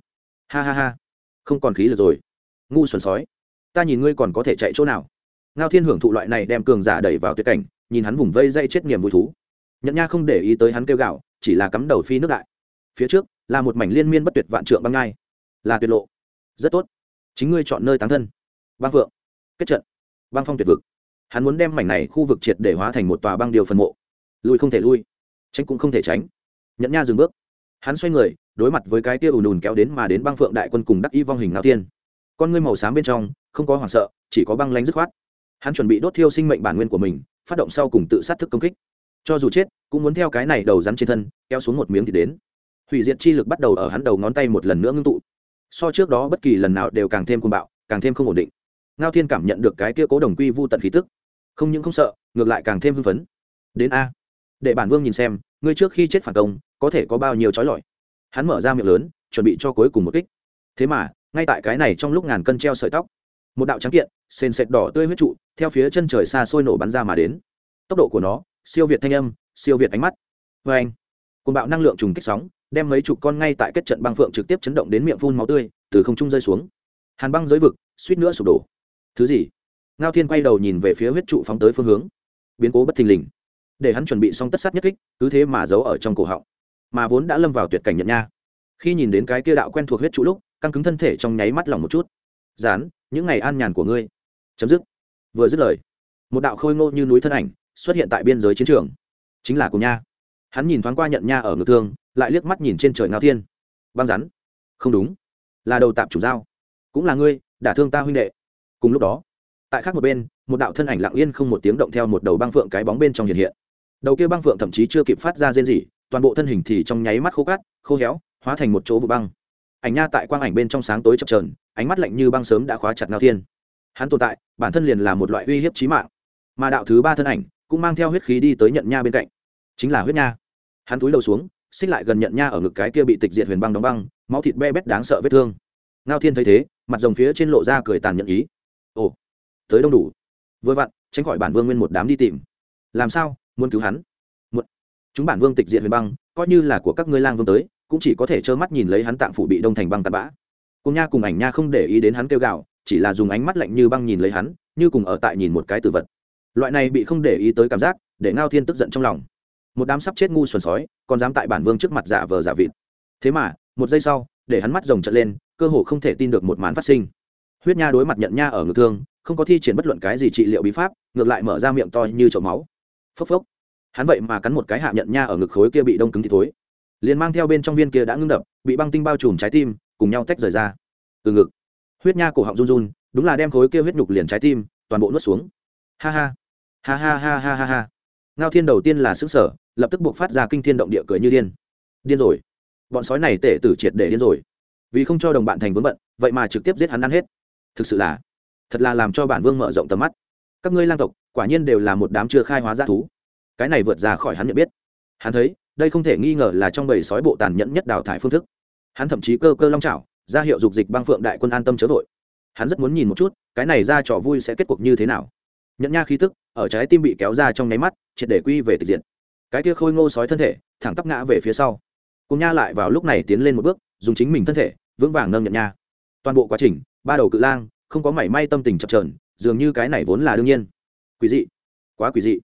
ha ha ha. Không còn khí lực rồi. Ngu xuẩn sói. Ta nhìn ngươi còn có thể chạy chỗ nào? Ngao thiên hưởng thụ loại này đem cường giả đẩy vào tuyệt cảnh, nhìn hắn vùng vây dây chết niềm vui thú. Nhận nha không để ý tới hắn kêu gạo chỉ là cắm đầu phi nước đại. Phía trước, là một mảnh liên miên bất tuyệt vạn trượng băng ngai. Là tuyệt lộ. Rất tốt. Chính ngươi chọn nơi tán thân. Băng phượng. Kết trận. Băng phong tuyệt vực. Hắn muốn đem mảnh này khu vực triệt để hóa thành một tòa băng điều phần mộ. Lui không thể lui. Tránh cũng không thể tránh. Nhẫn nha dừng bước. Hắn xoay người đối mặt với cái tia ùn ùn kéo đến mà đến băng phượng đại quân cùng đắc y vong hình ngao tiên con ngươi màu xám bên trong, không có hoảng sợ, chỉ có băng lanh dứt khoát. Hắn chuẩn bị đốt thiêu sinh mệnh bản nguyên của mình, phát động sau cùng tự sát thức công kích. Cho dù chết, cũng muốn theo cái này đầu rắn trên thân, kéo xuống một miếng thì đến. Hủy diệt chi lực bắt đầu ở hắn đầu ngón tay một lần nữa ngưng tụ. So trước đó bất kỳ lần nào đều càng thêm cuồng bạo, càng thêm không ổn định. Ngao thiên cảm nhận được cái kia cố đồng quy vô tận khí tức. Không những không sợ, ngược lại càng thêm hưng phấn. Đến a. Để bản vương nhìn xem, ngươi trước khi chết phản công, có thể có bao nhiêu trói lọi? Hắn mở ra miệng lớn, chuẩn bị cho cuối cùng một kích. Thế mà, ngay tại cái này trong lúc ngàn cân treo sợi tóc, một đạo trắng kiện, sền sệt đỏ tươi huyết trụ, theo phía chân trời xa sôi nổ bắn ra mà đến. Tốc độ của nó, siêu việt thanh âm, siêu việt ánh mắt. Vê anh côn bạo năng lượng trùng kích sóng, đem mấy chục con ngay tại kết trận băng phượng trực tiếp chấn động đến miệng phun máu tươi, từ không trung rơi xuống. Hàn băng giới vực, suýt nữa sụp đổ. Thứ gì? Ngao thiên quay đầu nhìn về phía huyết trụ phóng tới phương hướng. Biến cố bất thình lình. Để hắn chuẩn bị xong tất sát nhất kích, cứ thế mà giấu ở trong cổ họng mà vốn đã lâm vào tuyệt cảnh nhận nha. Khi nhìn đến cái kia đạo quen thuộc huyết trụ lúc, căng cứng thân thể trong nháy mắt lòng một chút. Dán những ngày an nhàn của ngươi. Chấm dứt. Vừa dứt lời, một đạo khôi ngô như núi thân ảnh xuất hiện tại biên giới chiến trường. Chính là cùng nha. Hắn nhìn thoáng qua nhận nha ở ngực thương, lại liếc mắt nhìn trên trời ngao thiên. Băng rắn. Không đúng. Là đầu tạm chủ dao cũng là ngươi, đả thương ta huynh đệ. Cùng lúc đó, tại khác một bên, một đạo thân ảnh lặng yên không một tiếng động theo một đầu băng phượng cái bóng bên trong hiện hiện. Đầu kia băng phượng thậm chí chưa kịp phát ra rên rỉ toàn bộ thân hình thì trong nháy mắt khô cát, khô héo, hóa thành một chỗ vụ băng. Ảnh nha tại quang ảnh bên trong sáng tối chập trờn ánh mắt lạnh như băng sớm đã khóa chặt ngao thiên. Hắn tồn tại, bản thân liền là một loại uy hiếp trí mạng. Mà đạo thứ ba thân ảnh cũng mang theo huyết khí đi tới nhận nha bên cạnh. Chính là huyết nha. Hắn túi đầu xuống, xích lại gần nhận nha ở ngực cái kia bị tịch diệt huyền băng đóng băng, máu thịt be bét đáng sợ vết thương. Ngao thiên thấy thế, mặt rồng phía trên lộ ra cười tàn nhận ý. Ồ, tới đông đủ. Vừa vặn, tránh khỏi bản vương nguyên một đám đi tìm. Làm sao, muốn cứu hắn? Chúng bản vương tịch diện huyền băng coi như là của các ngươi lang vương tới cũng chỉ có thể trơ mắt nhìn lấy hắn tạng phủ bị đông thành băng tạt bã. Cùng nha cùng ảnh nha không để ý đến hắn kêu gào, chỉ là dùng ánh mắt lạnh như băng nhìn lấy hắn như cùng ở tại nhìn một cái tử vật. Loại này bị không để ý tới cảm giác để ngao thiên tức giận trong lòng. Một đám sắp chết ngu xuẩn sói còn dám tại bản vương trước mặt giả vờ giả vịt. Thế mà một giây sau để hắn mắt rồng trận lên cơ hồ không thể tin được một màn phát sinh. Huyết nha đối mặt nhận nha ở ngực thương không có thi triển bất luận cái gì trị liệu bí pháp ngược lại mở ra miệng to như chậu máu. Phốc phốc hắn vậy mà cắn một cái hạ nhận nha ở ngực khối kia bị đông cứng thì thối. Liền mang theo bên trong viên kia đã ngưng đập, bị băng tinh bao trùm trái tim, cùng nhau tách rời ra. Từ ngực, huyết nha cổ họng run run, đúng là đem khối kia huyết nhục liền trái tim, toàn bộ nuốt xuống. Ha ha ha ha ha ha ha ha. Ngao thiên đầu tiên là xứng sở lập tức buộc phát ra kinh thiên động địa cười như điên. Điên rồi. Bọn sói này tể tử triệt để điên rồi. Vì không cho đồng bạn thành vướng bận, vậy mà trực tiếp giết hắn ăn hết. Thực sự là, thật là làm cho bản vương mở rộng tầm mắt. Các ngươi lang tộc, quả nhiên đều là một đám chưa khai hóa g thú cái này vượt ra khỏi hắn nhận biết. Hắn thấy, đây không thể nghi ngờ là trong bầy sói bộ tàn nhẫn nhất đào thải phương thức. Hắn thậm chí cơ cơ long trào ra hiệu dục dịch băng phượng đại quân an tâm chớ vội. Hắn rất muốn nhìn một chút, cái này ra trò vui sẽ kết cuộc như thế nào. Nhận nha khí tức, ở trái tim bị kéo ra trong nháy mắt, triệt để quy về tịch diện cái kia khôi ngô sói thân thể, thẳng tắp ngã về phía sau. Cùng nha lại vào lúc này tiến lên một bước, dùng chính mình thân thể, vững vàng nâng nhận nha. Toàn bộ quá trình, ba đầu cự lang, không có mảy may tâm tình chập trờn dường như cái này vốn là đương nhiên. Quỷ dị. Quá quỷ dị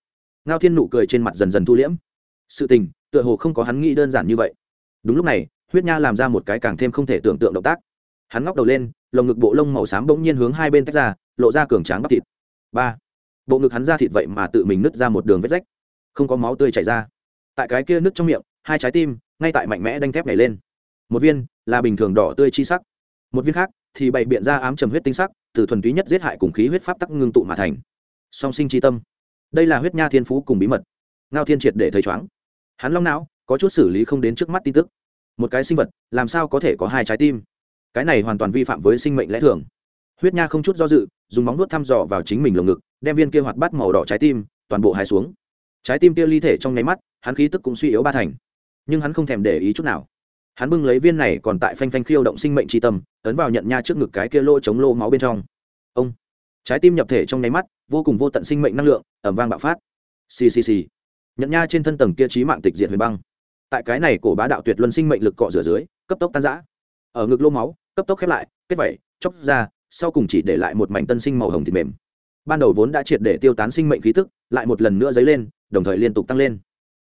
ngao thiên nụ cười trên mặt dần dần thu liễm. Sự tình, tựa hồ không có hắn nghĩ đơn giản như vậy. Đúng lúc này, huyết nha làm ra một cái càng thêm không thể tưởng tượng động tác. Hắn ngóc đầu lên, lồng ngực bộ lông màu xám bỗng nhiên hướng hai bên tách ra, lộ ra cường tráng bắp thịt. Ba. Bộ ngực hắn ra thịt vậy mà tự mình nứt ra một đường vết rách. Không có máu tươi chảy ra. Tại cái kia nứt trong miệng, hai trái tim, ngay tại mạnh mẽ đanh thép nhảy lên. Một viên, là bình thường đỏ tươi chi sắc. Một viên khác, thì bày biện ra ám trầm huyết tinh sắc, từ thuần túy nhất giết hại cùng khí huyết pháp tắc ngưng tụ mà thành. Song sinh chi tâm đây là huyết nha thiên phú cùng bí mật. Ngao thiên triệt để thấy chóng hắn long não, có chút xử lý không đến trước mắt tin tức. Một cái sinh vật, làm sao có thể có hai trái tim? Cái này hoàn toàn vi phạm với sinh mệnh lẽ thường. Huyết nha không chút do dự, dùng móng nuốt thăm dò vào chính mình lồng ngực, đem viên kia hoạt bát màu đỏ trái tim, toàn bộ hai xuống. Trái tim kia ly thể trong nháy mắt, hắn khí tức cũng suy yếu ba thành. Nhưng hắn không thèm để ý chút nào. Hắn bưng lấy viên này còn tại phanh phanh khiêu động sinh mệnh tri tâm, ấn vào nhận nha trước ngực cái kia lỗ chống lô máu bên trong. Ông! Trái tim nhập thể trong nháy mắt, vô cùng vô tận sinh mệnh năng lượng ẩm vang bạo phát. Ccc nhận nha trên thân tầng kia trí mạng tịch diệt huyền băng. Tại cái này cổ bá đạo tuyệt luân sinh mệnh lực cọ rửa dưới, cấp tốc tan giã ở ngực lô máu, cấp tốc khép lại, kết vẩy chóc ra, sau cùng chỉ để lại một mảnh tân sinh màu hồng thịt mềm. Ban đầu vốn đã triệt để tiêu tán sinh mệnh khí tức, lại một lần nữa dấy lên, đồng thời liên tục tăng lên.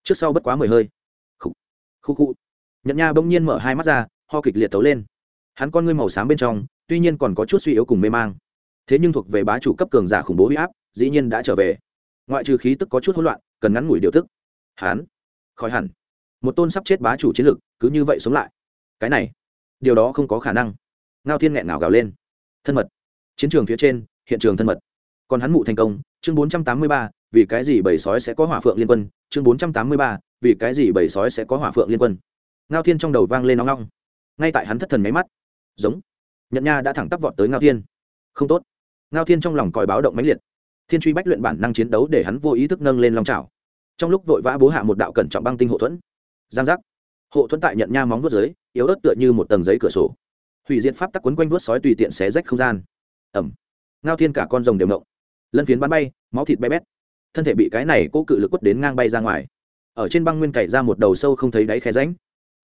Trước sau bất quá mười hơi. Khu khu khu nhận nha bỗng nhiên mở hai mắt ra, ho kịch liệt tấu lên. Hắn con ngươi màu xám bên trong, tuy nhiên còn có chút suy yếu cùng mê mang thế nhưng thuộc về bá chủ cấp cường giả khủng bố huy áp, dĩ nhiên đã trở về. Ngoại trừ khí tức có chút hỗn loạn, cần ngắn ngủi điều tức. Hắn khỏi hẳn. Một tôn sắp chết bá chủ chiến lực, cứ như vậy sống lại. Cái này, điều đó không có khả năng. Ngao thiên nghẹn ngào gào lên. Thân mật. Chiến trường phía trên, hiện trường thân mật. Còn hắn mụ thành công, chương bốn trăm tám mươi ba, vì cái gì bầy sói sẽ có hỏa phượng liên quân? Chương bốn trăm tám mươi ba, vì cái gì bầy sói sẽ có hỏa phượng liên quân? Ngao thiên trong đầu vang lên nóng nóng. Ngay tại hắn thất thần máy mắt. Giống. Nhận nha đã thẳng tắp vọt tới ngao thiên. Không tốt ngao thiên trong lòng còi báo động mãnh liệt. Thiên truy bách luyện bản năng chiến đấu để hắn vô ý thức nâng lên long trào trong lúc vội vã bố hạ một đạo cẩn trọng băng tinh hộ thuẫn. Giang giác. Hộ thuẫn tại nhận nha móng vuốt dưới, yếu ớt tựa như một tầng giấy cửa sổ. Hủy Diện pháp tắc quấn quanh vuốt sói tùy tiện xé rách không gian. Ẩm. Ngao thiên cả con rồng đều nộng lân phiến bắn bay, máu thịt bay bét. Thân thể bị cái này cố cự lực quất đến ngang bay ra ngoài. Ở trên băng nguyên cày ra một đầu sâu không thấy đáy khe ránh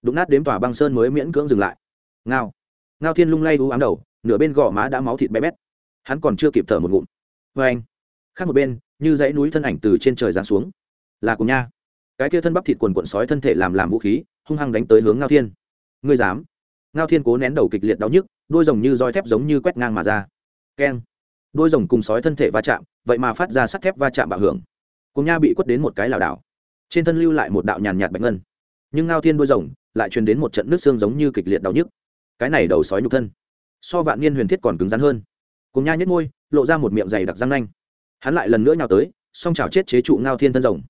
đụng nát đếm tòa băng sơn mới miễn cưỡng dừng lại. Ngao. Ngao thiên lung lay u ám đầu, nửa bên gò má đã máu thịt bé bét hắn còn chưa kịp thở một ngụm. Vê anh, khác một bên, như dãy núi thân ảnh từ trên trời giáng xuống. Là cùng nha. Cái kia thân bắp thịt quần quận sói thân thể làm làm vũ khí, hung hăng đánh tới hướng ngao thiên. Ngươi dám? Ngao thiên cố nén đầu kịch liệt đau nhức, đôi rồng như roi thép giống như quét ngang mà ra. Keng. Đôi rồng cùng sói thân thể va chạm, vậy mà phát ra sắt thép va chạm bạo hưởng. Cùng nha bị quất đến một cái lảo đảo. Trên thân lưu lại một đạo nhàn nhạt bạch ngân. Nhưng ngao thiên đôi rồng lại truyền đến một trận nước xương giống như kịch liệt đau nhức. Cái này đầu sói nhục thân. So vạn niên huyền thiết còn cứng rắn hơn cùng nha nhất môi, lộ ra một miệng dày đặc răng nanh. Hắn lại lần nữa nhào tới, song chảo chết chế trụ ngao thiên thân rồng.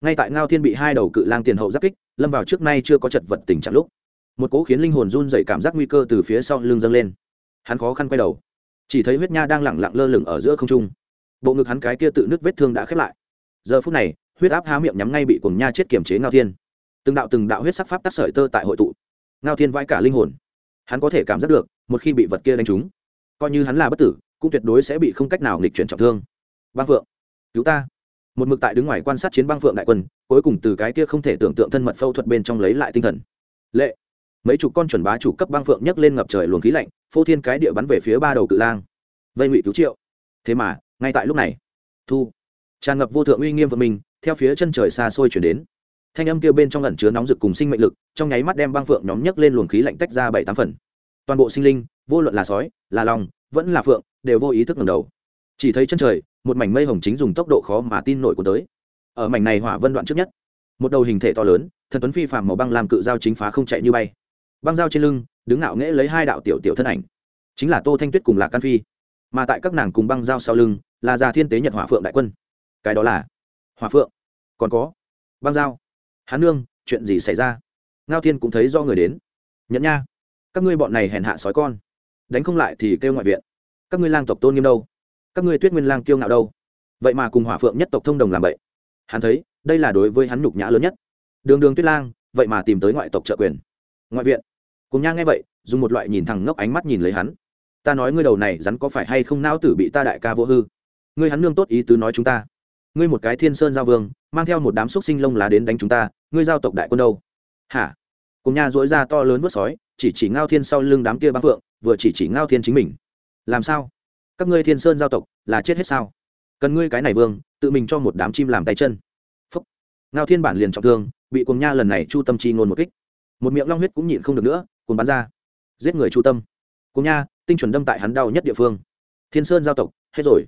Ngay tại ngao thiên bị hai đầu cự lang tiền hậu giáp kích, lâm vào trước nay chưa có chật vật tình trạng lúc. Một cố khiến linh hồn run dậy cảm giác nguy cơ từ phía sau lưng dâng lên. Hắn khó khăn quay đầu. Chỉ thấy huyết nha đang lẳng lặng lơ lửng ở giữa không trung. Bộ ngực hắn cái kia tự nứt vết thương đã khép lại. Giờ phút này, huyết áp há miệng nhắm ngay bị cuồng nha chết kiềm chế ngao thiên. Từng đạo từng đạo huyết sắc pháp tác sợi tơ tại hội tụ. Ngao thiên vãi cả linh hồn. Hắn có thể cảm giác được, một khi bị vật kia đánh trúng, coi như hắn là bất tử cũng tuyệt đối sẽ bị không cách nào nghịch chuyển trọng thương. Băng phượng, cứu ta. Một mực tại đứng ngoài quan sát chiến băng phượng đại quân, cuối cùng từ cái kia không thể tưởng tượng thân mật phẫu thuật bên trong lấy lại tinh thần. Lệ. Mấy chục con chuẩn bá chủ cấp băng phượng nhấc lên ngập trời luồng khí lạnh, phô thiên cái địa bắn về phía ba đầu cự lang. Vây ngụy cứu triệu. Thế mà, ngay tại lúc này, thu. Tràn ngập vô thượng uy nghiêm vợ mình, theo phía chân trời xa xôi chuyển đến. Thanh âm kia bên trong ẩn chứa nóng rực cùng sinh mệnh lực, trong nháy mắt đem băng phượng nhóm nhấc lên luồng khí lạnh tách ra bảy tám phần. Toàn bộ sinh linh, vô luận là sói, là lòng vẫn là phượng, đều vô ý thức ngầm đầu. Chỉ thấy chân trời, một mảnh mây hồng chính dùng tốc độ khó mà tin nổi của tới. Ở mảnh này hỏa vân đoạn trước nhất, một đầu hình thể to lớn, thần tuấn phi phàm màu băng làm cự dao chính phá không chạy như bay. Băng dao trên lưng, đứng ngạo nghễ lấy hai đạo tiểu tiểu thân ảnh. Chính là tô thanh tuyết cùng lạc can phi. Mà tại các nàng cùng băng dao sau lưng, là già thiên tế nhật hỏa phượng đại quân. Cái đó là hỏa phượng. Còn có băng dao. Hán nương, chuyện gì xảy ra? Ngao thiên cũng thấy do người đến. Nhận nha, các ngươi bọn này hèn hạ sói con đánh không lại thì kêu ngoại viện. Các ngươi lang tộc tôn nghiêm đâu? Các ngươi tuyết nguyên lang kiêu ngạo đâu? Vậy mà cùng hỏa phượng nhất tộc thông đồng làm vậy. Hắn thấy, đây là đối với hắn nhục nhã lớn nhất. Đường đường tuyết lang, vậy mà tìm tới ngoại tộc trợ quyền. Ngoại viện. Cùng nha nghe vậy, dùng một loại nhìn thẳng ngốc ánh mắt nhìn lấy hắn. Ta nói ngươi đầu này rắn có phải hay không não tử bị ta đại ca vô hư? Ngươi hắn nương tốt ý tứ nói chúng ta. Ngươi một cái thiên sơn giao vương, mang theo một đám xúc sinh lông lá đến đánh chúng ta, ngươi giao tộc đại quân đâu? Hả? Cùng nha dỗi ra to lớn vớt sói, chỉ chỉ ngao thiên sau lưng đám kia băng phượng vừa chỉ chỉ ngao thiên chính mình. Làm sao? Các ngươi thiên sơn giao tộc là chết hết sao? Cần ngươi cái này vương, tự mình cho một đám chim làm tay chân. Phúc. ngao thiên bản liền trọng thương, bị cuồng nha lần này chu tâm chi ngôn một kích. Một miệng long huyết cũng nhịn không được nữa, cuồng bắn ra. Giết người chu tâm. Cuồng nha, tinh chuẩn đâm tại hắn đau nhất địa phương. Thiên sơn giao tộc, hết rồi.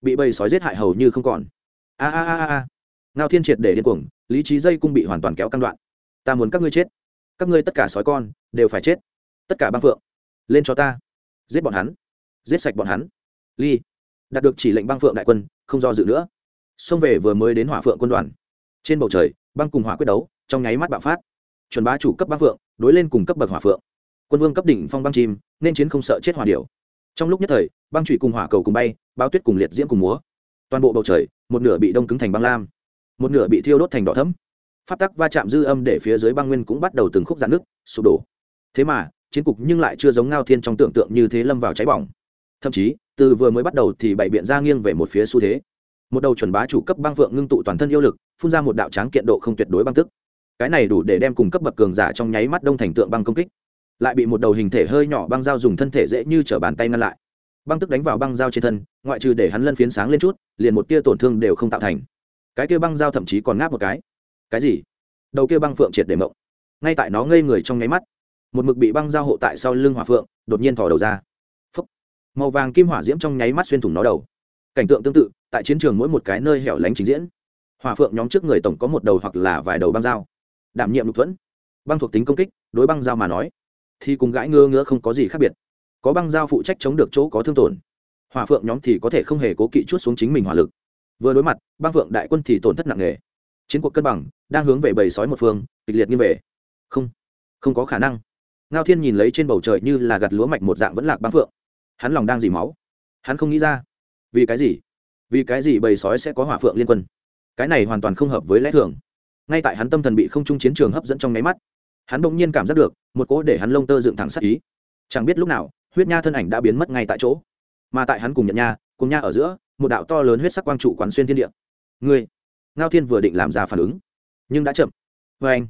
Bị bầy sói giết hại hầu như không còn. A a a a ngao thiên triệt để điên cuồng, lý trí dây cung bị hoàn toàn kéo căn đoạn. Ta muốn các ngươi chết. Các ngươi tất cả sói con đều phải chết. Tất cả băng phượng lên cho ta. Giết bọn hắn. Giết sạch bọn hắn. Ly. Đạt được chỉ lệnh băng phượng đại quân, không do dự nữa. Xông về vừa mới đến hỏa phượng quân đoàn. Trên bầu trời, băng cùng hỏa quyết đấu, trong nháy mắt bạo phát. Chuẩn bá chủ cấp băng phượng, đối lên cùng cấp bậc hỏa phượng. Quân vương cấp đỉnh phong băng chim, nên chiến không sợ chết hỏa điểu. trong lúc nhất thời, băng trụy cùng hỏa cầu cùng bay bao tuyết cùng liệt diễm cùng múa. Toàn bộ bầu trời, một nửa bị đông cứng thành băng lam, một nửa bị thiêu đốt thành đỏ thấm phát tắc va chạm dư âm để phía dưới băng nguyên cũng bắt đầu từng khúc giãn nước sụp đổ. Thế mà chiến cục nhưng lại chưa giống ngao thiên trong tưởng tượng như thế lâm vào cháy bỏng. Thậm chí, từ vừa mới bắt đầu thì bảy biện ra nghiêng về một phía xu thế. Một đầu chuẩn bá chủ cấp băng vượng ngưng tụ toàn thân yêu lực, phun ra một đạo tráng kiện độ không tuyệt đối băng tức. Cái này đủ để đem cùng cấp bậc cường giả trong nháy mắt đông thành tượng băng công kích. Lại bị một đầu hình thể hơi nhỏ băng dao dùng thân thể dễ như t bàn tay ngăn lại. Băng tức đánh vào băng dao trên thân, ngoại trừ để hắn lân phiến sáng lên chút, liền một tia tổn thương đều không tạo thành. Cái kia băng dao thậm chí còn ngáp một cái. Cái gì? Đầu kia băng phượng triệt để mộng. Ngay tại nó ngây người trong nháy mắt một mực bị băng giao hộ tại sau lưng hỏa phượng, đột nhiên thò đầu ra. Phúc. màu vàng kim hỏa diễm trong nháy mắt xuyên thủng nó đầu. Cảnh tượng tương tự, tại chiến trường mỗi một cái nơi hẻo lánh trình diễn. Hỏa phượng nhóm trước người tổng có một đầu hoặc là vài đầu băng dao đảm nhiệm lục thuẫn. Băng thuộc tính công kích, đối băng dao mà nói, thì cùng gãi ngơ ngứa không có gì khác biệt. Có băng dao phụ trách chống được chỗ có thương tổn. Hỏa phượng nhóm thì có thể không hề cố kỵ chút xuống chính mình hỏa lực. Vừa đối mặt, băng phượng đại quân thì tổn thất nặng nề. Chiến cuộc cân bằng, đang hướng về bầy sói một phương, kịch liệt như về. Không không có khả năng ngao thiên nhìn lấy trên bầu trời như là gặt lúa mạch một dạng vẫn lạc băng phượng. Hắn lòng đang dì máu. Hắn không nghĩ ra, vì cái gì? Vì cái gì bầy sói sẽ có hỏa phượng liên quân? Cái này hoàn toàn không hợp với lẽ thường. Ngay tại hắn tâm thần bị không trung chiến trường hấp dẫn trong nháy mắt, hắn bỗng nhiên cảm giác được, một cỗ để hắn lông tơ dựng thẳng sắc ý. Chẳng biết lúc nào, huyết nha thân ảnh đã biến mất ngay tại chỗ. Mà tại hắn cùng nhận nha, cùng nha ở giữa, một đạo to lớn huyết sắc quang trụ quán xuyên thiên địa. Ngươi! Ngao thiên vừa định làm ra phản ứng, nhưng đã chậm. Vê anh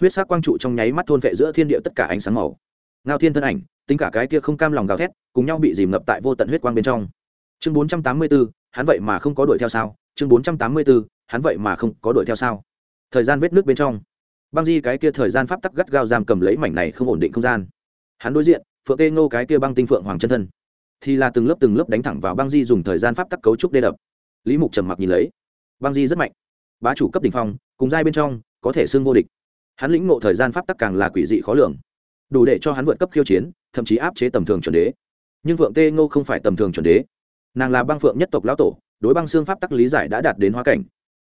huyết sắc quang trụ trong nháy mắt thôn vệ giữa thiên địa tất cả ánh sáng màu. Ngao thiên thân ảnh tính cả cái kia không cam lòng gào thét cùng nhau bị dìm ngập tại vô tận huyết quang bên trong. Chương bốn trăm tám mươi 484, hắn vậy mà không có đuổi theo sao? Chương bốn trăm tám mươi 484, hắn vậy mà không có đuổi theo sao? Thời gian vết nước bên trong. Băng di cái kia thời gian pháp tắc gắt gao giam cầm lấy mảnh này không ổn định không gian. Hắn đối diện phượng tê ngô cái kia băng tinh phượng hoàng chân thân. Thì là từng lớp từng lớp đánh thẳng vào băng di dùng thời gian pháp tắc cấu trúc đê đập. Lý mục trầm mặc nhìn lấy. Băng di rất mạnh. Bá chủ cấp đ ỉ n h phong cùng giai bên trong có thể xưng vô địch hắn lĩnh ngộ thời gian pháp tắc càng là quỷ dị khó lường. Đủ để cho hắn vượt cấp khiêu chiến, thậm chí áp chế tầm thường chuẩn đế. Nhưng phượng tê ngô không phải tầm thường chuẩn đế. Nàng là băng phượng nhất tộc lão tổ, đối băng xương pháp tắc lý giải đã đạt đến hóa cảnh.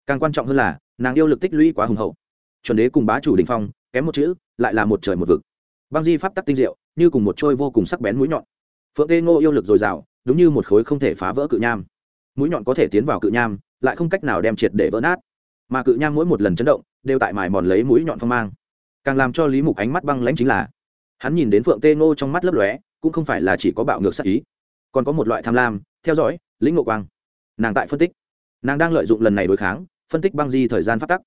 Càng quan trọng hơn là, nàng yêu lực tích lũy quá hùng hậu. Chuẩn đế cùng bá chủ đình phong, kém một chữ, lại là một trời một vực. Băng di pháp tắc tinh diệu, như cùng một trôi vô cùng sắc bén mũi nhọn. Phượng tê ngô yêu lực dồi dào, đúng như một khối không thể phá vỡ cự nham. Mũi nhọn có thể tiến vào cự nham, lại không cách nào đem triệt để vỡ nát. Mà cự nham mỗi một lần chấn động đều tại mài mòn lấy mũi nhọn phong mang. Càng làm cho lý mục ánh mắt băng lãnh chính là, hắn nhìn đến phượng tê ngô trong mắt lấp lóe, cũng không phải là chỉ có bạo ngược sắc ý, còn có một loại tham lam, theo dõi, lĩnh ngộ quang. Nàng tại phân tích, nàng đang lợi dụng lần này đối kháng, phân tích băng di thời gian pháp tắc.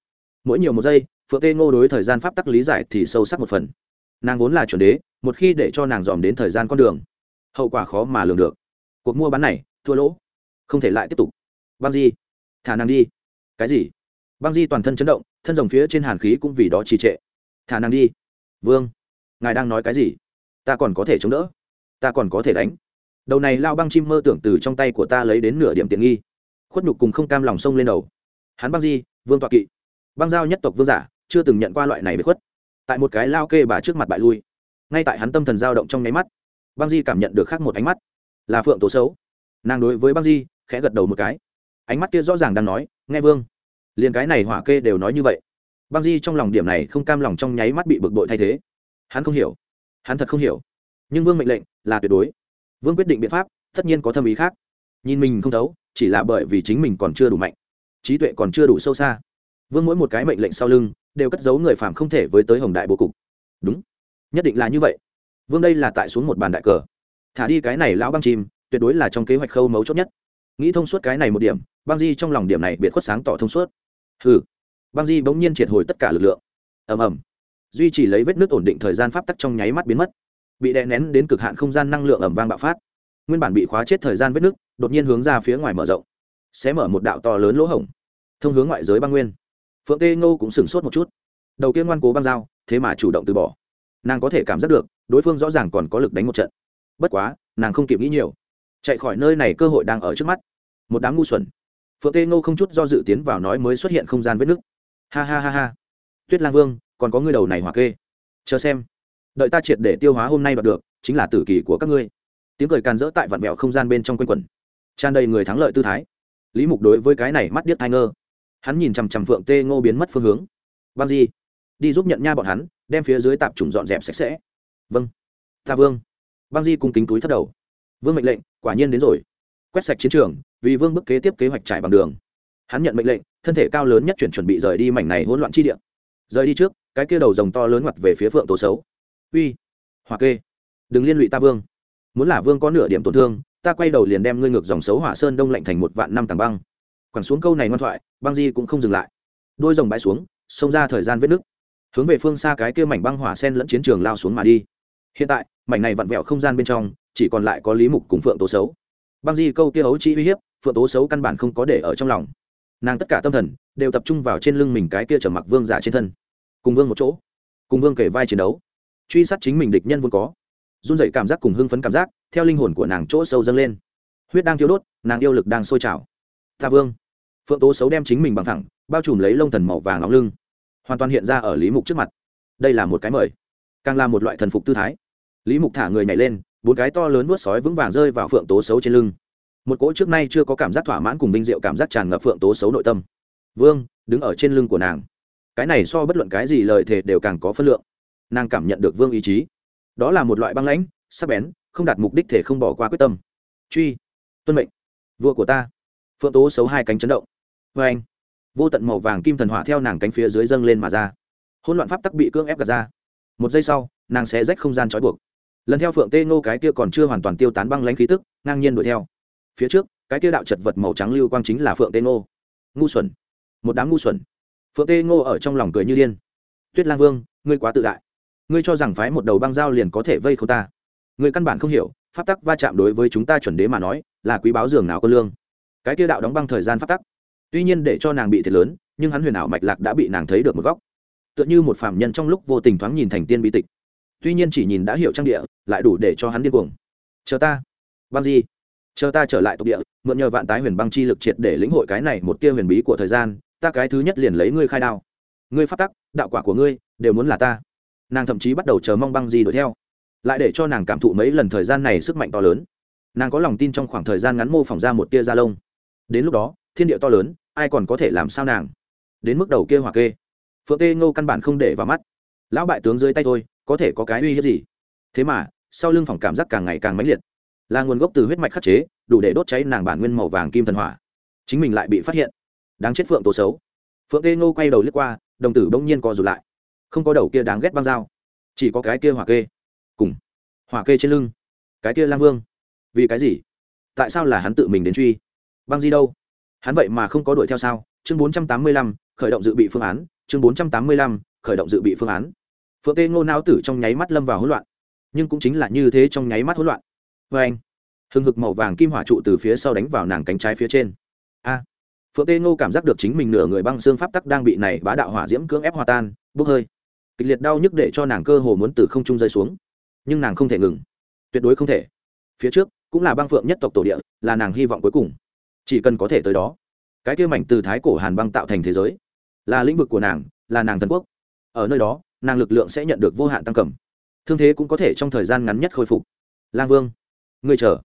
Mỗi nhiều một giây, phượng tê ngô đối thời gian pháp tắc lý giải thì sâu sắc một phần. Nàng vốn là chuẩn đế, một khi để cho nàng dòm đến thời gian con đường, hậu quả khó mà lường được. Cuộc mua bán này, thua lỗ, không thể lại tiếp tục. Băng di, thả nàng đi. Cái gì? Băng di toàn thân chấn động, thân rồng phía trên hàn khí cũng vì đó trì trệ. Thả nàng đi. Vương, ngài đang nói cái gì? Ta còn có thể chống đỡ. Ta còn có thể đánh. Đầu này lao băng chim mơ tưởng từ trong tay của ta lấy đến nửa điểm tiện nghi. Khuất nhục cùng không cam lòng sông lên đầu. Hắn băng di, vương tọa kỵ. Băng giao nhất tộc vương giả, chưa từng nhận qua loại này bị khuất. Tại một cái lao kê bà trước mặt bại lui. Ngay tại hắn tâm thần dao động trong nháy mắt, băng di cảm nhận được khác một ánh mắt. Là phượng tố xấu. Nàng đối với băng di khẽ gật đầu một cái. Ánh mắt kia rõ ràng đang nói, nghe vương liền cái này hỏa kê đều nói như vậy. Băng di trong lòng điểm này không cam lòng trong nháy mắt bị bực bội thay thế. Hắn không hiểu. Hắn thật không hiểu. Nhưng vương mệnh lệnh là tuyệt đối. Vương quyết định biện pháp, tất nhiên có thâm ý khác. Nhìn mình không thấu, chỉ là bởi vì chính mình còn chưa đủ mạnh. Trí tuệ còn chưa đủ sâu xa. Vương mỗi một cái mệnh lệnh sau lưng, đều cất giấu người phạm không thể với tới hồng đại bố cục. Đúng. Nhất định là như vậy. Vương đây là tại xuống một bàn đại cờ. Thả đi cái này lão băng chim, tuyệt đối là trong kế hoạch khâu mấu chốt nhất. Nghĩ thông suốt cái này một điểm, băng di trong lòng điểm này biệt khuất sáng tỏ thông suốt hừ. Băng di bỗng nhiên triệt hồi tất cả lực lượng. Ầm ầm. Duy chỉ lấy vết nước ổn định thời gian pháp tắc trong nháy mắt biến mất. Bị đè nén đến cực hạn không gian năng lượng ẩm vang bạo phát. Nguyên bản bị khóa chết thời gian vết nước đột nhiên hướng ra phía ngoài mở rộng. Sẽ mở một đạo to lớn lỗ hổng. Thông hướng ngoại giới băng nguyên. Phượng tê ngô cũng sửng sốt một chút. Đầu tiên ngoan cố băng dao, thế mà chủ động từ bỏ. Nàng có thể cảm giác được, đối phương rõ ràng còn có lực đánh một trận. Bất quá, nàng không kịp nghĩ nhiều. Chạy khỏi nơi này cơ hội đang ở trước mắt. Một đám ngu xuẩn phượng tê ngô không chút do dự tiến vào nói mới xuất hiện không gian vết nứt. Ha ha ha ha. Tuyết lang vương, còn có ngươi đầu này hỏa kê. Chờ xem. Đợi ta triệt để tiêu hóa hôm nay đoạt được, chính là tử kỳ của các ngươi. Tiếng cười càn rỡ tại vạn mẹo không gian bên trong quanh quẩn. Tràn đầy người thắng lợi tư thái. Lý mục đối với cái này mắt điếc thai ngơ. Hắn nhìn chằm chằm phượng tê ngô biến mất phương hướng. Băng di, đi giúp nhận nha bọn hắn, đem phía dưới tạp trùng dọn dẹp sạch sẽ. Vâng. Ta vương. Băng di cùng kính túi thất đầu. Vương mệnh lệnh, quả nhiên đến rồi. Quét sạch chiến trường vì vương bức kế tiếp kế hoạch trải bằng đường. Hắn nhận mệnh lệnh, thân thể cao lớn nhất chuyển chuẩn bị rời đi mảnh này hỗn loạn chi địa. Rời đi trước, cái kia đầu rồng to lớn ngoặt về phía phượng tổ xấu. Uy hòa kê, đừng liên lụy ta vương. Muốn là vương có nửa điểm tổn thương, ta quay đầu liền đem ngươi ngược dòng xấu hỏa sơn đông lạnh thành một vạn năm tàng băng. Quẳng xuống câu này ngoan thoại, băng di cũng không dừng lại. Đôi rồng bãi xuống, xông ra thời gian vết nứt. Hướng về phương xa cái kia mảnh băng hỏa sen lẫn chiến trường lao xuống mà đi. Hiện tại, mảnh này vặn vẹo không gian bên trong, chỉ còn lại có lý mục cùng phượng tố xấu. Băng di câu kia ấu chi uy hiếp phượng tố xấu căn bản không có để ở trong lòng. Nàng tất cả tâm thần đều tập trung vào trên lưng mình cái kia trở mặc vương giả trên thân. Cùng vương một chỗ, cùng vương kể vai chiến đấu. Truy sát chính mình địch nhân vốn có. Run dậy cảm giác cùng hưng phấn cảm giác, theo linh hồn của nàng chỗ sâu dâng lên. Huyết đang thiếu đốt, nàng yêu lực đang sôi trào. Ta vương. Phượng tố xấu đem chính mình bằng thẳng, bao trùm lấy lông thần màu vàng nóng lưng. Hoàn toàn hiện ra ở lý mục trước mặt. Đây là một cái mời. Càng là một loại thần phục tư thái. Lý mục thả người nhảy lên, bốn cái to lớn vớt sói vững vàng rơi vào phượng tố xấu trên lưng một cỗ trước nay chưa có cảm giác thỏa mãn cùng vinh diệu cảm giác tràn ngập phượng tố xấu nội tâm. Vương, đứng ở trên lưng của nàng. Cái này so bất luận cái gì lời thề đều càng có phân lượng. Nàng cảm nhận được vương ý chí. Đó là một loại băng lãnh, sắc bén, không đạt mục đích thể không bỏ qua quyết tâm. Truy. Tuân mệnh. Vua của ta. Phượng tố xấu hai cánh chấn động. Vê anh. Vô tận màu vàng kim thần hỏa theo nàng cánh phía dưới dâng lên mà ra. Hỗn loạn pháp tắc bị cưỡng ép gạt ra. Một giây sau, nàng sẽ rách không gian trói buộc. Lần theo phượng tê ngô cái kia còn chưa hoàn toàn tiêu tán băng lãnh khí tức, ngang nhiên đuổi theo phía trước, cái kia đạo chật vật màu trắng lưu quang chính là phượng tê ngô. Ngu xuẩn. Một đám ngu xuẩn. Phượng tê ngô ở trong lòng cười như điên. Tuyết lang vương, ngươi quá tự đại. Ngươi cho rằng phái một đầu băng dao liền có thể vây không ta. Ngươi căn bản không hiểu, pháp tắc va chạm đối với chúng ta chuẩn đế mà nói, là quý báo dường nào có lương. Cái kia đạo đóng băng thời gian pháp tắc. Tuy nhiên để cho nàng bị thiệt lớn, nhưng hắn huyền ảo mạch lạc đã bị nàng thấy được một góc. Tựa như một phạm nhân trong lúc vô tình thoáng nhìn thành tiên bi tịch. Tuy nhiên chỉ nhìn đã hiểu trang địa, lại đủ để cho hắn điên cuồng. Chờ ta. Băng gì? Chờ ta trở lại tộc địa, mượn nhờ vạn tái huyền băng chi lực triệt để lĩnh hội cái này một tia huyền bí của thời gian, ta cái thứ nhất liền lấy ngươi khai đao. Ngươi phát tắc, đạo quả của ngươi, đều muốn là ta. Nàng thậm chí bắt đầu chờ mong băng gì đuổi theo, lại để cho nàng cảm thụ mấy lần thời gian này sức mạnh to lớn. Nàng có lòng tin trong khoảng thời gian ngắn mô phỏng ra một tia da lông. Đến lúc đó, thiên địa to lớn, ai còn có thể làm sao nàng? Đến mức đầu kia hoặc kê. Phượng tê ngô căn bản không để vào mắt. Lão bại tướng dưới tay tôi, có thể có cái uy hiếp gì? Thế mà, sau lưng phòng cảm giác càng ngày càng mãnh liệt là nguồn gốc từ huyết mạch khắc chế, đủ để đốt cháy nàng bản nguyên màu vàng kim thần hỏa. Chính mình lại bị phát hiện. Đáng chết phượng tố xấu. Phượng tê ngô quay đầu lướt qua, đồng tử bỗng nhiên co rụt lại. Không có đầu kia đáng ghét băng dao, chỉ có cái kia hỏa kê. Cùng hỏa kê trên lưng. Cái kia lang vương. Vì cái gì? Tại sao là hắn tự mình đến truy? Băng di đâu? Hắn vậy mà không có đuổi theo sao? Chương bốn trăm tám mươi lăm, khởi động dự bị phương án. Chương bốn trăm tám mươi lăm, khởi động dự bị phương án. Phượng tê ngô não tử trong nháy mắt lâm vào hỗn loạn. Nhưng cũng chính là như thế trong nháy mắt hỗn loạn vê anh. Hừng hực màu vàng kim hỏa trụ từ phía sau đánh vào nàng cánh trái phía trên. A. Phượng tê ngô cảm giác được chính mình nửa người băng xương pháp tắc đang bị này bá đạo hỏa diễm cưỡng ép hòa tan, bốc hơi. Kịch liệt đau nhức để cho nàng cơ hồ muốn từ không trung rơi xuống. Nhưng nàng không thể ngừng. Tuyệt đối không thể. Phía trước, cũng là băng phượng nhất tộc tổ địa, là nàng hy vọng cuối cùng. Chỉ cần có thể tới đó. Cái kia mảnh từ thái cổ hàn băng tạo thành thế giới. Là lĩnh vực của nàng, là nàng thần quốc. Ở nơi đó, nàng lực lượng sẽ nhận được vô hạn tăng cầm. Thương thế cũng có thể trong thời gian ngắn nhất khôi phục. Lang vương người chờ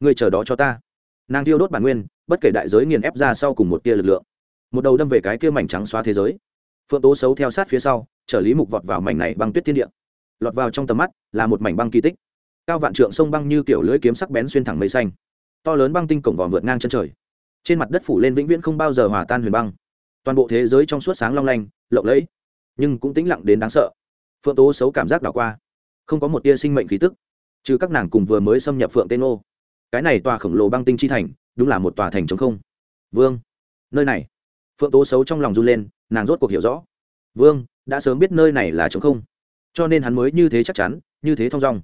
người chờ đó cho ta. Nàng thiêu đốt bản nguyên, bất kể đại giới nghiền ép ra sau cùng một tia lực lượng. Một đầu đâm về cái kia mảnh trắng xóa thế giới. Phượng tố xấu theo sát phía sau chở lý mục vọt vào mảnh này băng tuyết thiên địa. Lọt vào trong tầm mắt, là một mảnh băng kỳ tích. Cao vạn trượng sông băng như kiểu lưỡi kiếm sắc bén xuyên thẳng mây xanh. To lớn băng tinh cổng vòm vượt ngang chân trời. Trên mặt đất phủ lên vĩnh viễn không bao giờ hòa tan huyền băng. Toàn bộ thế giới trong suốt sáng long lanh, lộng lẫy, nhưng cũng tĩnh lặng đến đáng sợ. Phượng tố xấu cảm giác đảo qua. Không có một tia sinh mệnh khí tức trừ các nàng cùng vừa mới xâm nhập phượng tên ô. Cái này tòa khổng lồ băng tinh chi thành đúng là một tòa thành chống không. Vương nơi này. Phượng tố xấu trong lòng run lên nàng rốt cuộc hiểu rõ. Vương đã sớm biết nơi này là chống không. Cho nên hắn mới như thế chắc chắn như thế thong dong.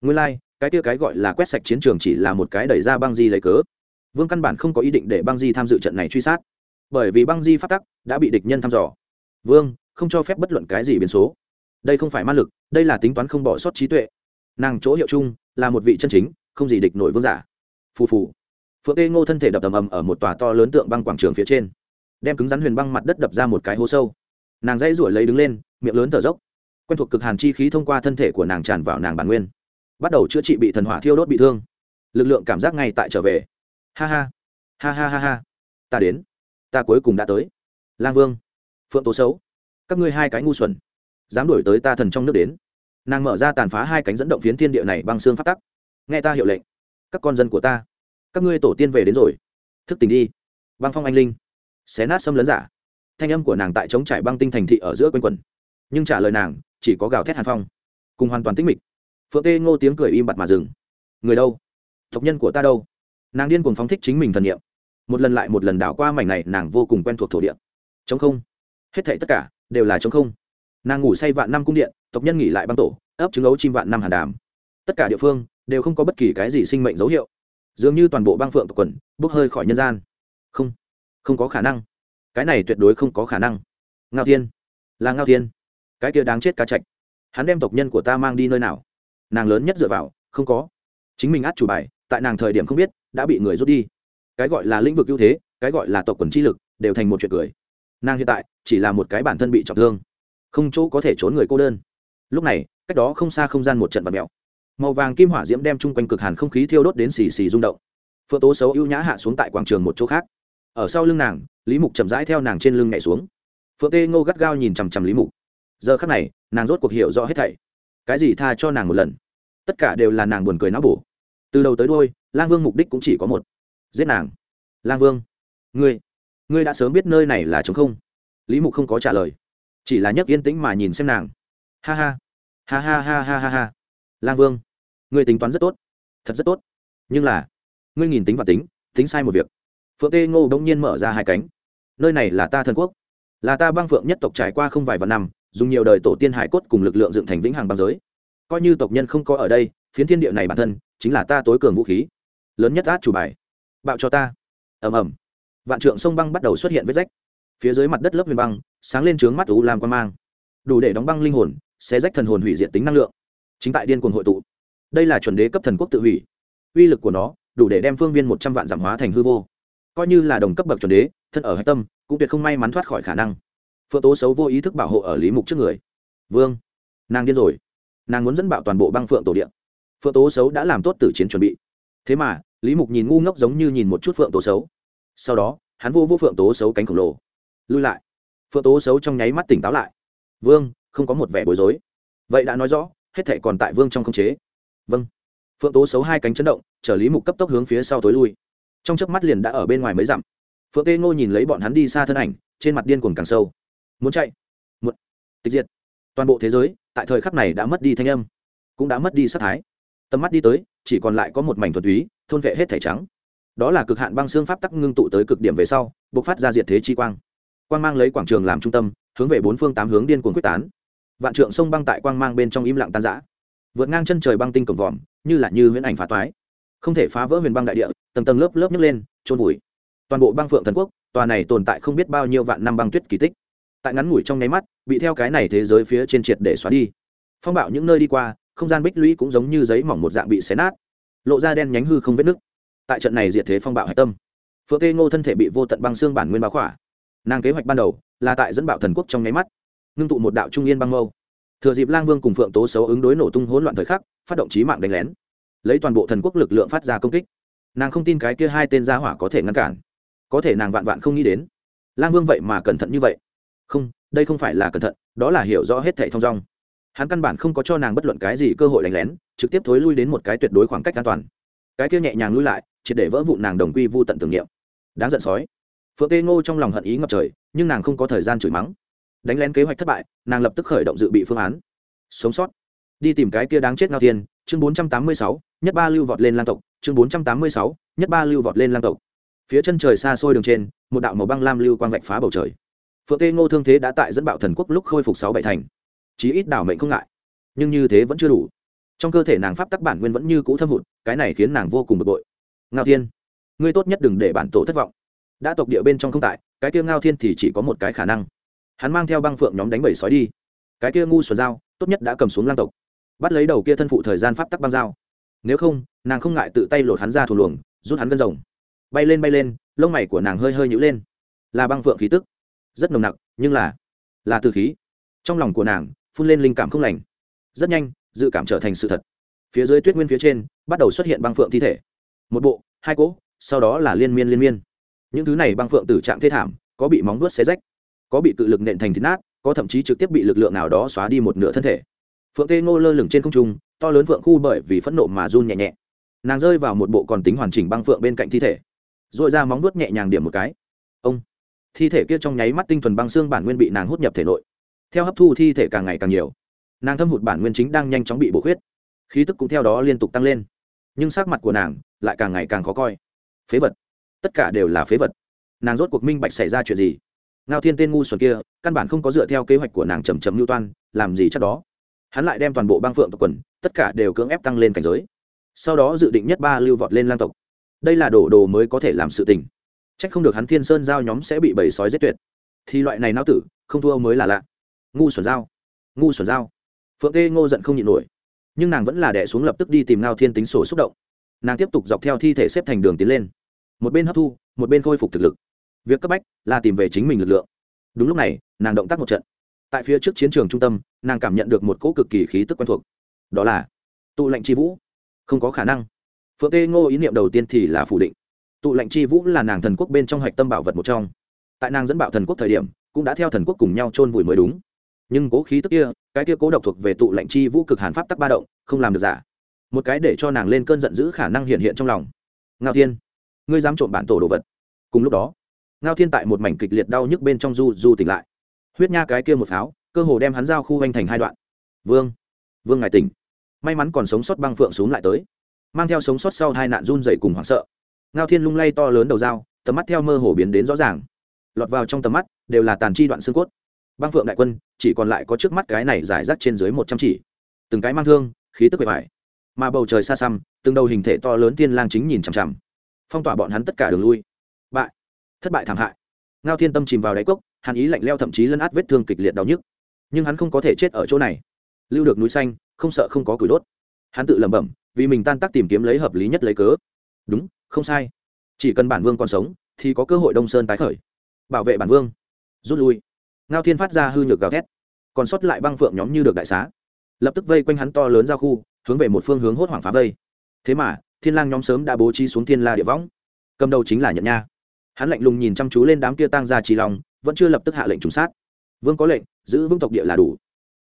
Nguyên lai、like, cái tia cái gọi là quét sạch chiến trường chỉ là một cái đẩy ra băng di lấy cớ. Vương căn bản không có ý định để băng di tham dự trận này truy sát. Bởi vì băng di phát tắc đã bị địch nhân thăm dò. Vương không cho phép bất luận cái gì biến số. Đây không phải ma lực đây là tính toán không bỏ sót trí tuệ nàng chỗ hiệu chung là một vị chân chính, không gì địch nổi vương giả. Phù phù. Phượng tê ngô thân thể đập ầm ầm ở một tòa to lớn tượng băng quảng trường phía trên, đem cứng rắn huyền băng mặt đất đập ra một cái hố sâu. Nàng dãy ruổi lấy đứng lên, miệng lớn thở dốc. Quen thuộc cực hàn chi khí thông qua thân thể của nàng tràn vào nàng bản nguyên, bắt đầu chữa trị bị thần hỏa thiêu đốt bị thương. Lực lượng cảm giác ngay tại trở về. Ha ha. Ha ha ha ha. Ta đến. Ta cuối cùng đã tới. Lang vương. Phượng tố xấu. Các ngươi hai cái ngu xuẩn. Dám đuổi tới ta thần trong nước đến nàng mở ra tàn phá hai cánh dẫn động phiến thiên địa này băng xương phát tắc. Nghe ta hiệu lệnh, các con dân của ta, các ngươi tổ tiên về đến rồi. Thức tỉnh đi. Băng phong anh linh, xé nát xâm lấn giả. Thanh âm của nàng tại chống trải băng tinh thành thị ở giữa quanh quần nhưng trả lời nàng, chỉ có gào thét hàn phong. Cùng hoàn toàn tĩnh mịch. Phượng tê ngô tiếng cười im bặt mà dừng. Người đâu? Tộc nhân của ta đâu? Nàng điên cuồng phóng thích chính mình thần nghiệm một lần lại một lần đảo qua mảnh này, nàng vô cùng quen thuộc thổ địa. Chống không. Hết thảy tất cả đều là chống không nàng ngủ say vạn năm cung điện, tộc nhân nghỉ lại băng tổ, ấp trứng ấu chim vạn năm hàn đàm. Tất cả địa phương đều không có bất kỳ cái gì sinh mệnh dấu hiệu. Dường như toàn bộ băng phượng tộc quần bốc hơi khỏi nhân gian. Không không có khả năng. Cái này tuyệt đối không có khả năng. Ngao thiên, là ngao thiên. Cái kia đáng chết cá chạch. Hắn đem tộc nhân của ta mang đi nơi nào? Nàng lớn nhất dựa vào, không có. Chính mình át chủ bài, tại nàng thời điểm không biết, đã bị người rút đi. Cái gọi là lĩnh vực ưu thế, cái gọi là tộc quần chi lực, đều thành một chuyện cười. Nàng hiện tại chỉ là một cái bản thân bị trọng thương không chỗ có thể trốn người cô đơn. Lúc này, cách đó không xa không gian một trận vật mèo. Màu vàng kim hỏa diễm đem chung quanh cực hàn không khí thiêu đốt đến xì xì rung động. Phượng tố xấu ưu nhã hạ xuống tại quảng trường một chỗ khác. Ở sau lưng nàng, lý mục chậm rãi theo nàng trên lưng nhảy xuống. Phượng tê ngô gắt gao nhìn chằm chằm lý mục. Giờ khắc này, nàng rốt cuộc hiểu rõ hết thảy. Cái gì tha cho nàng một lần? Tất cả đều là nàng buồn cười não bổ. Từ đầu tới đôi lang vương mục đích cũng chỉ có một. Giết nàng. Lang vương, ngươi ngươi đã sớm biết nơi này là chống không? Lý mục không có trả lời chỉ là nhấc yên tĩnh mà nhìn xem nàng. Ha ha. Ha ha ha ha ha ha. Lang vương ngươi tính toán rất tốt. Thật rất tốt. Nhưng là, ngươi nhìn tính và tính tính sai một việc. Phượng tê ngô bỗng nhiên mở ra hai cánh. Nơi này là ta thần quốc. Là ta băng phượng nhất tộc trải qua không vài vạn năm, dùng nhiều đời tổ tiên hải cốt cùng lực lượng dựng thành vĩnh hằng băng giới. Coi như tộc nhân không có ở đây, phiến thiên địa này bản thân chính là ta tối cường vũ khí. Lớn nhất át chủ bài. Bạo cho ta. Ầm ầm. Vạn trượng sông băng bắt đầu xuất hiện vết rách. Phía dưới mặt đất lớp huyền băng sáng lên trướng mắt u lam quan mang. Đủ để đóng băng linh hồn sẽ rách thần hồn hủy diệt tính năng lượng. Chính tại điên cuồng hội tụ. Đây là chuẩn đế cấp thần quốc tự hủy. Uy lực của nó, đủ để đem phương viên một trăm vạn giảm hóa thành hư vô. Coi như là đồng cấp bậc chuẩn đế, thân ở hạch tâm, cũng tuyệt không may mắn thoát khỏi khả năng. Phượng tố xấu vô ý thức bảo hộ ở lý mục trước người. Vương, nàng điên rồi. Nàng muốn dẫn bạo toàn bộ băng phượng tổ điện phượng tố xấu đã làm tốt tử chiến chuẩn bị. Thế mà, lý mục nhìn ngu ngốc giống như nhìn một chút phượng tố xấu. Sau đó, hắn vô vô phượng tố xấu cánh khổng lồ. Lui lại phượng tố xấu trong nháy mắt tỉnh táo lại. Vương, không có một vẻ bối rối. Vậy đã nói rõ, hết thể còn tại vương trong không chế. Vâng. Phượng tố xấu hai cánh chấn động, trở lý mục cấp tốc hướng phía sau tối lui. Trong chớp mắt liền đã ở bên ngoài mấy dặm. Phượng tê ngô nhìn lấy bọn hắn đi xa thân ảnh, trên mặt điên cuồng càng sâu. Muốn chạy? Một tịch diệt. Toàn bộ thế giới, tại thời khắc này đã mất đi thanh âm, cũng đã mất đi sắc thái. Tầm mắt đi tới, chỉ còn lại có một mảnh thuần túy, thôn vệ hết thẻ trắng. Đó là cực hạn băng xương pháp tắc ngưng tụ tới cực điểm về sau b ộ c phát ra diệt thế chi quang quang mang lấy quảng trường làm trung tâm, hướng về bốn phương tám hướng điên cuồng quyết tán. Vạn trượng sông băng tại quang mang bên trong im lặng tan giã vượt ngang chân trời băng tinh cổng vòm, như là như huyễn ảnh phá toái. Không thể phá vỡ huyền băng đại địa, tầng tầng lớp lớp nhấc lên trôn vùi. Toàn bộ băng phượng thần quốc, tòa này tồn tại không biết bao nhiêu vạn năm băng tuyết kỳ tích. Tại ngắn ngủi trong nháy mắt, bị theo cái này thế giới phía trên triệt để xóa đi. Phong bạo những nơi đi qua, không gian bích lũy cũng giống như giấy mỏng một dạng bị xé nát, lộ ra đen nhánh hư không vết nứt. Tại trận này diệt thế phong bạo hạch tâm, phượng tê ngô thân thể bị vô tận băng xương bản nguyên báo khỏa nàng kế hoạch ban đầu là tại dẫn bạo thần quốc trong nháy mắt, ngưng tụ một đạo trung yên băng mâu. Thừa dịp lang vương cùng phượng tố xấu ứng đối nổ tung hỗn loạn thời khắc, phát động trí mạng đánh lén, lấy toàn bộ thần quốc lực lượng phát ra công kích. Nàng không tin cái kia hai tên gia hỏa có thể ngăn cản, có thể nàng vạn vạn không nghĩ đến. Lang vương vậy mà cẩn thận như vậy. Không, đây không phải là cẩn thận, đó là hiểu rõ hết thệ thong dong. Hắn căn bản không có cho nàng bất luận cái gì cơ hội đánh lén, trực tiếp thối lui đến một cái tuyệt đối khoảng cách an toàn. Cái kia nhẹ nhàng lui lại chỉ để vỡ vụn nàng đồng quy vô tận tưởng niệm. Đáng giận sói phượng tê ngô trong lòng hận ý ngập trời, nhưng nàng không có thời gian chửi mắng. Đánh lén kế hoạch thất bại, nàng lập tức khởi động dự bị phương án. Sống sót. Đi tìm cái kia đáng chết ngao thiên, chương bốn trăm tám mươi sáu, nhất ba lưu vọt lên lang tộc, chương bốn trăm tám mươi sáu, nhất ba lưu vọt lên lang tộc. Phía chân trời xa xôi đường trên, một đạo màu băng lam lưu quang vạch phá bầu trời. Phượng tê ngô thương thế đã tại dẫn bạo thần quốc lúc khôi phục sáu bảy thành. Chí ít đảo mệnh không ngại. Nhưng như thế vẫn chưa đủ. Trong cơ thể nàng pháp tắc bản nguyên vẫn như cũ thâm hụt, cái này khiến nàng vô cùng bực bội. Ngao thiên, ngươi tốt nhất đừng để bản tổ thất vọng đã tộc địa bên trong không tại, cái kia ngao thiên thì chỉ có một cái khả năng. Hắn mang theo băng phượng nhóm đánh bầy sói đi. Cái kia ngu xuẩn dao, tốt nhất đã cầm xuống lang tộc. Bắt lấy đầu kia thân phụ thời gian pháp tắc băng dao. Nếu không, nàng không ngại tự tay lột hắn ra thủ luồng, rút hắn gân rồng. Bay lên bay lên, lông mày của nàng hơi hơi nhữ lên. Là băng phượng khí tức. Rất nồng nặc, nhưng là là từ khí. Trong lòng của nàng, phun lên linh cảm không lành. Rất nhanh, dự cảm trở thành sự thật. Phía dưới tuyết nguyên phía trên, bắt đầu xuất hiện băng phượng thi thể. Một bộ, hai cỗ, sau đó là liên miên liên miên những thứ này băng phượng tử trạng thế thảm, có bị móng vuốt xé rách, có bị cự lực nện thành thịt nát, có thậm chí trực tiếp bị lực lượng nào đó xóa đi một nửa thân thể. Phượng tê ngô lơ lửng trên không trung, to lớn phượng khu bởi vì phẫn nộ mà run nhẹ nhẹ. Nàng rơi vào một bộ còn tính hoàn chỉnh băng phượng bên cạnh thi thể r ồ i ra móng vuốt nhẹ nhàng điểm một cái. Ông, thi thể kia trong nháy mắt tinh thuần băng xương bản nguyên bị nàng hút nhập thể nội. Theo hấp thu thi thể càng ngày càng nhiều, nàng thâm hụt bản nguyên chính đang nhanh chóng bị bổ khuyết. Khí tức cũng theo đó liên tục tăng lên, nhưng sắc mặt của nàng lại càng ngày càng khó coi. Phế vật tất cả đều là phế vật. Nàng rốt cuộc minh bạch xảy ra chuyện gì. Ngao thiên tên ngu xuẩn kia, căn bản không có dựa theo kế hoạch của nàng trầm trầm lưu toan, làm gì chắc đó. Hắn lại đem toàn bộ băng phượng tộc quần, tất cả đều cưỡng ép tăng lên cảnh giới. Sau đó dự định nhất ba lưu vọt lên lang tộc. Đây là đổ đồ mới có thể làm sự tình. C h ắ c không được hắn thiên sơn giao nhóm sẽ bị bầy sói giết tuyệt. Thì loại này nao tử, không thua mới là lạ. Ngu xuẩn giao. Ngu xuẩn giao. Phượng tê ngô giận không nhịn nổi. Nhưng nàng vẫn là đẻ xuống lập tức đi tìm ngao thiên tính sổ xúc động. Nàng tiếp tục dọc theo thi thể xếp thành đường tiến lên một bên hấp thu, một bên khôi phục thực lực. Việc cấp bách là tìm về chính mình lực lượng. Đúng lúc này, nàng động tác một trận. Tại phía trước chiến trường trung tâm, nàng cảm nhận được một cỗ cực kỳ khí tức quen thuộc. Đó là tụ lệnh c h i vũ. Không có khả năng. Phượng tê ngô ý niệm đầu tiên thì là phủ định. Tụ lệnh c h i vũ là nàng thần quốc bên trong hạch tâm bảo vật một trong. Tại nàng dẫn bảo thần quốc thời điểm, cũng đã theo thần quốc cùng nhau chôn vùi mới đúng. Nhưng cố khí tức kia, cái kia cố độc thuộc về tụ lệnh chi vũ cực hàn pháp tắc ba động, không làm được giả. Một cái để cho nàng lên cơn giận dữ khả năng hiện hiện trong lòng. Ngao thiên ngươi dám trộm bản tổ đồ vật. Cùng lúc đó, ngao thiên tại một mảnh kịch liệt đau nhức bên trong du du tỉnh lại. Huyết nha cái kia một pháo, cơ hồ đem hắn giao khu anh thành hai đoạn. Vương vương ngài tỉnh. May mắn còn sống sót băng phượng xuống lại tới. Mang theo sống sót sau hai nạn run dày cùng hoảng sợ, ngao thiên lung lay to lớn đầu dao, tầm mắt theo mơ hồ biến đến rõ ràng. Lọt vào trong tầm mắt, đều là tàn chi đoạn xương cốt. Băng phượng đại quân, chỉ còn lại có trước mắt cái này giải rác trên dưới một trăm chỉ. Từng cái mang thương, khí tức bề bài mà bầu trời xa xăm, từng đầu hình thể to lớn tiên lang chính nhìn chằm chằm phong tỏa bọn hắn tất cả đường lui. Bại. Thất bại thảm hại. Ngao thiên tâm chìm vào đáy cốc, hàn ý lạnh leo thậm chí lấn át vết thương kịch liệt đau nhức. Nhưng hắn không có thể chết ở chỗ này. Lưu được núi xanh, không sợ không có củi đốt. Hắn tự lẩm bẩm, vì mình tan tác tìm kiếm lấy hợp lý nhất lấy cớ. Đúng, không sai. Chỉ cần bản vương còn sống, thì có cơ hội đông sơn tái khởi. Bảo vệ bản vương. Rút lui. Ngao thiên phát ra hư nhược gào thét. Còn sót lại băng phượng nhóm như được đại xá. Lập tức vây quanh hắn to lớn ra khu, hướng về một phương hướng hốt hoảng phá vây. Thế mà thiên lang nhóm sớm đã bố trí xuống thiên la địa võng. Cầm đầu chính là nhận nha. Hắn lạnh lùng nhìn chăm chú lên đám kia tăng gia trì lòng, vẫn chưa lập tức hạ lệnh trùng sát. Vương có lệnh, giữ vương tộc địa là đủ.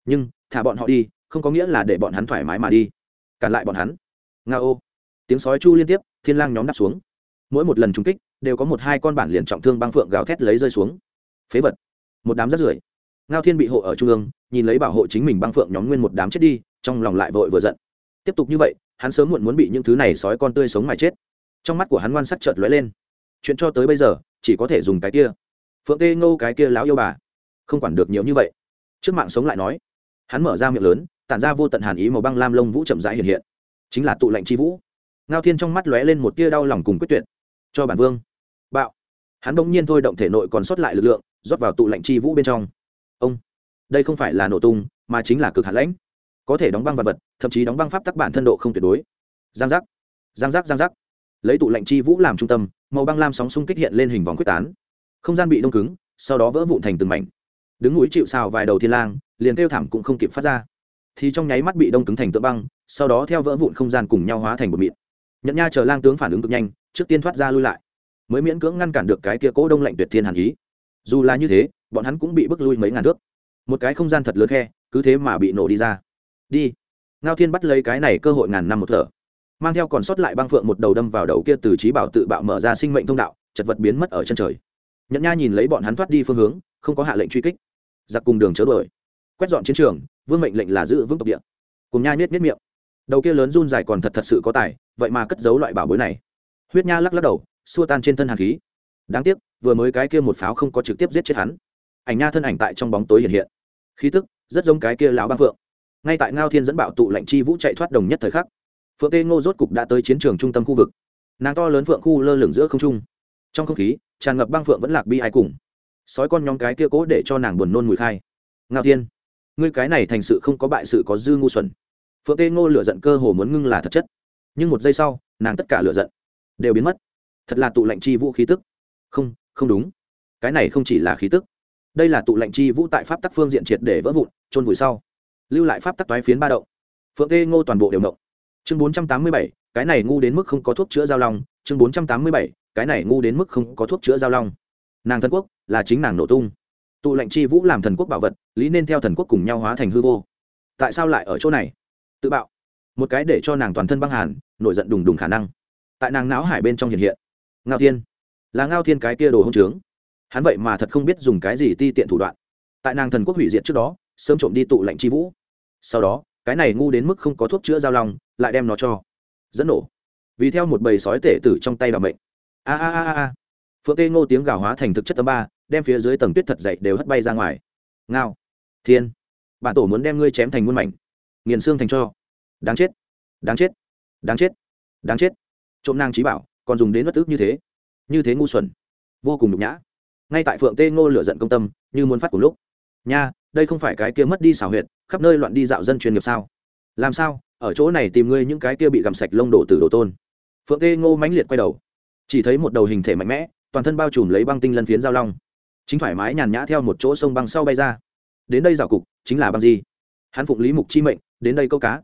Nhưng, thả bọn họ đi, không có nghĩa là để bọn hắn thoải mái mà đi. Cản lại bọn hắn. Nga ô. Tiếng sói chu liên tiếp, thiên lang nhóm đáp xuống. Mỗi một lần trúng kích, đều có một hai con bản liền trọng thương băng phượng gào thét lấy rơi xuống. Phế vật. Một đám rất rưởi. Ngao thiên bị hộ ở trung ương, nhìn lấy bảo hộ chính mình băng phượng nhóm nguyên một đám chết đi, trong lòng lại vội vừa giận. Tiếp tục như vậy hắn sớm muộn muốn bị những thứ này sói con tươi sống mà chết. Trong mắt của hắn ngoan sắc chợt lóe lên. Chuyện cho tới bây giờ, chỉ có thể dùng cái kia. Phượng tê ngô cái kia láo yêu bà. Không quản được nhiều như vậy. Trước mạng sống lại nói. Hắn mở ra miệng lớn, tản ra vô tận hàn ý màu băng lam lông vũ chậm rãi hiện hiện. Chính là tụ lệnh chi vũ. Ngao thiên trong mắt lóe lên một tia đau lòng cùng quyết tuyệt. Cho bản vương. Bạo. Hắn bỗng nhiên thôi động thể nội còn sót lại lực lượng, rót vào tụ lệnh chi vũ bên trong. Ông. Đây không phải là nổ tung, mà chính là cực hạt lãnh có thể đóng băng vật vật, thậm chí đóng băng pháp tắc bản thân độ không tuyệt đối. Giang giác giang giác giang giác. Lấy tụ lệnh chi vũ làm trung tâm, màu băng lam sóng xung kích hiện lên hình vòng quyết tán. Không gian bị đông cứng, sau đó vỡ vụn thành từng mảnh. Đứng núi chịu xào vài đầu thiên lang, liền kêu thảm cũng không kịp phát ra. Thì trong nháy mắt bị đông cứng thành tượng băng, sau đó theo vỡ vụn không gian cùng nhau hóa thành một mịn. Nhận nha chờ lang tướng phản ứng cực nhanh, trước tiên thoát ra lui lại. Mới miễn cưỡng ngăn cản được cái kia cố đông lạnh tuyệt thiên hàn ý. Dù là như thế, bọn hắn cũng bị bức lui mấy ngàn thước. Một cái không gian thật lớn khe, cứ thế mà bị nổ đi ra đi. Ngao thiên bắt lấy cái này cơ hội ngàn năm một thở. Mang theo còn sót lại băng phượng một đầu đâm vào đầu kia từ trí bảo tự bạo mở ra sinh mệnh thông đạo, chật vật biến mất ở chân trời. Nhận nha nhìn lấy bọn hắn thoát đi phương hướng, không có hạ lệnh truy kích. Giặc cùng đường chớ đuổi. Quét dọn chiến trường, vương mệnh lệnh là giữ vững tộc địa. Cùng nha nhét nhét miệng. Đầu kia lớn run dài còn thật thật sự có tài, vậy mà cất giấu loại bảo bối này. Huyết nha lắc lắc đầu, xua tan trên thân hàn khí. Đáng tiếc, vừa mới cái kia một pháo không có trực tiếp giết chết hắn. Ảnh nha thân ảnh tại trong bóng tối hiện hiện. Khí tức, rất giống cái kia lão băng phượng ngay tại ngao thiên dẫn bạo tụ lệnh chi vũ chạy thoát đồng nhất thời khắc phượng tê ngô rốt cục đã tới chiến trường trung tâm khu vực nàng to lớn phượng khu lơ lửng giữa không trung trong không khí tràn ngập băng phượng vẫn lạc bi ai cùng sói con nhóm cái kia cố để cho nàng buồn nôn mùi khai ngao thiên ngươi cái này thành sự không có bại sự có dư ngu xuẩn phượng tê ngô lựa giận cơ hồ muốn ngưng là thật chất nhưng một giây sau nàng tất cả lựa giận đều biến mất thật là tụ lệnh chi vũ khí tức không không đúng cái này không chỉ là khí tức đây là tụ lệnh chi vũ tại pháp tắc phương diện triệt để vỡ vụn trôn vùi sau lưu lại pháp tắc toái phiến ba động. Phượng tê ngô toàn bộ đều động. Chương bốn trăm tám mươi bảy, cái này ngu đến mức không có thuốc chữa giao long. Chương bốn trăm tám mươi bảy, cái này ngu đến mức không có thuốc chữa giao long. Nàng thần quốc là chính nàng nổ tung. Tụ lệnh chi vũ làm thần quốc bảo vật, lý nên theo thần quốc cùng nhau hóa thành hư vô. Tại sao lại ở chỗ này? Tự bạo. Một cái để cho nàng toàn thân băng hàn, nổi giận đùng đùng khả năng. Tại nàng não hải bên trong hiện hiện. Ngao thiên. Là ngao thiên cái kia đồ hông trướng. Hắn vậy mà thật không biết dùng cái gì ti tiện thủ đoạn. Tại nàng thần quốc hủy diệt trước đó, sớm trộm đi tụ lệnh chi vũ sau đó, cái này ngu đến mức không có thuốc chữa giao long, lại đem nó cho dẫn nổ. Vì theo một bầy sói tể tử trong tay bà mệnh. A a a a phượng tê ngô tiếng gào hóa thành thực chất tấm ba, đem phía dưới tầng tuyết thật dậy đều hất bay ra ngoài. Ngao. Thiên. Bản tổ muốn đem ngươi chém thành muôn mảnh. Nghiền xương thành cho. Đáng chết. Đáng chết. Đáng chết. Đáng chết. Trộm nang trí bảo, còn dùng đến bất tức như thế. Như thế ngu xuẩn. Vô cùng nhục nhã. Ngay tại phượng tê ngô lửa giận công tâm, như muốn phát cùng lúc. Nha, đây không phải cái kia mất đi xảo huyệt khắp nơi loạn đi dạo dân chuyên nghiệp sao? Làm sao? Ở chỗ này tìm ngươi những cái kia bị gặm sạch lông đổ từ đồ tôn. Phượng tê ngô mãnh liệt quay đầu. Chỉ thấy một đầu hình thể mạnh mẽ, toàn thân bao trùm lấy băng tinh lân phiến giao long. Chính thoải mái nhàn nhã theo một chỗ sông băng sau bay ra. Đến đây rào cục, chính là băng di. Hắn phụng lý mục chi mệnh, đến đây câu cá.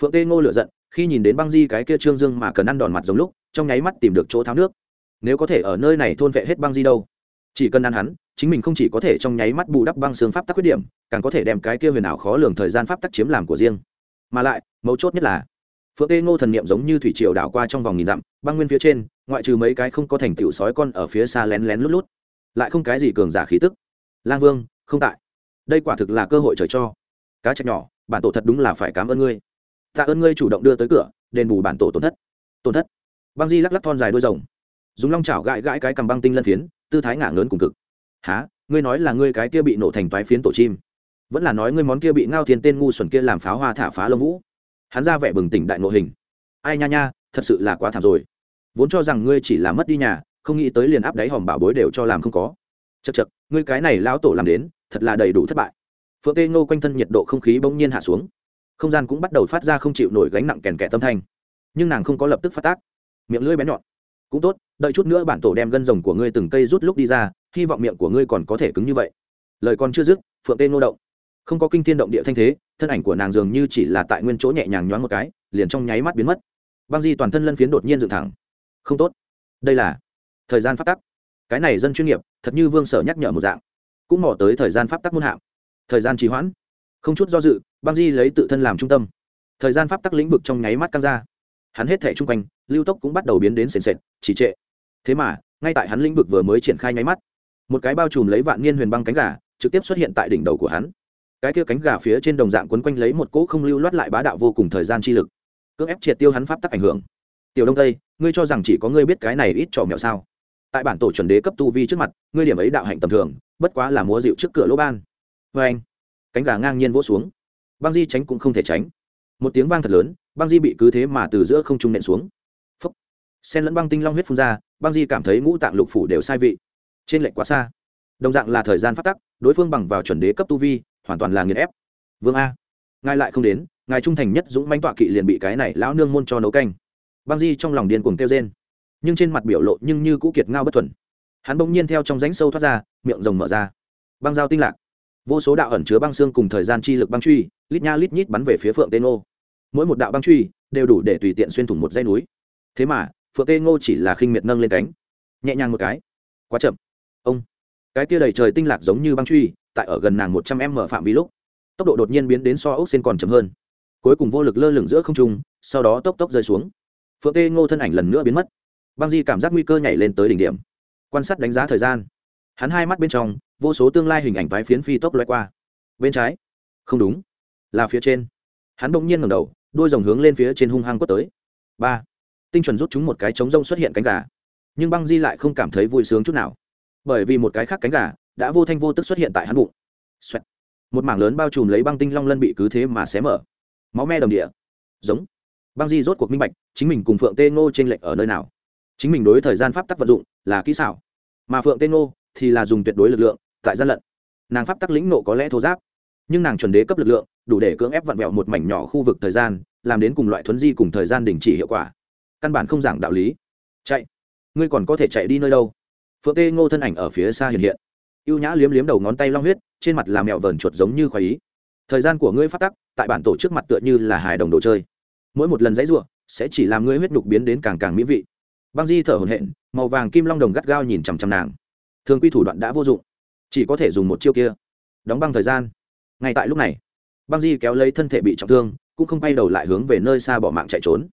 Phượng tê ngô lựa giận, khi nhìn đến băng di cái kia trương dương mà cần ăn đòn mặt giống lúc, trong nháy mắt tìm được chỗ tháo nước. Nếu có thể ở nơi này thôn vệ hết băng di đâu? Chỉ cần ăn hắn chính mình không chỉ có thể trong nháy mắt bù đắp băng xương pháp tắc khuyết điểm, càng có thể đem cái kia huyền ảo khó lường thời gian pháp tắc chiếm làm của riêng. Mà lại, mấu chốt nhất là, phượng tê ngô thần niệm giống như thủy triều đảo qua trong vòng nghìn dặm, băng nguyên phía trên, ngoại trừ mấy cái không có thành tựu sói con ở phía xa lén lén lút lút, lại không cái gì cường giả khí tức. Lang vương, không tại. Đây quả thực là cơ hội trời cho. Cá chạch nhỏ, bản tổ thật đúng là phải cảm ơn ngươi. Tạ ơn ngươi chủ động đưa tới cửa, đền bù bản tổ tổn thất. Tổn thất. Băng di lắc lắc thon dài đôi rồng. Dùng long chảo gãi gãi cái cầm băng tinh lân phiến, tư thái ngả ngớn cùng cực há ngươi nói là ngươi cái kia bị nổ thành toái phiến tổ chim. Vẫn là nói ngươi món kia bị ngao thiên tên ngu xuẩn kia làm pháo hoa thả phá lông vũ. Hắn ra vẻ bừng tỉnh đại ngộ hình. Ai nha nha, thật sự là quá thảm rồi. Vốn cho rằng ngươi chỉ là mất đi nhà, không nghĩ tới liền áp đáy hòm bảo bối đều cho làm không có. Chật chật ngươi cái này lão tổ làm đến, thật là đầy đủ thất bại. Phượng tê ngô quanh thân nhiệt độ không khí bỗng nhiên hạ xuống. Không gian cũng bắt đầu phát ra không chịu nổi gánh nặng kèn kẻ tâm thanh. Nhưng nàng không có lập tức phát tác. Miệng lưỡi bén nhọn. Cũng tốt, đợi chút nữa bản tổ đem gân rồng của ngươi từng cây rút lúc đi ra hy vọng miệng của ngươi còn có thể cứng như vậy. Lời còn chưa dứt, phượng tê ngô động. Không có kinh thiên động địa thanh thế, thân ảnh của nàng dường như chỉ là tại nguyên chỗ nhẹ nhàng nhoáng một cái, liền trong nháy mắt biến mất. Băng di toàn thân lân phiến đột nhiên dựng thẳng. Không tốt. Đây là thời gian phát tắc. Cái này dân chuyên nghiệp, thật như vương sở nhắc nhở một dạng. Cũng mò tới thời gian pháp tắc muôn hạng. Thời gian trì hoãn. Không chút do dự, băng di lấy tự thân làm trung tâm. Thời gian pháp tắc lĩnh vực trong nháy mắt căng ra. Hắn hết thẻ chung quanh, lưu tốc cũng bắt đầu biến đến sền sệt chỉ trệ. Thế mà, ngay tại hắn lĩnh vực vừa mới triển khai nháy mắt một cái bao trùm lấy vạn niên huyền băng cánh gà, trực tiếp xuất hiện tại đỉnh đầu của hắn. Cái kia cánh gà phía trên đồng dạng quấn quanh lấy một cỗ không lưu loát lại bá đạo vô cùng thời gian chi lực, cưỡng ép triệt tiêu hắn pháp tắc ảnh hưởng. Tiểu đông tây, ngươi cho rằng chỉ có ngươi biết cái này ít trò mẹo sao? Tại bản tổ chuẩn đế cấp tu vi trước mặt, ngươi điểm ấy đạo hạnh tầm thường, bất quá là múa dịu trước cửa lỗ ban. Vê anh, cánh gà ngang nhiên vỗ xuống. Băng di tránh cũng không thể tránh. Một tiếng vang thật lớn, băng di bị cứ thế mà từ giữa không trung nện xuống. Phấp sen lẫn băng tinh long huyết phun ra, băng di cảm thấy ngũ tạng lục phủ đều sai vị trên lệnh quá xa. Đồng dạng là thời gian phát tắc, đối phương bằng vào chuẩn đế cấp tu vi, hoàn toàn là nghiền ép. Vương a, ngài lại không đến, ngài trung thành nhất dũng manh tọa kỵ liền bị cái này lão nương môn cho nấu canh. Băng di trong lòng điên cuồng kêu trên nhưng trên mặt biểu lộ nhưng như cũ kiệt ngao bất thuần. Hắn bỗng nhiên theo trong rãnh sâu thoát ra, miệng rồng mở ra. Băng dao tinh lạc. Vô số đạo ẩn chứa băng xương cùng thời gian chi lực băng truy, lít nha lít nhít bắn về phía phượng tê ngô. Mỗi một đạo băng truy đều đủ để tùy tiện xuyên thủng một dãy núi. Thế mà, phượng tê ngô chỉ là khinh miệt nâng lên cánh, nhẹ nhàng một cái. Quá chậm cái kia đầy trời tinh lạc giống như băng truy, tại ở gần nàng một trăm m phạm vi lúc, tốc độ đột nhiên biến đến so ốc xên còn chậm hơn. Cuối cùng vô lực lơ lửng giữa không trung, sau đó tốc tốc rơi xuống. Phượng tê ngô thân ảnh lần nữa biến mất. Băng di cảm giác nguy cơ nhảy lên tới đỉnh điểm. Quan sát đánh giá thời gian, hắn hai mắt bên trong, vô số tương lai hình ảnh toái phiến phi tốc loay qua. Bên trái, không đúng, là phía trên. Hắn bỗng nhiên ngẩng đầu đôi rồng hướng lên phía trên hung hăng quất tới. Ba, tinh chuẩn rút chúng một cái trống rông xuất hiện cánh gà. Nhưng băng di lại không cảm thấy vui sướng chút nào bởi vì một cái khác cánh gà đã vô thanh vô tức xuất hiện tại hắn bụng. Xoẹt. một mảng lớn bao trùm lấy băng tinh long lân bị cứ thế mà xé mở. Máu me đồng địa. Giống. Băng di rốt cuộc minh bạch, chính mình cùng phượng tê ngô t r ê n lệch ở nơi nào. Chính mình đối thời gian pháp tắc vận dụng là kỹ xảo, mà phượng tê ngô thì là dùng tuyệt đối lực lượng, tại gian lận. Nàng pháp tắc lĩnh nộ có lẽ thô giáp, nhưng nàng chuẩn đế cấp lực lượng, đủ để cưỡng ép vặn vẹo một mảnh nhỏ khu vực thời gian, làm đến cùng loại thuấn di cùng thời gian đình chỉ hiệu quả. Căn bản không giảng đạo lý. Chạy. Ngươi còn có thể chạy đi nơi đâu? Phượng tê ngô thân ảnh ở phía xa hiện hiện. Ưu nhã liếm liếm đầu ngón tay long huyết, trên mặt làm mẹo vờn chuột giống như khoái ý. Thời gian của ngươi phát tắc, tại bản tổ trước mặt tựa như là hài đồng đồ chơi. Mỗi một lần dãy ruộng sẽ chỉ làm ngươi huyết nhục biến đến càng càng mỹ vị. Băng di thở hồn hện màu vàng kim long đồng gắt gao nhìn chằm chằm nàng. Thường quy thủ đoạn đã vô dụng, chỉ có thể dùng một chiêu kia. Đóng băng thời gian. Ngay tại lúc này, băng di kéo lấy thân thể bị trọng thương, cũng không bay đầu lại hướng về nơi xa bỏ mạng chạy trốn.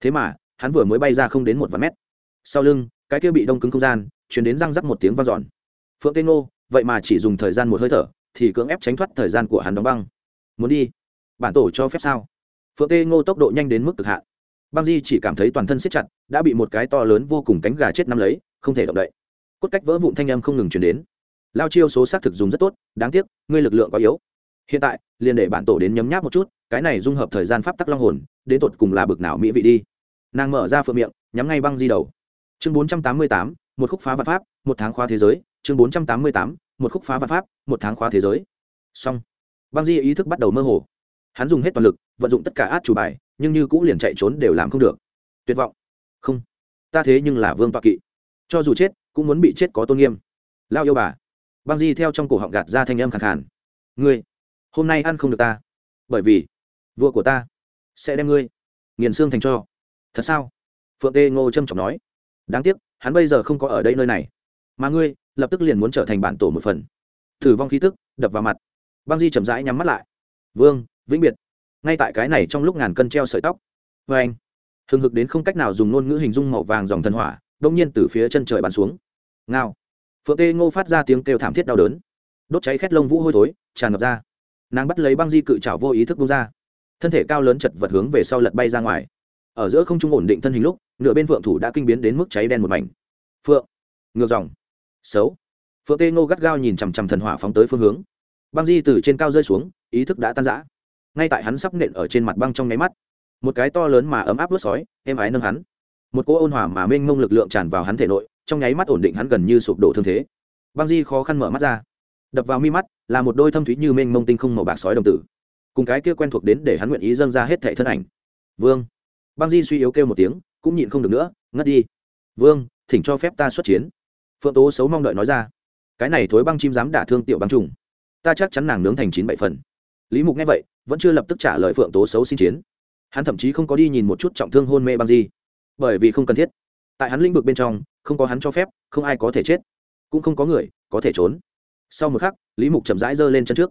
Thế mà, hắn vừa mới bay ra không đến một vạn mét. Sau lưng, cái kia bị đông cứng không gian chuyển đến răng rắc một tiếng vang dọn. Phượng tên ngô, vậy mà chỉ dùng thời gian một hơi thở, thì cưỡng ép tránh thoát thời gian của hắn đóng băng. Muốn đi? Bản tổ cho phép sao? Phượng tê ngô tốc độ nhanh đến mức cực hạn. Băng di chỉ cảm thấy toàn thân siết chặt, đã bị một cái to lớn vô cùng cánh gà chết nắm lấy, không thể động đậy. Cốt cách vỡ vụn thanh âm không ngừng chuyển đến. Lao chiêu số xác thực dùng rất tốt, đáng tiếc, ngươi lực lượng quá yếu. Hiện tại, liền để bản tổ đến nhấm nháp một chút, cái này dung hợp thời gian pháp tắc long hồn, đến tột cùng là bực nào mỹ vị đi. Nàng mở ra phượng miệng, nhắm ngay băng di đầu. Chương bốn trăm tám mươi tám một khúc phá vạn pháp, một tháng khóa thế giới, chương bốn trăm tám mươi tám, một khúc phá vạn pháp, một tháng khóa thế giới. Xong. Băng di ý thức bắt đầu mơ hồ. Hắn dùng hết toàn lực, vận dụng tất cả át chủ bài, nhưng như cũ liền chạy trốn đều làm không được. Tuyệt vọng. Không. Ta thế nhưng là vương toạ kỵ. Cho dù chết, cũng muốn bị chết có tôn nghiêm. Lao yêu bà. Băng di theo trong cổ họng gạt ra thanh âm khẳng khàn. Ngươi, hôm nay ăn không được ta. Bởi vì, vua của ta sẽ đem ngươi nghiền xương thành cho. Thật sao? Phượng tê ngô trâm trọng nói. Đáng tiếc hắn bây giờ không có ở đây nơi này. Mà ngươi, lập tức liền muốn trở thành bản tổ một phần. Thử vong khí tức, đập vào mặt. Băng di chậm rãi nhắm mắt lại. Vương, vĩnh biệt. Ngay tại cái này trong lúc ngàn cân treo sợi tóc. Vê anh, hừng hực đến không cách nào dùng ngôn ngữ hình dung màu vàng dòng thần hỏa đông nhiên từ phía chân trời bắn xuống. Ngao. Phượng tê ngô phát ra tiếng kêu thảm thiết đau đớn. Đốt cháy khét lông vũ hôi thối, tràn ngập ra. Nàng bắt lấy băng di cự trào vô ý thức bung ra. Thân thể cao lớn chật vật hướng về sau lật bay ra ngoài. Ở giữa không trung ổn định thân hình lúc nửa bên phượng thủ đã kinh biến đến mức cháy đen một mảnh. Phượng, ngược dòng. Xấu. Phượng tê ngô gắt gao nhìn chằm chằm thần hỏa phóng tới phương hướng. Băng di từ trên cao rơi xuống, ý thức đã tan rã. Ngay tại hắn sắp nện ở trên mặt băng trong nháy mắt, một cái to lớn mà ấm áp vớt sói, êm ái nâng hắn. Một cỗ ôn hòa mà mênh mông lực lượng tràn vào hắn thể nội, trong nháy mắt ổn định hắn gần như sụp đổ thương thế. Băng di khó khăn mở mắt ra. Đập vào mi mắt, là một đôi thâm thúy như mênh mông tinh không màu bạc sói đồng tử. Cùng cái kia quen thuộc đến để hắn nguyện ý dâng ra hết thệ thân ảnh. Vương. Băng di suy yếu kêu một tiếng cũng nhịn không được nữa, ngất đi. Vương, thỉnh cho phép ta xuất chiến. Phượng tố xấu mong đợi nói ra. Cái này thối băng chim dám đả thương tiểu băng trùng. Ta chắc chắn nàng nướng thành chín bảy phần. Lý mục nghe vậy, vẫn chưa lập tức trả lời phượng tố xấu xin chiến. Hắn thậm chí không có đi nhìn một chút trọng thương hôn mê băng di. Bởi vì không cần thiết. Tại hắn lĩnh vực bên trong, không có hắn cho phép, không ai có thể chết. Cũng không có người có thể trốn. Sau một khắc, lý mục chậm rãi giơ lên chân trước.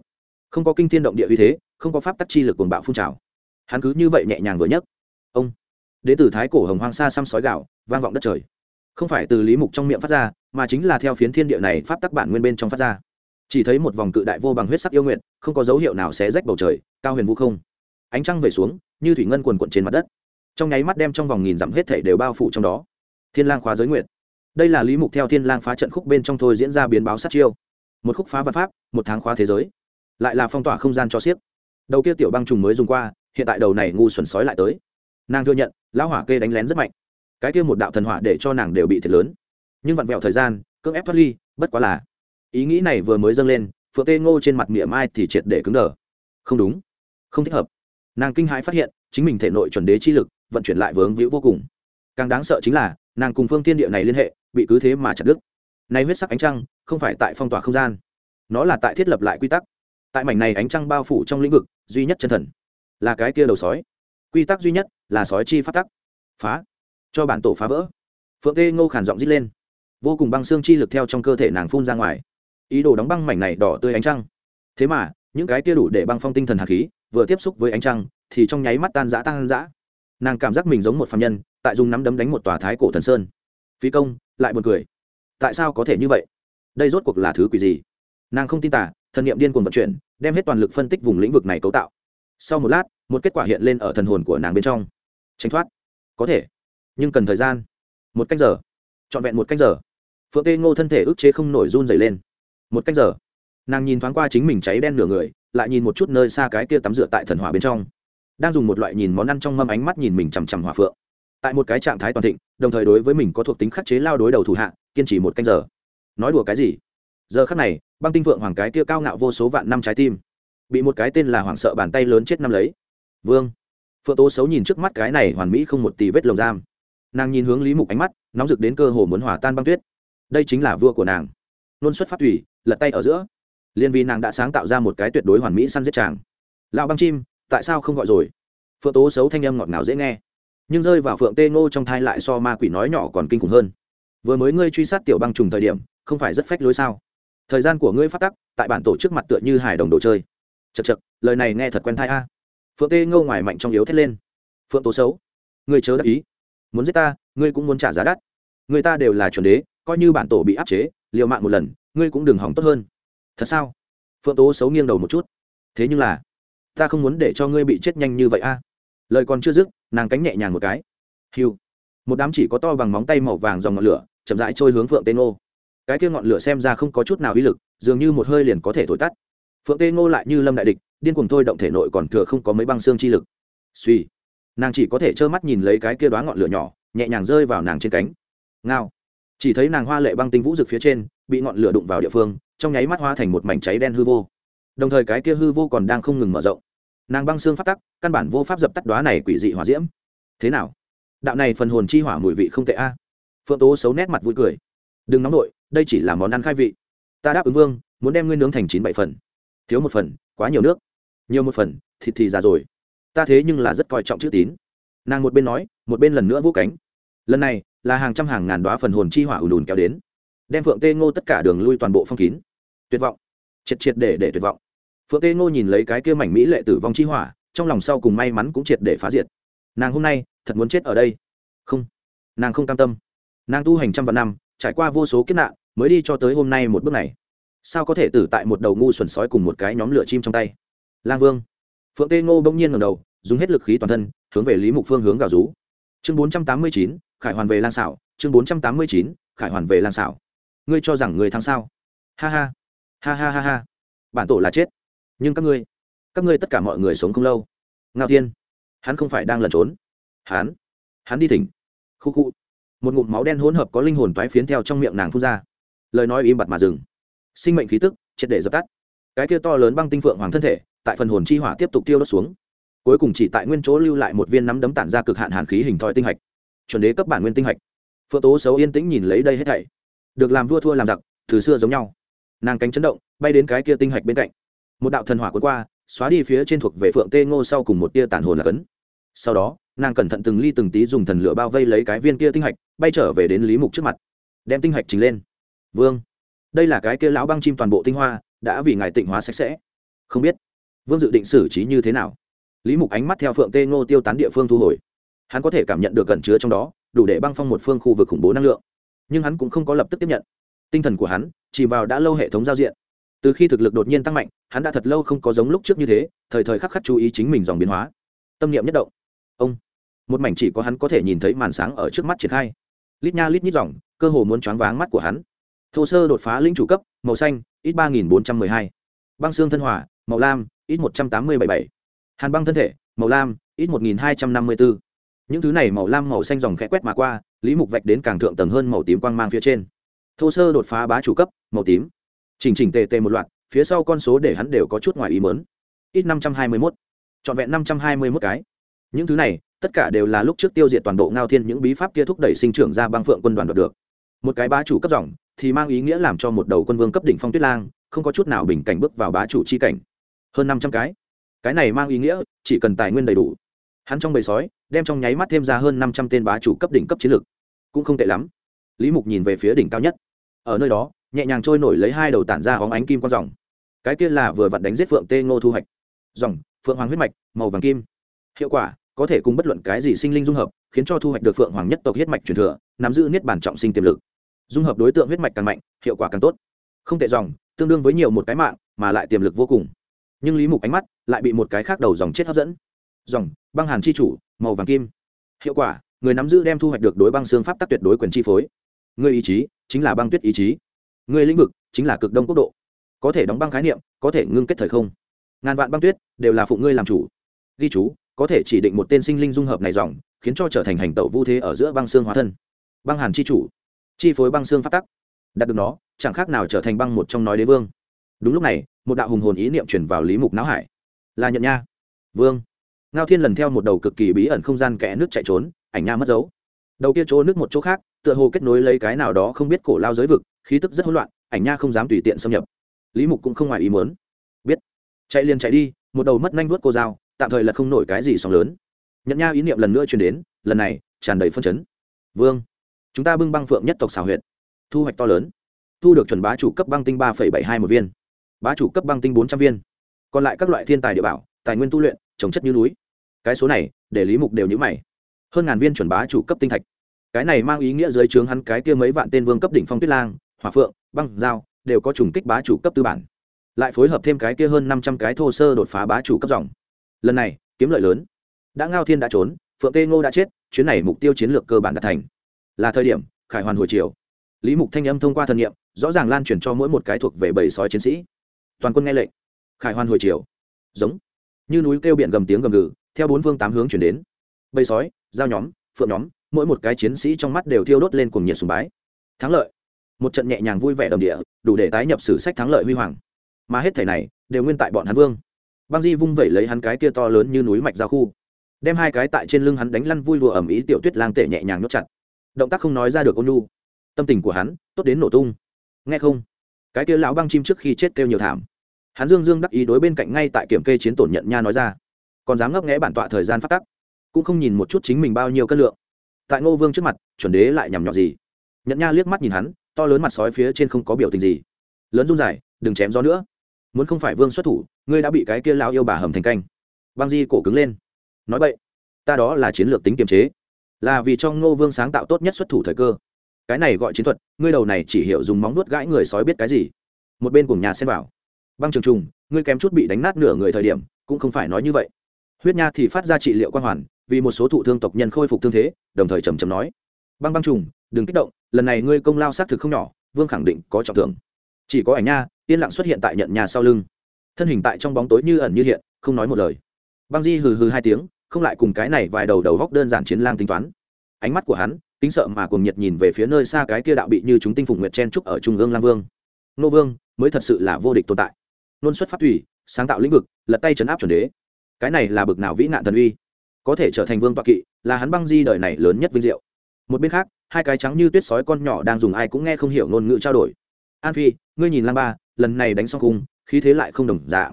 Không có kinh thiên động địa uy thế, không có pháp tắc chi lực cuồng bạo phun trào. Hắn cứ như vậy nhẹ nhàng vừa nhấc. Ông! Đế tử thái cổ hồng hoang xa xăm sói gạo, vang vọng đất trời. Không phải từ lý mục trong miệng phát ra, mà chính là theo phiến thiên địa này pháp tắc bản nguyên bên trong phát ra. Chỉ thấy một vòng cự đại vô bằng huyết sắc yêu nguyện không có dấu hiệu nào xé rách bầu trời, cao huyền vũ không. Ánh trăng về xuống, như thủy ngân quần quận trên mặt đất. Trong nháy mắt đem trong vòng nghìn dặm hết thể đều bao phủ trong đó. Thiên lang khóa giới nguyện đây là lý mục theo thiên lang phá trận khúc bên trong thôi diễn ra biến báo sát chiêu. Một khúc phá văn pháp, một tháng khóa thế giới. Lại là phong tỏa không gian cho xiếc đầu kia tiểu băng trùng mới dùng qua, hiện tại đầu này ngu xuẩn sói lại tới nàng thừa nhận, lão hỏa kê đánh lén rất mạnh. Cái kia một đạo thần hỏa để cho nàng đều bị thiệt lớn. Nhưng vặn vẹo thời gian, cưỡng ép thoát ly, bất quá là. Ý nghĩ này vừa mới dâng lên, phượng tê ngô trên mặt miệng mai thì triệt để cứng đờ. Không đúng, không thích hợp. Nàng kinh hãi phát hiện, chính mình thể nội chuẩn đế chi lực, vận chuyển lại vướng víu vô cùng. Càng đáng sợ chính là, nàng cùng phương tiên địa này liên hệ, bị cứ thế mà chặt đứt. Nay huyết sắc ánh trăng, không phải tại phong tỏa không gian. Nó là tại thiết lập lại quy tắc. Tại mảnh này ánh trăng bao phủ trong lĩnh vực, duy nhất chân thần là cái kia đầu sói. Quy tắc duy nhất là sói chi phát tắc. Phá. Cho bản tổ phá vỡ. Phượng tê ngô khản giọng rít lên. Vô cùng băng xương chi lực theo trong cơ thể nàng phun ra ngoài. Ý đồ đóng băng mảnh này đỏ tươi ánh trăng. Thế mà, những cái kia đủ để băng phong tinh thần hạt khí, vừa tiếp xúc với ánh trăng, thì trong nháy mắt tan giã tan giã nàng cảm giác mình giống một phạm nhân, tại dùng nắm đấm đánh một tòa thái cổ thần sơn. Phi công, lại buồn cười. Tại sao có thể như vậy? Đây rốt cuộc là thứ quỷ gì? Nàng không tin tả thần niệm điên cuồng vận chuyển, đem hết toàn lực phân tích vùng lĩnh vực này cấu tạo. Sau một lát, một kết quả hiện lên ở thần hồn của nàng bên trong tránh thoát. Có thể. Nhưng cần thời gian. Một canh giờ. Trọn vẹn một canh giờ. Phượng tê ngô thân thể ức chế không nổi run dày lên. Một canh giờ. Nàng nhìn thoáng qua chính mình cháy đen nửa người, lại nhìn một chút nơi xa cái kia tắm rửa tại thần hỏa bên trong. Đang dùng một loại nhìn món ăn trong mâm ánh mắt nhìn mình chằm chằm hòa phượng. Tại một cái trạng thái toàn thịnh, đồng thời đối với mình có thuộc tính khắc chế lao đối đầu thủ hạ, kiên trì một canh giờ. Nói đùa cái gì? Giờ khắc này, băng tinh vượng hoàng cái kia cao ngạo vô số vạn năm trái tim, bị một cái tên là hoảng sợ bàn tay lớn chết năm lấy. Vương phượng tố xấu nhìn trước mắt cái này hoàn mỹ không một tì vết lồng giam. Nàng nhìn hướng lý mục ánh mắt, nóng rực đến cơ hồ muốn hòa tan băng tuyết. Đây chính là vua của nàng. Nôn xuất phát thủy lật tay ở giữa. Liên vì nàng đã sáng tạo ra một cái tuyệt đối hoàn mỹ săn giết chàng. Lão băng chim, tại sao không gọi rồi? Phượng tố xấu thanh âm ngọt ngào dễ nghe. Nhưng rơi vào phượng tê ngô trong thai lại so ma quỷ nói nhỏ còn kinh khủng hơn. Vừa mới ngươi truy sát tiểu băng trùng thời điểm, không phải rất phách lối sao? Thời gian của ngươi phát tắc, tại bản tổ trước mặt tựa như hài đồng đồ chơi. Chật chật lời này nghe thật quen thai a phượng tê ngô ngoài mạnh trong yếu thét lên. Phượng tố xấu. Người chớ đắc ý. Muốn giết ta, ngươi cũng muốn trả giá đắt. Người ta đều là chuẩn đế, coi như bản tổ bị áp chế, liều mạng một lần, ngươi cũng đừng hỏng tốt hơn. Thật sao? Phượng tố xấu nghiêng đầu một chút. Thế nhưng là, ta không muốn để cho ngươi bị chết nhanh như vậy a. Lời còn chưa dứt, nàng cánh nhẹ nhàng một cái. Hiu. Một đám chỉ có to bằng móng tay màu vàng dòng ngọn lửa, chậm rãi trôi hướng phượng tê ngô. Cái kia ngọn lửa xem ra không có chút nào uy lực, dường như một hơi liền có thể thổi tắt. Phượng tê ngô lại như lâm đại địch điên cuồng thôi động thể nội còn thừa không có mấy băng xương chi lực. Suy. Nàng chỉ có thể trơ mắt nhìn lấy cái kia đoá ngọn lửa nhỏ, nhẹ nhàng rơi vào nàng trên cánh. Ngao. Chỉ thấy nàng hoa lệ băng tinh vũ rực phía trên, bị ngọn lửa đụng vào địa phương, trong nháy mắt hoa thành một mảnh cháy đen hư vô. Đồng thời cái kia hư vô còn đang không ngừng mở rộng. Nàng băng xương phát tắc, căn bản vô pháp dập tắt đoá này quỷ dị hỏa diễm. Thế nào? Đạo này phần hồn chi hỏa mùi vị không tệ a. Phượng tố xấu nét mặt vui cười. Đừng nóng nổi đây chỉ là món ăn khai vị. Ta đáp ứng vương, muốn đem ngươi nướng thành chín bảy phần. Thiếu một phần, quá nhiều nước nhiều một phần, thịt thì già rồi. Ta thế nhưng là rất coi trọng chữ tín. Nàng một bên nói, một bên lần nữa vũ cánh. Lần này, là hàng trăm hàng ngàn đoá phần hồn chi hỏa ùn ùn kéo đến. Đem phượng tê ngô tất cả đường lui toàn bộ phong kín. Tuyệt vọng. Triệt triệt để để tuyệt vọng. Phượng tê ngô nhìn lấy cái kia mảnh mỹ lệ tử vong chi hỏa, trong lòng sau cùng may mắn cũng triệt để phá diệt. Nàng hôm nay, thật muốn chết ở đây. Không. Nàng không cam tâm. Nàng tu hành trăm vạn năm, trải qua vô số kiếp nạn, mới đi cho tới hôm nay một bước này. Sao có thể tử tại một đầu ngu xuẩn sói cùng một cái nhóm lửa chim trong tay? Lang vương. Phượng tê ngô bỗng nhiên ngầm đầu, dùng hết lực khí toàn thân, hướng về lý mục phương hướng gào rú. Chương bốn trăm tám mươi chín, khải hoàn về Lan xảo chương bốn trăm tám mươi chín, khải hoàn về Lan xảo ngươi cho rằng người thắng sao? Ha ha. Ha ha ha ha. Bản tổ là chết. Nhưng các ngươi các ngươi tất cả mọi người sống không lâu. Ngao thiên, hắn không phải đang lẩn trốn. Hắn hắn đi thỉnh. Khu khu. Một ngụm máu đen hỗn hợp có linh hồn toái phiến theo trong miệng nàng phun ra. Lời nói im bặt mà dừng. Sinh mệnh khí tức, triệt để dập tắt. Cái kia to lớn băng tinh phượng hoàng thân thể tại phần hồn chi hỏa tiếp tục tiêu đốt xuống. Cuối cùng chỉ tại nguyên chỗ lưu lại một viên nắm đấm tản ra cực hạn hàn khí hình thoi tinh hạch. Chuẩn đế cấp bản nguyên tinh hạch. Phượng tố xấu yên tĩnh nhìn lấy đây hết thảy. Được làm vua thua làm giặc, từ xưa giống nhau. Nàng cánh chấn động, bay đến cái kia tinh hạch bên cạnh. Một đạo thần hỏa cuốn qua, xóa đi phía trên thuộc về phượng tê ngô sau cùng một tia tản hồn là cấn. Sau đó, nàng cẩn thận từng ly từng tí dùng thần lửa bao vây lấy cái viên kia tinh hạch, bay trở về đến lý mục trước mặt. Đem tinh hạch trình lên. Vương, đây là cái kia lão băng chim toàn bộ tinh hoa, đã vì ngài tịnh hóa sạch sẽ. Không biết vương dự định xử trí như thế nào? Lý mục ánh mắt theo phượng tê ngô tiêu tán địa phương thu hồi. Hắn có thể cảm nhận được gần chứa trong đó, đủ để băng phong một phương khu vực khủng bố năng lượng. Nhưng hắn cũng không có lập tức tiếp nhận. Tinh thần của hắn chỉ vào đã lâu hệ thống giao diện. Từ khi thực lực đột nhiên tăng mạnh, hắn đã thật lâu không có giống lúc trước như thế, thời thời khắc khắc chú ý chính mình dòng biến hóa. Tâm niệm nhất động. Ông. Một mảnh chỉ có hắn có thể nhìn thấy màn sáng ở trước mắt triển khai. Lít nha lít nhít dòng, cơ hồ muốn choáng váng mắt của hắn. Thô sơ đột phá linh chủ cấp, màu xanh, ít ba nghìn bốn trăm mười hai. Băng xương thân hỏa màu lam, ít một trăm tám mươi bảy bảy. Hàn băng thân thể, màu lam, ít một nghìn hai trăm năm mươi bốn. Những thứ này màu lam màu xanh dòng khẽ quét mà qua, lý mục vạch đến càng thượng tầng hơn màu tím quang mang phía trên. Thô sơ đột phá bá chủ cấp, màu tím. Chỉnh chỉnh tề tề một loạt, phía sau con số để hắn đều có chút ngoài ý mớn ít năm trăm hai mươi mốt. Trọn vẹn năm trăm hai mươi mốt cái. Những thứ này, tất cả đều là lúc trước tiêu diệt toàn bộ ngao thiên những bí pháp kia thúc đẩy sinh trưởng ra băng phượng quân đoàn đoạt được. Một cái bá chủ cấp dòng, thì mang ý nghĩa làm cho một đầu quân vương cấp đỉnh phong tuyết lang, không có chút nào bình cảnh bước vào bá chủ chi cảnh hơn năm trăm cái. Cái này mang ý nghĩa, chỉ cần tài nguyên đầy đủ. Hắn trong bầy sói, đem trong nháy mắt thêm ra hơn năm trăm tên bá chủ cấp đỉnh cấp chiến lược. Cũng không tệ lắm. Lý mục nhìn về phía đỉnh cao nhất. Ở nơi đó, nhẹ nhàng trôi nổi lấy hai đầu tản ra hóng ánh kim con dòng cái kia là vừa vặn đánh giết phượng tê ngô thu hoạch. Dòng phượng hoàng huyết mạch, màu vàng kim. Hiệu quả, có thể cùng bất luận cái gì sinh linh dung hợp, khiến cho thu hoạch được phượng hoàng nhất tộc huyết mạch truyền thừa, nắm giữ niết bản trọng sinh tiềm lực. Dung hợp đối tượng huyết mạch càng mạnh, hiệu quả càng tốt. Không tệ dòng tương đương với nhiều một cái mạng, mà lại tiềm lực vô cùng nhưng lý mục ánh mắt lại bị một cái khác đầu dòng chết hấp dẫn dòng băng hàn chi chủ màu vàng kim hiệu quả người nắm giữ đem thu hoạch được đối băng xương pháp tắc tuyệt đối quyền chi phối người ý chí chính là băng tuyết ý chí người lĩnh vực chính là cực đông quốc độ có thể đóng băng khái niệm có thể ngưng kết thời không ngàn vạn băng tuyết đều là phụ ngươi làm chủ ghi chú có thể chỉ định một tên sinh linh dung hợp này dòng khiến cho trở thành hành tẩu vu thế ở giữa băng xương hóa thân băng hàn chi chủ chi phối băng xương phát tắc đạt được nó chẳng khác nào trở thành băng một trong nói đế vương đúng lúc này một đạo hùng hồn ý niệm chuyển vào lý mục não hải. Là nhận nha. Vương. Ngao thiên lần theo một đầu cực kỳ bí ẩn không gian kẽ nước chạy trốn, ảnh nha mất dấu. Đầu kia chỗ nước một chỗ khác, tựa hồ kết nối lấy cái nào đó không biết cổ lao giới vực, khí tức rất hỗn loạn, ảnh nha không dám tùy tiện xâm nhập. Lý mục cũng không ngoài ý muốn. Biết. Chạy liền chạy đi, một đầu mất nhanh vuốt cô dao, tạm thời là không nổi cái gì sóng lớn. Nhận nha ý niệm lần nữa truyền đến, lần này, tràn đầy phân chấn. Vương. Chúng ta bưng băng phượng nhất tộc xào huyệt. Thu hoạch to lớn. Thu được chuẩn bá chủ cấp băng tinh ba bảy hai một viên bá chủ cấp băng tinh bốn trăm viên. Còn lại các loại thiên tài địa bảo, tài nguyên tu luyện, trồng chất như núi. Cái số này, để lý mục đều nhữ mày. Hơn ngàn viên chuẩn bá chủ cấp tinh thạch. Cái này mang ý nghĩa dưới trướng hắn cái kia mấy vạn tên vương cấp đỉnh phong tuyết lang, hỏa phượng, băng dao đều có trùng kích bá chủ cấp tư bản. Lại phối hợp thêm cái kia hơn năm trăm cái thô sơ đột phá bá chủ cấp dòng. Lần này, kiếm lợi lớn. Đã ngao thiên đã trốn, phượng tê ngô đã chết, chuyến này mục tiêu chiến lược cơ bản đã thành. Là thời điểm, khải hoàn hồi chiều lý mục thanh âm thông qua thần niệm, rõ ràng lan truyền cho mỗi một cái thuộc về bầy sói chiến sĩ toàn quân nghe lệnh. Khải hoàn hồi chiều. Giống. Như núi kêu biển gầm tiếng gầm gừ, theo bốn phương tám hướng chuyển đến. Bầy sói giao nhóm, phượng nhóm, mỗi một cái chiến sĩ trong mắt đều thiêu đốt lên cùng nhiệt sùng bái. Thắng lợi. Một trận nhẹ nhàng vui vẻ đồng địa, đủ để tái nhập sử sách thắng lợi huy hoàng. Mà hết thể này, đều nguyên tại bọn hắn vương. Băng di vung vẩy lấy hắn cái kia to lớn như núi mạch ra khu. Đem hai cái tại trên lưng hắn đánh lăn vui đùa ẩm ý tiểu tuyết lang tệ nhẹ nhàng nhốt chặt. Động tác không nói ra được ôn nhu. Tâm tình của hắn, tốt đến nổ tung. Nghe không? Cái kia lão băng chim trước khi chết kêu nhiều thảm hắn dương dương đắc ý đối bên cạnh ngay tại kiểm kê chiến tổn nhận nha nói ra. Còn dám ngấp nghẽ bản tọa thời gian phát tắc, cũng không nhìn một chút chính mình bao nhiêu cân lượng. Tại ngô vương trước mặt, chuẩn đế lại nhằm nhọt gì? Nhận nha liếc mắt nhìn hắn, to lớn mặt sói phía trên không có biểu tình gì. Lớn run dài, đừng chém gió nữa. Muốn không phải vương xuất thủ, ngươi đã bị cái kia lao yêu bà hầm thành canh. Băng di cổ cứng lên. Nói vậy ta đó là chiến lược tính kiềm chế. Là vì cho ngô vương sáng tạo tốt nhất xuất thủ thời cơ. Cái này gọi chiến thuật, ngươi đầu này chỉ hiểu dùng móng nuốt gãi người sói biết cái gì. Một bên cùng nhà xem vào băng trường trùng, ngươi kém chút bị đánh nát nửa người thời điểm, cũng không phải nói như vậy. Huyết nha thì phát ra trị liệu quan hoàn, vì một số thụ thương tộc nhân khôi phục thương thế, đồng thời trầm trầm nói. Băng băng trùng, đừng kích động, lần này ngươi công lao xác thực không nhỏ, vương khẳng định có trọng thưởng. Chỉ có ảnh nha, yên lặng xuất hiện tại nhận nhà sau lưng. Thân hình tại trong bóng tối như ẩn như hiện, không nói một lời. Băng di hừ hừ hai tiếng, không lại cùng cái này vài đầu đầu góc đơn giản chiến lang tính toán. Ánh mắt của hắn, kính sợ mà cùng nhiệt nhìn về phía nơi xa cái kia đạo bị như chúng tinh phùng nguyệt chen trúc ở trung ương lang vương. Nô vương, mới thật sự là vô địch tồn tại nôn xuất phát thủy sáng tạo lĩnh vực, lật tay chấn áp chuẩn đế. Cái này là bực nào vĩ nạn thần uy. Có thể trở thành vương toạ kỵ, là hắn băng di đời này lớn nhất vinh diệu. Một bên khác, hai cái trắng như tuyết sói con nhỏ đang dùng ai cũng nghe không hiểu ngôn ngữ trao đổi. An phi, ngươi nhìn lang ba, lần này đánh xong cung khí thế lại không đồng dạng.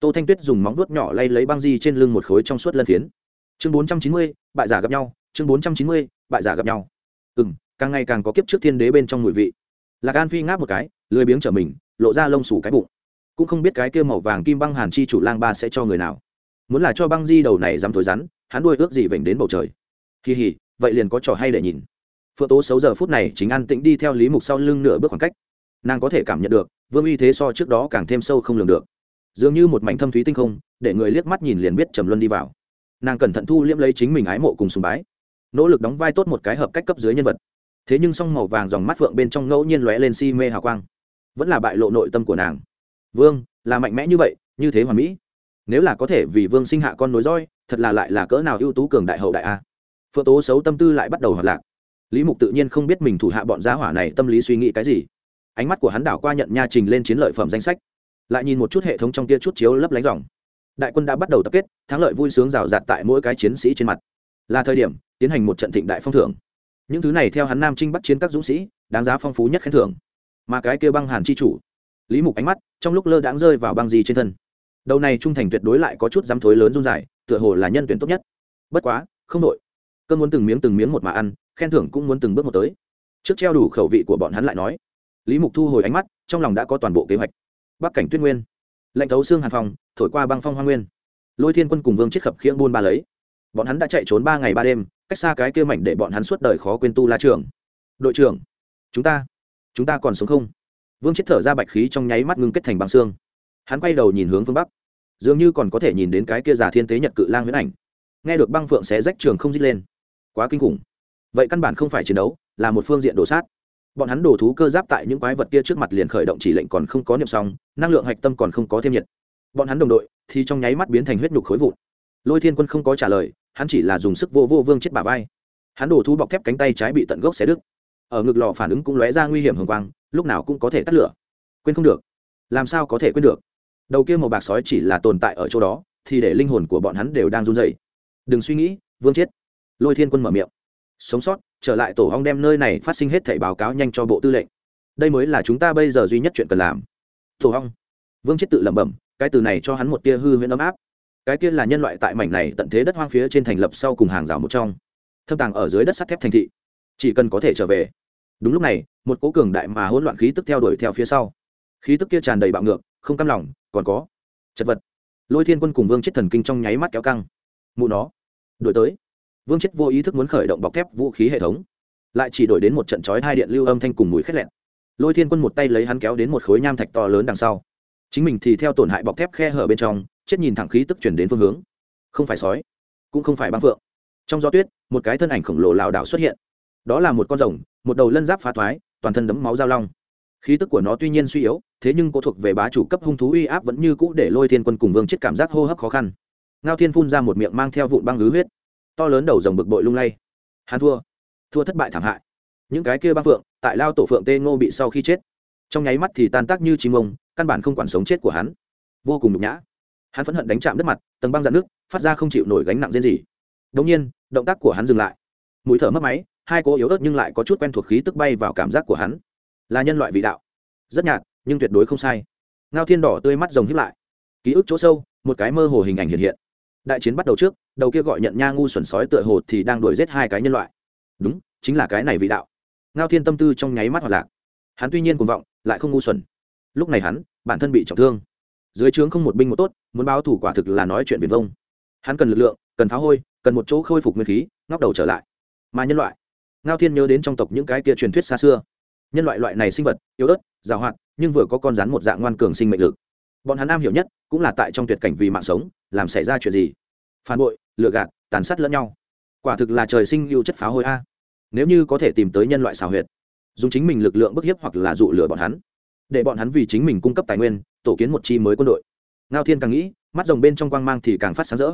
Tô thanh tuyết dùng móng vuốt nhỏ lay lấy băng di trên lưng một khối trong suốt lân phiến. Chương bốn trăm chín mươi, bại giả gặp nhau. Chương bốn trăm chín mươi, bại giả gặp nhau. Ừ m càng ngày càng có kiếp trước thiên đế bên trong mùi vị. Lạc an phi ngáp một cái, lười biếng trở mình, lộ ra lông sủ cái bụng cũng không biết cái kia màu vàng kim băng hàn chi chủ lang ba sẽ cho người nào. Muốn là cho băng di đầu này dám thối rắn, hắn đuôi ước gì vểnh đến bầu trời. Kỳ hỉ vậy liền có trò hay để nhìn. Phượng tố xấu giờ phút này chính an tĩnh đi theo lý mục sau lưng nửa bước khoảng cách. Nàng có thể cảm nhận được, vương uy thế so trước đó càng thêm sâu không lường được. Dường như một mảnh thâm thúy tinh không, để người liếc mắt nhìn liền biết trầm luân đi vào. Nàng cẩn thận thu liễm lấy chính mình ái mộ cùng sùng bái. Nỗ lực đóng vai tốt một cái hợp cách cấp dưới nhân vật. Thế nhưng song màu vàng dòng mắt phượng bên trong ngẫu nhiên lóe lên si mê hào quang. Vẫn là bại lộ nội tâm của nàng vương, là mạnh mẽ như vậy, như thế hoàn mỹ. Nếu là có thể vì vương sinh hạ con nối roi, thật là lại là cỡ nào ưu tú cường đại hậu đại a. Phượng tố xấu tâm tư lại bắt đầu hoạt lạc. Lý mục tự nhiên không biết mình thủ hạ bọn gia hỏa này tâm lý suy nghĩ cái gì. Ánh mắt của hắn đảo qua nhận nha trình lên chiến lợi phẩm danh sách. Lại nhìn một chút hệ thống trong tia chút chiếu lấp lánh dòng. Đại quân đã bắt đầu tập kết, thắng lợi vui sướng rào rạt tại mỗi cái chiến sĩ trên mặt. Là thời điểm, tiến hành một trận thịnh đại phong thưởng. Những thứ này theo hắn nam trinh bắt chiến các dũng sĩ, đáng giá phong phú nhất khen thưởng. Mà cái kia băng hàn chi chủ lý mục ánh mắt trong lúc lơ đãng rơi vào băng gì trên thân. Đầu này trung thành tuyệt đối lại có chút dám thối lớn run dài tựa hồ là nhân tuyển tốt nhất. Bất quá, không đội cơn muốn từng miếng từng miếng một mà ăn, khen thưởng cũng muốn từng bước một tới. Trước treo đủ khẩu vị của bọn hắn lại nói. Lý mục thu hồi ánh mắt, trong lòng đã có toàn bộ kế hoạch. Bắc cảnh tuyết nguyên lệnh thấu xương hàn phòng thổi qua băng phong hoa nguyên. Lôi thiên quân cùng vương chiết khập khiễng buôn ba lấy. Bọn hắn đã chạy trốn ba ngày ba đêm, cách xa cái kia mảnh để bọn hắn suốt đời khó quên tu la trường đội trưởng, chúng ta chúng ta còn sống không? Vương chết thở ra bạch khí trong nháy mắt ngưng kết thành băng xương. Hắn quay đầu nhìn hướng phương bắc. Dường như còn có thể nhìn đến cái kia giả thiên tế nhật cự lang huyễn ảnh. Nghe được băng phượng xé rách trường không dít lên. Quá kinh khủng. Vậy căn bản không phải chiến đấu, là một phương diện đổ sát. Bọn hắn đổ thú cơ giáp tại những quái vật kia trước mặt liền khởi động chỉ lệnh còn không có niệm xong, năng lượng hạch tâm còn không có thêm nhiệt. Bọn hắn đồng đội thì trong nháy mắt biến thành huyết nhục khối vụn. Lôi thiên quân không có trả lời, hắn chỉ là dùng sức vô vô vương chết bà vai. Hắn đổ thú bọc thép cánh tay trái bị tận gốc xé đứt. Ở ngực lò phản ứng cũng lóe ra nguy hiểm hồng quang lúc nào cũng có thể tắt lửa. Quên không được. Làm sao có thể quên được? Đầu kia màu bạc sói chỉ là tồn tại ở chỗ đó, thì để linh hồn của bọn hắn đều đang run rẩy. đừng suy nghĩ, vương chết lôi thiên quân mở miệng. Sống sót, trở lại tổ hong đem nơi này phát sinh hết thảy báo cáo nhanh cho bộ tư lệnh. Đây mới là chúng ta bây giờ duy nhất chuyện cần làm. Tổ hong vương chết tự lẩm bẩm, cái từ này cho hắn một tia hư huyễn ấm áp. Cái kia là nhân loại tại mảnh này tận thế đất hoang phía trên thành lập sau cùng hàng rào một trong. Thâm tàng ở dưới đất sắt thép thành thị. Chỉ cần có thể trở về đúng lúc này, một cố cường đại mà hỗn loạn khí tức theo đuổi theo phía sau. Khí tức kia tràn đầy bạo ngược, không cam lòng, còn có chật vật. Lôi thiên quân cùng vương chết thần kinh trong nháy mắt kéo căng. Mụ nó, đuổi tới. Vương chết vô ý thức muốn khởi động bọc thép vũ khí hệ thống. Lại chỉ đổi đến một trận chói hai điện lưu âm thanh cùng mùi khét lẹn lôi thiên quân một tay lấy hắn kéo đến một khối nham thạch to lớn đằng sau. Chính mình thì theo tổn hại bọc thép khe hở bên trong, chết nhìn thẳng khí tức chuyển đến phương hướng. Không phải sói, cũng không phải băng phượng. Trong gió tuyết, một cái thân ảnh khổng lồ lảo đảo xuất hiện đó là một con rồng, một đầu lân giáp phá thoái, toàn thân đấm máu dao long. Khí tức của nó tuy nhiên suy yếu, thế nhưng có thuộc về bá chủ cấp hung thú uy áp vẫn như cũ để lôi thiên quân cùng vương chết cảm giác hô hấp khó khăn. Ngao thiên phun ra một miệng mang theo vụn băng lứ huyết. To lớn đầu rồng bực bội lung lay. Hắn thua. Thua thất bại thảm hại. Những cái kia băng phượng, tại lao tổ phượng tê ngô bị sau khi chết. Trong nháy mắt thì tan tác như chim ông, căn bản không quản sống chết của hắn. Vô cùng nhục nhã. Hắn phẫn hận đánh chạm đất mặt, tầng băng dạn nước phát ra không chịu nổi gánh nặng riêng gì. Đống nhiên, động tác của hắn dừng lại. Mũi thở mất máy hai cố yếu ớt nhưng lại có chút quen thuộc khí tức bay vào cảm giác của hắn. Là nhân loại vị đạo. Rất nhạt, nhưng tuyệt đối không sai. Ngao thiên đỏ tươi mắt rồng hiếp lại. Ký ức chỗ sâu, một cái mơ hồ hình ảnh hiện hiện. Đại chiến bắt đầu trước, đầu kia gọi nhận nha ngu xuẩn sói tựa hồ thì đang đuổi giết hai cái nhân loại. Đúng, chính là cái này vị đạo. Ngao thiên tâm tư trong nháy mắt hoạt lạc. Hắn tuy nhiên cuồng vọng, lại không ngu xuẩn. Lúc này hắn, bản thân bị trọng thương. Dưới trướng không một binh một tốt, muốn báo thủ quả thực là nói chuyện viền vông. Hắn cần lực lượng, cần phá hôi, cần một chỗ khôi phục nguyên khí, ngóc đầu trở lại. Mà nhân loại ngao thiên nhớ đến trong tộc những cái kia truyền thuyết xa xưa. Nhân loại loại này sinh vật, yếu ớt giàu hoạt, nhưng vừa có con rắn một dạng ngoan cường sinh mệnh lực. Bọn hắn am hiểu nhất cũng là tại trong tuyệt cảnh vì mạng sống, làm xảy ra chuyện gì. Phản bội lựa gạt, tàn sát lẫn nhau. Quả thực là trời sinh yêu chất phá hôi a. Nếu như có thể tìm tới nhân loại xào huyệt, dùng chính mình lực lượng bức hiếp hoặc là dụ lừa bọn hắn, để bọn hắn vì chính mình cung cấp tài nguyên, tổ kiến một chi mới quân đội. Ngao thiên càng nghĩ, mắt rồng bên trong quang mang thì càng phát sáng rỡ.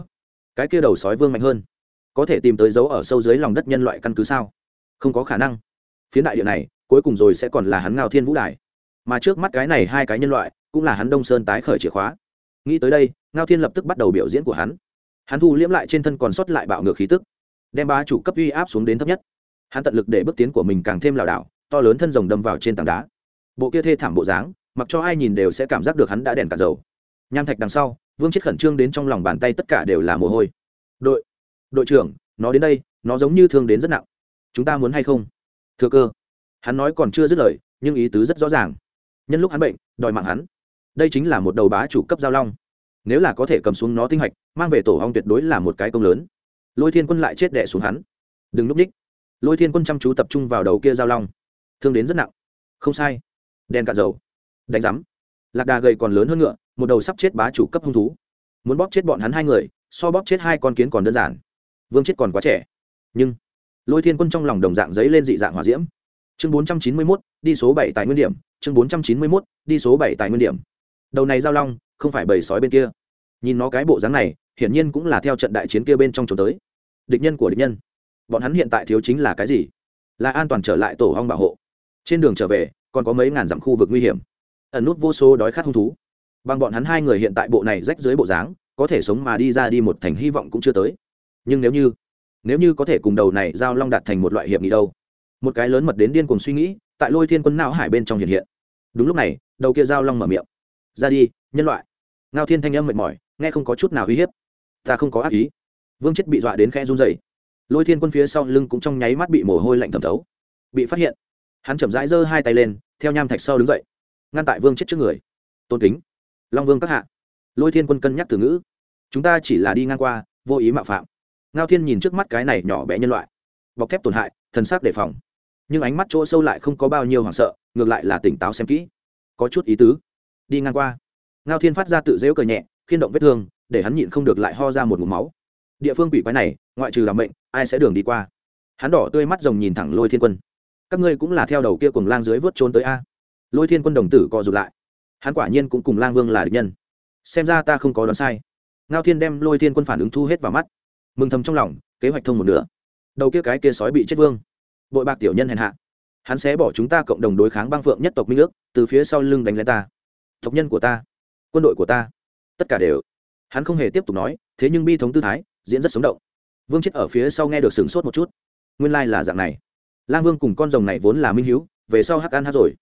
Cái kia đầu sói vương mạnh hơn. Có thể tìm tới dấu ở sâu dưới lòng đất nhân loại căn cứ sao? Không có khả năng. Phiến đại địa này, cuối cùng rồi sẽ còn là hắn ngao thiên vũ đài. Mà trước mắt cái này hai cái nhân loại, cũng là hắn đông sơn tái khởi chìa khóa. Nghĩ tới đây, ngao thiên lập tức bắt đầu biểu diễn của hắn. Hắn thu liễm lại trên thân còn sót lại bạo ngược khí tức, đem bá chủ cấp uy áp xuống đến thấp nhất. Hắn tận lực để bước tiến của mình càng thêm lảo đảo, to lớn thân rồng đâm vào trên tảng đá. Bộ kia thê thảm bộ dáng, mặc cho ai nhìn đều sẽ cảm giác được hắn đã đèn cả dầu. Nham thạch đằng sau, vương chết khẩn trương đến trong lòng bàn tay tất cả đều là mồ hôi. Đội đội trưởng, nó đến đây, nó giống như thương đến rất nặng chúng ta muốn hay không? Thừa cơ. Hắn nói còn chưa dứt lời, nhưng ý tứ rất rõ ràng. Nhân lúc hắn bệnh, đòi mạng hắn. Đây chính là một đầu bá chủ cấp giao long. Nếu là có thể cầm xuống nó tinh hạch, mang về tổ hong tuyệt đối là một cái công lớn. Lôi thiên quân lại chết đẻ xuống hắn. Đừng núp ních. Lôi thiên quân chăm chú tập trung vào đầu kia giao long. Thương đến rất nặng. Không sai. Đen cạn dầu. Đánh rắm lạc đà gầy còn lớn hơn ngựa, một đầu sắp chết bá chủ cấp hung thú. Muốn bóp chết bọn hắn hai người, so bóp chết hai con kiến còn đơn giản. Vương chết còn quá trẻ. Nhưng lôi thiên quân trong lòng đồng dạng giấy lên dị dạng hỏa diễm. Chương bốn trăm chín mươi mốt, đi số bảy tại nguyên điểm. Chương bốn trăm chín mươi mốt, đi số bảy tại nguyên điểm. Đầu này giao long, không phải bầy sói bên kia. Nhìn nó cái bộ dáng này, hiển nhiên cũng là theo trận đại chiến kia bên trong trốn tới. Địch nhân của địch nhân. Bọn hắn hiện tại thiếu chính là cái gì? Là an toàn trở lại tổ hong bảo hộ. Trên đường trở về, còn có mấy ngàn dặm khu vực nguy hiểm. Ẩn nút vô số đói khát hung thú. Bằng bọn hắn hai người hiện tại bộ này rách dưới bộ dáng, có thể sống mà đi ra đi một thành hy vọng cũng chưa tới. Nhưng nếu như nếu như có thể cùng đầu này giao long đạt thành một loại hiệp nghị đâu. Một cái lớn mật đến điên cùng suy nghĩ, tại lôi thiên quân não hải bên trong hiện hiện. Đúng lúc này, đầu kia giao long mở miệng. Ra đi, nhân loại. Ngao thiên thanh âm mệt mỏi, nghe không có chút nào uy hiếp. Ta không có ác ý. Vương chết bị dọa đến khe run dày lôi thiên quân phía sau lưng cũng trong nháy mắt bị mồ hôi lạnh thẩm thấu. Bị phát hiện. Hắn chậm rãi giơ hai tay lên, theo nham thạch sau đứng dậy. Ngăn tại vương chết trước người. Tôn kính. Long vương các hạ. Lôi thiên quân cân nhắc từ ngữ. Chúng ta chỉ là đi ngang qua, vô ý mạo phạm ngao thiên nhìn trước mắt cái này nhỏ bé nhân loại. Bọc thép tổn hại, thần sắc đề phòng. Nhưng ánh mắt chỗ sâu lại không có bao nhiêu hoảng sợ, ngược lại là tỉnh táo xem kỹ. Có chút ý tứ. Đi ngang qua. Ngao thiên phát ra tự dễu cờ nhẹ, khiên động vết thương, để hắn nhịn không được lại ho ra một mụm máu. Địa phương quỷ quái này, ngoại trừ làm bệnh ai sẽ đường đi qua? Hắn đỏ tươi mắt rồng nhìn thẳng lôi thiên quân. Các ngươi cũng là theo đầu kia cùng lang dưới vớt trốn tới a. Lôi thiên quân đồng tử co rụt lại. Hắn quả nhiên cũng cùng lang vương là địch nhân. Xem ra ta không có đoán sai. Ngao thiên đem lôi thiên quân phản ứng thu hết vào mắt mừng thầm trong lòng, kế hoạch thông một nửa. Đầu kia cái kia sói bị chết vương. Bội bạc tiểu nhân hèn hạ. Hắn sẽ bỏ chúng ta cộng đồng đối kháng băng phượng nhất tộc minh ước, từ phía sau lưng đánh lên ta. Tộc nhân của ta, quân đội của ta, tất cả đều. Hắn không hề tiếp tục nói, thế nhưng bi thống tư thái, diễn rất sống động. Vương chết ở phía sau nghe được sửng sốt một chút. Nguyên lai、like、là dạng này. Lang vương cùng con rồng này vốn là minh h về sau hắc ăn hát rồi.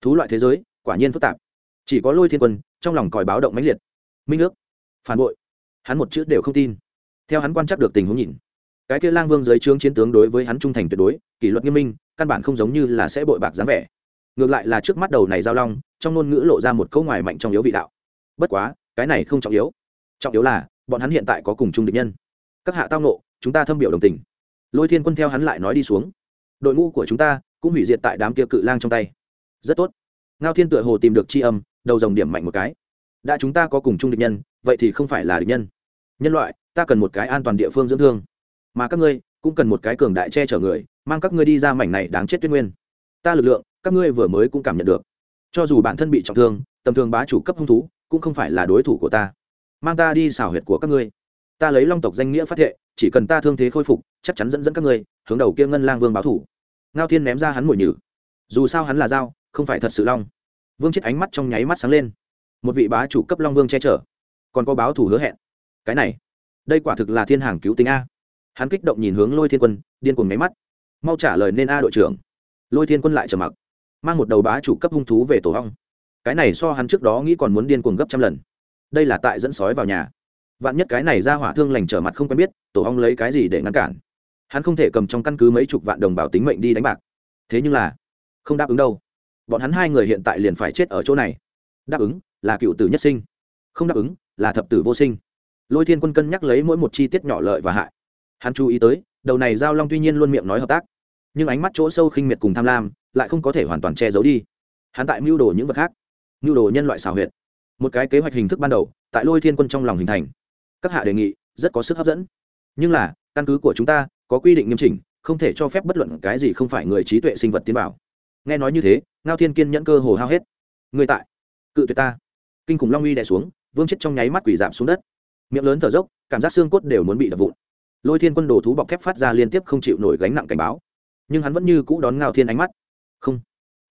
Thú loại thế giới, quả nhiên phức tạp. Chỉ có lôi thiên quân, trong lòng còi báo động mãnh liệt. Minh ước, phản bội. Hắn một chữ đều không tin theo hắn quan trắc được tình huống nhìn, cái kia lang vương dưới trướng chiến tướng đối với hắn trung thành tuyệt đối, kỷ luật nghiêm minh, căn bản không giống như là sẽ bội bạc dáng vẻ. Ngược lại là trước mắt đầu này giao long, trong ngôn ngữ lộ ra một câu ngoài mạnh trong yếu vị đạo. Bất quá, cái này không trọng yếu. Trọng yếu là, bọn hắn hiện tại có cùng chung địch nhân. Các hạ tao nộ chúng ta thâm biểu đồng tình. Lôi thiên quân theo hắn lại nói đi xuống. Đội ngũ của chúng ta cũng hủy diệt tại đám kia cự lang trong tay. Rất tốt. Ngao thiên tựa hồ tìm được c h i âm, đầu dòng điểm mạnh một cái. Đã chúng ta có cùng chung địch nhân, vậy thì không phải là địch nhân nhân loại, ta cần một cái an toàn địa phương dưỡng thương. Mà các ngươi cũng cần một cái cường đại che chở người, mang các ngươi đi ra mảnh này đáng chết tuyết nguyên. Ta lực lượng, các ngươi vừa mới cũng cảm nhận được. Cho dù bản thân bị trọng thương, tầm thường bá chủ cấp hung thú cũng không phải là đối thủ của ta. Mang ta đi xảo huyệt của các ngươi. Ta lấy long tộc danh nghĩa phát thệ, chỉ cần ta thương thế khôi phục, chắc chắn dẫn dẫn các ngươi, hướng đầu kia ngân lang vương báo thủ. Ngao thiên ném ra hắn mồi nhử. Dù sao hắn là dao, không phải thật sự long. Vương chết ánh mắt trong nháy mắt sáng lên. Một vị bá chủ cấp long vương che chở. Còn có báo thủ hứa hẹn cái này, đây quả thực là thiên hàng cứu tính a. Hắn kích động nhìn hướng lôi thiên quân, điên cuồng nháy mắt. Mau trả lời nên a đội trưởng. Lôi thiên quân lại trầm mặc, mang một đầu bá chủ cấp hung thú về tổ hong cái này so hắn trước đó nghĩ còn muốn điên cuồng gấp trăm lần. Đây là tại dẫn sói vào nhà. Vạn nhất cái này ra hỏa thương lành trở mặt không quen biết, tổ hong lấy cái gì để ngăn cản? Hắn không thể cầm trong căn cứ mấy chục vạn đồng bào tính mệnh đi đánh bạc. Thế nhưng là, không đáp ứng đâu. Bọn hắn hai người hiện tại liền phải chết ở chỗ này. Đáp ứng là cựu tử nhất sinh. Không đáp ứng là thập tử vô sinh lôi thiên quân cân nhắc lấy mỗi một chi tiết nhỏ lợi và hại. Hắn chú ý tới, đầu này giao long tuy nhiên luôn miệng nói hợp tác, nhưng ánh mắt chỗ sâu khinh miệt cùng tham lam lại không có thể hoàn toàn che giấu đi. Hắn tại mưu đồ những vật khác, mưu đồ nhân loại xào huyệt. Một cái kế hoạch hình thức ban đầu, tại lôi thiên quân trong lòng hình thành. Các hạ đề nghị, rất có sức hấp dẫn. Nhưng là, căn cứ của chúng ta, có quy định nghiêm chỉnh, không thể cho phép bất luận cái gì không phải người trí tuệ sinh vật tiến bảo nghe nói như thế, ngao thiên kiên nhẫn cơ hồ hao hết. Người tại, cự tuyệt ta. Kinh khủng long uy đè xuống, vương chết trong nháy mắt quỷ giảm xuống đất miệng lớn thở dốc, cảm giác xương cốt đều muốn bị đập vụn. Lôi thiên quân đồ thú bọc thép phát ra liên tiếp không chịu nổi gánh nặng cảnh báo. Nhưng hắn vẫn như cũ đón ngao thiên ánh mắt. Không.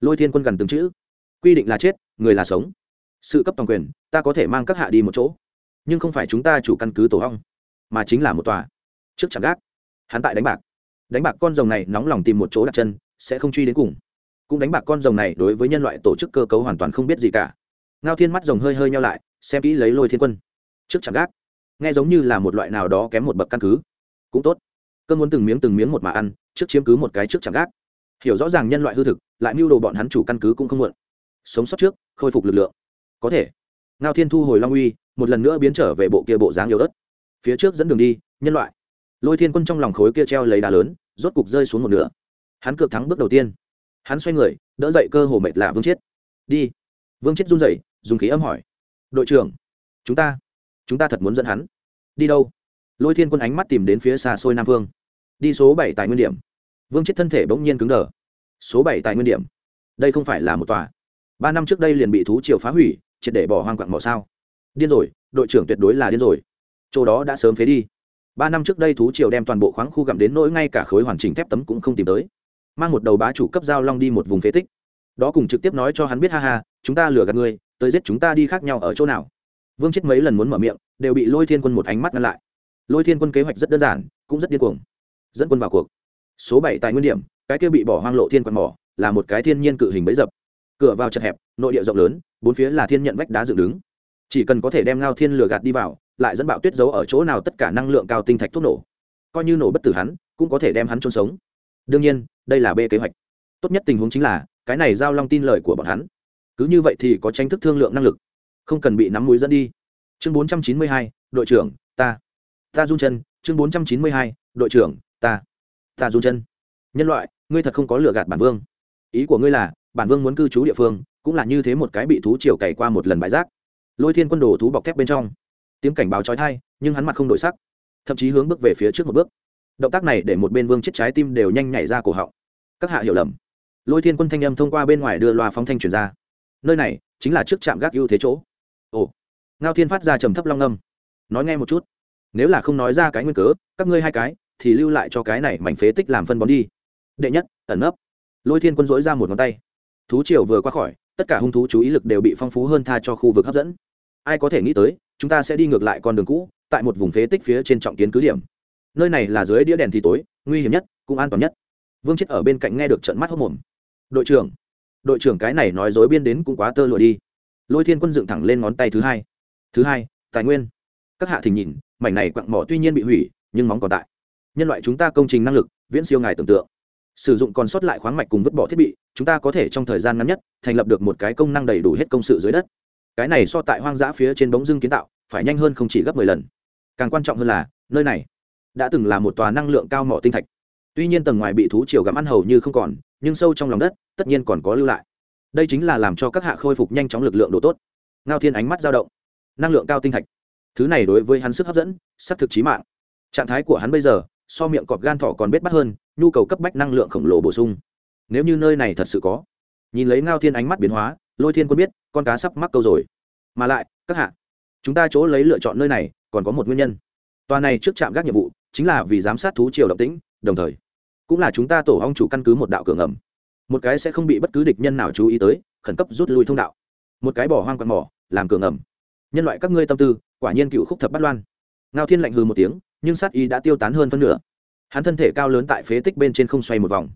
Lôi thiên quân gần từng chữ. Quy định là chết, người là sống. Sự cấp toàn quyền, ta có thể mang các hạ đi một chỗ. Nhưng không phải chúng ta chủ căn cứ tổ hong mà chính là một tòa. Trước chẳng gác. Hắn tại đánh bạc. Đánh bạc con rồng này nóng lòng tìm một chỗ đặt chân, sẽ không truy đến cùng. Cũng đánh bạc con rồng này đối với nhân loại tổ chức cơ cấu hoàn toàn không biết gì cả. Ngao thiên mắt rồng hơi hơi nhau lại, xem kỹ lấy lôi thiên quân. Trước chẳng gác nghe giống như là một loại nào đó kém một bậc căn cứ. Cũng tốt. Cơn muốn từng miếng từng miếng một mà ăn trước chiếm cứ một cái trước chẳng gác. Hiểu rõ ràng nhân loại hư thực lại mưu đồ bọn hắn chủ căn cứ cũng không muộn. Sống sót trước khôi phục lực lượng. Có thể. Ngao thiên thu hồi long uy một lần nữa biến trở về bộ kia bộ dáng yếu ớt. Phía trước dẫn đường đi nhân loại. Lôi thiên quân trong lòng khối kia treo lấy đá lớn rốt cục rơi xuống một nửa. Hắn cược thắng bước đầu tiên. Hắn xoay người đỡ dậy cơ hồ mệt lạ vương chết đi. Vương chết run rẩy, dùng khí âm hỏi. Đội trưởng chúng ta chúng ta thật muốn dẫn hắn đi đâu? Lôi thiên quân ánh mắt tìm đến phía xa xôi nam vương đi số bảy tại nguyên điểm. Vương chết thân thể bỗng nhiên cứng đờ. Số bảy tại nguyên điểm. Đây không phải là một tòa. Ba năm trước đây liền bị thú triều phá hủy, triệt để bỏ hoang quặng mỏ sao. Điên rồi, đội trưởng tuyệt đối là điên rồi. Chỗ đó đã sớm phế đi. Ba năm trước đây thú triều đem toàn bộ khoáng khu gặm đến nỗi ngay cả khối hoàn chỉnh thép tấm cũng không tìm tới. Mang một đầu bá chủ cấp giao long đi một vùng phế tích. Đó cùng trực tiếp nói cho hắn biết, ha ha, chúng ta lừa gạt ngươi, tới giết chúng ta đi khác nhau ở chỗ nào vương chết mấy lần muốn mở miệng, đều bị lôi thiên quân một ánh mắt ngăn lại. Lôi thiên quân kế hoạch rất đơn giản, cũng rất điên cuồng. Dẫn quân vào cuộc. Số bảy tại nguyên điểm, cái kia bị bỏ hoang lộ thiên quạt mỏ, là một cái thiên nhiên cự hình bấy dập. Cửa vào chật hẹp, nội địa rộng lớn, bốn phía là thiên nhận vách đá dựng đứng. Chỉ cần có thể đem ngao thiên lừa gạt đi vào, lại dẫn bạo tuyết giấu ở chỗ nào tất cả năng lượng cao tinh thạch thuốc nổ. Coi như nổ bất tử hắn, cũng có thể đem hắn trôn sống. Đương nhiên, đây là b kế hoạch. Tốt nhất tình huống chính là, cái này giao long tin lời của bọn hắn. Cứ như vậy thì có tranh thức thương lượng năng lực không cần bị nắm mũi dẫn đi. Chương bốn trăm chín mươi hai, đội trưởng, ta. Ta run chân, chương bốn trăm chín mươi hai, đội trưởng, ta. Ta run chân. Nhân loại, ngươi thật không có lừa gạt bản vương. Ý của ngươi là, bản vương muốn cư trú địa phương, cũng là như thế một cái bị thú chiều cày qua một lần bãi rác. Lôi thiên quân đồ thú bọc thép bên trong. Tiếng cảnh báo trói thai nhưng hắn mặt không đổi sắc. Thậm chí hướng bước về phía trước một bước. Động tác này để một bên vương chết trái tim đều nhanh nhảy ra cổ họng. Các hạ hiểu lầm. Lôi thiên quân thanh âm thông qua bên ngoài đưa loa phóng thanh truyền ra. Nơi này chính là trước trạm gác ưu thế chỗ ồ. Ngao thiên phát ra trầm thấp long âm. Nói nghe một chút. Nếu là không nói ra cái nguyên cớ, các ngươi hai cái thì lưu lại cho cái này mảnh phế tích làm phân bón đi. Đệ nhất, ẩn nấp. Lôi thiên quân dối ra một ngón tay. Thú triều vừa qua khỏi, tất cả hung thú chú ý lực đều bị phong phú hơn tha cho khu vực hấp dẫn. Ai có thể nghĩ tới, chúng ta sẽ đi ngược lại con đường cũ, tại một vùng phế tích phía trên trọng kiến cứ điểm. Nơi này là dưới đĩa đèn thì tối, nguy hiểm nhất, cũng an toàn nhất. Vương chết ở bên cạnh nghe được trận mắt hốc mồm. Đội trưởng đội trưởng cái này nói dối biên đến cũng quá tơ lụa đi lôi thiên quân dựng thẳng lên ngón tay thứ hai. Thứ hai, tài nguyên. Các hạ thỉnh nhìn, mảnh này quặng mỏ tuy nhiên bị hủy, nhưng móng còn tại. Nhân loại chúng ta công trình năng lực, viễn siêu ngài tưởng tượng. Sử dụng còn sót lại khoáng mạch cùng vứt bỏ thiết bị, chúng ta có thể trong thời gian ngắn nhất, thành lập được một cái công năng đầy đủ hết công sự dưới đất. Cái này so tại hoang dã phía trên bóng dưng kiến tạo, phải nhanh hơn không chỉ gấp mười lần. Càng quan trọng hơn là, nơi này đã từng là một tòa năng lượng cao mỏ tinh thạch. Tuy nhiên tầng ngoài bị thú chiều gặm ăn hầu như không còn, nhưng sâu trong lòng đất, tất nhiên còn có lưu lại đây chính là làm cho các hạ khôi phục nhanh chóng lực lượng độ tốt. Ngao thiên ánh mắt dao động. Năng lượng cao tinh thạch. Thứ này đối với hắn sức hấp dẫn sắc thực trí mạng. Trạng thái của hắn bây giờ, so miệng cọp gan thỏ còn bết bắt hơn, nhu cầu cấp bách năng lượng khổng lồ bổ sung. Nếu như nơi này thật sự có, nhìn lấy ngao thiên ánh mắt biến hóa, lôi thiên quân biết, con cá sắp mắc câu rồi. Mà lại, các hạ, chúng ta chỗ lấy lựa chọn nơi này, còn có một nguyên nhân. Tòa này trước trạm gác nhiệm vụ, chính là vì giám sát thú triều động tĩnh, đồng thời, cũng là chúng ta tổ hong chủ căn cứ một đạo cửa ngầm một cái sẽ không bị bất cứ địch nhân nào chú ý tới, khẩn cấp rút lui thông đạo. Một cái bỏ hoang quạt mỏ, làm cường ẩm. nhân loại các ngươi tâm tư, quả nhiên cựu khúc thập bắt loan. Ngao thiên lạnh hừ một tiếng, nhưng sát ý đã tiêu tán hơn phân nửa. Hắn thân thể cao lớn tại phế tích bên trên không xoay một vòng.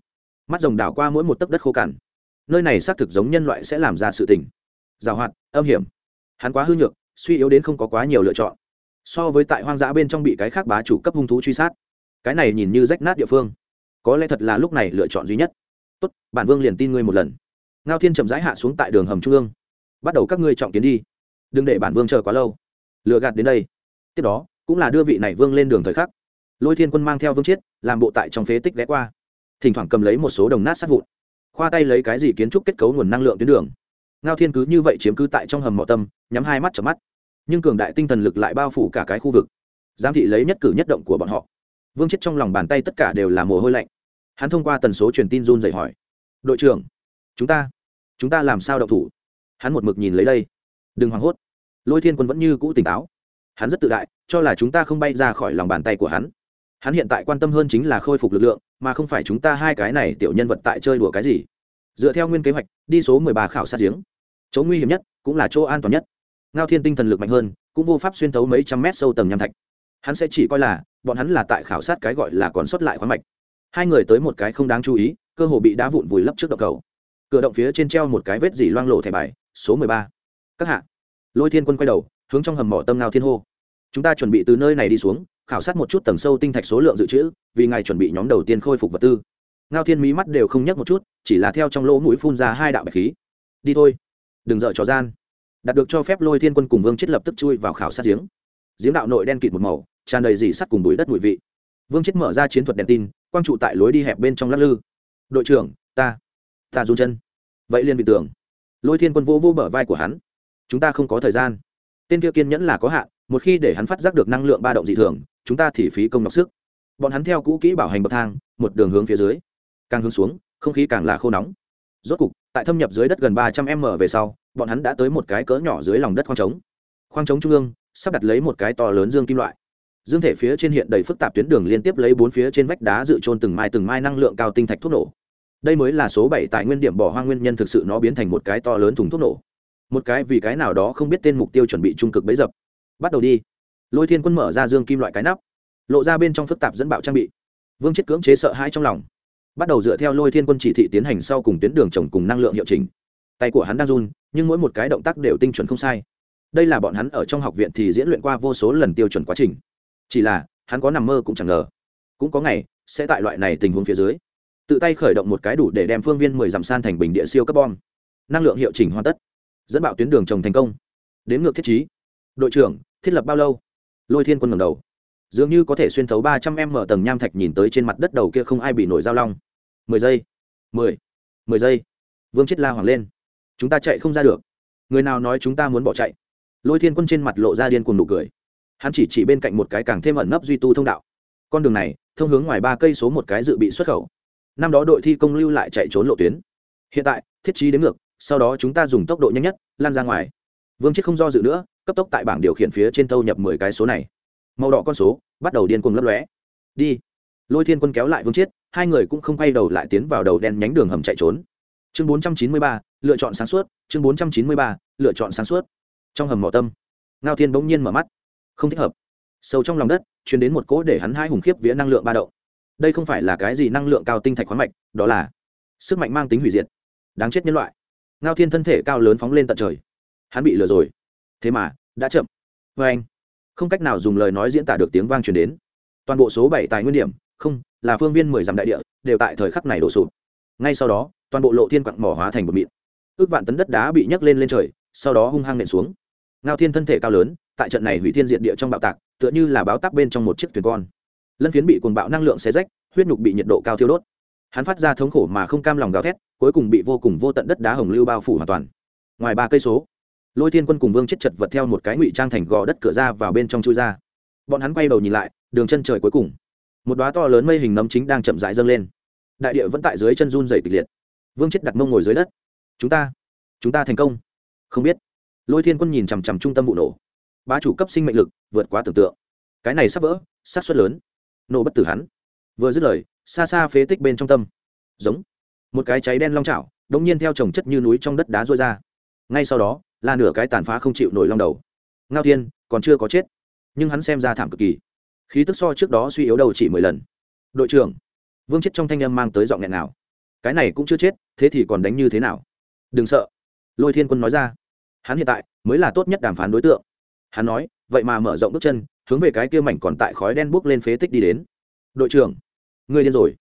Mắt rồng đảo qua mỗi một tấc đất khô cằn. Nơi này xác thực giống nhân loại sẽ làm ra sự tình. Giàu hoạt, âm hiểm. Hắn quá hư nhược, suy yếu đến không có quá nhiều lựa chọn. So với tại hoang dã bên trong bị cái khác bá chủ cấp hung thú truy sát. Cái này nhìn như rách nát địa phương. Có lẽ thật là lúc này lựa chọn duy nhất tốt, bản vương liền tin ngươi một lần. Ngao thiên chậm rãi hạ xuống tại đường hầm trung ương. Bắt đầu các ngươi trọng kiến đi. Đừng để bản vương chờ quá lâu. Lựa gạt đến đây. Tiếp đó, cũng là đưa vị này vương lên đường thời khắc. Lôi thiên quân mang theo vương chiết, làm bộ tại trong phế tích ghé qua. Thỉnh thoảng cầm lấy một số đồng nát sát vụn. Khoa tay lấy cái gì kiến trúc kết cấu nguồn năng lượng tuyến đường. Ngao thiên cứ như vậy chiếm cứ tại trong hầm mỏ tâm, nhắm hai mắt chợp mắt. Nhưng cường đại tinh thần lực lại bao phủ cả cái khu vực. Giám thị lấy nhất cử nhất động của bọn họ. Vương chết trong lòng bàn tay tất cả đều là mồ hôi lạnh hắn thông qua tần số truyền tin run dậy hỏi, đội trưởng, chúng ta chúng ta làm sao đậu thủ? Hắn một mực nhìn lấy đây. Đừng hoảng hốt. Lôi thiên quân vẫn như cũ tỉnh táo. Hắn rất tự đại, cho là chúng ta không bay ra khỏi lòng bàn tay của hắn. Hắn hiện tại quan tâm hơn chính là khôi phục lực lượng, mà không phải chúng ta hai cái này tiểu nhân vật tại chơi đùa cái gì. Dựa theo nguyên kế hoạch, đi số mười ba khảo sát giếng. Chỗ nguy hiểm nhất cũng là chỗ an toàn nhất. Ngao thiên tinh thần lực mạnh hơn, cũng vô pháp xuyên thấu mấy trăm mét sâu tầng nham thạch. Hắn sẽ chỉ coi là, bọn hắn là tại khảo sát cái gọi là còn sót lại khoáng mạch hai người tới một cái không đáng chú ý, cơ hồ bị đá vụn vùi lấp trước động cầu. Cửa động phía trên treo một cái vết dỉ loang lộ thẻ bài, số mười ba. Các hạ. Lôi thiên quân quay đầu, hướng trong hầm mỏ tâm ngao thiên hô. Chúng ta chuẩn bị từ nơi này đi xuống, khảo sát một chút tầng sâu tinh thạch số lượng dự trữ, vì ngài chuẩn bị nhóm đầu tiên khôi phục vật tư. Ngao thiên mí mắt đều không nhấc một chút, chỉ là theo trong lỗ mũi phun ra hai đạo bạch khí. Đi thôi. Đừng dợ trò gian. Đạt được cho phép lôi thiên quân cùng vương chết lập tức chui vào khảo sát giếng. Giếng đạo nội đen kịt một màu, tràn đầy dỉ sắt cùng bụi đất bụi vị vương chết mở ra chiến thuật đèn tin, quang trụ tại lối đi hẹp bên trong lắc lư. Đội trưởng, ta ta run chân. Vậy liên vị tưởng. Lôi thiên quân vô vô bờ vai của hắn. Chúng ta không có thời gian. Tên kia kiên nhẫn là có hạn, một khi để hắn phát giác được năng lượng ba động dị thường, chúng ta thì phí công đọc sức. Bọn hắn theo cũ kỹ bảo hành bậc thang, một đường hướng phía dưới. Càng hướng xuống, không khí càng là khô nóng. Rốt cục, tại thâm nhập dưới đất gần ba trăm m về sau, bọn hắn đã tới một cái cỡ nhỏ dưới lòng đất khoang trống. Khoang trống trung ương, sắp đặt lấy một cái to lớn dương kim loại dương thể phía trên hiện đầy phức tạp tuyến đường liên tiếp lấy bốn phía trên vách đá dự trôn từng mai từng mai năng lượng cao tinh thạch thuốc nổ. Đây mới là số bảy tại nguyên điểm bỏ hoang nguyên nhân thực sự nó biến thành một cái to lớn thùng thuốc nổ. Một cái vì cái nào đó không biết tên mục tiêu chuẩn bị trung cực bấy dập. Bắt đầu đi. Lôi thiên quân mở ra dương kim loại cái nắp, lộ ra bên trong phức tạp dẫn bạo trang bị. Vương chết cưỡng chế sợ hãi trong lòng. Bắt đầu dựa theo lôi thiên quân chỉ thị tiến hành sau cùng tuyến đường trồng cùng năng lượng hiệu chỉnh. Tay của hắn đang run, nhưng mỗi một cái động tác đều tinh chuẩn không sai. Đây là bọn hắn ở trong học viện thì diễn luyện qua vô số lần tiêu chuẩn quá trình chỉ là, hắn có nằm mơ cũng chẳng ngờ. Cũng có ngày, sẽ tại loại này tình huống phía dưới. Tự tay khởi động một cái đủ để đem phương viên mười dặm san thành bình địa siêu cấp bom. Năng lượng hiệu chỉnh hoàn tất. Dẫn bạo tuyến đường trồng thành công. Đến ngược thiết chí đội trưởng, thiết lập bao lâu? Lôi thiên quân ngầm đầu. Dường như có thể xuyên thấu ba trăm em mở tầng nham thạch nhìn tới trên mặt đất đầu kia không ai bị nổi giao long. Mười giây. Mười. Mười giây. Vương chết la hoàng lên. Chúng ta chạy không ra được. Người nào nói chúng ta muốn bỏ chạy? Lôi thiên quân trên mặt lộ ra điên cuồng nụ cười hắn chỉ chỉ bên cạnh một cái càng thêm ẩn nấp duy tu thông đạo. Con đường này, thông hướng ngoài ba cây số một cái dự bị xuất khẩu. Năm đó đội thi công lưu lại chạy trốn lộ tuyến. Hiện tại, thiết trí đến ngược, sau đó chúng ta dùng tốc độ nhanh nhất, lan ra ngoài. Vương chiết không do dự nữa, cấp tốc tại bảng điều khiển phía trên thâu nhập mười cái số này. Màu đỏ con số, bắt đầu điên cuồng lấp lóe. Đi. Lôi thiên quân kéo lại vương chiết hai người cũng không quay đầu lại tiến vào đầu đen nhánh đường hầm chạy trốn. Chương bốn trăm chín mươi ba, lựa chọn sáng suốt. Chương bốn trăm chín mươi ba, lựa chọn sáng suốt. Trong hầm mỏ tâm, ngao thiên bỗng nhiên mở mắt không thích hợp. Sâu trong lòng đất chuyển đến một cỗ để hắn hai hùng khiếp vía năng lượng ba đậu đây không phải là cái gì năng lượng cao tinh thạch khoáng mạch, đó là sức mạnh mang tính hủy diệt, đáng chết nhân loại. Ngao thiên thân thể cao lớn phóng lên tận trời. Hắn bị lừa rồi. Thế mà, đã chậm. Vê anh, không cách nào dùng lời nói diễn tả được tiếng vang truyền đến. Toàn bộ số bảy tài nguyên điểm, không, là phương viên mười dặm đại địa, đều tại thời khắc này đổ sụp. Ngay sau đó, toàn bộ lộ thiên quặng mỏ hóa thành một mịn. Ước vạn tấn đất đá bị nhấc lên lên trời, sau đó hung hăng nện xuống. Ngao thiên thân thể cao lớn tại trận này hủy thiên diện địa trong bạo tạc, tựa như là báo tắc bên trong một chiếc thuyền con. Lân phiến bị cuồng bạo năng lượng xé rách, huyết nhục bị nhiệt độ cao thiêu đốt. Hắn phát ra thống khổ mà không cam lòng gào thét, cuối cùng bị vô cùng vô tận đất đá hồng lưu bao phủ hoàn toàn. Ngoài ba cây số, lôi thiên quân cùng vương chết chật vật theo một cái ngụy trang thành gò đất cửa ra vào bên trong chui ra. Bọn hắn quay đầu nhìn lại, đường chân trời cuối cùng, một đoá to lớn mây hình nấm chính đang chậm rãi dâng lên. Đại địa vẫn tại dưới chân run dày kịch liệt. Vương chết đặt mông ngồi dưới đất. Chúng ta chúng ta thành công. Không biết. Lôi thiên quân nhìn chằm chằm trung tâm vụ nổ bá chủ cấp sinh mệnh lực vượt quá tưởng tượng. Cái này sắp vỡ sát xuất lớn. Nổ bất tử hắn. Vừa dứt lời xa xa phế tích bên trong tâm. Giống. Một cái cháy đen long chảo, đống nhiên theo trồng chất như núi trong đất đá rôi ra. Ngay sau đó là nửa cái tàn phá không chịu nổi long đầu. Ngao thiên còn chưa có chết. Nhưng hắn xem ra thảm cực kỳ. Khí tức so trước đó suy yếu đầu chỉ mười lần. Đội trưởng vương chết trong thanh âm mang tới giọng nghẹn nào cái này cũng chưa chết thế thì còn đánh như thế nào? Đừng sợ. Lôi thiên quân nói ra. Hắn hiện tại mới là tốt nhất đàm phán đối tượng hắn nói, vậy mà mở rộng bước chân, hướng về cái kia mảnh còn tại khói đen buốc lên phế tích đi đến. Đội trưởng người điên rồi.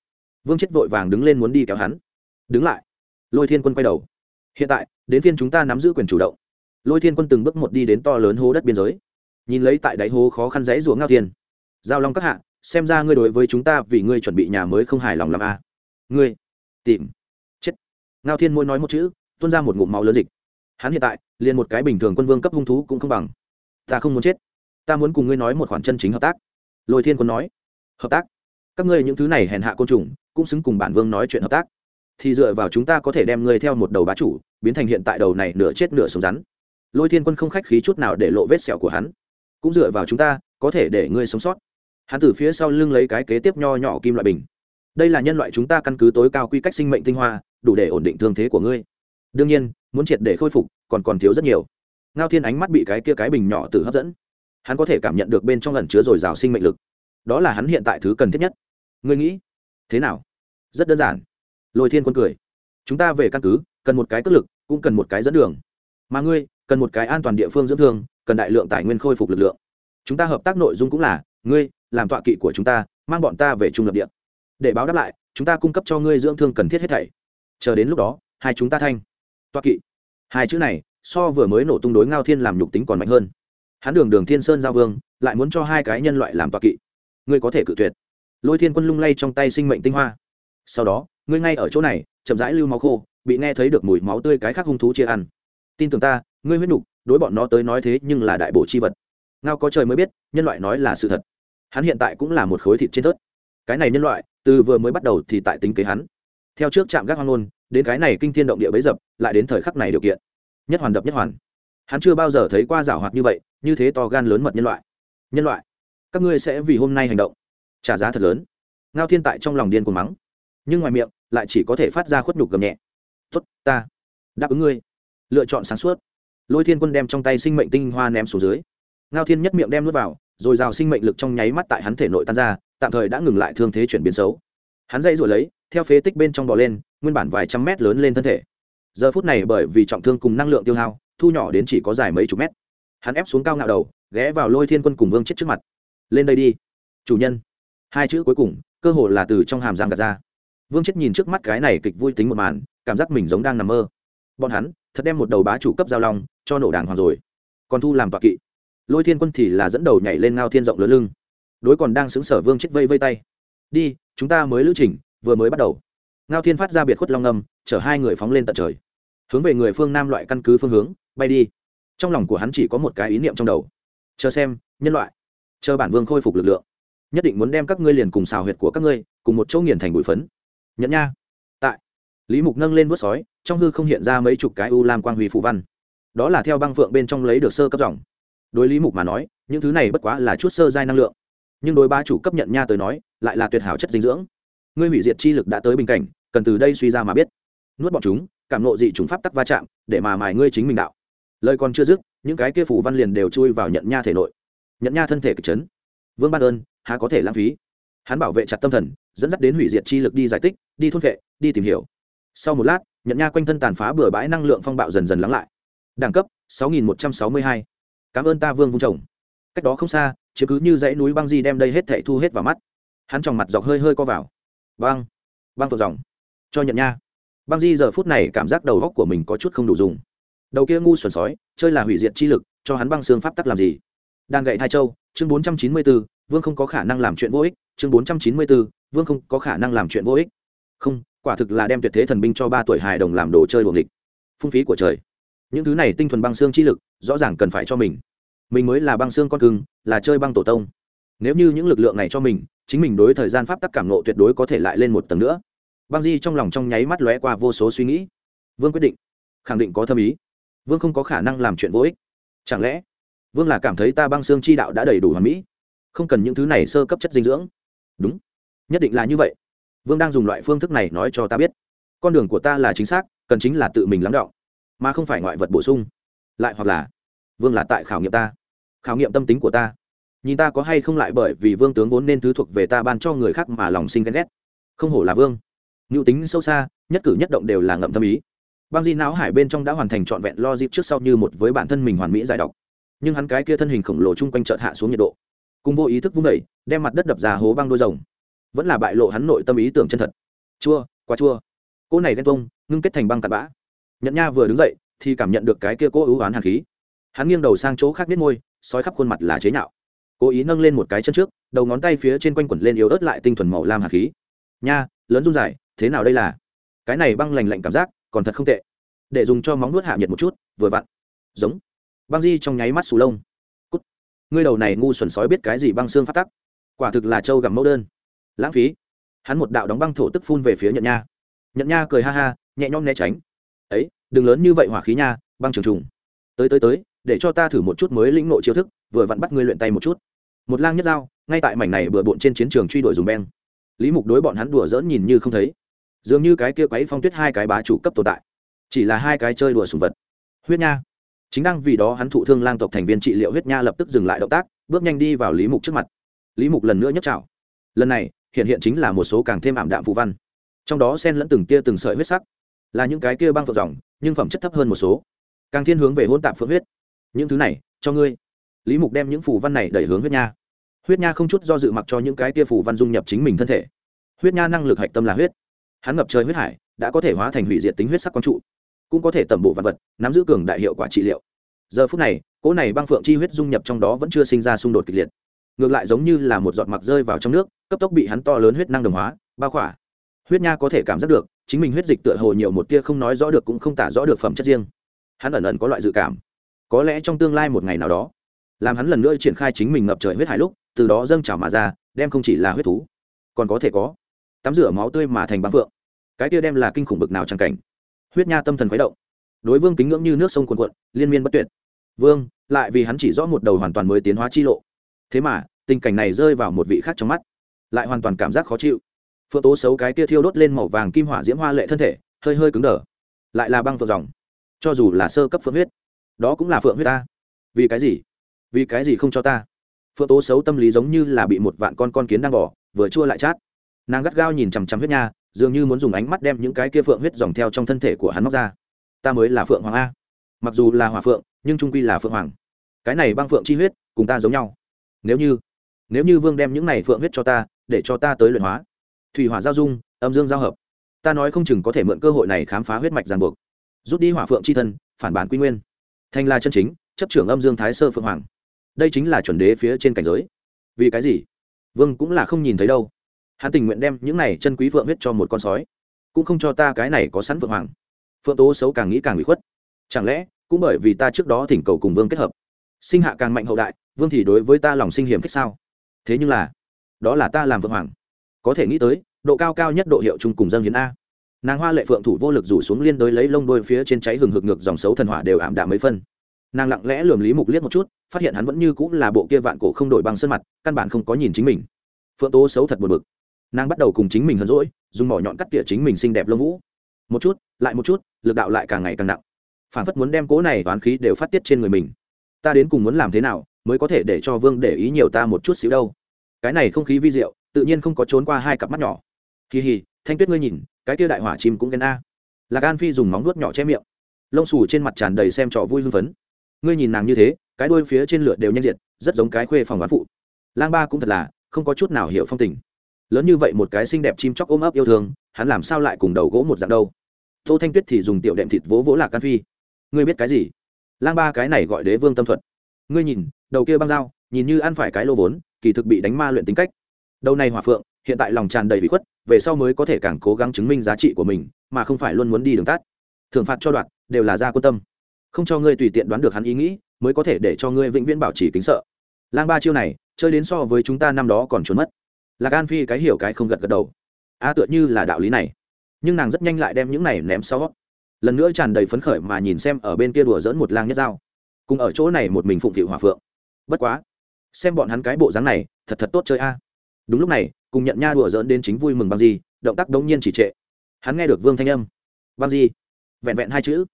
Vương chết vội vàng đứng lên muốn đi kéo hắn. Đứng lại. Lôi thiên quân quay đầu. Hiện tại, đến phiên chúng ta nắm giữ quyền chủ động. Lôi thiên quân từng bước một đi đến to lớn hố đất biên giới. Nhìn lấy tại đáy hố khó khăn dãy ruộng ngao thiên. Giao long các hạ, xem ra ngươi đối với chúng ta vì ngươi chuẩn bị nhà mới không hài lòng làm a à. ngươi, tìm, chết. Ngao thiên mỗi nói một chữ, tuôn ra một ngụm máu lớn dịch. Hắn hiện tại, liền một cái bình thường quân vương cấp hung thú cũng không bằng ta không muốn chết. Ta muốn cùng ngươi nói một khoản chân chính hợp tác. Lôi thiên quân nói. Hợp tác? Các ngươi những thứ này hèn hạ côn trùng, cũng xứng cùng bản vương nói chuyện hợp tác. Thì dựa vào chúng ta có thể đem ngươi theo một đầu bá chủ, biến thành hiện tại đầu này nửa chết nửa sống rắn. Lôi thiên quân không khách khí chút nào để lộ vết sẹo của hắn. Cũng dựa vào chúng ta, có thể để ngươi sống sót. Hắn từ phía sau lưng lấy cái kế tiếp nho nhỏ kim loại bình. Đây là nhân loại chúng ta căn cứ tối cao quy cách sinh mệnh tinh hoa, đủ để ổn định thương thế của ngươi. Đương nhiên, muốn triệt để khôi phục, còn còn thiếu rất nhiều ngao thiên ánh mắt bị cái kia cái bình nhỏ từ hấp dẫn. Hắn có thể cảm nhận được bên trong lần chứa dồi dào sinh mệnh lực. Đó là hắn hiện tại thứ cần thiết nhất. Ngươi nghĩ, thế nào? Rất đơn giản. Lôi thiên quân cười. Chúng ta về căn cứ, cần một cái cất lực, cũng cần một cái dẫn đường. Mà ngươi, cần một cái an toàn địa phương dưỡng thương, cần đại lượng tài nguyên khôi phục lực lượng. Chúng ta hợp tác nội dung cũng là, ngươi, làm tọa kỵ của chúng ta, mang bọn ta về trung lập địa. Để báo đáp lại, chúng ta cung cấp cho ngươi dưỡng thương cần thiết hết thảy. Chờ đến lúc đó, hai chúng ta thanh. Tọa kỵ. Hai chữ này so vừa mới nổ tung đối ngao thiên làm nhục tính còn mạnh hơn. Hắn đường đường thiên sơn giao vương, lại muốn cho hai cái nhân loại làm tọa kỵ. Ngươi có thể cự tuyệt. Lôi thiên quân lung lay trong tay sinh mệnh tinh hoa. Sau đó, ngươi ngay ở chỗ này, chậm rãi lưu máu khô, bị nghe thấy được mùi máu tươi cái khác hung thú chia ăn. Tin tưởng ta, ngươi huyết nhục, đối bọn nó tới nói thế nhưng là đại bổ chi vật. Ngao có trời mới biết, nhân loại nói là sự thật. Hắn hiện tại cũng là một khối thịt trên thớt. Cái này nhân loại, từ vừa mới bắt đầu thì tại tính kế hắn. Theo trước trạm gác hoang ngôn, đến cái này kinh thiên động địa bấy dập, lại đến thời khắc này điều kiện nhất hoàn đập nhất hoàn. Hắn chưa bao giờ thấy qua giảo hoạt như vậy, như thế to gan lớn mật nhân loại. Nhân loại, các ngươi sẽ vì hôm nay hành động trả giá thật lớn. Ngao thiên tại trong lòng điên cuồng mắng, nhưng ngoài miệng lại chỉ có thể phát ra khuất nhục gầm nhẹ. Tốt, ta đáp ứng ngươi. Lựa chọn sáng suốt. Lôi thiên quân đem trong tay sinh mệnh tinh hoa ném xuống dưới. Ngao thiên nhất miệng đem nuốt vào, rồi rào sinh mệnh lực trong nháy mắt tại hắn thể nội tan ra, tạm thời đã ngừng lại thương thế chuyển biến xấu. Hắn dây rồi lấy, theo phế tích bên trong bò lên, nguyên bản vài trăm mét lớn lên thân thể giờ phút này bởi vì trọng thương cùng năng lượng tiêu hao, thu nhỏ đến chỉ có dài mấy chục mét. Hắn ép xuống cao ngạo đầu, ghé vào lôi thiên quân cùng vương chết trước mặt. Lên đây đi, chủ nhân. Hai chữ cuối cùng, cơ hồ là từ trong hàm giang gạt ra. Vương chết nhìn trước mắt cái này kịch vui tính một màn, cảm giác mình giống đang nằm mơ. Bọn hắn, thật đem một đầu bá chủ cấp giao long, cho nổ đàng hoàng rồi. Còn thu làm tọa kỵ. Lôi thiên quân thì là dẫn đầu nhảy lên ngao thiên rộng lớn lưng. Đối còn đang xứng sở vương chết vây vây tay. Đi, chúng ta mới lữ trình, vừa mới bắt đầu. Ngao thiên phát ra biệt khuất long âm, chở hai người phóng lên tận trời hướng về người phương nam loại căn cứ phương hướng, bay đi. Trong lòng của hắn chỉ có một cái ý niệm trong đầu. Chờ xem, nhân loại. Chờ bản vương khôi phục lực lượng. Nhất định muốn đem các ngươi liền cùng xào huyệt của các ngươi, cùng một chỗ nghiền thành bụi phấn. Nhận nha. Tại, lý mục nâng lên vớt sói, trong hư không hiện ra mấy chục cái u lam quang huy phụ văn. Đó là theo băng phượng bên trong lấy được sơ cấp dòng. Đối lý mục mà nói, những thứ này bất quá là chút sơ giai năng lượng. Nhưng đối ba chủ cấp nhận nha tới nói, lại là tuyệt hảo chất dinh dưỡng. Ngươi hủy diệt chi lực đã tới bình cảnh, cần từ đây suy ra mà biết. Nuốt bọn chúng cảm nộ dị chúng pháp tắc va chạm, để mà mài ngươi chính mình đạo. Lời còn chưa dứt, những cái kia phủ văn liền đều chui vào nhận nha thể nội. Nhận nha thân thể kịch chấn. Vương ban ơn, há có thể lãng phí? Hắn bảo vệ chặt tâm thần, dẫn dắt đến hủy diệt chi lực đi giải tích, đi thôn vệ, đi tìm hiểu. Sau một lát, nhận nha quanh thân tàn phá bừa bãi năng lượng phong bạo dần dần lắng lại. Đẳng cấp 6162. cảm ơn ta, vương vung trồng cách đó không xa chứ cứ như dãy núi băng di đem đây hết thảy thu hết vào mắt. Hắn trong mặt dọc hơi hơi co vào. Băng băng phượng dòng. Cho nhận nha băng di giờ phút này cảm giác đầu góc của mình có chút không đủ dùng. Đầu kia ngu xuẩn sói chơi là hủy diệt chi lực cho hắn băng xương pháp tắc làm gì? Đang gậy hai châu chương bốn trăm chín mươi 494, vương không có khả năng làm chuyện vô ích chương bốn trăm chín mươi 494, vương không có khả năng làm chuyện vô ích. Không quả thực là đem tuyệt thế thần binh cho ba tuổi hài đồng làm đồ chơi buồng địch phung phí của trời. Những thứ này tinh thuần băng xương chi lực rõ ràng cần phải cho mình. Mình mới là băng xương con cưng là chơi băng tổ tông. Nếu như những lực lượng này cho mình chính mình đối thời gian pháp tắc cảm nộ tuyệt đối có thể lại lên một tầng nữa băng di trong lòng trong nháy mắt lóe qua vô số suy nghĩ. Vương quyết định. Khẳng định có thâm ý. Vương không có khả năng làm chuyện vô ích. Chẳng lẽ, vương là cảm thấy ta băng xương chi đạo đã đầy đủ hoàn mỹ? Không cần những thứ này sơ cấp chất dinh dưỡng. Đúng. Nhất định là như vậy. Vương đang dùng loại phương thức này nói cho ta biết. Con đường của ta là chính xác, cần chính là tự mình lắng đọng, mà không phải ngoại vật bổ sung. Lại hoặc là, vương là tại khảo nghiệm ta. Khảo nghiệm tâm tính của ta. Nhìn ta có hay không lại bởi vì vương tướng vốn nên thứ thuộc về ta ban cho người khác mà lòng sinh ghen ghét. Không hổ là vương ngưu tính sâu xa, nhất cử nhất động đều là ngậm tâm ý. Băng di não hải bên trong đã hoàn thành trọn vẹn lo dịp trước sau như một với bản thân mình hoàn mỹ giải độc. Nhưng hắn cái kia thân hình khổng lồ chung quanh chợt hạ xuống nhiệt độ. Cùng vô ý thức vung đẩy đem mặt đất đập ra hố băng đôi rồng. Vẫn là bại lộ hắn nội tâm ý tưởng chân thật. Chua, quá chua. Cô này ghen tông ngưng kết thành băng cặn bã. Nhận nha vừa đứng dậy, thì cảm nhận được cái kia cố ưu oán hàn khí. Hắn nghiêng đầu sang chỗ khác biết môi, sói khắp khuôn mặt là chế nhạo. Cố ý nâng lên một cái chân trước, đầu ngón tay phía trên quanh quẩn lên yếu ớt lại tinh thuần màu lam hạt khí. Nha, lớn run dài thế nào đây là? Cái này băng lành lạnh cảm giác, còn thật không tệ. Để dùng cho móng nuốt hạ nhiệt một chút, vừa vặn. Giống. Băng di trong nháy mắt sù lông. Cút. Ngươi đầu này ngu xuẩn sói biết cái gì băng xương phát tắc. Quả thực là trâu gặm mẫu đơn. Lãng phí. Hắn một đạo đóng băng thổ tức phun về phía nhận nha. Nhận nha cười ha ha, nhẹ nhõm né tránh. Ấy, đừng lớn như vậy hỏa khí nha, băng trường trùng. Tới tới tới, để cho ta thử một chút mới lĩnh nội chiêu thức, vừa vặn bắt ngươi luyện tay một chút. Một lang nhất dao, ngay tại mảnh này bừa bộn trên chiến trường truy đuổi dùng beng. Lý mục đối bọn hắn đùa dỡn nhìn như không thấy dường như cái kia quấy phong tuyết hai cái bá chủ cấp tồn tại, chỉ là hai cái chơi đùa sùng vật. Huyết nha, chính đang vì đó hắn thụ thương lang tộc thành viên trị liệu huyết nha lập tức dừng lại động tác, bước nhanh đi vào lý mục trước mặt. Lý mục lần nữa nhấc chảo. Lần này, hiện hiện chính là một số càng thêm ảm đạm phù văn. Trong đó sen lẫn từng tia từng sợi huyết sắc, là những cái kia băng phượng dòng, nhưng phẩm chất thấp hơn một số. Càng thiên hướng về hôn tạp phượng huyết. Những thứ này, cho ngươi. Lý mục đem những phù văn này đẩy hướng huyết nha. Huyết nha không chút do dự mặc cho những cái tia phù văn dung nhập chính mình thân thể. Huyết nha năng lực hạch tâm là huyết hắn ngập trời huyết hải, đã có thể hóa thành hủy diệt tính huyết sắc quang trụ, cũng có thể tẩm bộ vật vật, nắm giữ cường đại hiệu quả trị liệu. Giờ phút này, cỗ này băng phượng chi huyết dung nhập trong đó vẫn chưa sinh ra xung đột kịch liệt. Ngược lại giống như là một giọt mặc rơi vào trong nước, cấp tốc bị hắn to lớn huyết năng đồng hóa, bao khỏa. Huyết nha có thể cảm giác được, chính mình huyết dịch tựa hồ nhiều một tia không nói rõ được cũng không tả rõ được phẩm chất riêng. Hắn ẩn ẩn có loại dự cảm. Có lẽ trong tương lai một ngày nào đó, làm hắn lần nữa triển khai chính mình ngập trời huyết hải lúc, từ đó dâng trào mà ra, đem không chỉ là huyết thú, còn có thể có tắm rửa máu tươi mà thành băng phượng. Cái kia đem là kinh khủng bực nào chẳng cảnh. Huyết nha tâm thần khuấy động. Đối vương kính ngưỡng như nước sông cuồn cuộn, liên miên bất tuyệt. Vương, lại vì hắn chỉ rõ một đầu hoàn toàn mới tiến hóa chi lộ. Thế mà, tình cảnh này rơi vào một vị khác trong mắt. Lại hoàn toàn cảm giác khó chịu. Phượng tố xấu cái kia thiêu đốt lên màu vàng kim hỏa diễm hoa lệ thân thể, hơi hơi cứng đờ. Lại là băng phượng dòng. Cho dù là sơ cấp phượng huyết, đó cũng là phượng huyết ta. Vì cái gì? Vì cái gì không cho ta? Phượng tố xấu tâm lý giống như là bị một vạn con con kiến đang bỏ, vừa chua lại chát nàng gắt gao nhìn chằm chằm huyết nha, dường như muốn dùng ánh mắt đem những cái kia phượng huyết dòng theo trong thân thể của hắn móc ra. Ta mới là phượng hoàng a. Mặc dù là hỏa phượng, nhưng trung quy là phượng hoàng. Cái này băng phượng chi huyết, cùng ta giống nhau. Nếu như nếu như vương đem những này phượng huyết cho ta, để cho ta tới luyện hóa. Thủy hỏa giao dung, âm dương giao hợp. Ta nói không chừng có thể mượn cơ hội này khám phá huyết mạch ràng buộc. Rút đi hỏa phượng c h i thân, phản bản quy nguyên. Thành là chân chính, chấp trưởng âm dương thái sơ phượng hoàng. Đây chính là chuẩn đế phía trên cảnh giới. Vì cái gì? Vương cũng là không nhìn thấy đâu hắn tình nguyện đem những này chân quý phượng huyết cho một con sói, cũng không cho ta cái này có sẵn phượng hoàng. Phượng tố xấu càng nghĩ càng bị khuất. Chẳng lẽ, cũng bởi vì ta trước đó thỉnh cầu cùng vương kết hợp, sinh hạ càng mạnh hậu đại, vương thì đối với ta lòng sinh hiểm cách sao? Thế nhưng là, đó là ta làm vượng hoàng. Có thể nghĩ tới, độ cao cao nhất độ hiệu chung cùng dân hiến a. Nàng hoa lệ phượng thủ vô lực rủ xuống liên đối lấy lông đôi phía trên cháy hừng hực ngược dòng xấu thần hỏa đều ảm đạm mấy phân. Nàng lặng lẽ lườm lý mục liếc một chút, phát hiện hắn vẫn như cũng là bộ kia vạn cổ không đổi bằng sân mặt, căn bản không có nhìn chính mình. Phượng tố xấu thật buồn bực nàng bắt đầu cùng chính mình hờn rỗi dùng mỏ nhọn cắt tỉa chính mình xinh đẹp lông vũ. Một chút, lại một chút, lực đạo lại càng ngày càng nặng. Phản phất muốn đem cố này toán khí đều phát tiết trên người mình. Ta đến cùng muốn làm thế nào mới có thể để cho vương để ý nhiều ta một chút xíu đâu? Cái này không khí vi diệu, tự nhiên không có trốn qua hai cặp mắt nhỏ. Kỳ hì thanh tuyết ngươi nhìn, cái tia đại hỏa chim cũng ghen a. Lạc an phi dùng móng nuốt nhỏ che miệng. Lông xù trên mặt tràn đầy xem trò vui hưng phấn. Ngươi nhìn nàng như thế, cái đuôi phía trên lửa đều nhanh diệt, rất giống cái khuê phòng bán phụ. Lang ba cũng thật là, không có chút nào hiểu phong tình lớn như vậy một cái xinh đẹp chim chóc ôm ấp yêu thương, hắn làm sao lại cùng đầu gỗ một dạng đâu? Tô thanh tuyết thì dùng tiểu đệm thịt vỗ vỗ lạc can phi. Ngươi biết cái gì? Lang ba cái này gọi đế vương tâm thuật. Ngươi nhìn, đầu kia băng dao, nhìn như ăn phải cái lô vốn, kỳ thực bị đánh ma luyện tính cách. Đầu này hỏa phượng, hiện tại lòng tràn đầy bị khuất, về sau mới có thể càng cố gắng chứng minh giá trị của mình, mà không phải luôn muốn đi đường tắt. Thưởng phạt cho đoạn, đều là ra quan tâm. Không cho ngươi tùy tiện đoán được hắn ý nghĩ, mới có thể để cho ngươi vĩnh viễn bảo trì kính sợ. Lang ba chiêu này, chơi đến so với chúng ta năm đó còn trốn mất lạc an phi cái hiểu cái không gật gật đầu. A, tựa như là đạo lý này. Nhưng nàng rất nhanh lại đem những này ném sau. Lần nữa tràn đầy phấn khởi mà nhìn xem ở bên kia đùa dỡn một lang nhất dao cùng ở chỗ này một mình phụng phịu hòa phượng. Bất quá, xem bọn hắn cái bộ dáng này, thật thật tốt chơi a. Đúng lúc này, cùng nhận nha đùa dỡn đến chính vui mừng băng di, động tác đống nhiên chỉ trệ. Hắn nghe được vương thanh âm. Băng di, vẹn vẹn hai chữ.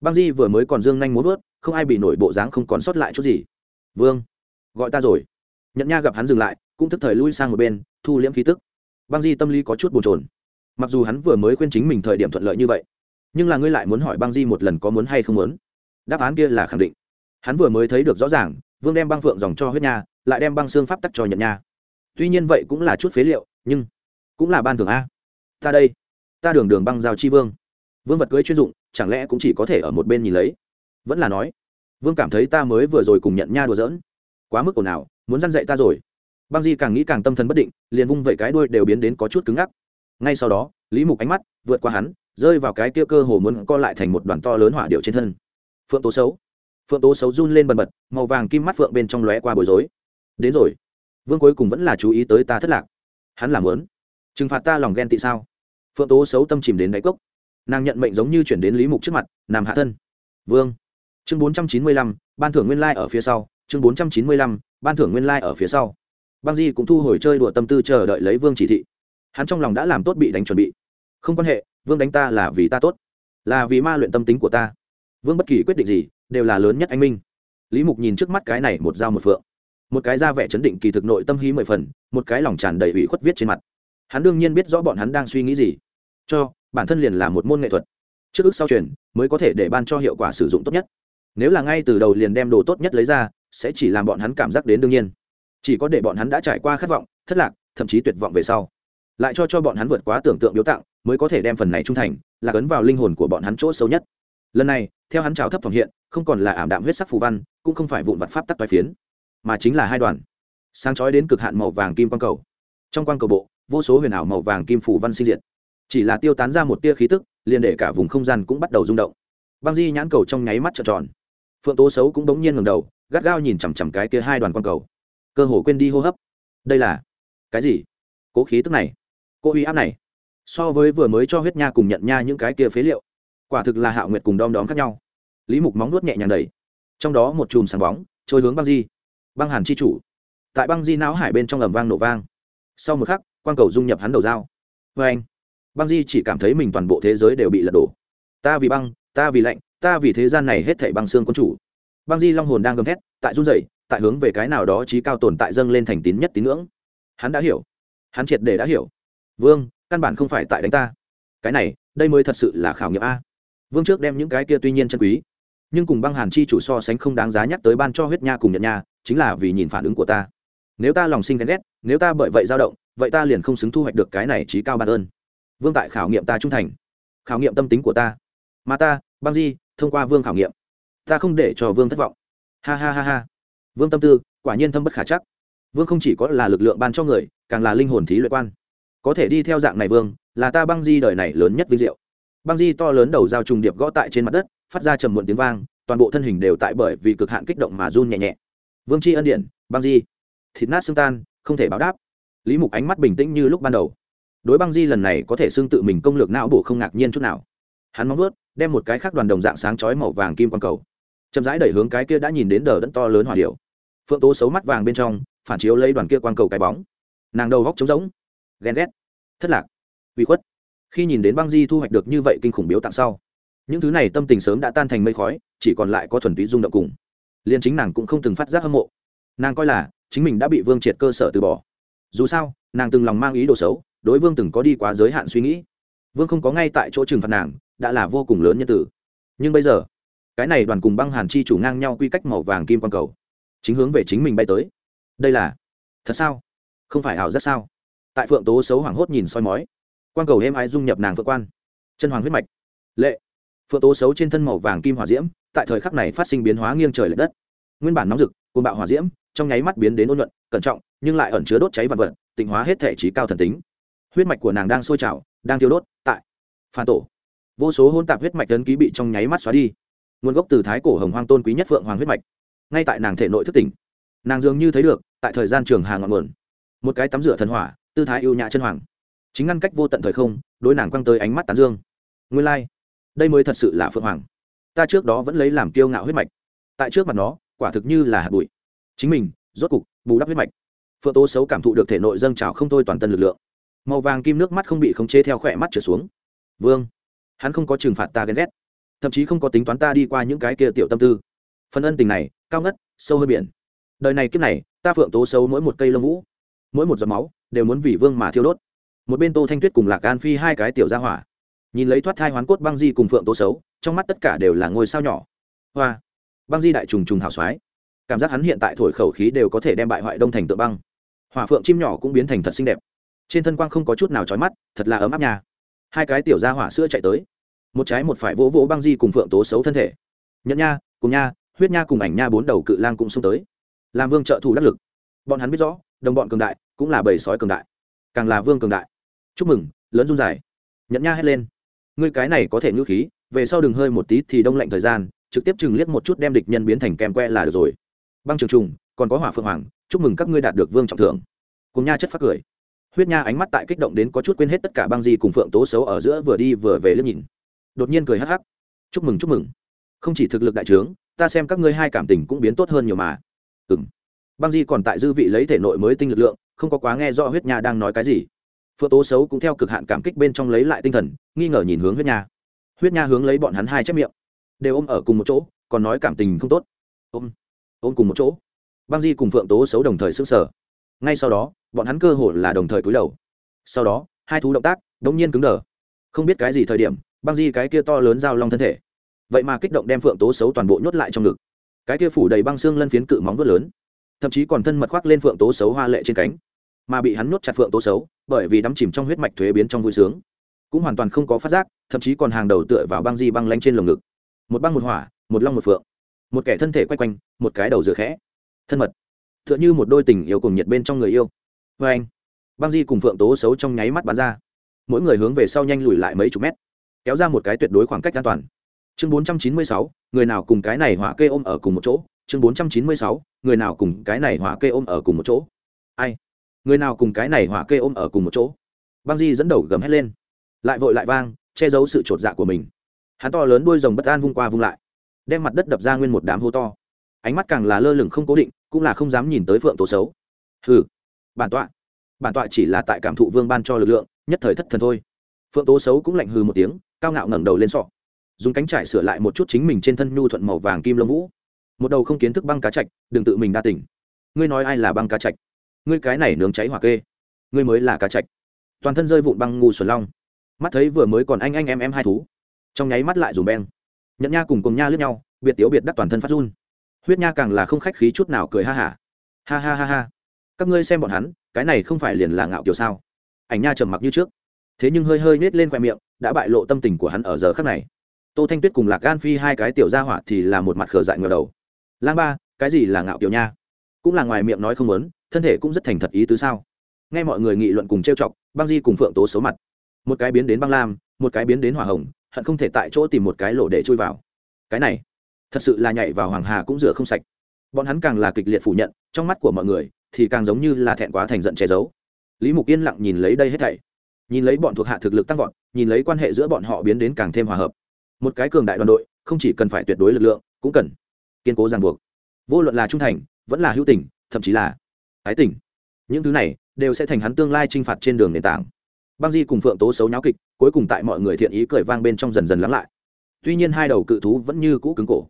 Băng di vừa mới còn dương nhanh muốn vớt, không ai bị nổi bộ dáng không còn sót lại chút gì. Vương, gọi ta rồi. Nhận nha gặp hắn dừng lại cũng thức thời lui sang một bên, thu liễm khí tức. Băng di tâm lý có chút bồn trồn mặc dù hắn vừa mới khuyên chính mình thời điểm thuận lợi như vậy, nhưng là ngươi lại muốn hỏi băng di một lần có muốn hay không muốn? Đáp án kia là khẳng định. Hắn vừa mới thấy được rõ ràng, vương đem băng phượng dòng cho huyết nha, lại đem băng xương pháp tắc cho nhận nha. Tuy nhiên vậy cũng là chút phế liệu, nhưng cũng là ban thường a. Ta đây, ta đường đường băng giao chi vương. Vương vật cưới chuyên dụng, chẳng lẽ cũng chỉ có thể ở một bên nhìn lấy? Vẫn là nói, vương cảm thấy ta mới vừa rồi cùng nhận nha đùa giỡn. Quá mức ồn ào, muốn dăn dạy ta rồi băng di càng nghĩ càng tâm thần bất định, liền vung vẩy cái đuôi đều biến đến có chút cứng ngắc. Ngay sau đó, lý mục ánh mắt vượt qua hắn, rơi vào cái kia cơ hồ muốn co lại thành một đoàn to lớn hỏa điệu trên thân. Phượng tố xấu phượng tố xấu run lên bần bật, màu vàng kim mắt phượng bên trong lóe qua bối rối. Đến rồi. Vương cuối cùng vẫn là chú ý tới ta thất lạc. Hắn làm lớn trừng phạt ta lòng ghen tị sao? Phượng tố xấu tâm chìm đến đáy cốc. Nàng nhận mệnh giống như chuyển đến lý mục trước mặt nằm hạ thân. Vương. Chương bốn trăm chín mươi lăm, ban thưởng nguyên lai ở phía sau. Chương bốn trăm chín mươi lăm, ban thưởng nguyên lai ở phía sau băng di cũng thu hồi chơi đùa tâm tư chờ đợi lấy vương chỉ thị. Hắn trong lòng đã làm tốt bị đánh chuẩn bị. Không quan hệ, vương đánh ta là vì ta tốt, là vì ma luyện tâm tính của ta. Vương bất kỳ quyết định gì, đều là lớn nhất anh minh. Lý mục nhìn trước mắt cái này một dao một phượng. Một cái ra vẻ chấn định kỳ thực nội tâm hí mười phần, một cái lòng tràn đầy ủy khuất viết trên mặt. Hắn đương nhiên biết rõ bọn hắn đang suy nghĩ gì. Cho, bản thân liền là một môn nghệ thuật. Trước ước sau truyền, mới có thể để ban cho hiệu quả sử dụng tốt nhất. Nếu là ngay từ đầu liền đem đồ tốt nhất lấy ra, sẽ chỉ làm bọn hắn cảm giác đến đương nhiên chỉ có để bọn hắn đã trải qua khát vọng, thất lạc, thậm chí tuyệt vọng về sau. Lại cho cho bọn hắn vượt quá tưởng tượng biếu tặng, mới có thể đem phần này trung thành là cấn vào linh hồn của bọn hắn chỗ sâu nhất. Lần này, theo hắn trào thấp phòng hiện, không còn là ảm đạm huyết sắc phù văn, cũng không phải vụn vặt pháp tắc toái phiến, mà chính là hai đoàn. Sáng chói đến cực hạn màu vàng kim quang cầu. Trong quang cầu bộ, vô số huyền ảo màu vàng kim phủ văn sinh diệt. Chỉ là tiêu tán ra một tia khí tức, liền để cả vùng không gian cũng bắt đầu rung động. Băng di nhãn cầu trong nháy mắt trợn tròn. Phượng tố xấu cũng bỗng nhiên ngầm đầu, gắt gao nhìn chằm chằm cái kia hai đoàn quang cầu cơ hồ quên đi hô hấp. Đây là cái gì? Cố khí tức này cô uy áp này. So với vừa mới cho huyết nha cùng nhận nha những cái kia phế liệu, quả thực là hạo nguyệt cùng đom đóm khác nhau. Lý mục móng nuốt nhẹ nhàng đầy trong đó một chùm sáng bóng, trôi hướng băng di, băng hàn chi chủ. Tại băng di não hải bên trong ầm vang nổ vang. Sau một khắc, quang cầu dung nhập hắn đầu dao. Vê anh, băng di chỉ cảm thấy mình toàn bộ thế giới đều bị lật đổ. Ta vì băng, ta vì lạnh, ta vì thế gian này hết thảy băng xương quân chủ. Băng di long hồn đang gầm thét, tại run rẩy tại hướng về cái nào đó trí cao tồn tại dâng lên thành tín nhất tín ngưỡng. Hắn đã hiểu. Hắn triệt để đã hiểu. Vương, căn bản không phải tại đánh ta. Cái này, đây mới thật sự là khảo nghiệm a. Vương trước đem những cái kia tuy nhiên chân quý, nhưng cùng băng hàn chi chủ so sánh không đáng giá nhắc tới ban cho huyết nha cùng nhận nha, chính là vì nhìn phản ứng của ta. Nếu ta lòng sinh ghen ghét, nếu ta bởi vậy dao động, vậy ta liền không xứng thu hoạch được cái này trí cao ban ơn. Vương tại khảo nghiệm ta trung thành. Khảo nghiệm tâm tính của ta. Mà ta, băng di, thông qua vương khảo nghiệm. Ta không để cho vương thất vọng. Ha ha ha ha vương tâm tư, quả nhiên thâm bất khả chắc. Vương không chỉ có là lực lượng ban cho người, càng là linh hồn thí luyện quan. Có thể đi theo dạng này vương, là ta băng di đời này lớn nhất vinh diệu. Băng di to lớn đầu dao trùng điệp gõ tại trên mặt đất, phát ra trầm muộn tiếng vang, toàn bộ thân hình đều tại bởi vì cực hạn kích động mà run nhẹ nhẹ. Vương c h i ân điện băng di. Thịt nát xương tan, không thể báo đáp. Lý mục ánh mắt bình tĩnh như lúc ban đầu. Đối băng di lần này có thể xương tự mình công lược não bộ không ngạc nhiên chút nào. Hắn móng vớt đem một cái khác đoàn đồng dạng sáng chói màu vàng kim quang cầu chậm rãi đẩy hướng cái kia đã nhìn đến đờ đẫn to lớn hỏa điệu phượng tố xấu mắt vàng bên trong, phản chiếu lấy đoàn kia quang cầu cái bóng. Nàng đầu góc trống rỗng, ghen ghét, thất lạc uy khuất. Khi nhìn đến băng di thu hoạch được như vậy kinh khủng biếu tặng sau, những thứ này tâm tình sớm đã tan thành mây khói, chỉ còn lại có thuần túy rung động cùng. Liền chính nàng cũng không từng phát giác hâm mộ. Nàng coi là chính mình đã bị vương triệt cơ sở từ bỏ. Dù sao, nàng từng lòng mang ý đồ xấu, đối vương từng có đi quá giới hạn suy nghĩ. Vương không có ngay tại chỗ trừng phạt nàng, đã là vô cùng lớn nhân tử. Nhưng bây giờ cái này đoàn cùng băng hàn chi chủ ngang nhau quy cách màu vàng kim quang cầu, chính hướng về chính mình bay tới. Đây là, thật sao? Không phải ảo rất sao? Tại phượng tố xấu hoảng hốt nhìn soi mói, quang cầu êm ái dung nhập nàng phượng quan. Chân hoàng huyết mạch. Lệ. Phượng tố xấu trên thân màu vàng kim hỏa diễm, tại thời khắc này phát sinh biến hóa nghiêng trời l ệ đất. Nguyên bản nóng rực côn bạo hỏa diễm, trong nháy mắt biến đến ôn nhuận, cẩn trọng, nhưng lại ẩn chứa đốt cháy vật vật, tịnh hóa hết thể trí cao thần tính. Huyết mạch của nàng đang sôi trào, đang tiêu đốt, tại phản tổ. Vô số hôn tạp huyết mạch tấn ký bị trong nháy mắt xóa đi nguồn gốc từ thái cổ hồng hoang tôn quý nhất phượng hoàng huyết mạch. Ngay tại nàng thể nội thức tỉnh, nàng dường như thấy được, tại thời gian trường hà ngọn nguồn, một cái tắm rửa thần hỏa, tư thái yêu nhã chân hoàng. Chính ngăn cách vô tận thời không, đối nàng quăng tới ánh mắt tán dương. Nguyên lai、like. đây mới thật sự là phượng hoàng. Ta trước đó vẫn lấy làm kiêu ngạo huyết mạch. Tại trước mặt nó, quả thực như là hạt bụi. Chính mình, rốt cục, bù đắp huyết mạch. Phượng tố xấu cảm thụ được thể nội dâng trào không thôi toàn tân lực lượng. Màu vàng kim nước mắt không bị khống chế theo khỏe mắt trở xuống. Vương, hắn không có trừng phạt ta ghen ghét thậm chí không có tính toán ta đi qua những cái kia tiểu tâm tư. Phần ân tình này, cao ngất, sâu hơn biển. Đời này kiếp này, ta phượng tố xấu mỗi một cây lông vũ, mỗi một giọt máu, đều muốn vì vương mà thiêu đốt. Một bên tô thanh tuyết cùng lạc an phi hai cái tiểu gia hỏa, nhìn lấy thoát thai hoán cốt băng di cùng phượng tố xấu trong mắt tất cả đều là ngôi sao nhỏ. Hoa! Băng di đại trùng trùng hào soái cảm giác hắn hiện tại thổi khẩu khí đều có thể đem bại hoại đông thành tượng băng. Hỏa phượng chim nhỏ cũng biến thành thật xinh đẹp. Trên thân quang không có chút nào trói mắt, thật là ấm áp nhà hai cái tiểu ra hỏa sữa chạy tới một trái một phải vỗ vỗ băng di cùng phượng tố xấu thân thể. Nhẫn nha, cùng nha, huyết nha cùng ảnh nha bốn đầu cự lang cũng xông tới. Làm vương trợ thủ đắc lực. Bọn hắn biết rõ, đồng bọn cường đại cũng là bầy sói cường đại. Càng là vương cường đại. Chúc mừng, lớn run dài. Nhẫn nha hét lên. Ngươi cái này có thể ngữ khí, về sau đừng hơi một tí thì đông lạnh thời gian, trực tiếp chừng liếc một chút đem địch nhân biến thành kem que là được rồi. Băng trường trùng, còn có hỏa phượng hoàng, chúc mừng các ngươi đạt được vương trọng thưởng. Cùng nha chất phát cười. Huyết nha ánh mắt tại kích động đến có chút quên hết tất cả băng di cùng phượng tố xấu ở giữa vừa đi vừa về liếc nhìn đột nhiên cười hắc hắc. Chúc mừng chúc mừng. Không chỉ thực lực đại trướng, ta xem các ngươi hai cảm tình cũng biến tốt hơn nhiều mà. Ừ m băng di còn tại dư vị lấy thể nội mới tinh lực lượng, không có quá nghe rõ huyết nha đang nói cái gì. Phượng tố xấu cũng theo cực hạn cảm kích bên trong lấy lại tinh thần, nghi ngờ nhìn hướng huyết nha. Huyết nha hướng lấy bọn hắn hai chép miệng. Đều ôm ở cùng một chỗ, còn nói cảm tình không tốt. Ôm. Ôm cùng một chỗ. Băng di cùng phượng tố xấu đồng thời s ư n g sở ngay sau đó, bọn hắn cơ hồ là đồng thời cúi đầu. Sau đó, hai thú động tác đ ỗ n g nhiên cứng đờ. Không biết cái gì thời điểm băng di cái kia to lớn giao long thân thể. Vậy mà kích động đem phượng tố xấu toàn bộ nhốt lại trong ngực. Cái kia phủ đầy băng xương lân phiến cự móng vớt lớn, thậm chí còn thân mật khoác lên phượng tố xấu hoa lệ trên cánh, mà bị hắn nhốt chặt phượng tố xấu, bởi vì đắm chìm trong huyết mạch thuế biến trong vui sướng. Cũng hoàn toàn không có phát giác, thậm chí còn hàng đầu tựa vào băng di băng lanh trên lồng ngực. Một băng một hỏa, một long một phượng. Một kẻ thân thể quay quanh, một cái đầu dựa khẽ. Thân mật. T h ư ợ n h ư một đôi tình yêu cùng nhiệt bên trong người yêu. Vê anh băng di cùng phượng tố xấu trong nháy mắt bắn ra. Mỗi người hướng về sau nhanh lùi lại mấy chục mét kéo ra một cái tuyệt đối khoảng cách an toàn. Chương bốn trăm chín mươi sáu, người nào cùng cái này hỏa kê ôm ở cùng một chỗ? Chương bốn trăm chín mươi sáu, người nào cùng cái này hỏa kê ôm ở cùng một chỗ? Ai? Người nào cùng cái này hỏa kê ôm ở cùng một chỗ? Băng di dẫn đầu gầm hét lên. Lại vội lại vang, che giấu sự chột dạ của mình. Hắn to lớn đuôi rồng bất an vung qua vung lại, đem mặt đất đập ra nguyên một đám hô to. Ánh mắt càng là lơ lửng không cố định, cũng là không dám nhìn tới phượng tố xấu. Hừ, bản tọa. Bản tọa chỉ là tại cảm thụ vương ban cho lực lượng, nhất thời thất thần thôi. Phượng tố xấu cũng lạnh hừ một tiếng cao ngạo ngẩng đầu lên sọ. Dùng cánh trải sửa lại một chút chính mình trên thân nhu thuận màu vàng kim lông vũ. Một đầu không kiến thức băng cá chạch đừng tự mình đa tỉnh ngươi nói ai là băng cá chạch ngươi cái này nướng cháy hỏa kê. Ngươi mới là cá chạch toàn thân rơi vụn băng ngu xuẩn long. Mắt thấy vừa mới còn anh anh em em hai thú. Trong nháy mắt lại dùng beng. Nhận nha cùng cùng nha lướt nhau, biệt tiếu biệt đắc toàn thân phát run. Huyết nha càng là không khách khí chút nào cười ha hả. Ha. ha ha ha ha. Các ngươi xem bọn hắn, cái này không phải liền là ngạo kiểu sao? Ảnh nha trầm mặc như trước thế nhưng hơi hơi nết lên khoe miệng, đã bại lộ tâm tình của hắn ở giờ khắc này. Tô thanh tuyết cùng lạc gan phi hai cái tiểu gia hỏa thì là một mặt khờ dại ngờ đầu. Lang ba, cái gì là ngạo kiểu nha? Cũng là ngoài miệng nói không lớn thân thể cũng rất thành thật ý tứ sao? Nghe mọi người nghị luận cùng trêu chọc, băng di cùng phượng tố xấu mặt. Một cái biến đến băng lam, một cái biến đến hỏa hồng, hận không thể tại chỗ tìm một cái lỗ để chui vào. Cái này, thật sự là nhảy vào hoàng hà cũng rửa không sạch. Bọn hắn càng là kịch liệt phủ nhận, trong mắt của mọi người thì càng giống như là thẹn quá thành giận che giấu. Lý mục yên lặng nhìn lấy đây hết thảy nhìn lấy bọn thuộc hạ thực lực tăng vọt, nhìn lấy quan hệ giữa bọn họ biến đến càng thêm hòa hợp. Một cái cường đại đoàn đội, không chỉ cần phải tuyệt đối lực lượng, cũng cần kiên cố ràng buộc. Vô luận là trung thành, vẫn là hữu tình, thậm chí là ái tình, những thứ này đều sẽ thành hắn tương lai t r i n h phạt trên đường nền tảng. Băng di cùng phượng tố xấu nháo kịch, cuối cùng tại mọi người thiện ý cười vang bên trong dần dần lắng lại. Tuy nhiên hai đầu cự thú vẫn như cũ cứng cổ,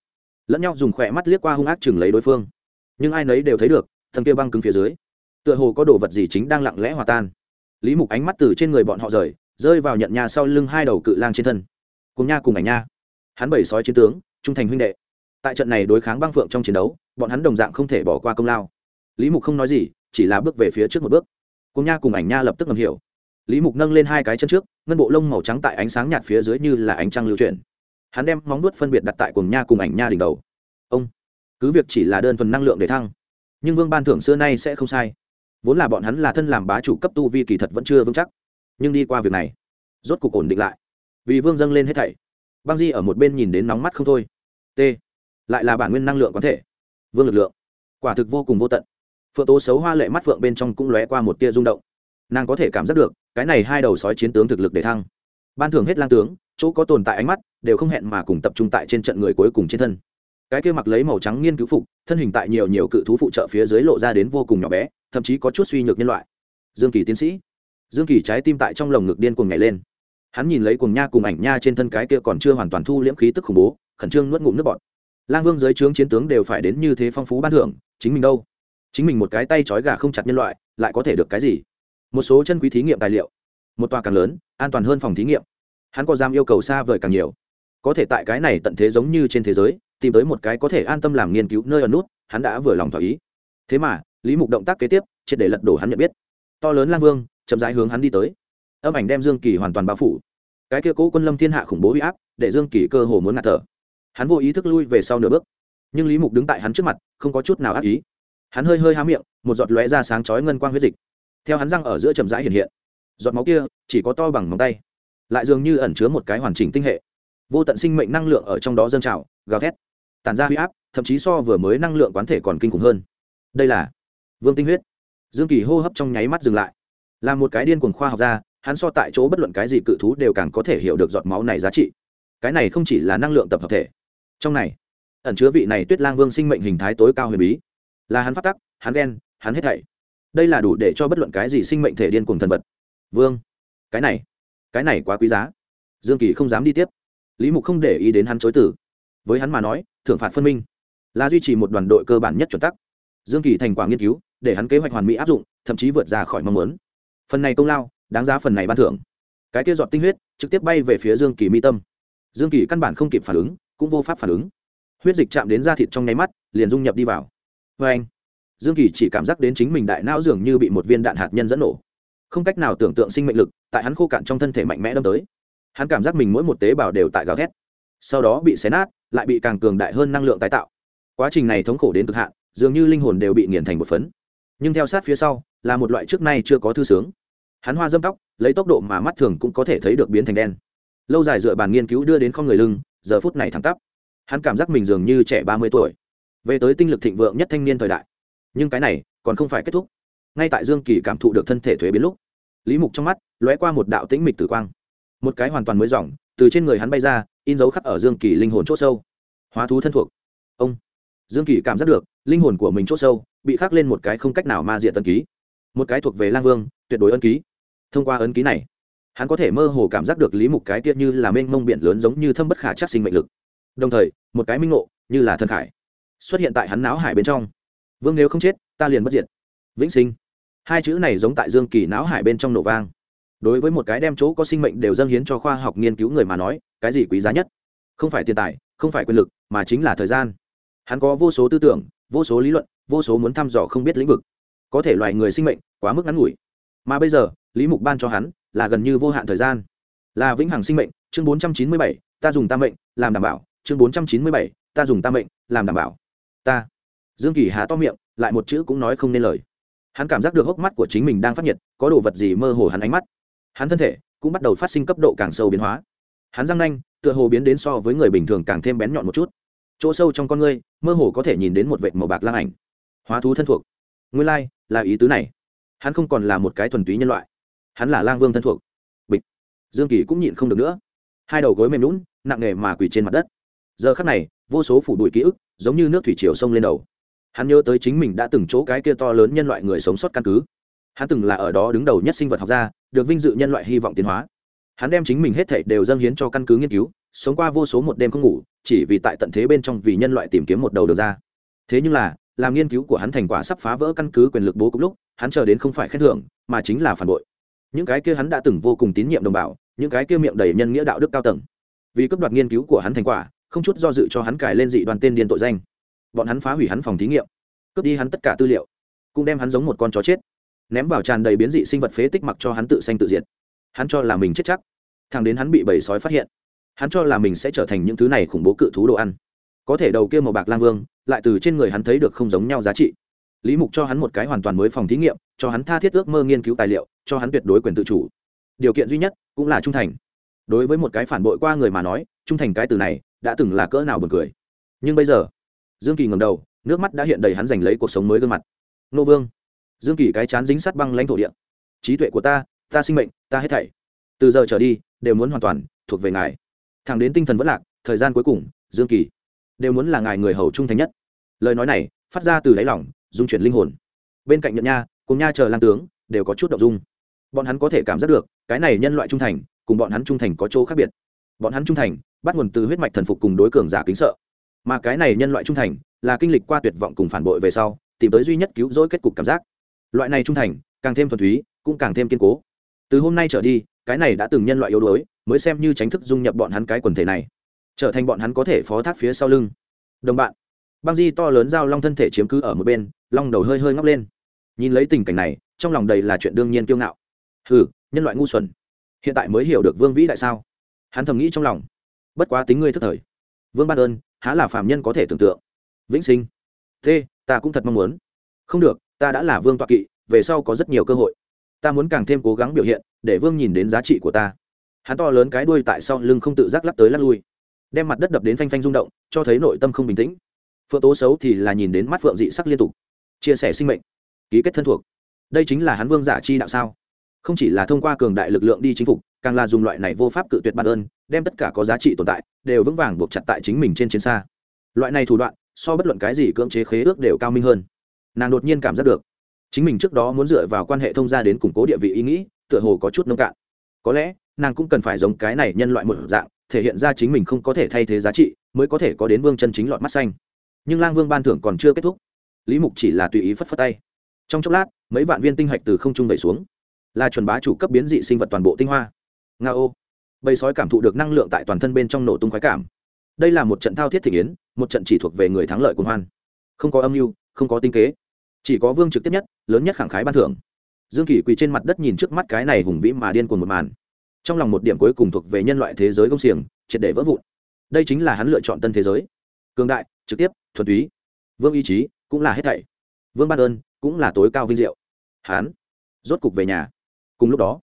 lẫn nhau dùng khỏe mắt liếc qua hung ác chừng lấy đối phương. Nhưng ai nấy đều thấy được thần kia băng cứng phía dưới, tựa hồ có đồ vật gì chính đang lặng lẽ hòa tan lý mục ánh mắt từ trên người bọn họ rời, rơi vào nhận nhà sau lưng hai đầu cự lang trên thân. Cùng nha cùng ảnh nha. Hắn bảy sói chiến tướng, trung thành huynh đệ. Tại trận này đối kháng băng phượng trong chiến đấu, bọn hắn đồng dạng không thể bỏ qua công lao. Lý mục không nói gì, chỉ là bước về phía trước một bước. Cùng nha cùng ảnh nha lập tức ngầm hiểu. Lý mục nâng lên hai cái chân trước, ngân bộ lông màu trắng tại ánh sáng nhạt phía dưới như là ánh trăng lưu chuyển. Hắn đem móng nuốt phân biệt đặt tại cùng nha cùng ảnh nha đỉnh đầu. Ông, cứ việc chỉ là đơn thuần năng lượng để thăng, nhưng vương ban thưởng xưa nay sẽ không sai vốn là bọn hắn là thân làm bá chủ cấp tu vi kỳ thật vẫn chưa vững chắc. Nhưng đi qua việc này, rốt cục ổn định lại. Vì vương dâng lên hết thảy, băng di ở một bên nhìn đến nóng mắt không thôi. T, lại là bản nguyên năng lượng có thể. Vương lực lượng, quả thực vô cùng vô tận. Phượng tố xấu hoa lệ mắt phượng bên trong cũng lóe qua một tia rung động. Nàng có thể cảm giác được, cái này hai đầu sói chiến tướng thực lực để thăng. Ban thường hết lang tướng, chỗ có tồn tại ánh mắt, đều không hẹn mà cùng tập trung tại trên trận người cuối cùng trên thân. Cái kia mặc lấy màu trắng nghiên cứu phục, thân hình tại nhiều nhiều cự thú phụ trợ phía dưới lộ ra đến vô cùng nhỏ bé thậm chí có chút suy nhược nhân loại. Dương kỳ tiến sĩ. Dương kỳ trái tim tại trong lồng ngực điên cuồng nhảy lên. Hắn nhìn lấy cuồng nha cùng ảnh nha trên thân cái kia còn chưa hoàn toàn thu liễm khí tức khủng bố, khẩn trương nuốt ngụm nước bọt. Lang vương dưới trướng chiến tướng đều phải đến như thế phong phú ban thưởng, chính mình đâu? Chính mình một cái tay trói gà không chặt nhân loại, lại có thể được cái gì? Một số chân quý thí nghiệm tài liệu, một tòa càng lớn, an toàn hơn phòng thí nghiệm. Hắn có dám yêu cầu xa vời càng nhiều. Có thể tại cái này tận thế giống như trên thế giới, tìm tới một cái có thể an tâm làm nghiên cứu nơi ở nút, hắn đã vừa lòng thỏa ý thế mà, lý mục động tác kế tiếp, triệt để lật đổ hắn nhận biết. To lớn lang vương, chậm rãi hướng hắn đi tới. Âm ảnh đem dương kỳ hoàn toàn bao phủ. Cái kia cố quân lâm thiên hạ khủng bố huy áp, để dương kỳ cơ hồ muốn ngạt thở. Hắn vô ý thức lui về sau nửa bước. Nhưng lý mục đứng tại hắn trước mặt, không có chút nào ác ý. Hắn hơi hơi há miệng, một giọt lóe ra sáng chói ngân quang huyết dịch. Theo hắn răng ở giữa chậm rãi hiện hiện. Giọt máu kia, chỉ có to bằng móng tay. Lại dường như ẩn chứa một cái hoàn chỉnh tinh hệ. Vô tận sinh mệnh năng lượng ở trong đó dâng trào, gào thét, tản ra huy áp, thậm chí so vừa mới năng lượng quán thể còn kinh khủng hơn đây là vương tinh huyết. Dương kỳ hô hấp trong nháy mắt dừng lại. Là một cái điên cuồng khoa học gia, hắn so tại chỗ bất luận cái gì cự thú đều càng có thể hiểu được giọt máu này giá trị. Cái này không chỉ là năng lượng tập hợp thể. Trong này, ẩn chứa vị này tuyết lang vương sinh mệnh hình thái tối cao huyền bí. Là hắn phát tắc, hắn ghen hắn hết thảy. Đây là đủ để cho bất luận cái gì sinh mệnh thể điên cuồng thần vật. Vương, cái này cái này quá quý giá. Dương kỳ không dám đi tiếp. Lý mục không để ý đến hắn chối tử với hắn mà nói, thưởng phạt phân minh là duy trì một đoàn đội cơ bản nhất chuẩn tắc dương kỳ thành quả nghiên cứu, để hắn kế hoạch hoàn mỹ áp dụng, thậm chí vượt ra khỏi mong muốn. Phần này công lao, đáng giá phần này ban thưởng. Cái kia giọt tinh huyết, trực tiếp bay về phía dương kỳ mi tâm. Dương kỳ căn bản không kịp phản ứng, cũng vô pháp phản ứng. Huyết dịch chạm đến da thịt trong nháy mắt, liền dung nhập đi vào. Vê anh, dương kỳ chỉ cảm giác đến chính mình đại não dường như bị một viên đạn hạt nhân dẫn nổ. Không cách nào tưởng tượng sinh mệnh lực, tại hắn khô cạn trong thân thể mạnh mẽ đâm tới. Hắn cảm giác mình mỗi một tế bào đều tại gào thét. Sau đó bị xé nát, lại bị càng cường đại hơn năng lượng tái tạo. Quá trình này thống khổ đến cực hạn dường như linh hồn đều bị nghiền thành một phấn. Nhưng theo sát phía sau, là một loại trước nay chưa có thư sướng. Hắn hoa dâm tóc, lấy tốc độ mà mắt thường cũng có thể thấy được biến thành đen. Lâu dài dựa bàn nghiên cứu đưa đến con người lưng, giờ phút này thẳng tắp. Hắn cảm giác mình dường như trẻ ba mươi tuổi. Về tới tinh lực thịnh vượng nhất thanh niên thời đại. Nhưng cái này còn không phải kết thúc. Ngay tại dương kỳ cảm thụ được thân thể thuế biến lúc, lý mục trong mắt lóe qua một đạo tĩnh mịch tử quang. Một cái hoàn toàn mới dỏng từ trên người hắn bay ra, in dấu khắc ở dương kỳ linh hồn c h ỗ sâu. Hóa thú thân thuộc. Ông. Dương kỳ cảm giác được linh hồn của mình c h ỗ sâu, bị khắc lên một cái không cách nào ma diện ân ký. Một cái thuộc về lang vương, tuyệt đối ân ký. Thông qua ấn ký này, hắn có thể mơ hồ cảm giác được lý mục cái tiết như là mênh mông biển lớn giống như thâm bất khả chắc sinh mệnh lực. Đồng thời, một cái minh ngộ, như là thân khải, xuất hiện tại hắn não hải bên trong. Vương nếu không chết, ta liền bất diệt. Vĩnh sinh. Hai chữ này giống tại dương kỳ não hải bên trong nổ vang. Đối với một cái đem chỗ có sinh mệnh đều dâng hiến cho khoa học nghiên cứu người mà nói, cái gì quý giá nhất? Không phải tiền tài, không phải quyền lực, mà chính là thời gian. Hắn có vô số tư tưởng vô số lý luận, vô số muốn thăm dò không biết lĩnh vực. Có thể loài người sinh mệnh quá mức ngắn ngủi. Mà bây giờ, lý mục ban cho hắn là gần như vô hạn thời gian. Là vĩnh hằng sinh mệnh, chương bốn trăm chín mươi bảy, ta dùng tam mệnh, làm đảm bảo. Chương bốn trăm chín mươi bảy, ta dùng tam mệnh, làm đảm bảo. Ta. Dương kỳ há to miệng, lại một chữ cũng nói không nên lời. Hắn cảm giác được hốc mắt của chính mình đang phát nhiệt, có đồ vật gì mơ hồ hắn ánh mắt. Hắn thân thể cũng bắt đầu phát sinh cấp độ càng sâu biến hóa. Hắn răng nanh, tựa hồ biến đến so với người bình thường càng thêm bén nhọn một chút chỗ sâu trong con ngươi mơ hồ có thể nhìn đến một vệt màu bạc lang ảnh. Hóa thú thân thuộc. Nguyên lai、like, là ý tứ này. Hắn không còn là một cái thuần túy nhân loại. Hắn là lang vương thân thuộc. Bịch. Dương kỳ cũng nhịn không được nữa. Hai đầu gối mềm lún nặng nề mà quỳ trên mặt đất. Giờ khắc này vô số phủ đuổi ký ức giống như nước thủy triều sông lên đầu. Hắn nhớ tới chính mình đã từng chỗ cái kia to lớn nhân loại người sống sót căn cứ. Hắn từng là ở đó đứng đầu nhất sinh vật học gia được vinh dự nhân loại hy vọng tiến hóa. Hắn đem chính mình hết thảy đều dâng hiến cho căn cứ nghiên cứu sống qua vô số một đêm không ngủ, chỉ vì tại tận thế bên trong vì nhân loại tìm kiếm một đầu được ra. Thế nhưng là, làm nghiên cứu của hắn thành quả sắp phá vỡ căn cứ quyền lực bố cục lúc, hắn chờ đến không phải khen thưởng, mà chính là phản bội. Những cái kia hắn đã từng vô cùng tín nhiệm đồng bào, những cái kia miệng đầy nhân nghĩa đạo đức cao tầng. Vì cấp đoạt nghiên cứu của hắn thành quả, không chút do dự cho hắn cài lên dị đoàn tên điên tội danh. Bọn hắn phá hủy hắn phòng thí nghiệm, cướp đi hắn tất cả tư liệu, cũng đem hắn giống một con chó chết, ném vào tràn đầy biến dị sinh vật phế tích mặc cho hắn tự sanh tự diệt. Hắn cho là mình chết chắc thằng đến hắn bị bầy sói phát hiện hắn cho là mình sẽ trở thành những thứ này khủng bố cự thú đồ ăn. Có thể đầu kia màu bạc lang vương, lại từ trên người hắn thấy được không giống nhau giá trị. Lý mục cho hắn một cái hoàn toàn mới phòng thí nghiệm, cho hắn tha thiết ước mơ nghiên cứu tài liệu, cho hắn tuyệt đối quyền tự chủ. Điều kiện duy nhất cũng là trung thành. Đối với một cái phản bội qua người mà nói, trung thành cái từ này đã từng là cỡ nào buồn cười. Nhưng bây giờ, dương kỳ ngầm đầu, nước mắt đã hiện đầy hắn giành lấy cuộc sống mới gương mặt. Nô vương, dương kỳ cái chán dính sát băng lãnh thổ địa. Trí tuệ của ta ta sinh mệnh, ta hết thảy. Từ giờ trở đi, đều muốn hoàn toàn thuộc về ngài thẳng đến tinh thần vẫn lạc, thời gian cuối cùng, dương kỳ đều muốn là ngài người hầu trung thành nhất. Lời nói này phát ra từ đáy lòng dung chuyển linh hồn. Bên cạnh nhận nha, cùng nha chờ lang tướng đều có chút động dung. Bọn hắn có thể cảm giác được, cái này nhân loại trung thành, cùng bọn hắn trung thành có chỗ khác biệt. Bọn hắn trung thành, bắt nguồn từ huyết mạch thần phục cùng đối cường giả kính sợ. Mà cái này nhân loại trung thành, là kinh lịch qua tuyệt vọng cùng phản bội về sau, tìm tới duy nhất cứu rỗi kết cục cảm giác. Loại này trung thành, càng thêm thuần túy, cũng càng thêm kiên cố. Từ hôm nay trở đi, cái này đã từng nhân loại yếu đuối mới xem như tránh thức dung nhập bọn hắn cái quần thể này, trở thành bọn hắn có thể phó thác phía sau lưng. Đồng bạn, băng di to lớn giao long thân thể chiếm cứ ở một bên, long đầu hơi hơi ngóc lên. Nhìn lấy tình cảnh này, trong lòng đầy là chuyện đương nhiên kiêu ngạo. Hừ, nhân loại ngu xuẩn. Hiện tại mới hiểu được vương vĩ tại sao. Hắn thầm nghĩ trong lòng. Bất quá tính ngươi thức thời. Vương ban ơn, há là phàm nhân có thể tưởng tượng. Vĩnh sinh. Thế, ta cũng thật mong muốn. Không được, ta đã là vương toạ kỵ, về sau có rất nhiều cơ hội. Ta muốn càng thêm cố gắng biểu hiện, để vương nhìn đến giá trị của ta hắn to lớn cái đuôi tại sau lưng không tự giác lắc tới lắc lui. Đem mặt đất đập đến phanh phanh rung động, cho thấy nội tâm không bình tĩnh. Phượng tố xấu thì là nhìn đến mắt phượng dị sắc liên tục. Chia sẻ sinh mệnh. Ký kết thân thuộc. Đây chính là hắn vương giả chi đạo sao? Không chỉ là thông qua cường đại lực lượng đi chinh phục, càng là dùng loại này vô pháp cự tuyệt bản ơn, đem tất cả có giá trị tồn tại, đều vững vàng buộc chặt tại chính mình trên chiến xa. Loại này thủ đoạn, so bất luận cái gì cưỡng chế khế ước đều cao minh hơn. Nàng đột nhiên cảm giác được, chính mình trước đó muốn dựa vào quan hệ thông gia đến củng cố địa vị ý nghĩ, tựa hồ có chút nông cạn. Có lẽ nàng cũng cần phải giống cái này nhân loại một dạng, thể hiện ra chính mình không có thể thay thế giá trị, mới có thể có đến vương chân chính lọt mắt xanh. Nhưng lang vương ban thưởng còn chưa kết thúc. Lý mục chỉ là tùy ý phất phất tay. Trong chốc lát, mấy vạn viên tinh hạch từ không trung vẩy xuống. Là chuẩn bá chủ cấp biến dị sinh vật toàn bộ tinh hoa. Nga ô bầy sói cảm thụ được năng lượng tại toàn thân bên trong nổ tung khoái cảm. Đây là một trận thao thiết thị yến, một trận chỉ thuộc về người thắng lợi của hoan. Không có âm mưu, không có tinh kế. Chỉ có vương trực tiếp nhất, lớn nhất khẳng khái ban thưởng. Dương kỳ quỳ trên mặt đất nhìn trước mắt cái này hùng vĩ mà điên cuồng một màn trong lòng một điểm cuối cùng thuộc về nhân loại thế giới công xiềng, triệt để vỡ vụn. Đây chính là hắn lựa chọn tân thế giới. Cường đại, trực tiếp, thuần túy. Vương ý chí cũng là hết thảy. Vương ban ơn cũng là tối cao vinh diệu. Hắn rốt cục về nhà. Cùng lúc đó,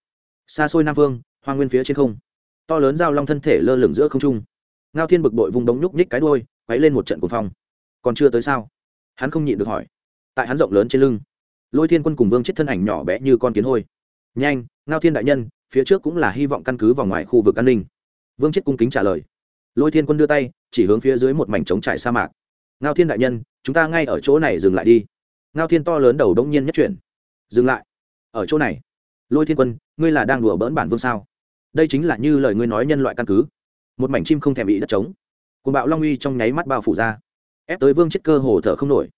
xa xôi nam vương, hoa nguyên phía trên không. To lớn giao long thân thể lơ lửng giữa không trung. Ngao thiên bực bội vùng đống nhúc nhích cái đôi quấy lên một trận cuồng phong. Còn chưa tới sao? Hắn không nhịn được hỏi. Tại hắn rộng lớn trên lưng, lôi thiên quân cùng vương chết thân ảnh nhỏ bé như con kiến hôi. Nhanh, ngao thiên đại nhân phía trước cũng là hy vọng căn cứ vào ngoài khu vực an ninh. Vương chết cung kính trả lời. Lôi thiên quân đưa tay, chỉ hướng phía dưới một mảnh trống trải sa mạc. Ngao thiên đại nhân, chúng ta ngay ở chỗ này dừng lại đi. Ngao thiên to lớn đầu đông nhiên nhất chuyển. Dừng lại. Ở chỗ này. Lôi thiên quân, ngươi là đang đùa bỡn bản vương sao? Đây chính là như lời ngươi nói nhân loại căn cứ. Một mảnh chim không thèm bị đất trống. Cùng bạo long uy trong nháy mắt bao phủ ra. Ép tới vương chết cơ hồ thở không nổi.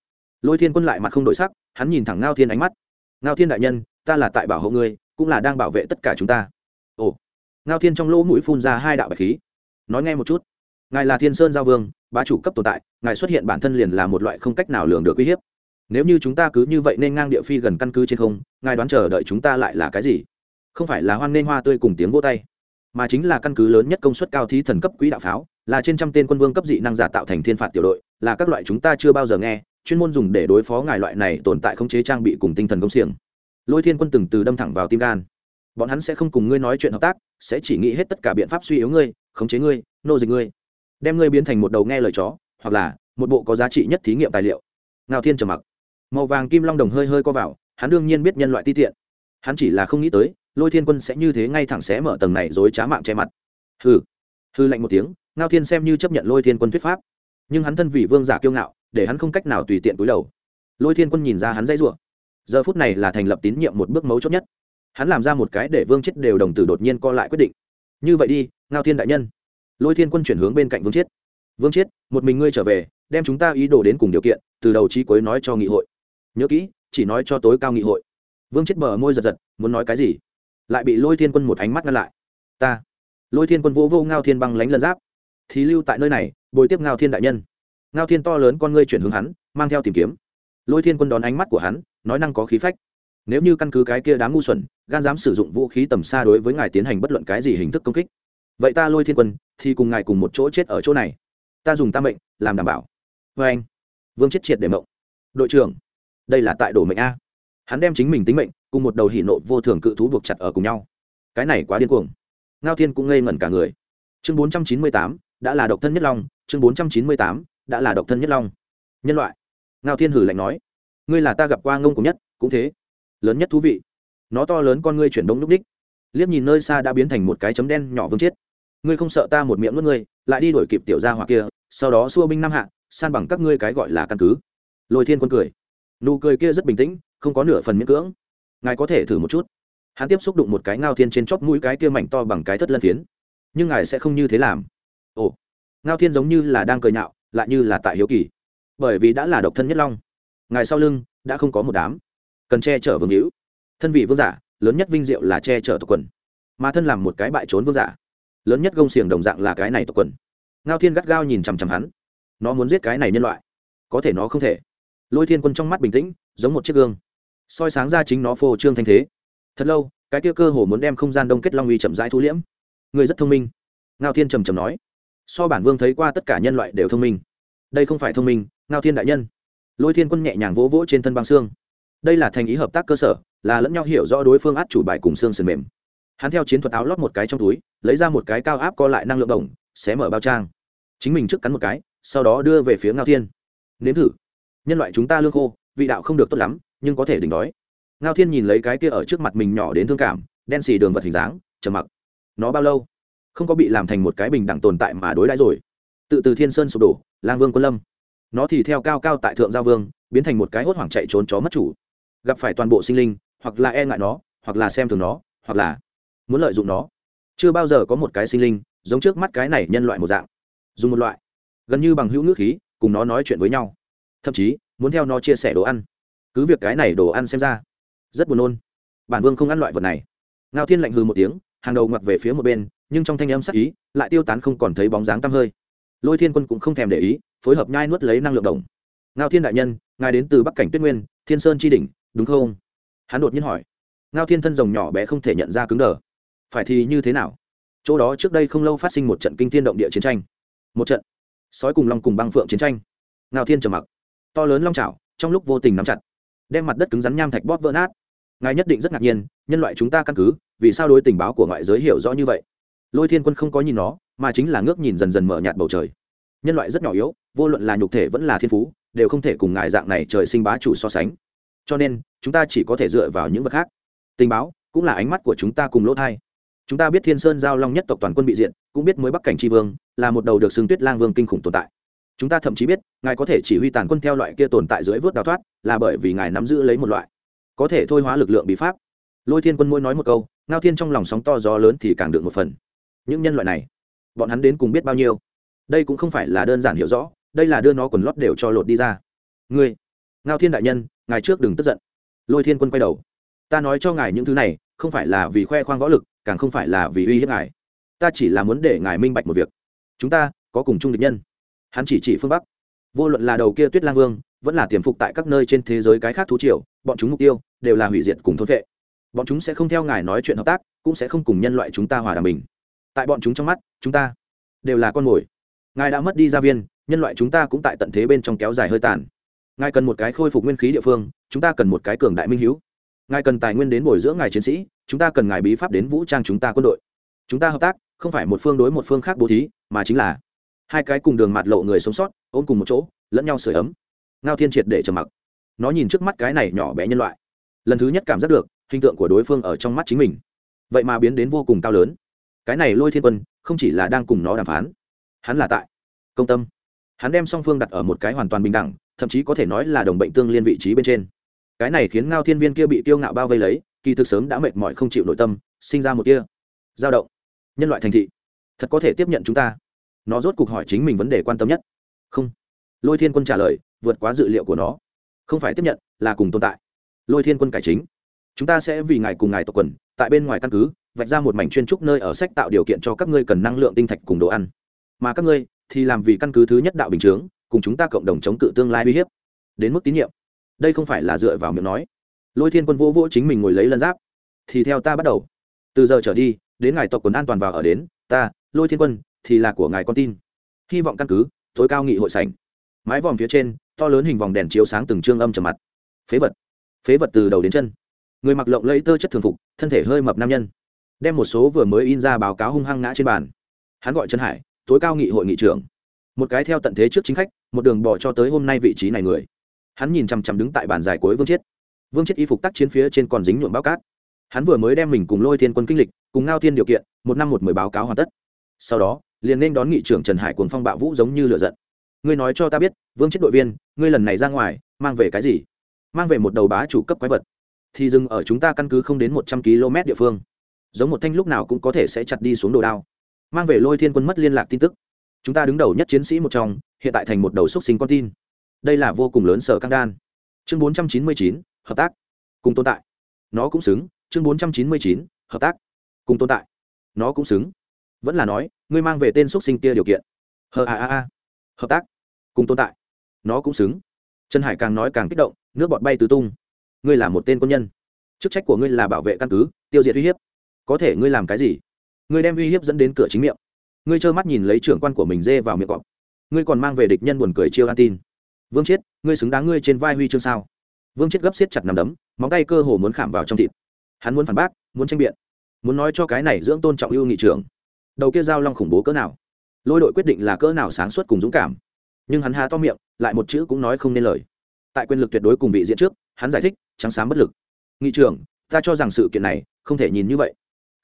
Lôi thiên quân lại mặt không đổi sắc, hắn nhìn thẳng ngao thiên ánh mắt. Ngao thiên đại nhân, ta là tại bảo hộ ngươi cũng là đang bảo vệ tất cả chúng ta. Ồ, ngao thiên trong lỗ mũi phun ra hai đạo bạch khí. Nói nghe một chút. Ngài là thiên sơn giao vương, bá chủ cấp tồn tại, ngài xuất hiện bản thân liền là một loại không cách nào lường được uy hiếp. Nếu như chúng ta cứ như vậy nên ngang địa phi gần căn cứ trên không, ngài đoán chờ đợi chúng ta lại là cái gì? Không phải là hoan nên hoa tươi cùng tiếng vô tay, mà chính là căn cứ lớn nhất công suất cao thí thần cấp quỹ đạo pháo, là trên trăm tên quân vương cấp dị năng giả tạo thành thiên phạt tiểu đội, là các loại chúng ta chưa bao giờ nghe, chuyên môn dùng để đối phó ngài loại này tồn tại khống chế trang bị cùng tinh thần công xiềng lôi thiên quân từng từ đâm thẳng vào tim gan. Bọn hắn sẽ không cùng ngươi nói chuyện hợp tác, sẽ chỉ nghĩ hết tất cả biện pháp suy yếu ngươi, khống chế ngươi, nô dịch ngươi. Đem ngươi biến thành một đầu nghe lời chó, hoặc là một bộ có giá trị nhất thí nghiệm tài liệu. Ngao thiên trầm mặc. Màu vàng kim long đồng hơi hơi co vào, hắn đương nhiên biết nhân loại ti tiện. Hắn chỉ là không nghĩ tới, lôi thiên quân sẽ như thế ngay thẳng xé mở tầng này dối trá mạng che mặt. Hừ. Hư lạnh một tiếng, ngao thiên xem như chấp nhận lôi thiên quân thuyết pháp. Nhưng hắn thân vị vương giả kiêu ngạo, để hắn không cách nào tùy tiện túi đầu. Lôi thiên quân nhìn ra hắn dãy rủa giờ phút này là thành lập tín nhiệm một bước mấu chốt nhất. Hắn làm ra một cái để vương chết đều đồng tử đột nhiên co lại quyết định. Như vậy đi, ngao thiên đại nhân. Lôi thiên quân chuyển hướng bên cạnh vương chết. Vương chết, một mình ngươi trở về, đem chúng ta ý đồ đến cùng điều kiện, từ đầu trí cuối nói cho nghị hội. Nhớ kỹ, chỉ nói cho tối cao nghị hội. Vương chết bờ môi giật giật, muốn nói cái gì? Lại bị lôi thiên quân một ánh mắt ngăn lại. Ta. Lôi thiên quân vô vô ngao thiên băng lánh lân giáp. Thì lưu tại nơi này, bồi tiếp ngao thiên đại nhân. Ngao thiên to lớn con ngươi chuyển hướng hắn, mang theo tìm kiếm lôi thiên quân đón ánh mắt của hắn, nói năng có khí phách. Nếu như căn cứ cái kia đáng ngu xuẩn, gan dám sử dụng vũ khí tầm xa đối với ngài tiến hành bất luận cái gì hình thức công kích. Vậy ta, lôi thiên quân, thì cùng ngài cùng một chỗ chết ở chỗ này. Ta dùng tam mệnh, làm đảm bảo. Vê anh. Vương chết triệt để mộng. Đội trưởng, đây là tại đổ mệnh a. Hắn đem chính mình tính mệnh, cùng một đầu hỉ nộ vô thường cự thú buộc chặt ở cùng nhau. Cái này quá điên cuồng. Ngao thiên cũng ngây ngẩn cả người. Chương bốn trăm chín mươi tám, đã là độc thân nhất long. Chương bốn trăm chín mươi tám, đã là độc thân nhất long. Nhân loại ngao thiên hử lạnh nói ngươi là ta gặp qua ngông cùng nhất cũng thế. Lớn nhất thú vị. Nó to lớn con ngươi chuyển đông núp ních, liếc nhìn nơi xa đã biến thành một cái chấm đen nhỏ vương chết. Ngươi không sợ ta một miệng nuốt ngươi lại đi đuổi kịp tiểu gia hoặc kia sau đó xua binh năm hạ san bằng các ngươi cái gọi là căn cứ. Lôi thiên quân cười. Nụ cười kia rất bình tĩnh không có nửa phần miễn cưỡng. Ngài có thể thử một chút. Hắn tiếp xúc đụng một cái ngao thiên trên chóp mũi cái kia mảnh to bằng cái thất lân phiến. Nhưng ngài sẽ không như thế làm. Ồ. Ngao thiên giống như là đang cười nhạo lại như là tại hiếu kỳ bởi vì đã là độc thân nhất long. Ngài sau lưng, đã không có một đám. Cần che chở vương hữu. Thân vị vương giả, lớn nhất vinh diệu là che chở tộc quần. Mà thân làm một cái bại trốn vương giả, lớn nhất gông xiềng đồng dạng là cái này tộc quần. Ngao thiên gắt gao nhìn chằm chằm hắn. Nó muốn giết cái này nhân loại. Có thể nó không thể. Lôi thiên quân trong mắt bình tĩnh, giống một chiếc gương. Soi sáng ra chính nó phô trương thanh thế. Thật lâu, cái kia cơ hồ muốn đem không gian đông kết long uy chậm rãi thu liễm. Người rất thông minh. Ngao thiên trầm trầm nói. So bản vương thấy qua tất cả nhân loại đều thông minh. Đây không phải thông minh ngao thiên đại nhân. Lôi thiên quân nhẹ nhàng vỗ vỗ trên thân băng xương. Đây là thành ý hợp tác cơ sở, là lẫn nhau hiểu rõ đối phương át chủ bài cùng xương sườn mềm. Hắn theo chiến thuật áo lót một cái trong túi, lấy ra một cái cao áp co lại năng lượng đồng, xé mở bao trang. Chính mình trước cắn một cái, sau đó đưa về phía ngao thiên. Nếm thử. Nhân loại chúng ta lương khô, vị đạo không được tốt lắm, nhưng có thể đỉnh đói. Ngao thiên nhìn lấy cái kia ở trước mặt mình nhỏ đến thương cảm, đen xì đường vật hình dáng, trầm mặc. Nó bao lâu? Không có bị làm thành một cái bình đẳng tồn tại mà đối đãi rồi. Tự từ thiên sơn sụp đổ, lang vương quân lâm nó thì theo cao cao tại thượng giao vương, biến thành một cái hốt hoảng chạy trốn chó mất chủ. Gặp phải toàn bộ sinh linh, hoặc là e ngại nó, hoặc là xem thường nó, hoặc là muốn lợi dụng nó. Chưa bao giờ có một cái sinh linh giống trước mắt cái này nhân loại một dạng. Dùng một loại, gần như bằng hữu ngữ khí, cùng nó nói chuyện với nhau. Thậm chí, muốn theo nó chia sẻ đồ ăn. Cứ việc cái này đồ ăn xem ra, rất buồn nôn. Bản vương không ăn loại vật này. Ngao thiên lạnh hư một tiếng, hàng đầu ngoặt về phía một bên, nhưng trong thanh âm sắc ý, lại tiêu tán không còn thấy bóng dáng tăm hơi. Lôi thiên quân cũng không thèm để ý phối hợp nhai nuốt lấy năng lượng đồng. Ngao thiên đại nhân, ngài đến từ bắc cảnh tuyết nguyên, thiên sơn tri đỉnh, đúng không? Hắn đột nhiên hỏi. Ngao thiên thân rồng nhỏ bé không thể nhận ra cứng đờ. Phải thì như thế nào? Chỗ đó trước đây không lâu phát sinh một trận kinh thiên động địa chiến tranh. Một trận sói cùng long cùng băng phượng chiến tranh. Ngao thiên trầm mặc. To lớn long trào trong lúc vô tình nắm chặt, đem mặt đất cứng rắn nham thạch bóp vỡ nát. Ngài nhất định rất ngạc nhiên, nhân loại chúng ta căn cứ, vì sao đối tình báo của ngoại giới hiểu rõ như vậy? Lôi thiên quân không có nhìn nó, mà chính là ngước nhìn dần dần mở nhạt bầu trời. Nhân loại rất nhỏ yếu vô luận là nhục thể vẫn là thiên phú, đều không thể cùng ngài dạng này trời sinh bá chủ so sánh. Cho nên, chúng ta chỉ có thể dựa vào những vật khác. Tình báo, cũng là ánh mắt của chúng ta cùng lỗ thai. Chúng ta biết thiên sơn giao long nhất tộc toàn quân bị diện cũng biết mới bắc cảnh tri vương, là một đầu được xưng tuyết lang vương kinh khủng tồn tại. Chúng ta thậm chí biết, ngài có thể chỉ huy tàn quân theo loại kia tồn tại dưới vớt đào thoát, là bởi vì ngài nắm giữ lấy một loại. Có thể thôi hóa lực lượng bí pháp. Lôi thiên quân mỗi nói một câu, ngao thiên trong lòng sóng to gió lớn thì càng được một phần. Những nhân loại này, bọn hắn đến cùng biết bao nhiêu? Đây cũng không phải là đơn giản hiểu rõ đây là đưa nó quần lót đều cho lột đi ra. Ngươi, ngao thiên đại nhân, ngài trước đừng tức giận. Lôi thiên quân quay đầu. Ta nói cho ngài những thứ này, không phải là vì khoe khoang võ lực, càng không phải là vì uy hiếp ngài. Ta chỉ là muốn để ngài minh bạch một việc. Chúng ta có cùng chung địch nhân. Hắn chỉ chỉ phương bắc. Vô luận là đầu kia tuyết lang vương, vẫn là tiềm phục tại các nơi trên thế giới cái khác thú triều, bọn chúng mục tiêu đều là hủy diệt cùng thôn vệ. Bọn chúng sẽ không theo ngài nói chuyện hợp tác, cũng sẽ không cùng nhân loại chúng ta hòa đàm bình. Tại bọn chúng trong mắt, chúng ta đều là con mồi. Ngài đã mất đi gia viên nhân loại chúng ta cũng tại tận thế bên trong kéo dài hơi tàn. Ngài cần một cái khôi phục nguyên khí địa phương, chúng ta cần một cái cường đại minh h ngài cần tài nguyên đến bồi dưỡng ngài chiến sĩ, chúng ta cần ngài bí pháp đến vũ trang chúng ta quân đội. Chúng ta hợp tác, không phải một phương đối một phương khác bố thí, mà chính là hai cái cùng đường mạt lộ người sống sót, ôm cùng một chỗ, lẫn nhau sửa ấm. Ngao thiên triệt để trầm mặc. Nó nhìn trước mắt cái này nhỏ bé nhân loại. Lần thứ nhất cảm giác được, hình tượng của đối phương ở trong mắt chính mình. Vậy mà biến đến vô cùng cao lớn. Cái này lôi thiên quân, không chỉ là đang cùng nó đàm phán, hắn là tại công tâm hắn đem song phương đặt ở một cái hoàn toàn bình đẳng, thậm chí có thể nói là đồng bệnh tương liên vị trí bên trên. Cái này khiến ngao thiên viên kia bị tiêu ngạo bao vây lấy, kỳ thực sớm đã mệt mỏi không chịu nội tâm, sinh ra một kia dao động. Nhân loại thành thị, thật có thể tiếp nhận chúng ta. Nó rốt cuộc hỏi chính mình vấn đề quan tâm nhất. Không. Lôi thiên quân trả lời, vượt quá dự liệu của nó. Không phải tiếp nhận, là cùng tồn tại. Lôi thiên quân cải chính. Chúng ta sẽ vì ngài cùng ngài tộc quần, tại bên ngoài căn cứ, vạch ra một mảnh chuyên trúc nơi ở sách tạo điều kiện cho các ngươi cần năng lượng tinh thạch cùng đồ ăn. Mà các ngươi thì làm vì căn cứ thứ nhất đạo bình chướng, cùng chúng ta cộng đồng chống cự tương lai uy hiếp. Đến mức tín nhiệm. Đây không phải là dựa vào miệng nói. Lôi thiên quân vô vô chính mình ngồi lấy lân giáp. Thì theo ta bắt đầu. Từ giờ trở đi, đến ngài tộc quần an toàn vào ở đến, ta, lôi thiên quân, thì là của ngài con tin. Hy vọng căn cứ, tối cao nghị hội sảnh. Mái vòm phía trên, to lớn hình vòng đèn chiếu sáng từng trương âm trầm mặt. Phế vật. Phế vật từ đầu đến chân. Người mặc lộng lẫy tơ chất thường phục, thân thể hơi mập nam nhân. Đem một số vừa mới in ra báo cáo hung hăng ngã trên bàn. Hắn gọi trần hải tối cao nghị hội nghị trưởng. Một cái theo tận thế trước chính khách, một đường bỏ cho tới hôm nay vị trí này người. Hắn nhìn chằm chằm đứng tại bàn dài cuối vương chiết. Vương chiết y phục tác chiến phía trên còn dính nhuộm bao cát. Hắn vừa mới đem mình cùng lôi thiên quân kinh lịch, cùng ngao thiên điều kiện, một năm một mười báo cáo hoàn tất. Sau đó, liền nên đón nghị trưởng trần hải cuồng phong bạo vũ giống như lựa giận. Ngươi nói cho ta biết, vương chết đội viên, ngươi lần này ra ngoài, mang về cái gì? Mang về một đầu bá chủ cấp quái vật. Thì dừng ở chúng ta căn cứ không đến một trăm km địa phương. Giống một thanh lúc nào cũng có thể sẽ chặt đi xuống đồ đao mang về lôi thiên quân mất liên lạc tin tức. Chúng ta đứng đầu nhất chiến sĩ một trong, hiện tại thành một đầu xúc sinh con tin. Đây là vô cùng lớn sở căng đan. Chương bốn trăm chín mươi chín, hợp tác. Cùng tồn tại. Nó cũng xứng. Chương bốn trăm chín mươi chín, hợp tác. Cùng tồn tại. Nó cũng xứng. Vẫn là nói, ngươi mang về tên xúc sinh kia điều kiện. Hờ a a a. Hợp tác. Cùng tồn tại. Nó cũng xứng. Trần hải càng nói càng kích động, nước bọt bay tứ tung. Ngươi là một tên quân nhân. Chức trách của ngươi là bảo vệ căn cứ, tiêu diệt uy hiếp. Có thể ngươi làm cái gì? Ngươi đem uy hiếp dẫn đến cửa chính miệng. Ngươi trơ mắt nhìn lấy trưởng quan của mình dê vào miệng cọp. Ngươi còn mang về địch nhân buồn cười chiêu an tin. Vương chiết, ngươi xứng đáng ngươi trên vai huy chương sao? Vương chiết gấp xiết chặt nằm đấm, móng tay cơ hồ muốn khảm vào trong thịt. Hắn muốn phản bác, muốn tranh biện, muốn nói cho cái này dưỡng tôn trọng ưu nghị trưởng. Đầu kia giao long khủng bố cỡ nào? Lôi đội quyết định là cỡ nào sáng suốt cùng dũng cảm. Nhưng hắn há to miệng, lại một chữ cũng nói không nên lời. Tại quyền lực tuyệt đối cùng vị diện trước, hắn giải thích, trắng sáng bất lực. Nghị trưởng, ta cho rằng sự kiện này không thể nhìn như vậy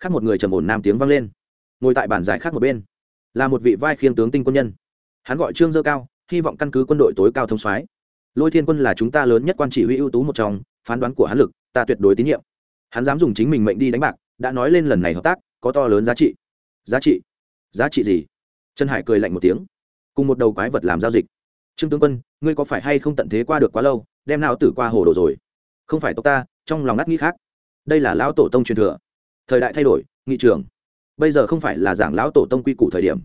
khác một người trầm ổn nam tiếng vang lên. Ngồi tại bàn giải khác một bên. Là một vị vai khiêng tướng tinh quân nhân. Hắn gọi trương dơ cao, hy vọng căn cứ quân đội tối cao thông soái. Lôi thiên quân là chúng ta lớn nhất quan chỉ huy ưu tú một trong, phán đoán của hắn lực, ta tuyệt đối tín nhiệm. Hắn dám dùng chính mình mệnh đi đánh bạc, đã nói lên lần này hợp tác, có to lớn giá trị. Giá trị? Giá trị gì? Trần hải cười lạnh một tiếng. Cùng một đầu quái vật làm giao dịch. Trương tướng quân, ngươi có phải hay không tận thế qua được quá lâu, đem nào tử qua hồ đồ rồi? Không phải tộc ta, trong lòng ngắt nghĩ khác. Đây là lão tổ tông truyền thừa thời đại thay đổi, nghị trường. Bây giờ không phải là giảng lão tổ tông quy củ thời điểm.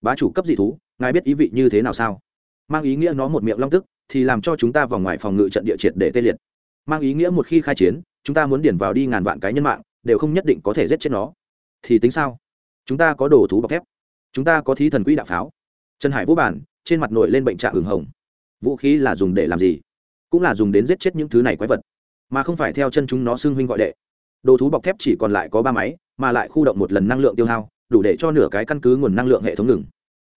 Bá chủ cấp dị thú, ngài biết ý vị như thế nào sao? Mang ý nghĩa nó một miệng long tức, thì làm cho chúng ta vòng ngoài phòng ngự trận địa triệt để tê liệt. Mang ý nghĩa một khi khai chiến, chúng ta muốn điển vào đi ngàn vạn cái nhân mạng, đều không nhất định có thể giết chết nó. Thì tính sao? Chúng ta có đồ thú bọc thép. Chúng ta có thí thần quỹ đạo pháo. Trần hải vũ bản, trên mặt nổi lên bệnh trạng hừng hồng. Vũ khí là dùng để làm gì? Cũng là dùng đến giết chết những thứ này quái vật. Mà không phải theo chân chúng nó xưng huynh gọi đệ đồ thú bọc thép chỉ còn lại có ba máy, mà lại khu động một lần năng lượng tiêu hao, đủ để cho nửa cái căn cứ nguồn năng lượng hệ thống ngừng.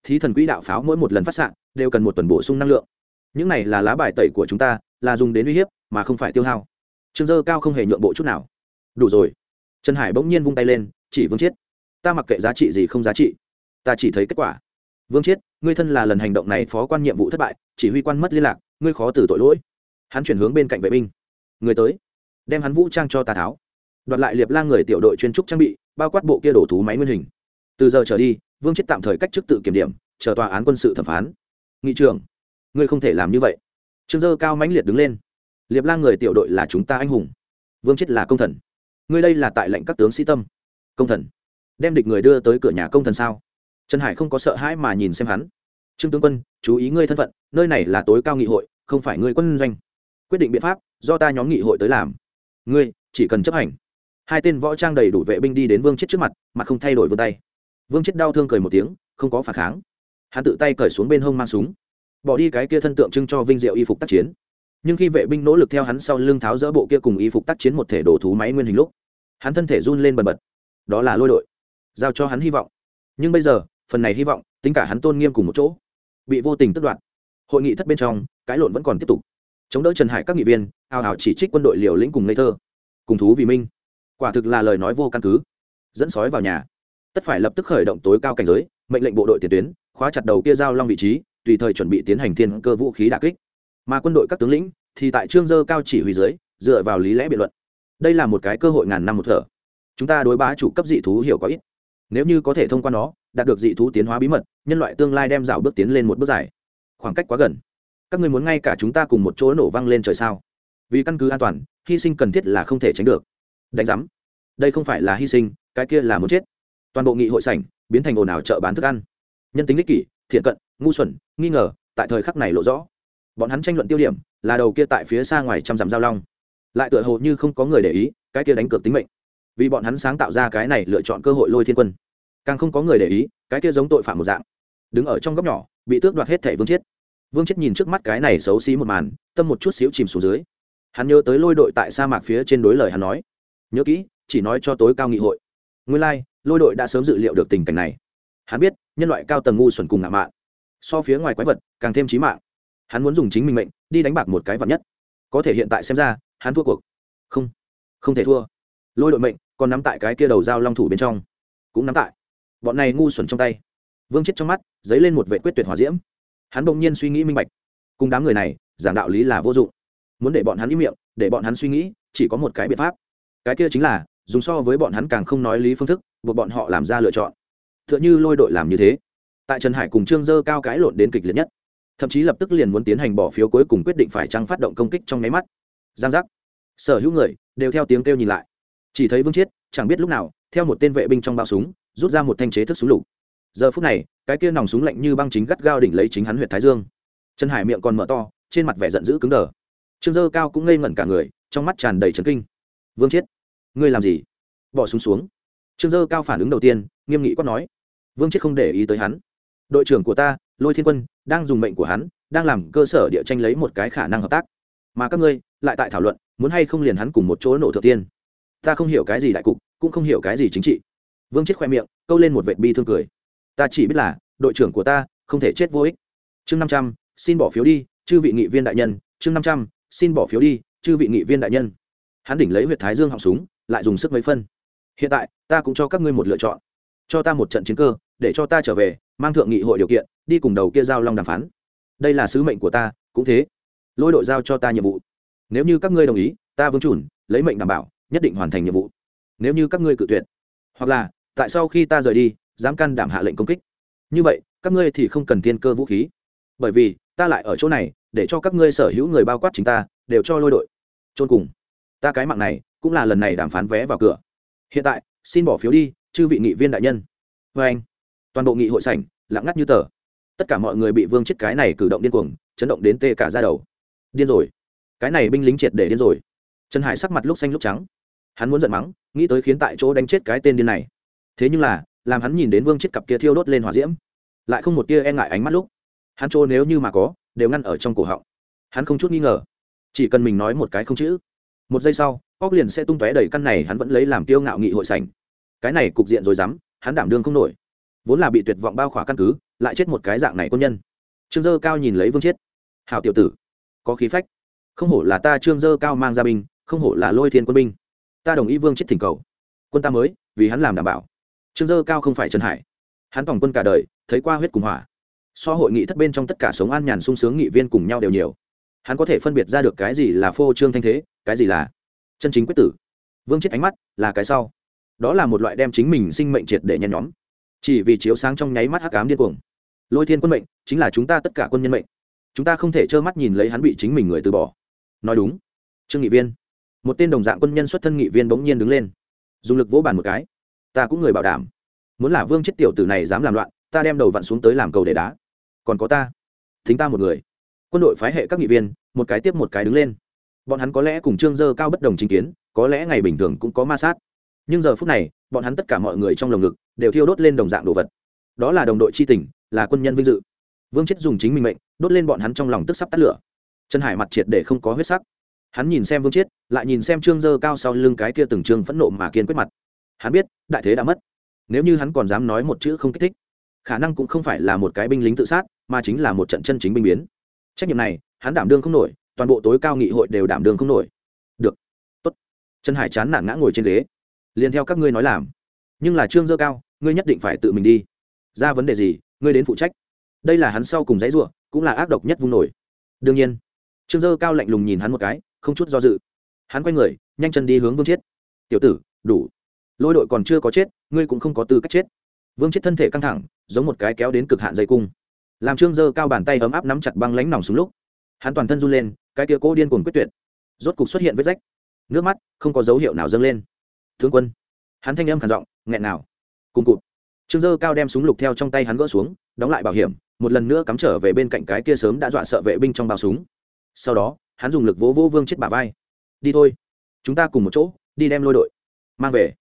Thí thần quỹ đạo pháo mỗi một lần phát s đều cần một tuần bổ sung năng lượng. Những này là lá bài tẩy của chúng ta, là dùng đến uy hiếp, mà không phải tiêu hao. Trương dơ cao không hề nhượng bộ chút nào. Đủ rồi. Trần hải bỗng nhiên vung tay lên, chỉ vương chiết. Ta mặc kệ giá trị gì không giá trị, ta chỉ thấy kết quả. Vương chiết, ngươi thân là lần hành động này phó quan nhiệm vụ thất bại, chỉ huy quan mất liên lạc, ngươi khó từ tội lỗi. Hắn chuyển hướng bên cạnh vệ binh. Người tới. Đem hắn vũ trang cho tà tháo đoạt lại liệp lang người tiểu đội chuyên trúc trang bị, bao quát bộ kia đổ thú máy nguyên hình. Từ giờ trở đi, vương chết tạm thời cách chức tự kiểm điểm, chờ tòa án quân sự thẩm phán. Nghị trưởng, ngươi không thể làm như vậy. Trương dơ cao mãnh liệt đứng lên. Liệp lang người tiểu đội là chúng ta anh hùng. Vương chết là công thần. Ngươi đây là tại lệnh các tướng sĩ tâm. Công thần. Đem địch người đưa tới cửa nhà công thần sao? Trần hải không có sợ hãi mà nhìn xem hắn. Trương tướng quân, chú ý ngươi thân phận, nơi này là tối cao nghị hội, không phải ngươi quân doanh. Quyết định biện pháp, do ta nhóm nghị hội tới làm. Ngươi, chỉ cần chấp hành hai tên võ trang đầy đủ vệ binh đi đến vương chết trước mặt mặt không thay đổi vươn tay. Vương chết đau thương cười một tiếng, không có phản kháng. Hắn tự tay cởi xuống bên hông mang súng, bỏ đi cái kia thân tượng trưng cho vinh diệu y phục tác chiến. Nhưng khi vệ binh nỗ lực theo hắn sau lưng tháo dỡ bộ kia cùng y phục tác chiến một thể đồ thú máy nguyên hình lúc, hắn thân thể run lên bần bật. Đó là lôi đội, giao cho hắn hy vọng. Nhưng bây giờ, phần này hy vọng, tính cả hắn tôn nghiêm cùng một chỗ, bị vô tình tất đoạt. Hội nghị thất bên trong, cái lộn vẫn còn tiếp tục. Chống đỡ trần hải các nghị viên ào ào chỉ trích quân đội liều lĩnh cùng ngây thơ. Cùng thú vì minh quả thực là lời nói vô căn cứ. Dẫn sói vào nhà. Tất phải lập tức khởi động tối cao cảnh giới, mệnh lệnh bộ đội tiền tuyến, khóa chặt đầu kia giao long vị trí, tùy thời chuẩn bị tiến hành thiên cơ vũ khí đà kích. Mà quân đội các tướng lĩnh thì tại trương dơ cao chỉ huy dưới, dựa vào lý lẽ biện luận. Đây là một cái cơ hội ngàn năm một thở. Chúng ta đối bá chủ cấp dị thú hiểu có ít. Nếu như có thể thông qua nó, đạt được dị thú tiến hóa bí mật, nhân loại tương lai đem rào bước tiến lên một bước dài. Khoảng cách quá gần. Các người muốn ngay cả chúng ta cùng một chỗ nổ văng lên trời sao? Vì căn cứ an toàn, hy sinh cần thiết là không thể tránh được đánh giám. Đây không phải là hy sinh, cái kia là muốn chết. Toàn bộ nghị hội sảnh biến thành ồn ào chợ bán thức ăn. Nhân tính ích kỷ, thiện cận, ngu xuẩn, nghi ngờ, tại thời khắc này lộ rõ. Bọn hắn tranh luận tiêu điểm là đầu kia tại phía xa ngoài trăm dặm giao long. Lại tựa hồ như không có người để ý, cái kia đánh cược tính mệnh. Vì bọn hắn sáng tạo ra cái này lựa chọn cơ hội lôi thiên quân. Càng không có người để ý, cái kia giống tội phạm một dạng. Đứng ở trong góc nhỏ, bị tước đoạt hết thẻ vương chết. Vương chết nhìn trước mắt cái này xấu xí một màn, tâm một chút xíu chìm xuống dưới. Hắn nhớ tới lôi đội tại sa mạc phía trên đối lời hắn nói nhớ kỹ chỉ nói cho tối cao nghị hội. Nguyên lai、like, lôi đội đã sớm dự liệu được tình cảnh này. Hắn biết nhân loại cao tầng ngu xuẩn cùng ngạo mạn. So phía ngoài quái vật càng thêm trí mạng. Hắn muốn dùng chính mình mệnh đi đánh bạc một cái vật nhất. Có thể hiện tại xem ra hắn thua cuộc. Không không thể thua. Lôi đội mệnh còn nắm tại cái kia đầu dao long thủ bên trong. Cũng nắm tại. Bọn này ngu xuẩn trong tay. Vương chết trong mắt dấy lên một vệ quyết tuyệt hòa diễm. Hắn bỗng nhiên suy nghĩ minh bạch. Cùng đám người này giảng đạo lý là vô dụng. Muốn để bọn hắn im miệng để bọn hắn suy nghĩ chỉ có một cái biện pháp cái kia chính là, dùng so với bọn hắn càng không nói lý phương thức, buộc bọn họ làm ra lựa chọn. T h ư ợ n h ư lôi đội làm như thế. Tại trần hải cùng trương dơ cao cãi lộn đến kịch liệt nhất. Thậm chí lập tức liền muốn tiến hành bỏ phiếu cuối cùng quyết định phải trăng phát động công kích trong nháy mắt. Giang giác. Sở hữu người, đều theo tiếng kêu nhìn lại. Chỉ thấy vương chiết, chẳng biết lúc nào, theo một tên vệ binh trong bao súng, rút ra một thanh chế thức súng lục. Giờ phút này, cái kia nòng súng lạnh như băng chính gắt gao đỉnh lấy chính hắn huyện thái dương. Trần hải miệng còn mở to, trên mặt vẻ giận dữ cứng đờ. Trương dơ cao cũng ngây ngẩn cả người, trong mắt tràn đầy trấn kinh. Vương chiết ngươi làm gì? Bỏ súng xuống, xuống trương dơ cao phản ứng đầu tiên nghiêm nghị quát nói. Vương chết không để ý tới hắn. Đội trưởng của ta lôi thiên quân đang dùng mệnh của hắn đang làm cơ sở địa tranh lấy một cái khả năng hợp tác. Mà các ngươi lại tại thảo luận muốn hay không liền hắn cùng một chỗ nổ thượng tiên. Ta không hiểu cái gì đại cục cũng không hiểu cái gì chính trị. Vương chết khoe miệng câu lên một vệt bi thương cười. Ta chỉ biết là đội trưởng của ta không thể chết vô ích. Chương năm trăm xin bỏ phiếu đi chư vị nghị viên đại nhân. Chương năm trăm xin bỏ phiếu đi chư vị nghị viên đại nhân. Hắn đỉnh lấy huyệt thái dương họng súng lại dùng sức mấy phân. Hiện tại, ta cũng cho các ngươi một lựa chọn. Cho ta một trận chiến cơ, để cho ta trở về, mang thượng nghị hội điều kiện, đi cùng đầu kia giao long đàm phán. Đây là sứ mệnh của ta, cũng thế. Lôi đội giao cho ta nhiệm vụ. Nếu như các ngươi đồng ý, ta vương chủn lấy mệnh đảm bảo, nhất định hoàn thành nhiệm vụ. Nếu như các ngươi cự tuyệt, hoặc là, tại sau khi ta rời đi, dám can đảm hạ lệnh công kích. Như vậy, các ngươi thì không cần thiên cơ vũ khí. Bởi vì, ta lại ở chỗ này, để cho các ngươi sở hữu người bao quát chính ta, đều cho lôi đội. Trôn cùng. Ta cái mạng này cũng là lần này đàm phán vé vào cửa. Hiện tại, xin bỏ phiếu đi, chư vị nghị viên đại nhân. Vê anh, toàn bộ nghị hội sảnh, lặng ngắt như tờ. Tất cả mọi người bị vương chết cái này cử động điên cuồng, chấn động đến tê cả ra đầu. Điên rồi. Cái này binh lính triệt để điên rồi. Trần hải sắc mặt lúc xanh lúc trắng. Hắn muốn giận mắng, nghĩ tới khiến tại chỗ đánh chết cái tên điên này. Thế nhưng là, làm hắn nhìn đến vương chết cặp kia thiêu đốt lên hỏa diễm, lại không một tia e ngại ánh mắt lúc, hắn trô nếu như mà có, đều ngăn ở trong cổ họng. Hắn không chút nghi ngờ, chỉ cần mình nói một cái không chữ. Một giây sau óc liền sẽ tung tóe đầy căn này hắn vẫn lấy làm tiêu ngạo nghị hội sảnh. Cái này cục diện rồi dám, hắn đảm đương không nổi. Vốn là bị tuyệt vọng bao khỏa căn cứ, lại chết một cái dạng này quân nhân. Trương dơ cao nhìn lấy vương chết hảo tiểu tử, có khí phách. Không hổ là ta trương dơ cao mang ra binh, không hổ là lôi thiên quân binh. Ta đồng ý vương chết thỉnh cầu. Quân ta mới, vì hắn làm đảm bảo. Trương dơ cao không phải trần hải. Hắn tổng quân cả đời, thấy qua huyết cùng hỏa. So hội nghị thất bên trong tất cả sống an nhàn sung sướng nghị viên cùng nhau đều nhiều. Hắn có thể phân biệt ra được cái gì là phô trương thanh thế, cái gì là chân chính quyết tử. Vương chết ánh mắt là cái sau. Đó là một loại đem chính mình sinh mệnh triệt để nhen nhóm. Chỉ vì chiếu sáng trong nháy mắt hắc ám điên cuồng. Lôi thiên quân mệnh chính là chúng ta tất cả quân nhân mệnh. Chúng ta không thể trơ mắt nhìn lấy hắn bị chính mình người từ bỏ. Nói đúng. Trương nghị viên. Một tên đồng dạng quân nhân xuất thân nghị viên bỗng nhiên đứng lên. Dùng lực vỗ bàn một cái. Ta cũng người bảo đảm. Muốn là vương chết tiểu tử này dám làm loạn, ta đem đầu vặn xuống tới làm cầu để đá. Còn có ta. Thính ta một người. Quân đội phái hệ các nghị viên, một cái tiếp một cái đứng lên bọn hắn có lẽ cùng trương dơ cao bất đồng chính kiến, có lẽ ngày bình thường cũng có ma sát. Nhưng giờ phút này, bọn hắn tất cả mọi người trong lồng ngực đều thiêu đốt lên đồng dạng đồ vật. Đó là đồng đội c h i tình, là quân nhân vinh dự. Vương chết dùng chính mình mệnh, đốt lên bọn hắn trong lòng tức sắp tắt lửa. Trần hải mặt triệt để không có huyết sắc. Hắn nhìn xem vương chết lại nhìn xem trương dơ cao sau lưng cái kia từng trương phẫn nộ mà kiên quyết mặt. Hắn biết, đại thế đã mất. Nếu như hắn còn dám nói một chữ không kích thích, khả năng cũng không phải là một cái binh lính tự sát, mà chính là một trận chân chính binh biến. Trách nhiệm này, hắn đảm đương không nổi toàn bộ tối cao nghị hội đều đảm đương không nổi. Được. Tốt. Trần hải chán nản ngã ngồi trên ghế. Liền theo các ngươi nói làm. Nhưng là trương dơ cao, ngươi nhất định phải tự mình đi. Ra vấn đề gì, ngươi đến phụ trách. Đây là hắn sau cùng dãy ruộng cũng là ác độc nhất vung nổi. Đương nhiên, trương dơ cao lạnh lùng nhìn hắn một cái, không chút do dự. Hắn quay người, nhanh chân đi hướng vương chiết. Tiểu tử, đủ. Lôi đội còn chưa có chết, ngươi cũng không có tư cách chết. Vương chết thân thể căng thẳng, giống một cái kéo đến cực hạn dây cung. Làm trương dơ cao bàn tay ấm áp nắm chặt băng lánh nòng xuống lúc hắn toàn thân run lên, cái kia cố điên cuồng quyết tuyệt. Rốt cục xuất hiện vết rách. Nước mắt không có dấu hiệu nào dâng lên. Thương quân. Hắn thanh âm khản giọng, nghẹn nào cùng cụt. Trương dơ cao đem súng lục theo trong tay hắn gỡ xuống, đóng lại bảo hiểm, một lần nữa cắm trở về bên cạnh cái kia sớm đã dọa sợ vệ binh trong bao súng. Sau đó, hắn dùng lực vỗ vỗ vương chết bà vai. Đi thôi, chúng ta cùng một chỗ, đi đem lôi đội, mang về.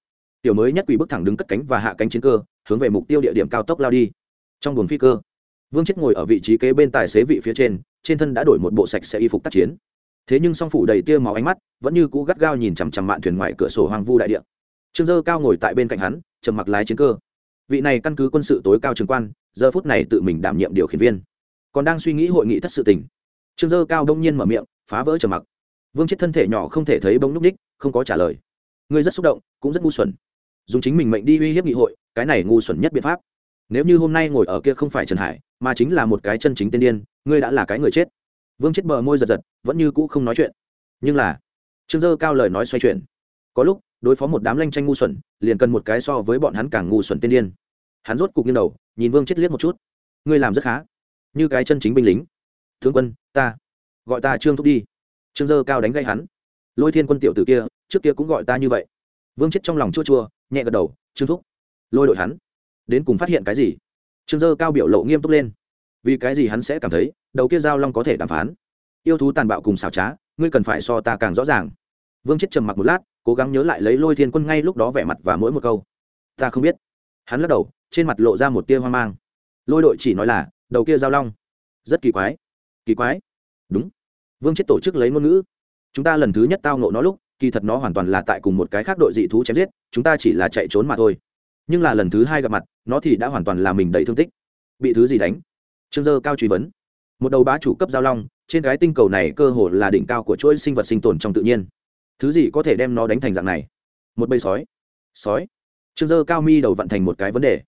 Tiểu mới nhất quỷ bước thẳng đứng cất cánh và hạ cánh chiến cơ, hướng về mục tiêu địa điểm cao tốc lao đi. Trong buồng phi cơ, vương chết ngồi ở vị trí kế bên tài xế vị phía trên trên thân đã đổi một bộ sạch sẽ y phục tác chiến. Thế nhưng song phủ đầy tia máu ánh mắt, vẫn như cũ gắt gao nhìn chằm chằm mạn thuyền ngoài cửa sổ hoang vu đại địa. Trương dơ cao ngồi tại bên cạnh hắn, trầm mặc lái chiến cơ. Vị này căn cứ quân sự tối cao trường quan, giờ phút này tự mình đảm nhiệm điều khiển viên. Còn đang suy nghĩ hội nghị thất sự tình. Trương dơ cao đông nhiên mở miệng, phá vỡ trầm mặc. Vương chết thân thể nhỏ không thể thấy bông núc ních, không có trả lời. Ngươi rất xúc động, cũng rất ngu xuẩn. Dùng chính mình mệnh đi uy hiếp nghị hội, cái này ngu xuẩn nhất biện pháp. Nếu như hôm nay ngồi ở kia không phải trần hải mà chính là một cái chân chính tiên điên, ngươi đã là cái người chết. Vương chết bờ môi giật giật, vẫn như cũ không nói chuyện. Nhưng là, trương dơ cao lời nói xoay chuyển. Có lúc, đối phó một đám lanh tranh ngu xuẩn, liền cần một cái so với bọn hắn càng ngu xuẩn tiên điên. Hắn rốt cục nghiêng đầu, nhìn vương chết liếc một chút. Ngươi làm rất khá. Như cái chân chính binh lính. Thương quân, ta, gọi ta trương thúc đi. Trương dơ cao đánh gây hắn. Lôi thiên quân tiểu t ử kia, trước kia cũng gọi ta như vậy. Vương chết trong lòng chua chua, nhẹ gật đầu, trương thúc. Lôi đội hắn. Đến cùng phát hiện cái gì? Trương dơ cao biểu lộ nghiêm túc lên. Vì cái gì hắn sẽ cảm thấy, đầu kia giao long có thể đàm phán? Yêu thú tàn bạo cùng xảo trá, ngươi cần phải so ta càng rõ ràng. Vương chết trầm mặc một lát, cố gắng nhớ lại lấy lôi thiên quân ngay lúc đó vẻ mặt và mỗi một câu. Ta không biết. Hắn lắc đầu, trên mặt lộ ra một tia hoang mang. Lôi đội chỉ nói là, đầu kia giao long. Rất kỳ quái. Kỳ quái? Đúng. Vương chết tổ chức lấy ngôn ngữ. Chúng ta lần thứ nhất tao nộ nó lúc, kỳ thật nó hoàn toàn là tại cùng một cái khác đội dị thú chém giết, chúng ta chỉ là chạy trốn mà thôi nhưng là lần thứ hai gặp mặt, nó thì đã hoàn toàn là mình đầy thương tích. Bị thứ gì đánh? Trương dơ cao truy vấn. Một đầu bá chủ cấp giao long, trên cái tinh cầu này cơ hồ là đỉnh cao của chuỗi sinh vật sinh tồn trong tự nhiên. Thứ gì có thể đem nó đánh thành dạng này? Một bầy sói. Sói? Trương dơ cao mi đầu vận thành một cái vấn đề.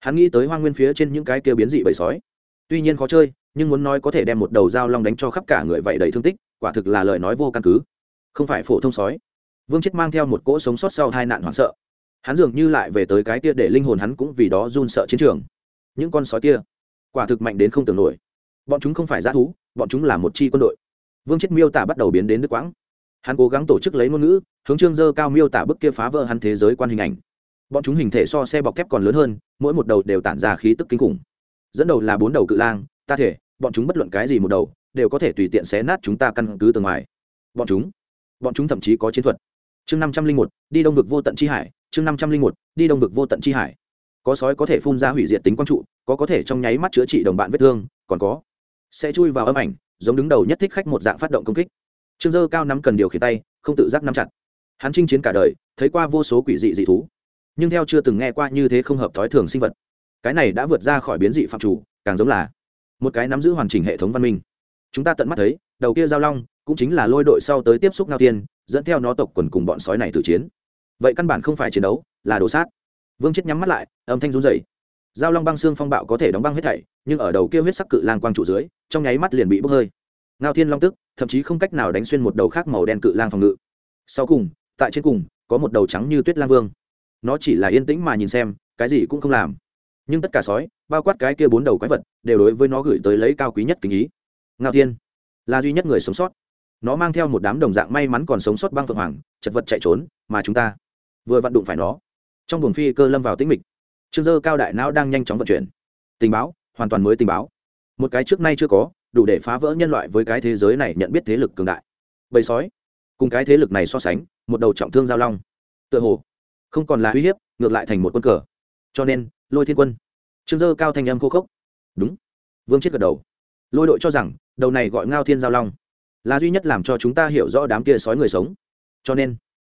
Hắn nghĩ tới hoa nguyên phía trên những cái kia biến dị bầy sói. Tuy nhiên khó chơi, nhưng muốn nói có thể đem một đầu dao long đánh cho khắp cả người vậy đầy thương tích, quả thực là lời nói vô căn cứ. Không phải phổ thông sói. Vương chết mang theo một cỗ sống sót sau hai nạn hoảng sợ hắn dường như lại về tới cái kia để linh hồn hắn cũng vì đó run sợ chiến trường. Những con sói kia, quả thực mạnh đến không tưởng nổi. Bọn chúng không phải g thú, bọn chúng là một chi quân đội. Vương chết miêu tả bắt đầu biến đến nước quãng. Hắn cố gắng tổ chức lấy ngôn ngữ, hướng trương dơ cao miêu tả bức kia phá vỡ hắn thế giới quan hình ảnh. Bọn chúng hình thể so xe bọc thép còn lớn hơn, mỗi một đầu đều tản ra khí tức kinh khủng. Dẫn đầu là bốn đầu cự lang, ta thể, bọn chúng bất luận cái gì một đầu, đều có thể tùy tiện xé nát chúng ta căn cứ từ ngoài. Bọn chúng bọn chúng thậm chí có chiến thuật. Chương năm trăm linh một, đi đông vực vô tận chi hải chương năm trăm linh một, đi đông vực vô tận chi hải. Có sói có thể phun ra hủy diệt tính quang trụ, có có thể trong nháy mắt chữa trị đồng bạn vết thương, còn có sẽ chui vào âm ảnh, giống đứng đầu nhất thích khách một dạng phát động công kích. Trương dơ cao nắm cần điều khiển tay, không tự giác nắm chặt. Hắn chinh chiến cả đời, thấy qua vô số quỷ dị dị thú, nhưng theo chưa từng nghe qua như thế không hợp thói thường sinh vật. Cái này đã vượt ra khỏi biến dị phạm chủ, càng giống là một cái nắm giữ hoàn chỉnh hệ thống văn minh. Chúng ta tận mắt thấy, đầu kia giao long cũng chính là lôi đội sau tới tiếp xúc ngao tiên, dẫn theo nó tộc quần cùng bọn sói này tử chiến vậy căn bản không phải chiến đấu, là đồ sát. Vương chết nhắm mắt lại, âm thanh run dày giao long băng xương phong bạo có thể đóng băng hết thảy, nhưng ở đầu kia huyết sắc cự lang quang trụ dưới, trong nháy mắt liền bị bốc hơi. Ngao thiên long tức, thậm chí không cách nào đánh xuyên một đầu khác màu đen cự lang phòng ngự. Sau cùng, tại trên cùng, có một đầu trắng như tuyết lang vương. Nó chỉ là yên tĩnh mà nhìn xem, cái gì cũng không làm. Nhưng tất cả sói, bao quát cái kia bốn đầu quái vật, đều đối với nó gửi tới lấy cao quý nhất kính ý. Ngao thiên, là duy nhất người sống sót. Nó mang theo một đám đồng dạng may mắn còn sống sót băng phượng hoàng, chật vật chạy trốn, mà chúng ta vừa vặn đụng phải nó. Trong buồng phi cơ lâm vào tĩnh mịch. Trương dơ cao đại não đang nhanh chóng vận chuyển. Tình báo, hoàn toàn mới tình báo. Một cái trước nay chưa có, đủ để phá vỡ nhân loại với cái thế giới này nhận biết thế lực cường đại. Bầy sói. Cùng cái thế lực này so sánh, một đầu trọng thương giao long. Tựa hồ, không còn là uy hiếp, ngược lại thành một quân cờ. Cho nên, lôi thiên quân. Trương dơ cao thanh âm khô khốc. Đúng. Vương chết gật đầu. Lôi đội cho rằng, đầu này gọi ngao thiên giao long. Là duy nhất làm cho chúng ta hiểu rõ đám kia sói người sống. Cho nên,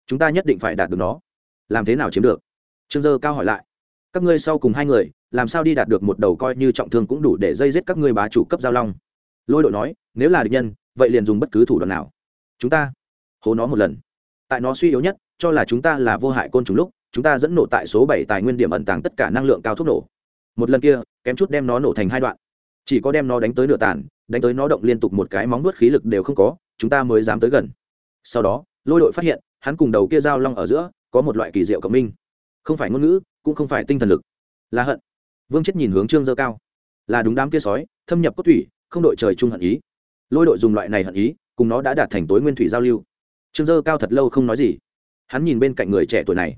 chúng ta nhất định phải đạt được nó làm thế nào chiếm được? Trương dơ cao hỏi lại. Các ngươi sau cùng hai người, làm sao đi đạt được một đầu coi như trọng thương cũng đủ để dây giết các ngươi bá chủ cấp giao long? Lôi đội nói, nếu là địch nhân, vậy liền dùng bất cứ thủ đoạn nào. Chúng ta, hố nó một lần. Tại nó suy yếu nhất, cho là chúng ta là vô hại côn trùng lúc, chúng ta dẫn nổ tại số bảy tài nguyên điểm ẩn tàng tất cả năng lượng cao thuốc nổ. Một lần kia, kém chút đem nó nổ thành hai đoạn. Chỉ có đem nó đánh tới nửa tàn, đánh tới nó động liên tục một cái móng nuốt khí lực đều không có, chúng ta mới dám tới gần. Sau đó, lôi đội phát hiện, hắn cùng đầu kia dao long ở giữa có một loại kỳ diệu cộng minh. Không phải ngôn ngữ, cũng không phải tinh thần lực. Là hận. Vương chết nhìn hướng trương dơ cao. Là đúng đám kia sói, thâm nhập cốt thủy, không đội trời chung hận ý. Lôi đội dùng loại này hận ý, cùng nó đã đạt thành tối nguyên thủy giao lưu. Trương dơ cao thật lâu không nói gì. Hắn nhìn bên cạnh người trẻ tuổi này.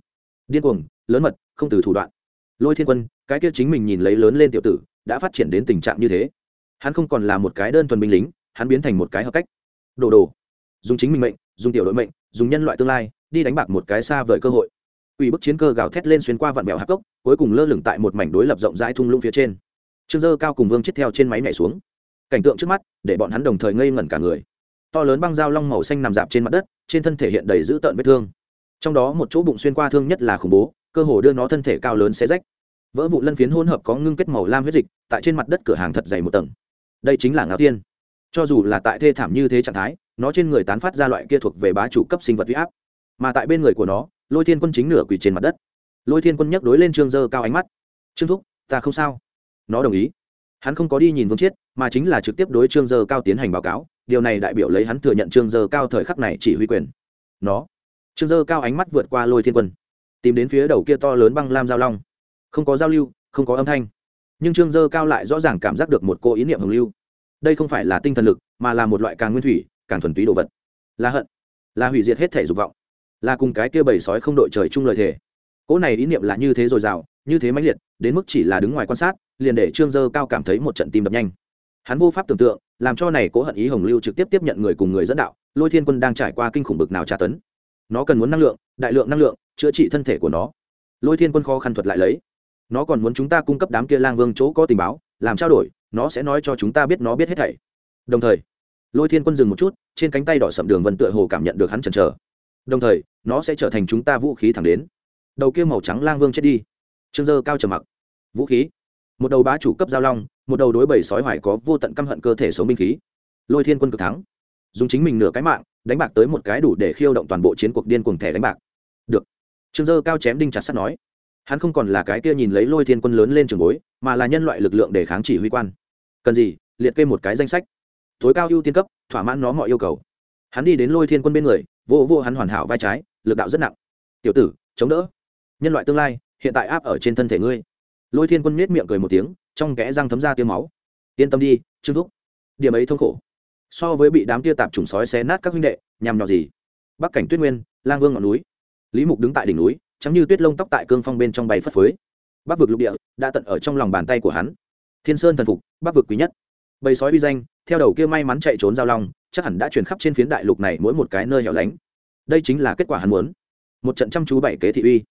Điên cuồng, lớn mật, không từ thủ đoạn. Lôi thiên quân, cái kia chính mình nhìn lấy lớn lên tiểu tử, đã phát triển đến tình trạng như thế. Hắn không còn là một cái đơn thuần binh lính, hắn biến thành một cái hợp cách. Đồ đồ. Dùng chính mình mệnh, dùng tiểu đội mệnh, dùng nhân loại tương lai đi đánh bạc một cái xa vời cơ hội. Ủy bức chiến cơ gào thét lên xuyên qua vạn mèo hạc cốc, cuối cùng lơ lửng tại một mảnh đối lập rộng rãi thung lũng phía trên. Trương dơ cao cùng vương chết theo trên máy nhảy xuống. Cảnh tượng trước mắt, để bọn hắn đồng thời ngây ngẩn cả người. To lớn băng dao long màu xanh nằm dạp trên mặt đất, trên thân thể hiện đầy dữ tợn vết thương. Trong đó một chỗ bụng xuyên qua thương nhất là khủng bố, cơ hồ đưa nó thân thể cao lớn xé rách. Vỡ vụ lân phiến hỗn hợp có ngưng kết màu lam huyết dịch, tại trên mặt đất cửa hàng thật dày một tầng. Đây chính là ngạo tiên. Cho dù là tại thê thảm như thế trạng thái, nó trên người tán phát ra loại kia thuộc về bá chủ cấp sinh vật huy áp mà tại bên người của nó, lôi thiên quân chính nửa quỳ trên mặt đất. Lôi thiên quân nhắc đối lên trương dơ cao ánh mắt. Trương thúc, ta không sao. Nó đồng ý. Hắn không có đi nhìn vương chiết, mà chính là trực tiếp đối trương dơ cao tiến hành báo cáo. Điều này đại biểu lấy hắn thừa nhận trương dơ cao thời khắc này chỉ huy quyền. Nó. Trương dơ cao ánh mắt vượt qua lôi thiên quân, tìm đến phía đầu kia to lớn băng lam giao long. Không có giao lưu, không có âm thanh. Nhưng trương dơ cao lại rõ ràng cảm giác được một cô ý niệm hồng lưu. Đây không phải là tinh thần lực, mà là một loại càng nguyên thủy, càng thuần túy đồ vật. Là hận, là hủy diệt hết thể dục vọng là cùng cái kia bầy sói không đội trời chung lời thể cỗ này ý niệm là như thế dồi dào, như thế mãnh liệt, đến mức chỉ là đứng ngoài quan sát, liền để trương dơ cao cảm thấy một trận tim đập nhanh. Hắn vô pháp tưởng tượng, làm cho này cố hận ý hồng lưu trực tiếp tiếp nhận người cùng người dẫn đạo, lôi thiên quân đang trải qua kinh khủng bực nào tra tấn. Nó cần muốn năng lượng, đại lượng năng lượng, chữa trị thân thể của nó. Lôi thiên quân khó khăn thuật lại lấy. Nó còn muốn chúng ta cung cấp đám kia lang vương chỗ có tình báo, làm trao đổi, nó sẽ nói cho chúng ta biết nó biết hết thảy. Đồng thời, lôi thiên quân dừng một chút, trên cánh tay đỏ sậm đường vân tựa hồ cảm nhận được hắn chần chờ đồng thời, nó sẽ trở thành chúng ta vũ khí thẳng đến. Đầu kia màu trắng lang vương chết đi. Trương dơ cao trầm mặc. Vũ khí. Một đầu bá chủ cấp giao long, một đầu đối bầy sói hoài có vô tận căm hận cơ thể sống binh khí. Lôi thiên quân cực thắng. Dùng chính mình nửa cái mạng, đánh bạc tới một cái đủ để khiêu động toàn bộ chiến cuộc điên cuồng thẻ đánh bạc. Được. Trương dơ cao chém đinh chặt sắt nói. Hắn không còn là cái kia nhìn lấy lôi thiên quân lớn lên trường bối, mà là nhân loại lực lượng để kháng chỉ huy quan. Cần gì, liệt kê một cái danh sách. Tối cao ưu tiên cấp, thỏa mãn nó mọi yêu cầu. Hắn đi đến lôi thiên quân bên người vô vô hắn hoàn hảo vai trái, lực đạo rất nặng. Tiểu tử, chống đỡ. Nhân loại tương lai, hiện tại áp ở trên thân thể ngươi. Lôi thiên quân nết miệng cười một tiếng, trong kẽ răng thấm ra tiêu máu. Yên tâm đi, trương thúc. Điểm ấy thông khổ. So với bị đám tia tạp trùng sói xé nát các huynh đệ, nhằm nhỏ gì? Bắc cảnh tuyết nguyên, lang vương ngọn núi. Lý mục đứng tại đỉnh núi chấm như tuyết lông tóc tại cương phong bên trong bay phất phới. Bắc vực lục địa đã tận ở trong lòng bàn tay của hắn. Thiên sơn thần phục, bắc vực quý nhất. Bầy sói uy danh, theo đầu kia may mắn chạy trốn giao long chắc hẳn đã truyền khắp trên phiến đại lục này mỗi một cái nơi hẻo lánh. Đây chính là kết quả hắn muốn. Một trận chăm chú bảy kế thị uy.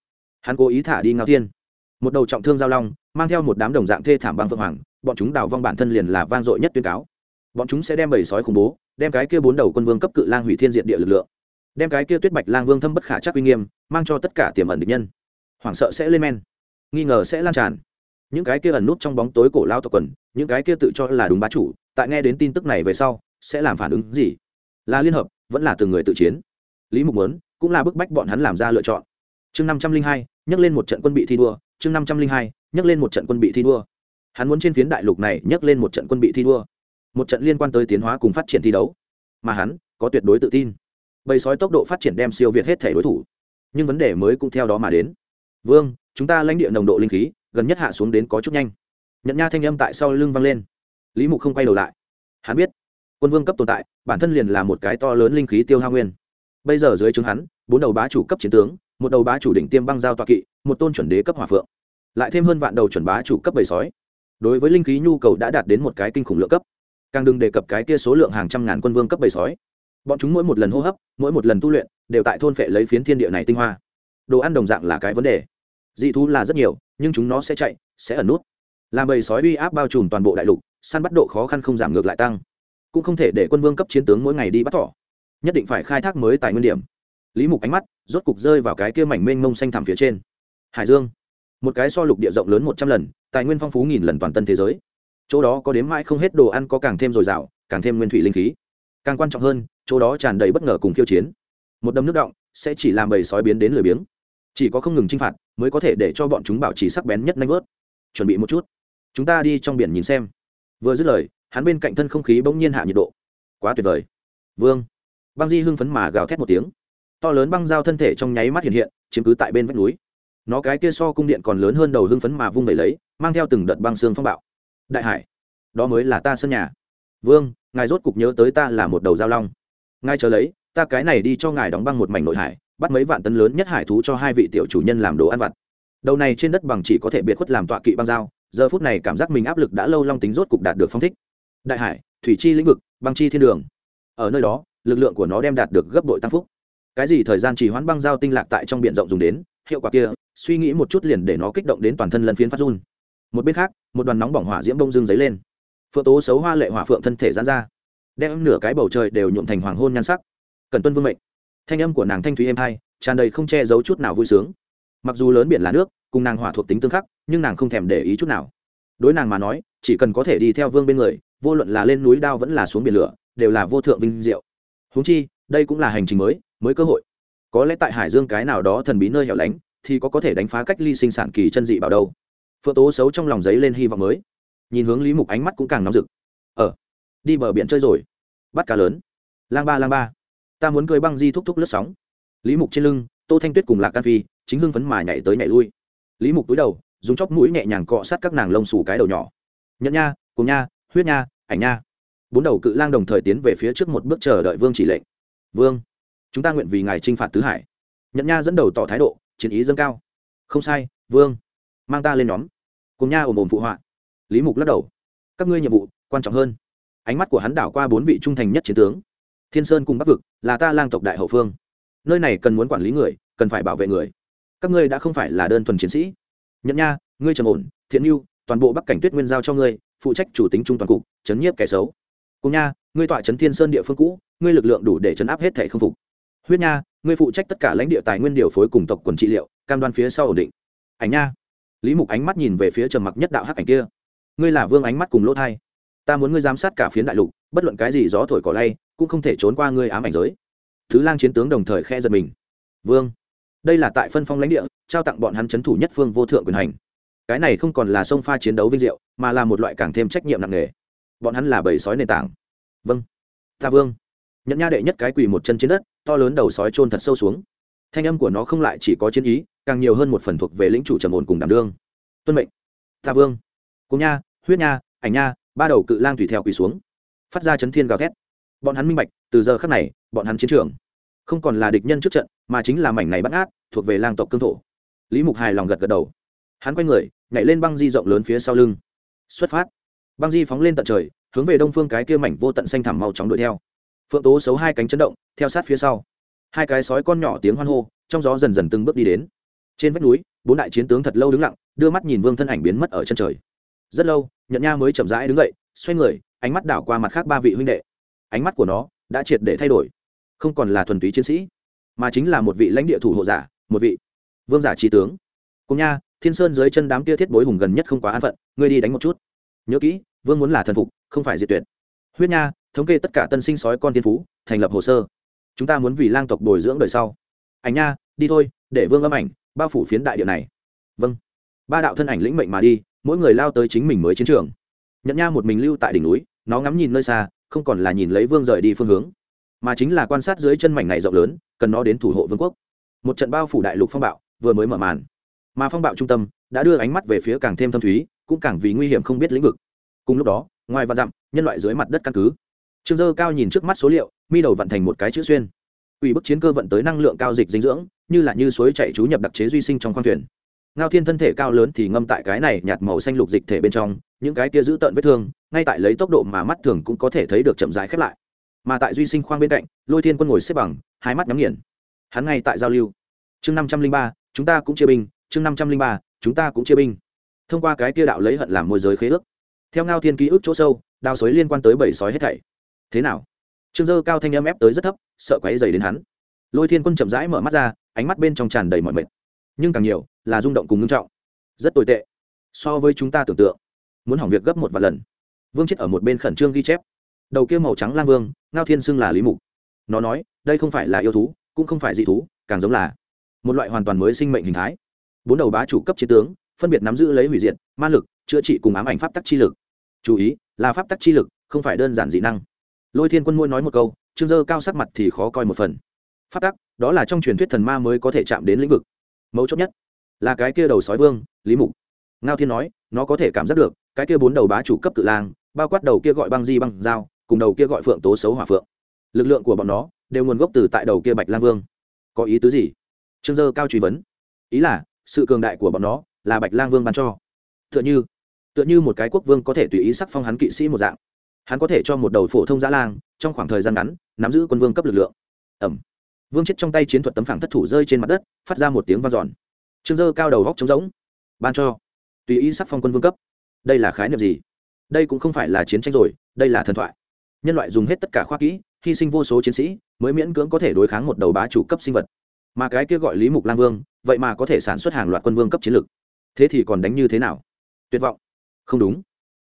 Hắn cố ý thả đi ngao thiên. Một đầu trọng thương giao long, mang theo một đám đồng dạng thê thảm băng phượng hoàng, bọn chúng đào vong bản thân liền là vang dội nhất tuyên cáo. Bọn chúng sẽ đem bầy sói khủng bố, đem cái kia bốn đầu quân vương cấp cự lang hủy thiên diện địa lực lượng. Đem cái kia tuyết bạch lang vương thâm bất khả chắc uy nghiêm, mang cho tất cả tiềm ẩn địch nhân. Hoảng sợ sẽ lên men. Nghi ngờ sẽ lan tràn. Những cái kia ẩn nút trong bóng tối cổ lao tộc quần, những cái kia tự cho là đúng bá chủ, tại nghe đến tin tức này về sau sẽ làm phản ứng gì? Là liên hợp, vẫn là từng người tự chiến? Lý mục muốn, cũng là bức bách bọn hắn làm ra lựa chọn. Chương năm trăm linh hai nhắc lên một trận quân bị thi đua. Chương năm trăm linh hai nhắc lên một trận quân bị thi đua. Hắn muốn trên phiến đại lục này nhắc lên một trận quân bị thi đua. Một trận liên quan tới tiến hóa cùng phát triển thi đấu. Mà hắn, có tuyệt đối tự tin. Bầy sói tốc độ phát triển đem siêu việt hết thể đối thủ. Nhưng vấn đề mới cũng theo đó mà đến. Vương, chúng ta lãnh địa nồng độ linh khí, gần nhất hạ xuống đến có chút nhanh. Nhận nha thanh âm tại sau lưng vang lên. Lý mục không quay đầu lại. Hắn biết quân vương cấp tồn tại, bản thân liền là một cái to lớn linh khí tiêu hao nguyên. Bây giờ dưới trướng hắn, bốn đầu bá chủ cấp chiến tướng, một đầu bá chủ đỉnh tiêm băng giao toa kỵ, một tôn chuẩn đế cấp hỏa phượng. Lại thêm hơn vạn đầu chuẩn bá chủ cấp bầy sói. Đối với linh khí nhu cầu đã đạt đến một cái kinh khủng lượng cấp. Càng đừng đề cập cái kia số lượng hàng trăm ngàn quân vương cấp bầy sói. Bọn chúng mỗi một lần hô hấp, mỗi một lần tu luyện, đều tại thôn phệ lấy phiến thiên địa này tinh hoa. Đồ ăn đồng dạng là cái vấn đề. Dị thú là rất nhiều, nhưng chúng nó sẽ chạy, sẽ ẩn nút. Làm bầy sói uy áp bao trùm toàn bộ đại lục, săn bắt độ khó khăn không giảm ngược lại tăng cũng không thể để quân vương cấp chiến tướng mỗi ngày đi bắt thỏ. Nhất định phải khai thác mới tại nguyên điểm. Lý mục ánh mắt rốt cục rơi vào cái kia mảnh mênh mông xanh thẳm phía trên. Hải dương, một cái so lục địa rộng lớn một trăm lần, tài nguyên phong phú nghìn lần toàn tân thế giới. Chỗ đó có đếm mãi không hết đồ ăn có càng thêm dồi dào, càng thêm nguyên thủy linh khí. Càng quan trọng hơn, chỗ đó tràn đầy bất ngờ cùng khiêu chiến. Một đầm nước động sẽ chỉ làm bầy sói biến đến lười biếng. Chỉ có không ngừng chinh phạt mới có thể để cho bọn chúng bảo trì sắc bén nhất nanh vớt. Chuẩn bị một chút. Chúng ta đi trong biển nhìn xem. Vừa dứt lời hắn bên cạnh thân không khí bỗng nhiên hạ nhiệt độ. Quá tuyệt vời. Vương. Băng di hưng phấn mà gào thét một tiếng. To lớn băng dao thân thể trong nháy mắt hiện hiện, chiếm cứ tại bên vách núi. Nó cái kia so cung điện còn lớn hơn đầu hưng phấn mà vung vẩy lấy, mang theo từng đợt băng xương phong bạo. Đại hải, đó mới là ta sân nhà. Vương, ngài rốt cục nhớ tới ta là một đầu giao long. Ngài chờ lấy, ta cái này đi cho ngài đóng băng một mảnh nội hải, bắt mấy vạn tấn lớn nhất hải thú cho hai vị tiểu chủ nhân làm đồ ăn vặt. Đầu này trên đất bằng chỉ có thể biệt khuất làm tọa kỵ băng dao giờ phút này cảm giác mình áp lực đã lâu long tính rốt cục đạt được phong thích đại hải, thủy chi lĩnh vực, băng chi thiên đường. Ở nơi đó, lực lượng của nó đem đạt được gấp đội tăng phúc. Cái gì thời gian chỉ hoãn băng giao tinh lạc tại trong b i ể n rộng dùng đến, hiệu quả kia, suy nghĩ một chút liền để nó kích động đến toàn thân lân phiến phát run. Một bên khác, một đoàn nóng bỏng hỏa diễm bông dương dấy lên. Phượng tố xấu hoa lệ hỏa phượng thân thể dán ra, đem nửa cái bầu trời đều nhuộm thành hoàng hôn nhan sắc. Cần tuân vương mệnh. Thanh âm của nàng thanh thúy êm hai, tràn đầy không che giấu chút nào vui sướng. Mặc dù lớn biển là nước, cùng nàng hỏa thuộc tính tương khắc, nhưng nàng không thèm để ý chút nào. Đối nàng mà nói, chỉ cần có thể đi theo vương bên người vô luận là lên núi đao vẫn là xuống biển lửa, đều là vô thượng vinh diệu. Húng chi, đây cũng là hành trình mới mới cơ hội. Có lẽ tại hải dương cái nào đó thần bí nơi hẻo lánh, thì có có thể đánh phá cách ly sinh sản kỳ chân dị bảo đâu. Phượng tố xấu trong lòng giấy lên hy vọng mới. Nhìn hướng lý mục ánh mắt cũng càng nóng rực. Ờ đi bờ biển chơi rồi. Bắt cá lớn. Lang ba lang ba. Ta muốn cười băng di thúc thúc lướt sóng. Lý mục trên lưng, tô thanh tuyết cùng lạc can phi chính hưng phấn mà nhảy tới nhảy lui. Lý mục túi đầu, dùng chóc mũi nhẹ nhàng cọ sát các nàng lông xù cái đầu nhỏ. Nhẫn nha, cùng nha huyết nha, ảnh nha. Bốn đầu cự lang đồng thời tiến về phía trước một bước chờ đợi vương chỉ lệnh. Vương, chúng ta nguyện vì ngài t r i n h phạt tứ hải. Nhẫn nha dẫn đầu tỏ thái độ, chiến ý dâng cao. Không sai, vương, mang ta lên nhóm. Cùng nha ồm ồm phụ họa. Lý mục lắc đầu. Các ngươi nhiệm vụ, quan trọng hơn. Ánh mắt của hắn đảo qua bốn vị trung thành nhất chiến tướng. Thiên sơn cùng bắc vực là ta lang tộc đại hậu phương. Nơi này cần muốn quản lý người, cần phải bảo vệ người. Các ngươi đã không phải là đơn thuần chiến sĩ. Nhận nha, ngươi trầm ổn, thiện mưu toàn bộ bắc cảnh tuyết nguyên giao cho ngươi, phụ trách chủ tính trung toàn cục, chấn nhiếp kẻ xấu. Cùng nha, ngươi tọa chấn thiên sơn địa phương cũ, ngươi lực lượng đủ để chấn áp hết thể không phục. Huyết nha, ngươi phụ trách tất cả lãnh địa tài nguyên điều phối cùng tộc quần trị liệu, cam đoan phía sau ổn định. Ảnh nha. Lý mục ánh mắt nhìn về phía trầm mặc nhất đạo hắc ảnh kia. Ngươi là vương ánh mắt cùng lỗ thai. Ta muốn ngươi giám sát cả phiến đại lục, bất luận cái gì gió thổi cỏ lay, cũng không thể trốn qua ngươi ám ảnh giới. Thứ lang chiến tướng đồng thời khe giật mình. Vương, đây là tại phân phong lãnh địa, trao tặng bọn hắn c h ấ n thủ nhất phương vô thượng quyền hành cái này không còn là sông pha chiến đấu vinh diệu, mà là một loại càng thêm trách nhiệm nặng nề. Bọn hắn là bầy sói nền tảng. Vâng. Ta vương. Nhận nha đệ nhất cái quỳ một chân trên đất, to lớn đầu sói trôn thật sâu xuống. Thanh âm của nó không lại chỉ có chiến ý, càng nhiều hơn một phần thuộc về lĩnh chủ trầm ổn cùng đảm đương. Tuân mệnh. Ta vương. Cùng nha, huyết nha, ảnh nha, ba đầu cự lang tùy theo quỳ xuống. Phát ra chấn thiên gào thét. Bọn hắn minh bạch, từ giờ khắc này, bọn hắn chiến trường không còn là địch nhân trước trận, mà chính là mảnh này bắt át thuộc về lang tộc cương thổ. Lý mục hài lòng gật gật đầu. Hắn quay người nhảy lên băng di rộng lớn phía sau lưng. Xuất phát. Băng di phóng lên tận trời, hướng về đông phương cái kia mảnh vô tận xanh thẳm màu chóng đuổi theo. Phượng tố xấu hai cánh chấn động, theo sát phía sau. Hai cái sói con nhỏ tiếng hoan hô, trong gió dần dần từng bước đi đến. Trên vách núi, bốn đại chiến tướng thật lâu đứng lặng, đưa mắt nhìn vương thân ảnh biến mất ở chân trời. Rất lâu nhận nha mới chậm rãi đứng dậy, xoay người, ánh mắt đảo qua mặt khác ba vị huynh đệ. Ánh mắt của nó đã triệt để thay đổi. Không còn là thuần túy chiến sĩ, mà chính là một vị lãnh địa thủ hộ giả, một vị vương giả trí tướng. Cùng nha thiên sơn dưới chân đám kia thiết bối hùng gần nhất không quá an phận, ngươi đi đánh một chút. Nhớ kỹ, vương muốn là thần phục, không phải diệt tuyệt. Huyết nha, thống kê tất cả tân sinh sói con thiên phú, thành lập hồ sơ. Chúng ta muốn vì lang tộc bồi dưỡng đời sau. Ảnh nha, đi thôi, để vương âm ảnh, bao phủ phiến đại địa này. Vâng. Ba đạo thân ảnh lĩnh mệnh mà đi, mỗi người lao tới chính mình mới chiến trường. Nhận nha một mình lưu tại đỉnh núi, nó ngắm nhìn nơi xa, không còn là nhìn lấy vương rời đi phương hướng, mà chính là quan sát dưới chân mảnh này rộng lớn, cần nó đến thủ hộ vương quốc. Một trận bao phủ đại lục phong bạo, vừa mới mở màn mà phong bạo trung tâm đã đưa ánh mắt về phía càng thêm thâm thúy, cũng càng vì nguy hiểm không biết lĩnh vực. Cùng lúc đó, ngoài vạn dặm, nhân loại dưới mặt đất căn cứ. Trương dơ cao nhìn trước mắt số liệu, mi đầu vận thành một cái chữ xuyên. Ủy bức chiến cơ vận tới năng lượng cao dịch dinh dưỡng, như là như suối chạy chú nhập đặc chế duy sinh trong khoang thuyền. Ngao thiên thân thể cao lớn thì ngâm tại cái này nhạt màu xanh lục dịch thể bên trong, những cái kia giữ tợn vết thương, ngay tại lấy tốc độ mà mắt thường cũng có thể thấy được chậm rãi khép lại. Mà tại duy sinh khoang bên cạnh, lôi thiên quân ngồi xếp bằng, hai mắt nhắm nghiền. Hắn ngay tại giao lưu. Chương năm trăm linh ba, chúng ta cũng chia binh chương năm trăm linh ba, chúng ta cũng chia binh. Thông qua cái kia đạo lấy hận làm môi giới khế ước. Theo ngao thiên ký ức chỗ sâu, đào sói liên quan tới bảy sói hết thảy. Thế nào? Trương dơ cao thanh âm ép tới rất thấp, sợ quáy dày đến hắn. Lôi thiên quân chậm rãi mở mắt ra, ánh mắt bên trong tràn đầy mọi mệt. Nhưng càng nhiều, là rung động cùng ngưng trọng. Rất tồi tệ. So với chúng ta tưởng tượng, muốn hỏng việc gấp một vài lần. Vương chết ở một bên khẩn trương ghi chép. Đầu kia màu trắng lang vương, ngao thiên xưng là lý mục. Nó nói, đây không phải là yêu thú, cũng không phải dị thú, càng giống là một loại hoàn toàn mới sinh mệnh hình thái bốn đầu bá chủ cấp chiến tướng, phân biệt nắm giữ lấy hủy diệt, ma lực, chữa trị cùng ám ảnh pháp tắc chi lực. Chú ý, là pháp tắc chi lực, không phải đơn giản dị năng. Lôi thiên quân môi nói một câu, trương dơ cao sắc mặt thì khó coi một phần. Pháp tắc, đó là trong truyền thuyết thần ma mới có thể chạm đến lĩnh vực. Mấu chốt nhất, là cái kia đầu sói vương, lý mục. Ngao thiên nói, nó có thể cảm giác được, cái kia bốn đầu bá chủ cấp cự lang, bao quát đầu kia gọi băng di băng dao cùng đầu kia gọi phượng tố xấu hỏa phượng. Lực lượng của bọn nó, đều nguồn gốc từ tại đầu kia bạch lang vương. Có ý tứ gì? Trương dơ cao truy vấn. Ý là sự cường đại của bọn nó là bạch lang vương ban cho. Tựa như tựa như một cái quốc vương có thể tùy ý sắc phong hắn kỵ sĩ một dạng. Hắn có thể cho một đầu phổ thông giã lang, trong khoảng thời gian ngắn, nắm giữ quân vương cấp lực lượng. Ẩm. Vương chết trong tay chiến thuật tấm phẳng thất thủ rơi trên mặt đất, phát ra một tiếng vang giòn. trương dơ cao đầu góc trống rỗng. Ban cho. Tùy ý sắc phong quân vương cấp. Đây là khái niệm gì? Đây cũng không phải là chiến tranh rồi, đây là thần thoại. Nhân loại dùng hết tất cả khoa kỹ, hy sinh vô số chiến sĩ, mới miễn cưỡng có thể đối kháng một đầu bá chủ cấp sinh vật. Mà cái kia gọi lý mục lang vương vậy mà có thể sản xuất hàng loạt quân vương cấp chiến lược. Thế thì còn đánh như thế nào? Tuyệt vọng. Không đúng.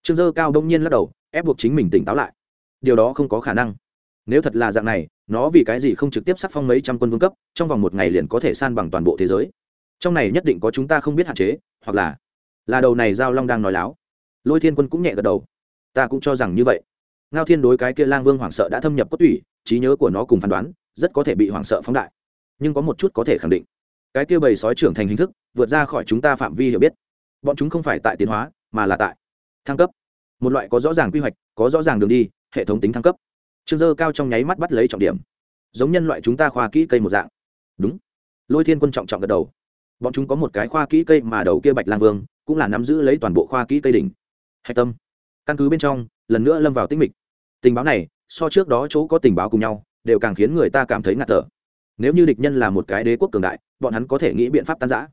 Trương dơ cao đông nhiên lắc đầu, ép buộc chính mình tỉnh táo lại. Điều đó không có khả năng. Nếu thật là dạng này, nó vì cái gì không trực tiếp sắc phong mấy trăm quân vương cấp, trong vòng một ngày liền có thể san bằng toàn bộ thế giới? Trong này nhất định có chúng ta không biết hạn chế, hoặc là là đầu này giao long đang nói láo. Lôi thiên quân cũng nhẹ gật đầu. Ta cũng cho rằng như vậy. Ngao thiên đối cái kia lang vương hoảng sợ đã thâm nhập cốt tủy, trí nhớ của nó cùng phán đoán, rất có thể bị hoảng sợ phóng đại. Nhưng có một chút có thể khẳng định cái kia bầy sói trưởng thành hình thức, vượt ra khỏi chúng ta phạm vi hiểu biết. Bọn chúng không phải tại tiến hóa, mà là tại thăng cấp. Một loại có rõ ràng quy hoạch, có rõ ràng đường đi, hệ thống tính thăng cấp. Trương dơ cao trong nháy mắt bắt lấy trọng điểm. Giống nhân loại chúng ta khoa kỹ cây một dạng. Đúng. Lôi thiên quân trọng trọng gật đầu. Bọn chúng có một cái khoa kỹ cây mà đầu kia bạch lang vương cũng là nắm giữ lấy toàn bộ khoa kỹ cây đỉnh. Hạch tâm. Căn cứ bên trong, lần nữa lâm vào tinh mịch. Tình báo này, so trước đó chỗ có tình báo cùng nhau, đều càng khiến người ta cảm thấy ngạt thở nếu như địch nhân là một cái đế quốc cường đại, bọn hắn có thể nghĩ biện pháp tan giã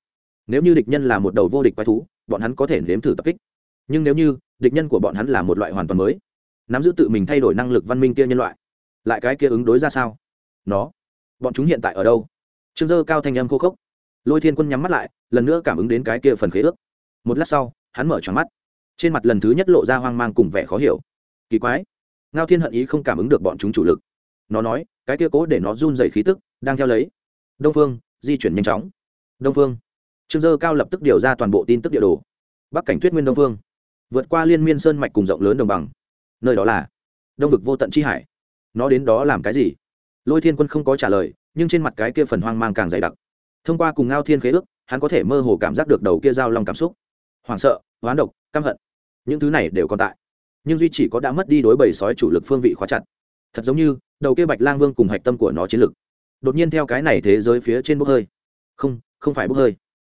nếu như địch nhân là một đầu vô địch quái thú, bọn hắn có thể nếm thử tập kích. Nhưng nếu như địch nhân của bọn hắn là một loại hoàn toàn mới, nắm giữ tự mình thay đổi năng lực văn minh kia nhân loại, lại cái kia ứng đối ra sao? Nó, bọn chúng hiện tại ở đâu? Trương dơ cao thanh âm khô khốc. Lôi thiên quân nhắm mắt lại, lần nữa cảm ứng đến cái kia phần khế ước. Một lát sau, hắn mở tròn mắt. Trên mặt lần thứ nhất lộ ra hoang mang cùng vẻ khó hiểu. Kỳ quái, ngao thiên hận ý không cảm ứng được bọn chúng chủ lực. Nó nói, cái kia cố để nó run dày khí tức đang theo lấy. Đông phương, di chuyển nhanh chóng. Đông phương. Trương dơ cao lập tức điều ra toàn bộ tin tức địa đồ. Bắc cảnh tuyết nguyên đông phương. Vượt qua liên miên sơn mạch cùng rộng lớn đồng bằng. Nơi đó là đông vực vô tận chi hải. Nó đến đó làm cái gì? Lôi thiên quân không có trả lời, nhưng trên mặt cái kia phần hoang mang càng dày đặc. Thông qua cùng ngao thiên khế ước, hắn có thể mơ hồ cảm giác được đầu kia giao long cảm xúc. Hoảng sợ, hoán độc, căm hận. Những thứ này đều còn tại. Nhưng duy chỉ có đã mất đi đối bầy sói chủ lực phương vị khóa chặt. Thật giống như, đầu kia bạch lang vương cùng hạch tâm của nó chiến lực đột nhiên theo cái này thế giới phía trên bốc hơi. Không không phải bốc hơi.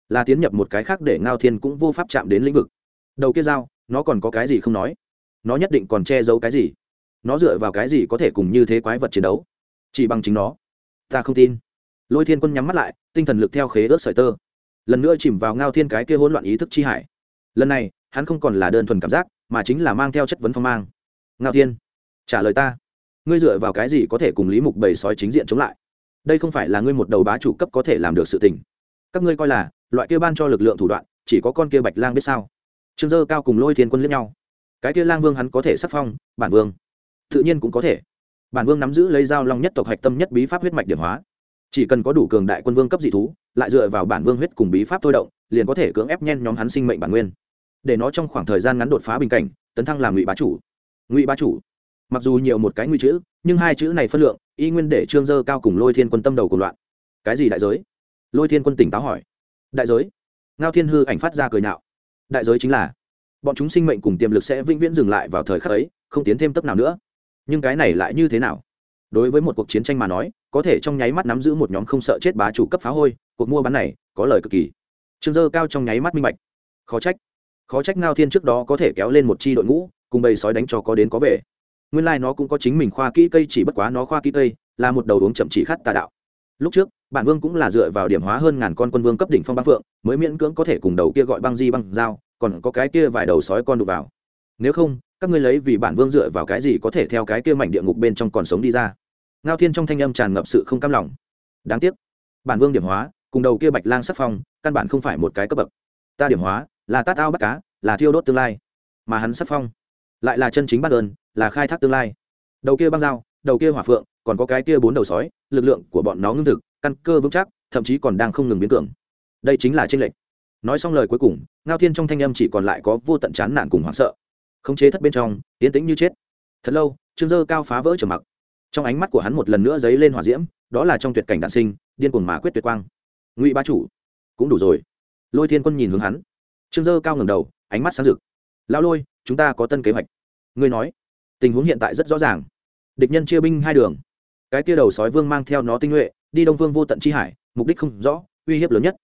Là tiến nhập một cái khác để ngao thiên cũng vô pháp chạm đến lĩnh vực. Đầu kia dao, nó còn có cái gì không nói? Nó nhất định còn che giấu cái gì? Nó dựa vào cái gì có thể cùng như thế quái vật chiến đấu? Chỉ bằng chính nó. Ta không tin. Lôi thiên quân nhắm mắt lại, tinh thần lực theo khế ớt sợi tơ. Lần nữa chìm vào ngao thiên cái kia hỗn loạn ý thức chi hải. Lần này, hắn không còn là đơn thuần cảm giác, mà chính là mang theo chất vấn phong mang. Ngao thiên, trả lời ta. Ngươi dựa vào cái gì có thể cùng lý mục bầy sói chính diện chống lại? Đây không phải là ngươi một đầu bá chủ cấp có thể làm được sự tình. Các ngươi coi là, loại kia ban cho lực lượng thủ đoạn, chỉ có con kia bạch lang biết sao? Trương dơ cao cùng lôi thiên quân lẫn nhau. Cái kia lang vương hắn có thể sắc phong, bản vương. Tự nhiên cũng có thể. Bản vương nắm giữ lấy dao long nhất tộc hạch tâm nhất bí pháp huyết mạch điểm hóa. Chỉ cần có đủ cường đại quân vương cấp dị thú, lại dựa vào bản vương huyết cùng bí pháp thôi động, liền có thể cưỡng ép nhen nhóm hắn sinh mệnh bản nguyên. Để nó trong khoảng thời gian ngắn đột phá bình cảnh, tấn thăng làm ngụy bá chủ. Ngụy bá chủ. Mặc dù nhiều một cái ngụy chữ, nhưng hai chữ này phân lượng y nguyên để trương dơ cao cùng lôi thiên quân tâm đầu cùng loạn. Cái gì đại giới? Lôi thiên quân tỉnh táo hỏi. Đại giới? Ngao thiên hư ảnh phát ra cười nạo đại giới chính là, bọn chúng sinh mệnh cùng tiềm lực sẽ vĩnh viễn dừng lại vào thời khắc ấy, không tiến thêm tấp nào nữa. Nhưng cái này lại như thế nào? Đối với một cuộc chiến tranh mà nói, có thể trong nháy mắt nắm giữ một nhóm không sợ chết bá chủ cấp phá hôi, cuộc mua bán này có lời cực kỳ. Trương dơ cao trong nháy mắt minh bạch. Khó trách. Khó trách ngao thiên trước đó có thể kéo lên một chi đội ngũ, cùng bầy sói đánh cho có đến có về nguyên lai、like、nó cũng có chính mình khoa kỹ cây, chỉ bất quá nó khoa kỹ cây là một đầu uống chậm chỉ khát tà đạo. Lúc trước, bản vương cũng là dựa vào điểm hóa hơn ngàn con quân vương cấp đỉnh phong băng phượng, mới miễn cưỡng có thể cùng đầu kia gọi băng di băng dao còn có cái kia vài đầu sói con đục vào. Nếu không, các ngươi lấy vì bản vương dựa vào cái gì có thể theo cái kia mảnh địa ngục bên trong còn sống đi ra? Ngao thiên trong thanh âm tràn ngập sự không cam lòng. Đáng tiếc, bản vương điểm hóa, cùng đầu kia bạch lang sắc phong, căn bản không phải một cái cấp bậc. Ta điểm hóa là tát ao bắt cá, là thiêu đốt tương lai. Mà hắn sắc phong lại là chân chính bắt ơn là khai thác tương lai. Đầu kia băng dao, đầu kia hỏa phượng, còn có cái kia bốn đầu sói, lực lượng của bọn nó ngưng thực, căn cơ vững chắc, thậm chí còn đang không ngừng biến cường. Đây chính là tranh lệch. Nói xong lời cuối cùng, ngao thiên trong thanh âm chỉ còn lại có vô tận chán nản cùng hoảng sợ. Khống chế thất bên trong tiến tĩnh như chết. Thật lâu, trương dơ cao phá vỡ trầm mặc. Trong ánh mắt của hắn một lần nữa dấy lên hỏa diễm, đó là trong tuyệt cảnh đạn sinh, điên cuồng mà quyết tuyệt quang. Ngụy ba chủ, cũng đủ rồi. Lôi thiên quân nhìn hướng hắn. Trương dơ cao ngầm đầu, ánh mắt sáng rực. Lão lôi, chúng ta có tân kế hoạch. Ngươi nói tình huống hiện tại rất rõ ràng. Địch nhân chia binh hai đường. Cái kia đầu sói vương mang theo nó tinh nhuệ, đi đông vương vô tận chi hải, mục đích không rõ, uy hiếp lớn nhất.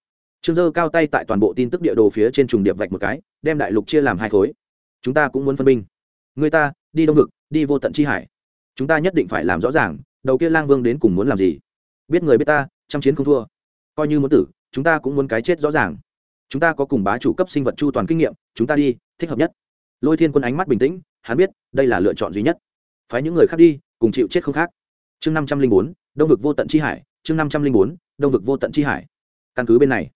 Trương dơ cao tay tại toàn bộ tin tức địa đồ phía trên trùng điệp vạch một cái, đem đại lục chia làm hai khối. Chúng ta cũng muốn phân binh. Người ta, đi đông vực, đi vô tận chi hải. Chúng ta nhất định phải làm rõ ràng, đầu kia lang vương đến cùng muốn làm gì. Biết người biết ta chăm chiến không thua. Coi như muốn tử, chúng ta cũng muốn cái chết rõ ràng. Chúng ta có cùng bá chủ cấp sinh vật chu toàn kinh nghiệm, chúng ta đi, thích hợp nhất. Lôi thiên quân ánh mắt bình tĩnh hắn biết đây là lựa chọn duy nhất. Phái những người khác đi, cùng chịu chết không khác. Chương năm trăm linh bốn, đông vực vô tận chi hải, chương năm trăm linh bốn, đông vực vô tận chi hải. Căn cứ bên này,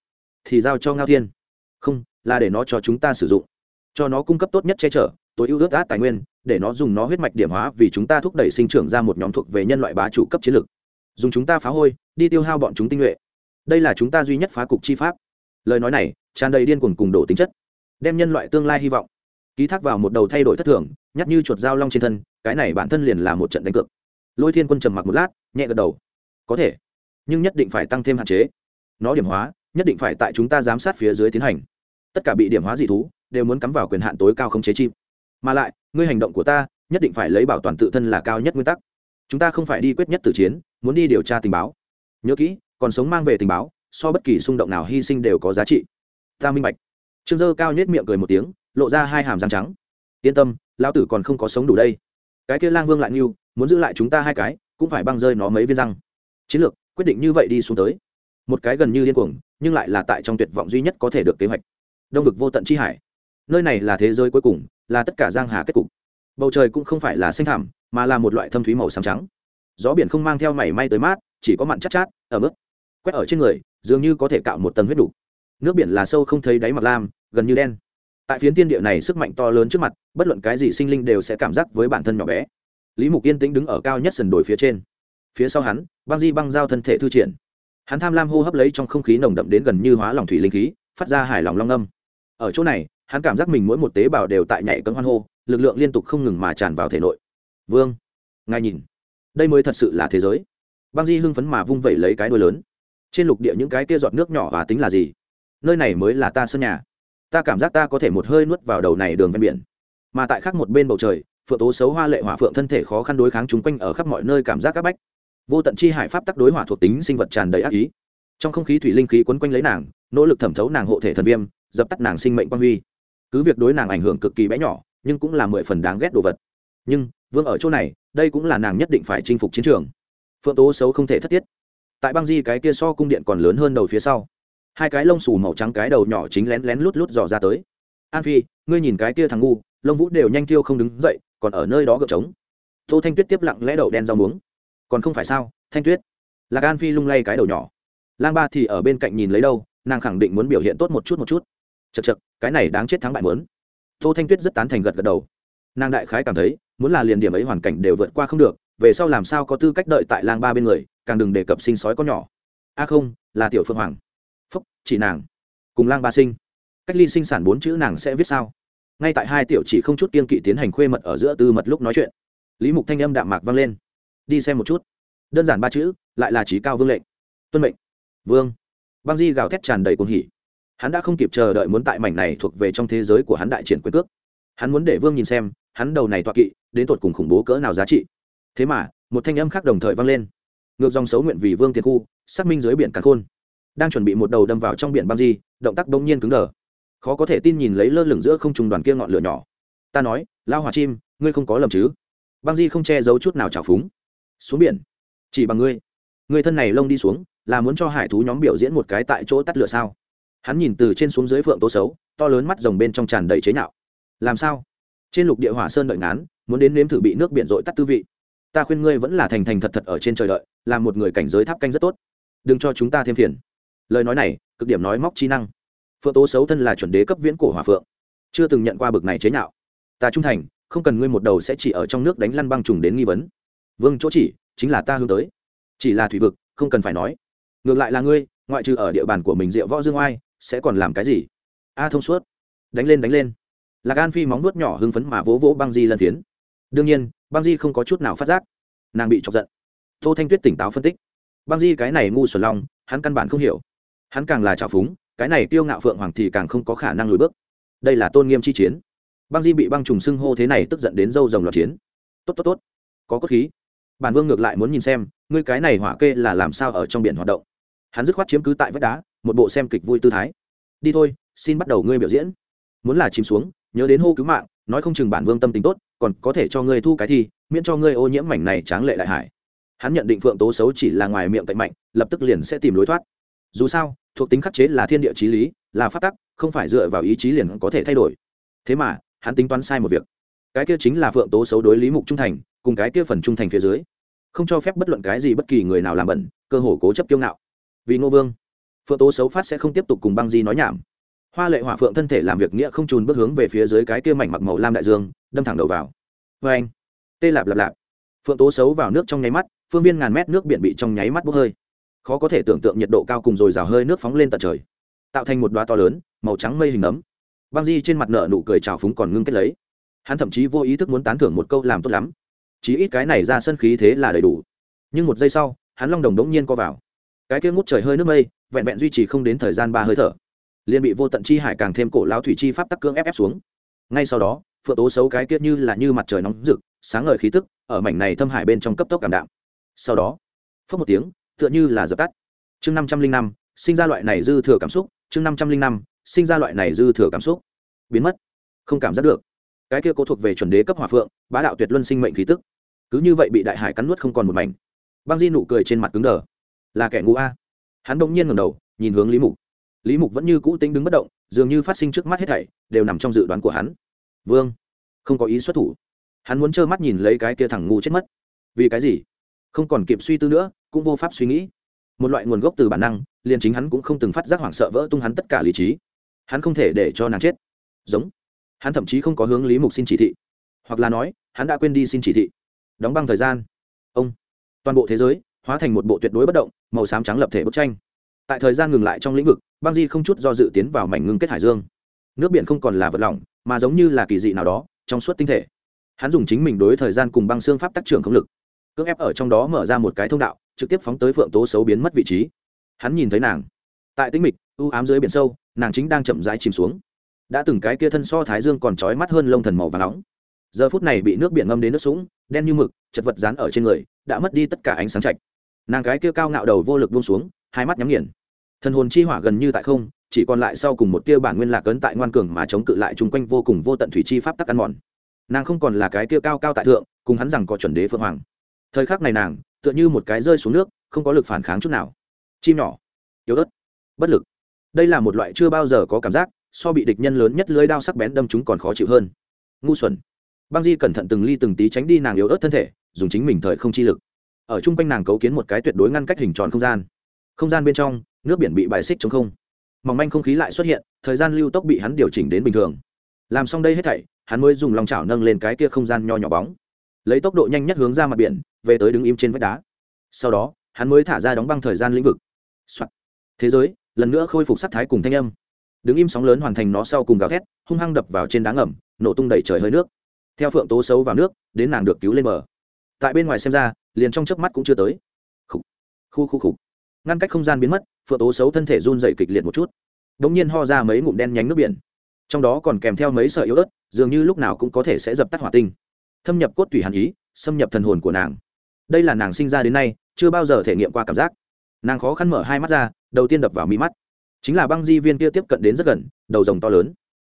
thì giao cho ngao thiên. Không, là để nó cho chúng ta sử dụng. Cho nó cung cấp tốt nhất che chở, tối ưu ước át tài nguyên, để nó dùng nó huyết mạch điểm hóa vì chúng ta thúc đẩy sinh trưởng ra một nhóm thuộc về nhân loại bá chủ cấp chiến lược. Dùng chúng ta phá hôi, đi tiêu hao bọn chúng tinh nhuệ. Đây là chúng ta duy nhất phá cục chi pháp. Lời nói này tràn đầy điên cuồng cùng đổ tính chất, đem nhân loại tương lai hy vọng ký thác vào một đầu thay đổi thất thường, nhắc như chuột dao long trên thân, cái này bản thân liền là một trận đánh cược. Lôi thiên quân trầm mặc một lát, nhẹ gật đầu. Có thể, nhưng nhất định phải tăng thêm hạn chế. Nó điểm hóa, nhất định phải tại chúng ta giám sát phía dưới tiến hành. Tất cả bị điểm hóa dị thú, đều muốn cắm vào quyền hạn tối cao không chế chim. Mà lại, ngươi hành động của ta, nhất định phải lấy bảo toàn tự thân là cao nhất nguyên tắc. Chúng ta không phải đi quyết nhất tử chiến, muốn đi điều tra tình báo. Nhớ kỹ, còn sống mang về tình báo, so bất kỳ xung động nào hy sinh đều có giá trị. Ta minh bạch. Trương dơ cao nhất miệng cười một tiếng lộ ra hai hàm răng trắng. Yên tâm, lão tử còn không có sống đủ đây. Cái kia lang vương lại nghiêu muốn giữ lại chúng ta hai cái, cũng phải băng rơi nó mấy viên răng. Chiến lược, quyết định như vậy đi xuống tới. Một cái gần như điên cuồng, nhưng lại là tại trong tuyệt vọng duy nhất có thể được kế hoạch. Đông vực vô tận chi hải. Nơi này là thế giới cuối cùng, là tất cả giang hà kết cục. Bầu trời cũng không phải là xanh thảm mà là một loại thâm thúy màu xám trắng. Gió biển không mang theo mảy may tới mát, chỉ có mặn chát chát ở mức quét ở trên người, dường như có thể cạo một tầng huyết đủ. Nước biển là sâu không thấy đáy mặt lam, gần như đen tại phiến tiên địa này sức mạnh to lớn trước mặt, bất luận cái gì sinh linh đều sẽ cảm giác với bản thân nhỏ bé. Lý mục yên tĩnh đứng ở cao nhất sườn đồi phía trên. Phía sau hắn, băng di băng giao thân thể thư triển. Hắn tham lam hô hấp lấy trong không khí nồng đậm đến gần như hóa lòng thủy linh khí, phát ra hài lòng long âm. Ở chỗ này, hắn cảm giác mình mỗi một tế bào đều tại nhảy cấm hoan hô, lực lượng liên tục không ngừng mà tràn vào thể nội. Vương, ngài nhìn, đây mới thật sự là thế giới. Băng di hưng phấn mà vung vẩy lấy cái đuôi lớn. Trên lục địa những cái kia giọt nước nhỏ và tính là gì? Nơi này mới là ta sân nhà ta cảm giác ta có thể một hơi nuốt vào đầu này đường ven biển. Mà tại khác một bên bầu trời, phượng tố xấu hoa lệ hỏa phượng thân thể khó khăn đối kháng chúng quanh ở khắp mọi nơi cảm giác các bách. Vô tận chi hải pháp tắc đối hỏa thuộc tính sinh vật tràn đầy ác ý. Trong không khí thủy linh khí quấn quanh lấy nàng, nỗ lực thẩm thấu nàng hộ thể thần viêm, dập tắt nàng sinh mệnh quan huy. Cứ việc đối nàng ảnh hưởng cực kỳ bé nhỏ, nhưng cũng là mười phần đáng ghét đồ vật. Nhưng, vương ở chỗ này, đây cũng là nàng nhất định phải chinh phục chiến trường. Phượng tố xấu không thể thất tiết. Tại băng di cái kia so cung điện còn lớn hơn đầu phía sau hai cái lông xù màu trắng cái đầu nhỏ chính lén lén lút lút dò ra tới. An phi, ngươi nhìn cái kia thằng ngu, lông vũ đều nhanh tiêu không đứng dậy, còn ở nơi đó gợp trống. Tô thanh tuyết tiếp lặng lẽ đậu đen rau muống. Còn không phải sao, thanh tuyết? Lạc an phi lung lay cái đầu nhỏ. Lang ba thì ở bên cạnh nhìn lấy đâu, nàng khẳng định muốn biểu hiện tốt một chút một chút. Chật chật cái này đáng chết thắng bại mớn tô thanh tuyết rất tán thành gật gật đầu. Nàng đại khái cảm thấy, muốn là liền điểm ấy hoàn cảnh đều vượt qua không được, về sau làm sao có tư cách đợi tại lang ba bên người, càng đừng đề cập sinh sói có nhỏ. A không, là tiểu phương hoàng chỉ nàng. Cùng lang ba sinh. Cách ly sinh sản bốn chữ nàng sẽ viết sao? Ngay tại hai tiểu chỉ không chút kiên kỵ tiến hành khuê mật ở giữa tư mật lúc nói chuyện. Lý mục thanh âm đạm mạc vang lên. Đi xem một chút. Đơn giản ba chữ, lại là trí cao vương lệnh. Tuân mệnh. Vương. Băng di gào thét tràn đầy cuồng hỉ. Hắn đã không kịp chờ đợi muốn tại mảnh này thuộc về trong thế giới của hắn đại triển quyền cước. Hắn muốn để vương nhìn xem, hắn đầu này toạ kỵ, đến tột cùng khủng bố cỡ nào giá trị. Thế mà, một thanh âm khác đồng thời vang lên. Ngược dòng xấu nguyện vì vương tiền khu, xác minh dưới biển càn khôn đang chuẩn bị một đầu đâm vào trong biển băng di, động tác bỗng nhiên cứng đờ. Khó có thể tin nhìn lấy lơ lửng giữa không trùng đoàn kia ngọn lửa nhỏ. Ta nói lao hòa chim, ngươi không có lầm chứ? Băng di không che giấu chút nào trào phúng. Xuống biển. Chỉ bằng ngươi. Người thân này lông đi xuống, là muốn cho hải thú nhóm biểu diễn một cái tại chỗ tắt lửa sao? Hắn nhìn từ trên xuống dưới phượng tố xấu, to lớn mắt rồng bên trong tràn đầy chế nhạo. Làm sao? Trên lục địa hỏa sơn đợi ngán, muốn đến nếm thử bị nước biển dội tắt tư vị. Ta khuyên ngươi vẫn là thành thành thật thật ở trên trời đợi là một người cảnh giới tháp canh rất tốt. Đừng cho chúng ta thêm phiền lời nói này, cực điểm nói móc chi năng. Phượng tố xấu thân là chuẩn đế cấp viễn cổ hỏa phượng. Chưa từng nhận qua bực này chế nhạo. Ta trung thành, không cần ngươi một đầu sẽ chỉ ở trong nước đánh lăn băng trùng đến nghi vấn. Vương chỗ chỉ, chính là ta hướng tới. Chỉ là thủy vực, không cần phải nói. Ngược lại là ngươi, ngoại trừ ở địa bàn của mình diệu võ dương oai, sẽ còn làm cái gì? A thông suốt. Đánh lên đánh lên. Lạc an phi móng nuốt nhỏ hưng phấn mà vỗ vỗ băng di lân phiến đương nhiên, băng di không có chút nào phát giác. Nàng bị chọc giận. Tô thanh tuyết tỉnh táo phân tích. Băng di cái này ngu xuẩn long, hắn căn bản không hiểu hắn càng là trào phúng, cái này tiêu ngạo phượng hoàng thì càng không có khả năng lùi bước. Đây là tôn nghiêm chi chiến. Băng di bị băng trùng xưng hô thế này tức giận đến dâu rồng loạt chiến. Tốt tốt tốt. Có cốt khí. Bản vương ngược lại muốn nhìn xem, ngươi cái này hỏa kê là làm sao ở trong biển hoạt động. Hắn dứt khoát chiếm cứ tại vách đá, một bộ xem kịch vui tư thái. Đi thôi, xin bắt đầu ngươi biểu diễn. Muốn là chìm xuống, nhớ đến hô cứu mạng, nói không chừng bản vương tâm tính tốt, còn có thể cho ngươi thu cái thi, miễn cho ngươi ô nhiễm mảnh này tráng lệ đại hải. Hắn nhận định phượng tố xấu chỉ là ngoài miệng cạnh mạnh, lập tức liền sẽ tìm lối thoát dù sao, thuộc tính khắc chế là thiên địa chí lý, là phát tắc, không phải dựa vào ý chí liền có thể thay đổi. Thế mà, hắn tính toán sai một việc. Cái kia chính là phượng tố xấu đối lý mục trung thành, cùng cái kia phần trung thành phía dưới. Không cho phép bất luận cái gì bất kỳ người nào làm bẩn, cơ hồ cố chấp kiêu ngạo. Vì ngô vương, phượng tố xấu phát sẽ không tiếp tục cùng băng di nói nhảm. Hoa lệ hỏa phượng thân thể làm việc nghĩa không trùn bước hướng về phía dưới cái kia mảnh mặc màu lam đại dương, đâm thẳng đầu vào. Vê anh, tê lạp lạp lạp. Phượng tố xấu vào nước trong nháy mắt, phương viên ngàn mét nước biển bị trong nháy mắt bốc hơi khó có thể tưởng tượng nhiệt độ cao cùng rồi rào hơi nước phóng lên tận trời. Tạo thành một đoá to lớn, màu trắng mây hình ấm. Băng di trên mặt nợ nụ cười trào phúng còn ngưng kết lấy. Hắn thậm chí vô ý thức muốn tán thưởng một câu làm tốt lắm. Chí ít cái này ra sân khí thế là đầy đủ. Nhưng một giây sau, hắn long đồng đống nhiên co vào. Cái kia ngút trời hơi nước mây, vẹn vẹn duy trì không đến thời gian ba hơi thở. Liền bị vô tận chi hải càng thêm cổ lao thủy chi pháp tắc cưỡng ép ép xuống. Ngay sau đó, phượng tố xấu cái kia như là như mặt trời nóng rực, sáng ngời khí tức, ở mảnh này thâm hải bên trong cấp tốc cảm đạm. Sau đó phớt một tiếng tựa như là dập tắt. Chương năm trăm linh năm, sinh ra loại này dư thừa cảm xúc. Chương năm trăm linh năm, sinh ra loại này dư thừa cảm xúc. Biến mất. Không cảm giác được. Cái kia cố thuộc về chuẩn đế cấp hỏa phượng, bá đạo tuyệt luân sinh mệnh khí tức. Cứ như vậy bị đại hải cắn nuốt không còn một mảnh. Băng di nụ cười trên mặt cứng đờ. Là kẻ ngu a. Hắn bỗng nhiên ngẩng đầu, nhìn hướng lý mục. Lý mục vẫn như cũ tính đứng bất động, dường như phát sinh trước mắt hết thảy, đều nằm trong dự đoán của hắn. Vương, không có ý xuất thủ. Hắn muốn trơ mắt nhìn lấy cái kia thẳng ngu chết mất. Vì cái gì? Không còn kịp suy tư nữa, cũng vô pháp suy nghĩ. Một loại nguồn gốc từ bản năng, liền chính hắn cũng không từng phát giác hoảng sợ vỡ tung hắn tất cả lý trí. Hắn không thể để cho nàng chết. Giống. Hắn thậm chí không có hướng lý mục xin chỉ thị. Hoặc là nói, hắn đã quên đi xin chỉ thị. Đóng băng thời gian. Ông. Toàn bộ thế giới, hóa thành một bộ tuyệt đối bất động, màu xám trắng lập thể bức tranh. Tại thời gian ngừng lại trong lĩnh vực, băng di không chút do dự tiến vào mảnh ngưng kết hải dương. Nước biển không còn là vật lỏng, mà giống như là kỳ dị nào đó, trong suốt tinh thể. Hắn dùng chính mình đối thời gian cùng băng xương pháp tác trưởng không lực cưỡng ép ở trong đó mở ra một cái thông đạo, trực tiếp phóng tới phượng tố xấu biến mất vị trí. Hắn nhìn thấy nàng. Tại tĩnh mịch, u ám dưới biển sâu, nàng chính đang chậm rãi chìm xuống. Đã từng cái kia thân so thái dương còn trói mắt hơn lông thần màu và nóng. Giờ phút này bị nước biển ngâm đến nước sũng, đen như mực, chật vật dán ở trên người, đã mất đi tất cả ánh sáng chạch nàng cái kia cao ngạo đầu vô lực buông xuống, hai mắt nhắm nghiền. Thần hồn chi hỏa gần như tại không, chỉ còn lại sau cùng một tia bản nguyên lạc ấn tại ngoan cường mà chống cự lại chung quanh vô cùng vô tận thủy chi pháp tắc ăn mòn. Nàng không còn là cái kia cao cao tại thượng, cùng hắn rằng có chuẩn đế phượng hoàng thời khắc này nàng, tựa như một cái rơi xuống nước, không có lực phản kháng chút nào. Chim nhỏ. Yếu ớt. Bất lực. Đây là một loại chưa bao giờ có cảm giác, so bị địch nhân lớn nhất lưới đao sắc bén đâm chúng còn khó chịu hơn. Ngu xuẩn. Băng di cẩn thận từng ly từng tí tránh đi nàng yếu ớt thân thể, dùng chính mình thời không chi lực. Ở chung quanh nàng cấu kiến một cái tuyệt đối ngăn cách hình tròn không gian. Không gian bên trong, nước biển bị bài xích chống không. Mỏng manh không khí lại xuất hiện, thời gian lưu tốc bị hắn điều chỉnh đến bình thường. Làm xong đây hết thảy, hắn mới dùng lòng chảo nâng lên cái kia không gian nho nhỏ bóng. Lấy tốc độ nhanh nhất hướng ra mặt biển về tới đứng im trên vách đá. Sau đó, hắn mới thả ra đóng băng thời gian lĩnh vực、Soạn. thế giới, lần nữa khôi phục sắc thái cùng thanh âm. Đứng im sóng lớn hoàn thành nó sau cùng gào thét, hung hăng đập vào trên đá ngầm, nổ tung đẩy trời hơi nước. Theo phượng tố xấu vào nước, đến nàng được cứu lên bờ. Tại bên ngoài xem ra, liền trong chớp mắt cũng chưa tới. Khu khu khu khục. Ngăn cách không gian biến mất, phượng tố xấu thân thể run dày kịch liệt một chút. Đ ỗ n g nhiên ho ra mấy ngụm đen nhánh nước biển. Trong đó còn kèm theo mấy sợi yếu ớt, dường như lúc nào cũng có thể sẽ dập tắt hỏa tinh. Thâm nhập cốt tủy hàn ý, xâm nhập thần hồn của nàng đây là nàng sinh ra đến nay, chưa bao giờ thể nghiệm qua cảm giác. Nàng khó khăn mở hai mắt ra, đầu tiên đập vào mí mắt. Chính là băng di viên kia tiếp cận đến rất gần, đầu rồng to lớn.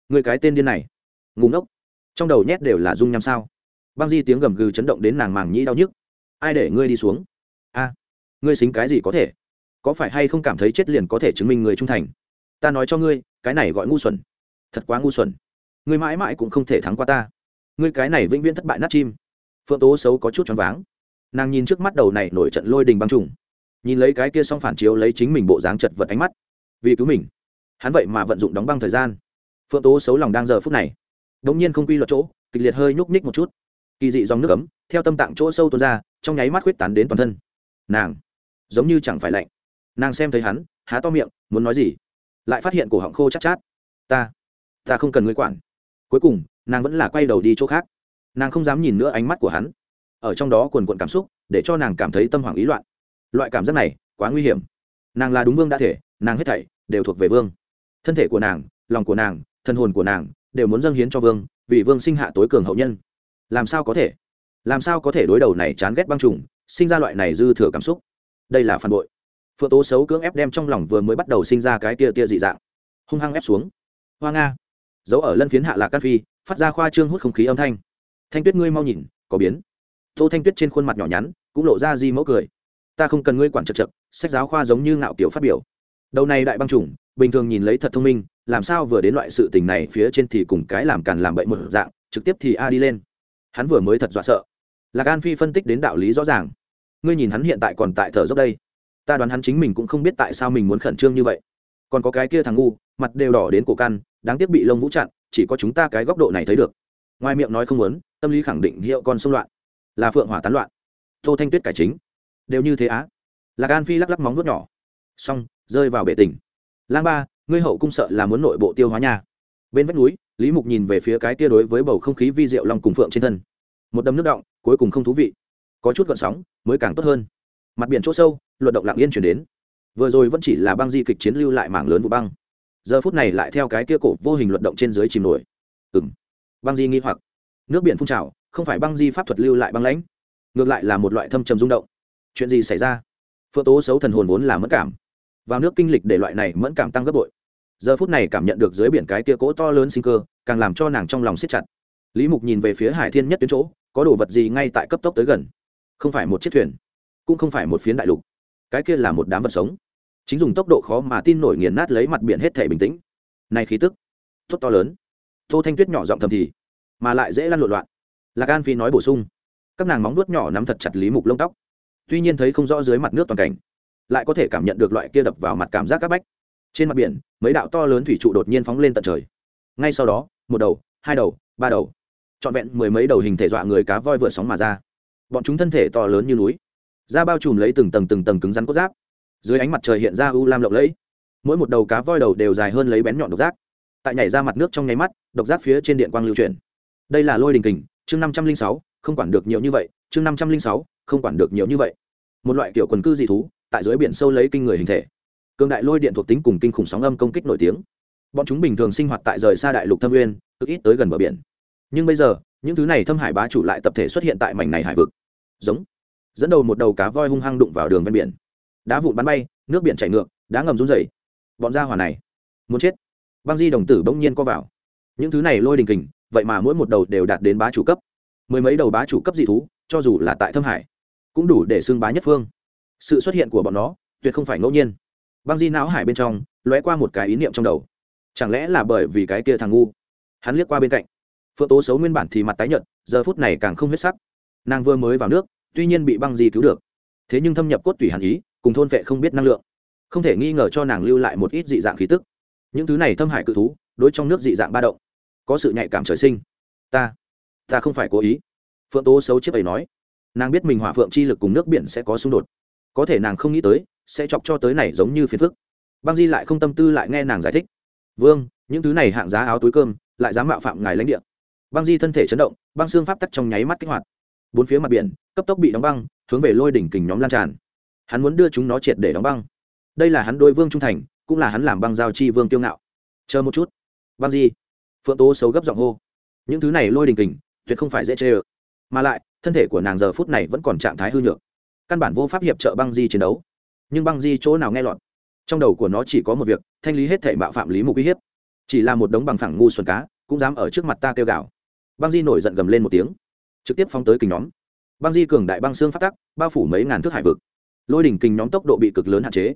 Người cái tên điên này. Ngủ ngốc. Trong đầu nhét đều là dung nham sao. Băng di tiếng gầm gừ chấn động đến nàng màng nhĩ đau nhức. Ai để ngươi đi xuống? A, ngươi xính cái gì có thể? Có phải hay không cảm thấy chết liền có thể chứng minh người trung thành? Ta nói cho ngươi, cái này gọi ngu xuẩn. Thật quá ngu xuẩn. Ngươi mãi mãi cũng không thể thắng qua ta. Ngươi cái này vĩnh viễn thất bại nát chim. Phượng tố xấu có chút choáng váng nàng nhìn trước mắt đầu này nổi trận lôi đình băng trùng nhìn lấy cái kia xong phản chiếu lấy chính mình bộ dáng chật vật ánh mắt vì cứu mình. Hắn vậy mà vận dụng đóng băng thời gian. Phượng tố xấu lòng đang giờ phút này đ ỗ n g nhiên không quy luật chỗ kịch liệt hơi nhúc ních một chút. Kỳ dị dòng nước ấm theo tâm tạng chỗ sâu tuôn ra trong nháy mắt khuyết tán đến toàn thân. Nàng giống như chẳng phải lạnh. Nàng xem thấy hắn há to miệng muốn nói gì? Lại phát hiện cổ họng khô chắc chát, chát. Ta ta không cần ngươi quản. Cuối cùng nàng vẫn là quay đầu đi chỗ khác. Nàng không dám nhìn nữa ánh mắt của hắn ở trong đó quần quận cảm xúc, để cho nàng cảm thấy tâm hoảng ý loạn. Loại cảm giác này quá nguy hiểm. Nàng là đúng vương đã thể, nàng hết thảy đều thuộc về vương. Thân thể của nàng, lòng của nàng, thân hồn của nàng đều muốn dâng hiến cho vương, vì vương sinh hạ tối cường hậu nhân. Làm sao có thể? Làm sao có thể đối đầu này chán ghét băng trùng, sinh ra loại này dư thừa cảm xúc? Đây là phản bội. Phượng tố xấu cưỡng ép đem trong lòng vừa mới bắt đầu sinh ra cái tia tia dị dạng, hung hăng ép xuống. Hoa nga giấu ở lân phiến hạ lạc cát phi, phát ra khoa trương hút không khí âm thanh. Thanh tuyết ngươi mau nhìn, có biến tô thanh tuyết trên khuôn mặt nhỏ nhắn, cũng lộ ra di mẫu cười. Ta không cần ngươi quản chật chật, sách giáo khoa giống như ngạo kiểu phát biểu. Đầu này đại băng trùng, bình thường nhìn lấy thật thông minh, làm sao vừa đến loại sự tình này phía trên thì cùng cái làm càn làm bậy một dạng, trực tiếp thì a đi lên. Hắn vừa mới thật dọa sợ. Lạc an phi phân tích đến đạo lý rõ ràng. Ngươi nhìn hắn hiện tại còn tại thở dốc đây. Ta đoán hắn chính mình cũng không biết tại sao mình muốn khẩn trương như vậy. Còn có cái kia thằng ngu, mặt đều đỏ đến cổ căn, đáng tiếc bị lông vũ chặn, chỉ có chúng ta cái góc độ này thấy được. Ngoài miệng nói không muốn, tâm lý khẳng định hiệu con xung loạn là phượng hỏa tán loạn. Tô thanh tuyết cải chính. Đều như thế á. Lạc an phi lắc lắc móng vuốt nhỏ. Xong, rơi vào bệ tỉnh. Lang ba, ngươi hậu cung sợ là muốn nội bộ tiêu hóa nha bên vách núi, lý mục nhìn về phía cái tia đối với bầu không khí vi rượu lòng cùng phượng trên thân. Một đầm nước động, cuối cùng không thú vị. Có chút gợn sóng, mới càng tốt hơn. Mặt biển chỗ sâu, luận động lặng yên chuyển đến. Vừa rồi vẫn chỉ là băng di kịch chiến lưu lại mảng lớn vụ băng. Giờ phút này lại theo cái kia cổ vô hình luận động trên dưới chìm nổi. Ừng băng di nghi hoặc. Nước biển phun trào không phải băng di pháp thuật lưu lại băng lãnh, ngược lại là một loại thâm trầm rung động. Chuyện gì xảy ra? Phượng tố xấu thần hồn vốn là mất cảm. Vào nước kinh lịch để loại này mẫn cảm tăng gấp bội. Giờ phút này cảm nhận được dưới biển cái kia cỗ to lớn sinh cơ, càng làm cho nàng trong lòng siết chặt. Lý mục nhìn về phía hải thiên nhất tuyến chỗ, có đồ vật gì ngay tại cấp tốc tới gần? Không phải một chiếc thuyền, cũng không phải một phiến đại lục. Cái kia là một đám vật sống. Chính dùng tốc độ khó mà tin nổi nghiền nát lấy mặt biển hết thể bình tĩnh. Này khí tức, tốt to lớn. Tô thanh tuyết nhỏ giọng thầm thì, mà lại dễ lăn lộn loạn lạc an phi nói bổ sung. Các nàng móng nuốt nhỏ nắm thật chặt lý mục lông tóc. Tuy nhiên thấy không rõ dưới mặt nước toàn cảnh, lại có thể cảm nhận được loại kia đập vào mặt cảm giác các bách. Trên mặt biển, mấy đạo to lớn thủy trụ đột nhiên phóng lên tận trời. Ngay sau đó, một đầu, hai đầu, ba đầu, trọn vẹn mười mấy đầu hình thể dọa người cá voi vượt sóng mà ra. Bọn chúng thân thể to lớn như núi, da bao trùm lấy từng tầng từng tầng cứng rắn cốt giáp. Dưới ánh mặt trời hiện ra u lam lộng lẫy. Mỗi một đầu cá voi đầu đều dài hơn lấy bén nhọn độc giác. Tại nhảy ra mặt nước trong nháy mắt, độc giác phía trên điện quang lưu chuyển. Đây là lôi đình kình chương năm trăm linh sáu, không quản được nhiều như vậy, chương năm trăm linh sáu, không quản được nhiều như vậy. Một loại kiểu quần cư dị thú, tại dưới biển sâu lấy kinh người hình thể. Cường đại lôi điện thuộc tính cùng kinh khủng sóng âm công kích nổi tiếng. Bọn chúng bình thường sinh hoạt tại rời xa đại lục thâm uyên cực ít tới gần bờ biển. Nhưng bây giờ, những thứ này thâm hải bá chủ lại tập thể xuất hiện tại mảnh này hải vực. Giống. Dẫn đầu một đầu cá voi hung hăng đụng vào đường ven biển. Đá vụn bắn bay, nước biển chảy ngược, đá ngầm run rẩy. Bọn gia hỏa này, muốn chết. Băng di đồng tử bỗng nhiên co vào những thứ này lôi đình kình, vậy mà mỗi một đầu đều đạt đến bá chủ cấp. Mười mấy đầu bá chủ cấp dị thú, cho dù là tại thâm hải, cũng đủ để xưng bá nhất phương. Sự xuất hiện của bọn nó, tuyệt không phải ngẫu nhiên. Băng di não hải bên trong, lóe qua một cái ý niệm trong đầu. Chẳng lẽ là bởi vì cái kia thằng ngu? Hắn liếc qua bên cạnh. Phượng tố xấu nguyên bản thì mặt tái nhợt, giờ phút này càng không huyết sắc. Nàng vừa mới vào nước, tuy nhiên bị băng di cứu được. Thế nhưng thâm nhập cốt tủy hàn ý, cùng thôn vệ không biết năng lượng. Không thể nghi ngờ cho nàng lưu lại một ít dị dạng khí tức. Những thứ này thâm hải cự thú, đối trong nước dị dạng ba động có sự nhạy cảm trời sinh. Ta ta không phải cố ý. Phượng tố xấu chiếc ấy nói. Nàng biết mình hỏa phượng chi lực cùng nước biển sẽ có xung đột. Có thể nàng không nghĩ tới, sẽ chọc cho tới này giống như phiền phức. Băng di lại không tâm tư lại nghe nàng giải thích. Vương, những thứ này hạng giá áo túi cơm, lại dám mạo phạm ngài lãnh địa. Băng di thân thể chấn động, băng xương pháp tắc trong nháy mắt kích hoạt. Bốn phía mặt biển, cấp tốc bị đóng băng, hướng về lôi đỉnh kình nhóm lan tràn. Hắn muốn đưa chúng nó triệt để đóng băng. Đây là hắn đôi vương trung thành, cũng là hắn làm băng giao chi vương tiêu ngạo. Chờ một chút. Băng di phượng tố xấu gấp giọng hô. Những thứ này lôi đình kình, tuyệt không phải dễ chê ơ. Mà lại, thân thể của nàng giờ phút này vẫn còn trạng thái hư nhược. Căn bản vô pháp hiệp trợ băng di chiến đấu. Nhưng băng di chỗ nào nghe lọt? Trong đầu của nó chỉ có một việc, thanh lý hết thể mạo phạm lý mục uy hiếp. Chỉ là một đống bằng phẳng ngu xuân cá, cũng dám ở trước mặt ta kêu gào. Băng di nổi giận gầm lên một tiếng, trực tiếp phóng tới kình nhóm. Băng di cường đại băng xương phát tắc, bao phủ mấy ngàn thước hải vực. Lôi đỉnh kình nhóm tốc độ bị cực lớn hạn chế.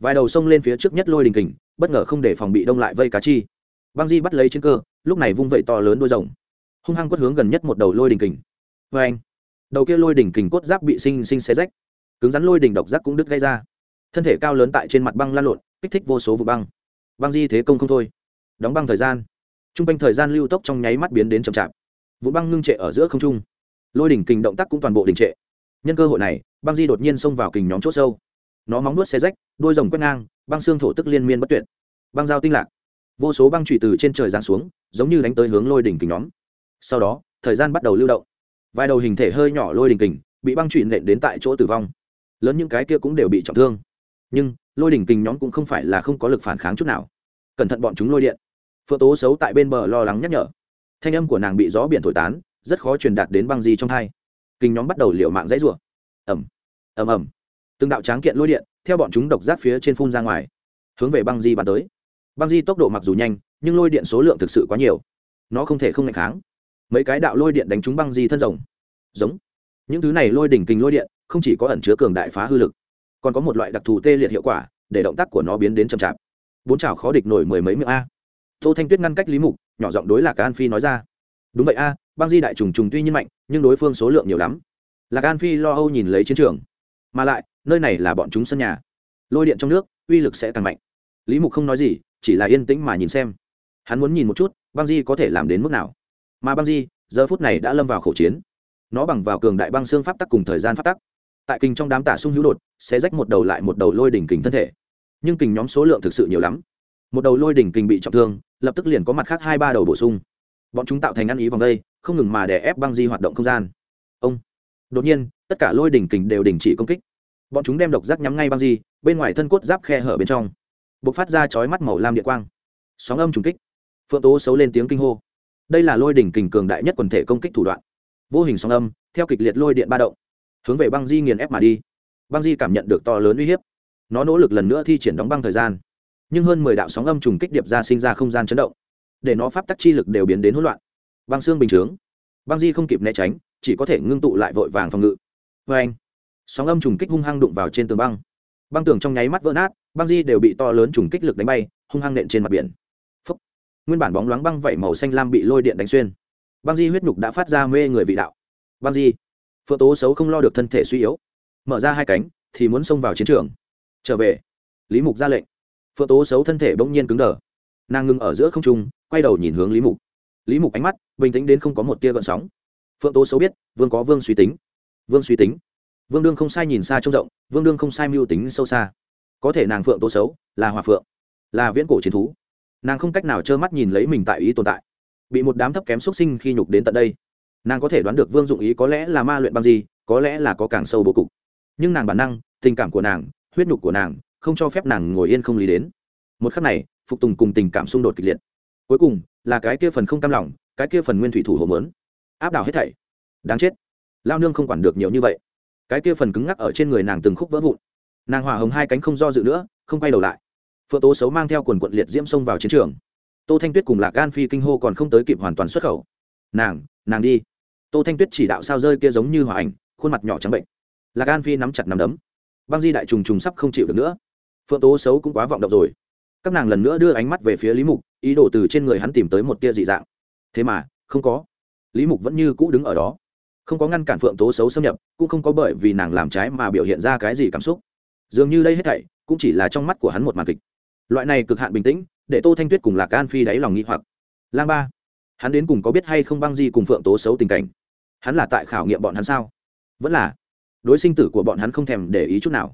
Vài đầu sông lên phía trước nhất lôi đỉnh kình, bất ngờ không để phòng bị đông lại vây cá chi băng di bắt lấy chiến cơ, lúc này vung vẩy to lớn đôi rồng. Hung hăng quất hướng gần nhất một đầu lôi đỉnh kình. Vê anh, đầu kia lôi đỉnh kình cốt giáp bị sinh sinh xé rách. Cứng rắn lôi đỉnh độc giác cũng đứt gây ra. Thân thể cao lớn tại trên mặt băng lan lộn, kích thích vô số vụ băng. Băng di thế công không thôi. Đóng băng thời gian. T r u n g quanh thời gian lưu tốc trong nháy mắt biến đến chậm chạp. Vụ băng ngưng trệ ở giữa không trung. Lôi đỉnh kình động tác cũng toàn bộ đình trệ. Nhân cơ hội này, băng di đột nhiên xông vào kình nhóm c h ỗ sâu. Nó móng nuốt xe rách, đôi rồng quét ngang, băng xương thổ tức liên miên bất tuyệt. Băng dao tinh lạc vô số băng trụy từ trên trời giáng xuống, giống như đánh tới hướng lôi đỉnh kình nhóm. Sau đó, thời gian bắt đầu lưu động. Vài đầu hình thể hơi nhỏ lôi đỉnh kình bị băng trụy nện đến tại chỗ tử vong. Lớn những cái kia cũng đều bị trọng thương. Nhưng, lôi đỉnh kình nhóm cũng không phải là không có lực phản kháng chút nào. Cẩn thận bọn chúng lôi điện. Phượng tố xấu tại bên bờ lo lắng nhắc nhở. Thanh âm của nàng bị gió biển thổi tán, rất khó truyền đạt đến băng di trong hai. Kinh nhóm bắt đầu liệu mạng dãy rủa. Ẩm ẩm ẩm từng đạo tráng kiện lôi điện theo bọn chúng độc giác phía trên phun ra ngoài, hướng về băng di bàn tới băng di tốc độ mặc dù nhanh, nhưng lôi điện số lượng thực sự quá nhiều. Nó không thể không ngạch kháng. Mấy cái đạo lôi điện đánh trúng băng di thân rồng. Giống. Những thứ này lôi đỉnh kình lôi điện, không chỉ có ẩn chứa cường đại phá hư lực, còn có một loại đặc thù tê liệt hiệu quả, để động tác của nó biến đến chậm chạp. Bốn chảo khó địch nổi mười mấy miệng a. Tô thanh tuyết ngăn cách lý mục, nhỏ giọng đối lạc an phi nói ra. Đúng vậy a, băng di đại trùng trùng tuy nhiên mạnh, nhưng đối phương số lượng nhiều lắm. Lạc an phi lo âu nhìn lấy chiến trường. Mà lại, nơi này là bọn chúng sân nhà. Lôi điện trong nước, uy lực sẽ tăng mạnh lý mục không nói gì, chỉ là yên tĩnh mà nhìn xem. Hắn muốn nhìn một chút, băng di có thể làm đến mức nào. Mà băng di, giờ phút này đã lâm vào khẩu chiến. Nó bằng vào cường đại băng xương pháp tắc cùng thời gian pháp tắc. Tại kinh trong đám tả sung hữu đột, sẽ rách một đầu lại một đầu lôi đỉnh kình thân thể. Nhưng kình nhóm số lượng thực sự nhiều lắm. Một đầu lôi đỉnh kình bị trọng thương, lập tức liền có mặt khác hai ba đầu bổ sung. Bọn chúng tạo thành ăn ý vòng đây, không ngừng mà để ép băng di hoạt động không gian. Ông. Đột nhiên, tất cả lôi đỉnh kình đều đình chỉ công kích. Bọn chúng đem độc giác nhắm ngay băng di, bên ngoài thân cốt giáp khe hở bên trong b ộ c phát ra chói mắt màu lam điện quang. Sóng âm trùng kích. Phượng tố xấu lên tiếng kinh hô. Đây là lôi đỉnh kình cường đại nhất quần thể công kích thủ đoạn. Vô hình sóng âm, theo kịch liệt lôi điện ba động, hướng về băng di nghiền ép mà đi. Băng di cảm nhận được to lớn uy hiếp. Nó nỗ lực lần nữa thi triển đóng băng thời gian. Nhưng hơn mười đạo sóng âm trùng kích điệp ra sinh ra không gian chấn động. Để nó pháp tắc chi lực đều biến đến hỗn loạn. Băng xương bình chướng. Băng di không kịp né tránh, chỉ có thể ngưng tụ lại vội vàng phòng ngự. Vê anh sóng âm trùng kích hung hăng đụng vào trên tường băng băng tường trong nháy mắt vỡ nát, băng di đều bị to lớn trùng kích lực đánh bay, hung hăng nện trên mặt biển. Phúc. nguyên bản bóng loáng băng vẩy màu xanh lam bị lôi điện đánh xuyên. Băng di huyết nhục đã phát ra mê người vị đạo. Băng di. Phượng tố xấu không lo được thân thể suy yếu. Mở ra hai cánh, thì muốn xông vào chiến trường. Trở về. Lý mục ra lệnh. Phượng tố xấu thân thể bỗng nhiên cứng đờ. Nàng ngưng ở giữa không trung, quay đầu nhìn hướng lý mục. Lý mục ánh mắt bình tĩnh đến không có một tia gợn sóng. Phượng tố xấu biết, vương có vương suy tính. Vương suy tính vương đương không sai nhìn xa trông rộng, vương đương không sai mưu tính sâu xa. Có thể nàng phượng tố xấu, là hòa phượng, là viễn cổ chiến thú. Nàng không cách nào trơ mắt nhìn lấy mình tại ý tồn tại. Bị một đám thấp kém xuất sinh khi nhục đến tận đây. Nàng có thể đoán được vương dụng ý có lẽ là ma luyện băng gì, có lẽ là có càng sâu bố cục. Nhưng nàng bản năng, tình cảm của nàng, huyết nhục của nàng, không cho phép nàng ngồi yên không lý đến. Một khắc này, phục tùng cùng tình cảm xung đột kịch liệt. Cuối cùng, là cái kia phần không cam lòng, cái kia phần nguyên thủy thủ hồ mớn. Áp đảo hết thảy. Đáng chết. Lao nương không quản được nhiều như vậy cái kia phần cứng ngắc ở trên người nàng từng khúc vỡ vụn. Nàng hỏa hồng hai cánh không do dự nữa, không quay đầu lại. Phượng tố xấu mang theo quần quận liệt diễm xông vào chiến trường. Tô thanh tuyết cùng lạc gan phi kinh hô còn không tới kịp hoàn toàn xuất khẩu. Nàng nàng đi. Tô thanh tuyết chỉ đạo sao rơi kia giống như hỏa ảnh, khuôn mặt nhỏ trắng bệnh. Lạc gan phi nắm chặt nắm đấm. Băng di đại trùng trùng sắp không chịu được nữa. Phượng tố xấu cũng quá vọng động rồi. Các nàng lần nữa đưa ánh mắt về phía lý mục, ý đồ từ trên người hắn tìm tới một tia dị dạng. Thế mà, không có. Lý mục vẫn như cũ đứng ở đó không có ngăn cản phượng tố xấu xâm nhập, cũng không có bởi vì nàng làm trái mà biểu hiện ra cái gì cảm xúc. Dường như đây hết thảy, cũng chỉ là trong mắt của hắn một màn kịch. Loại này cực hạn bình tĩnh, để tô thanh tuyết cùng lạc an phi đáy lòng nghĩ hoặc. Lang ba, hắn đến cùng có biết hay không băng di cùng phượng tố xấu tình cảnh? Hắn là tại khảo nghiệm bọn hắn sao? Vẫn là, đối sinh tử của bọn hắn không thèm để ý chút nào.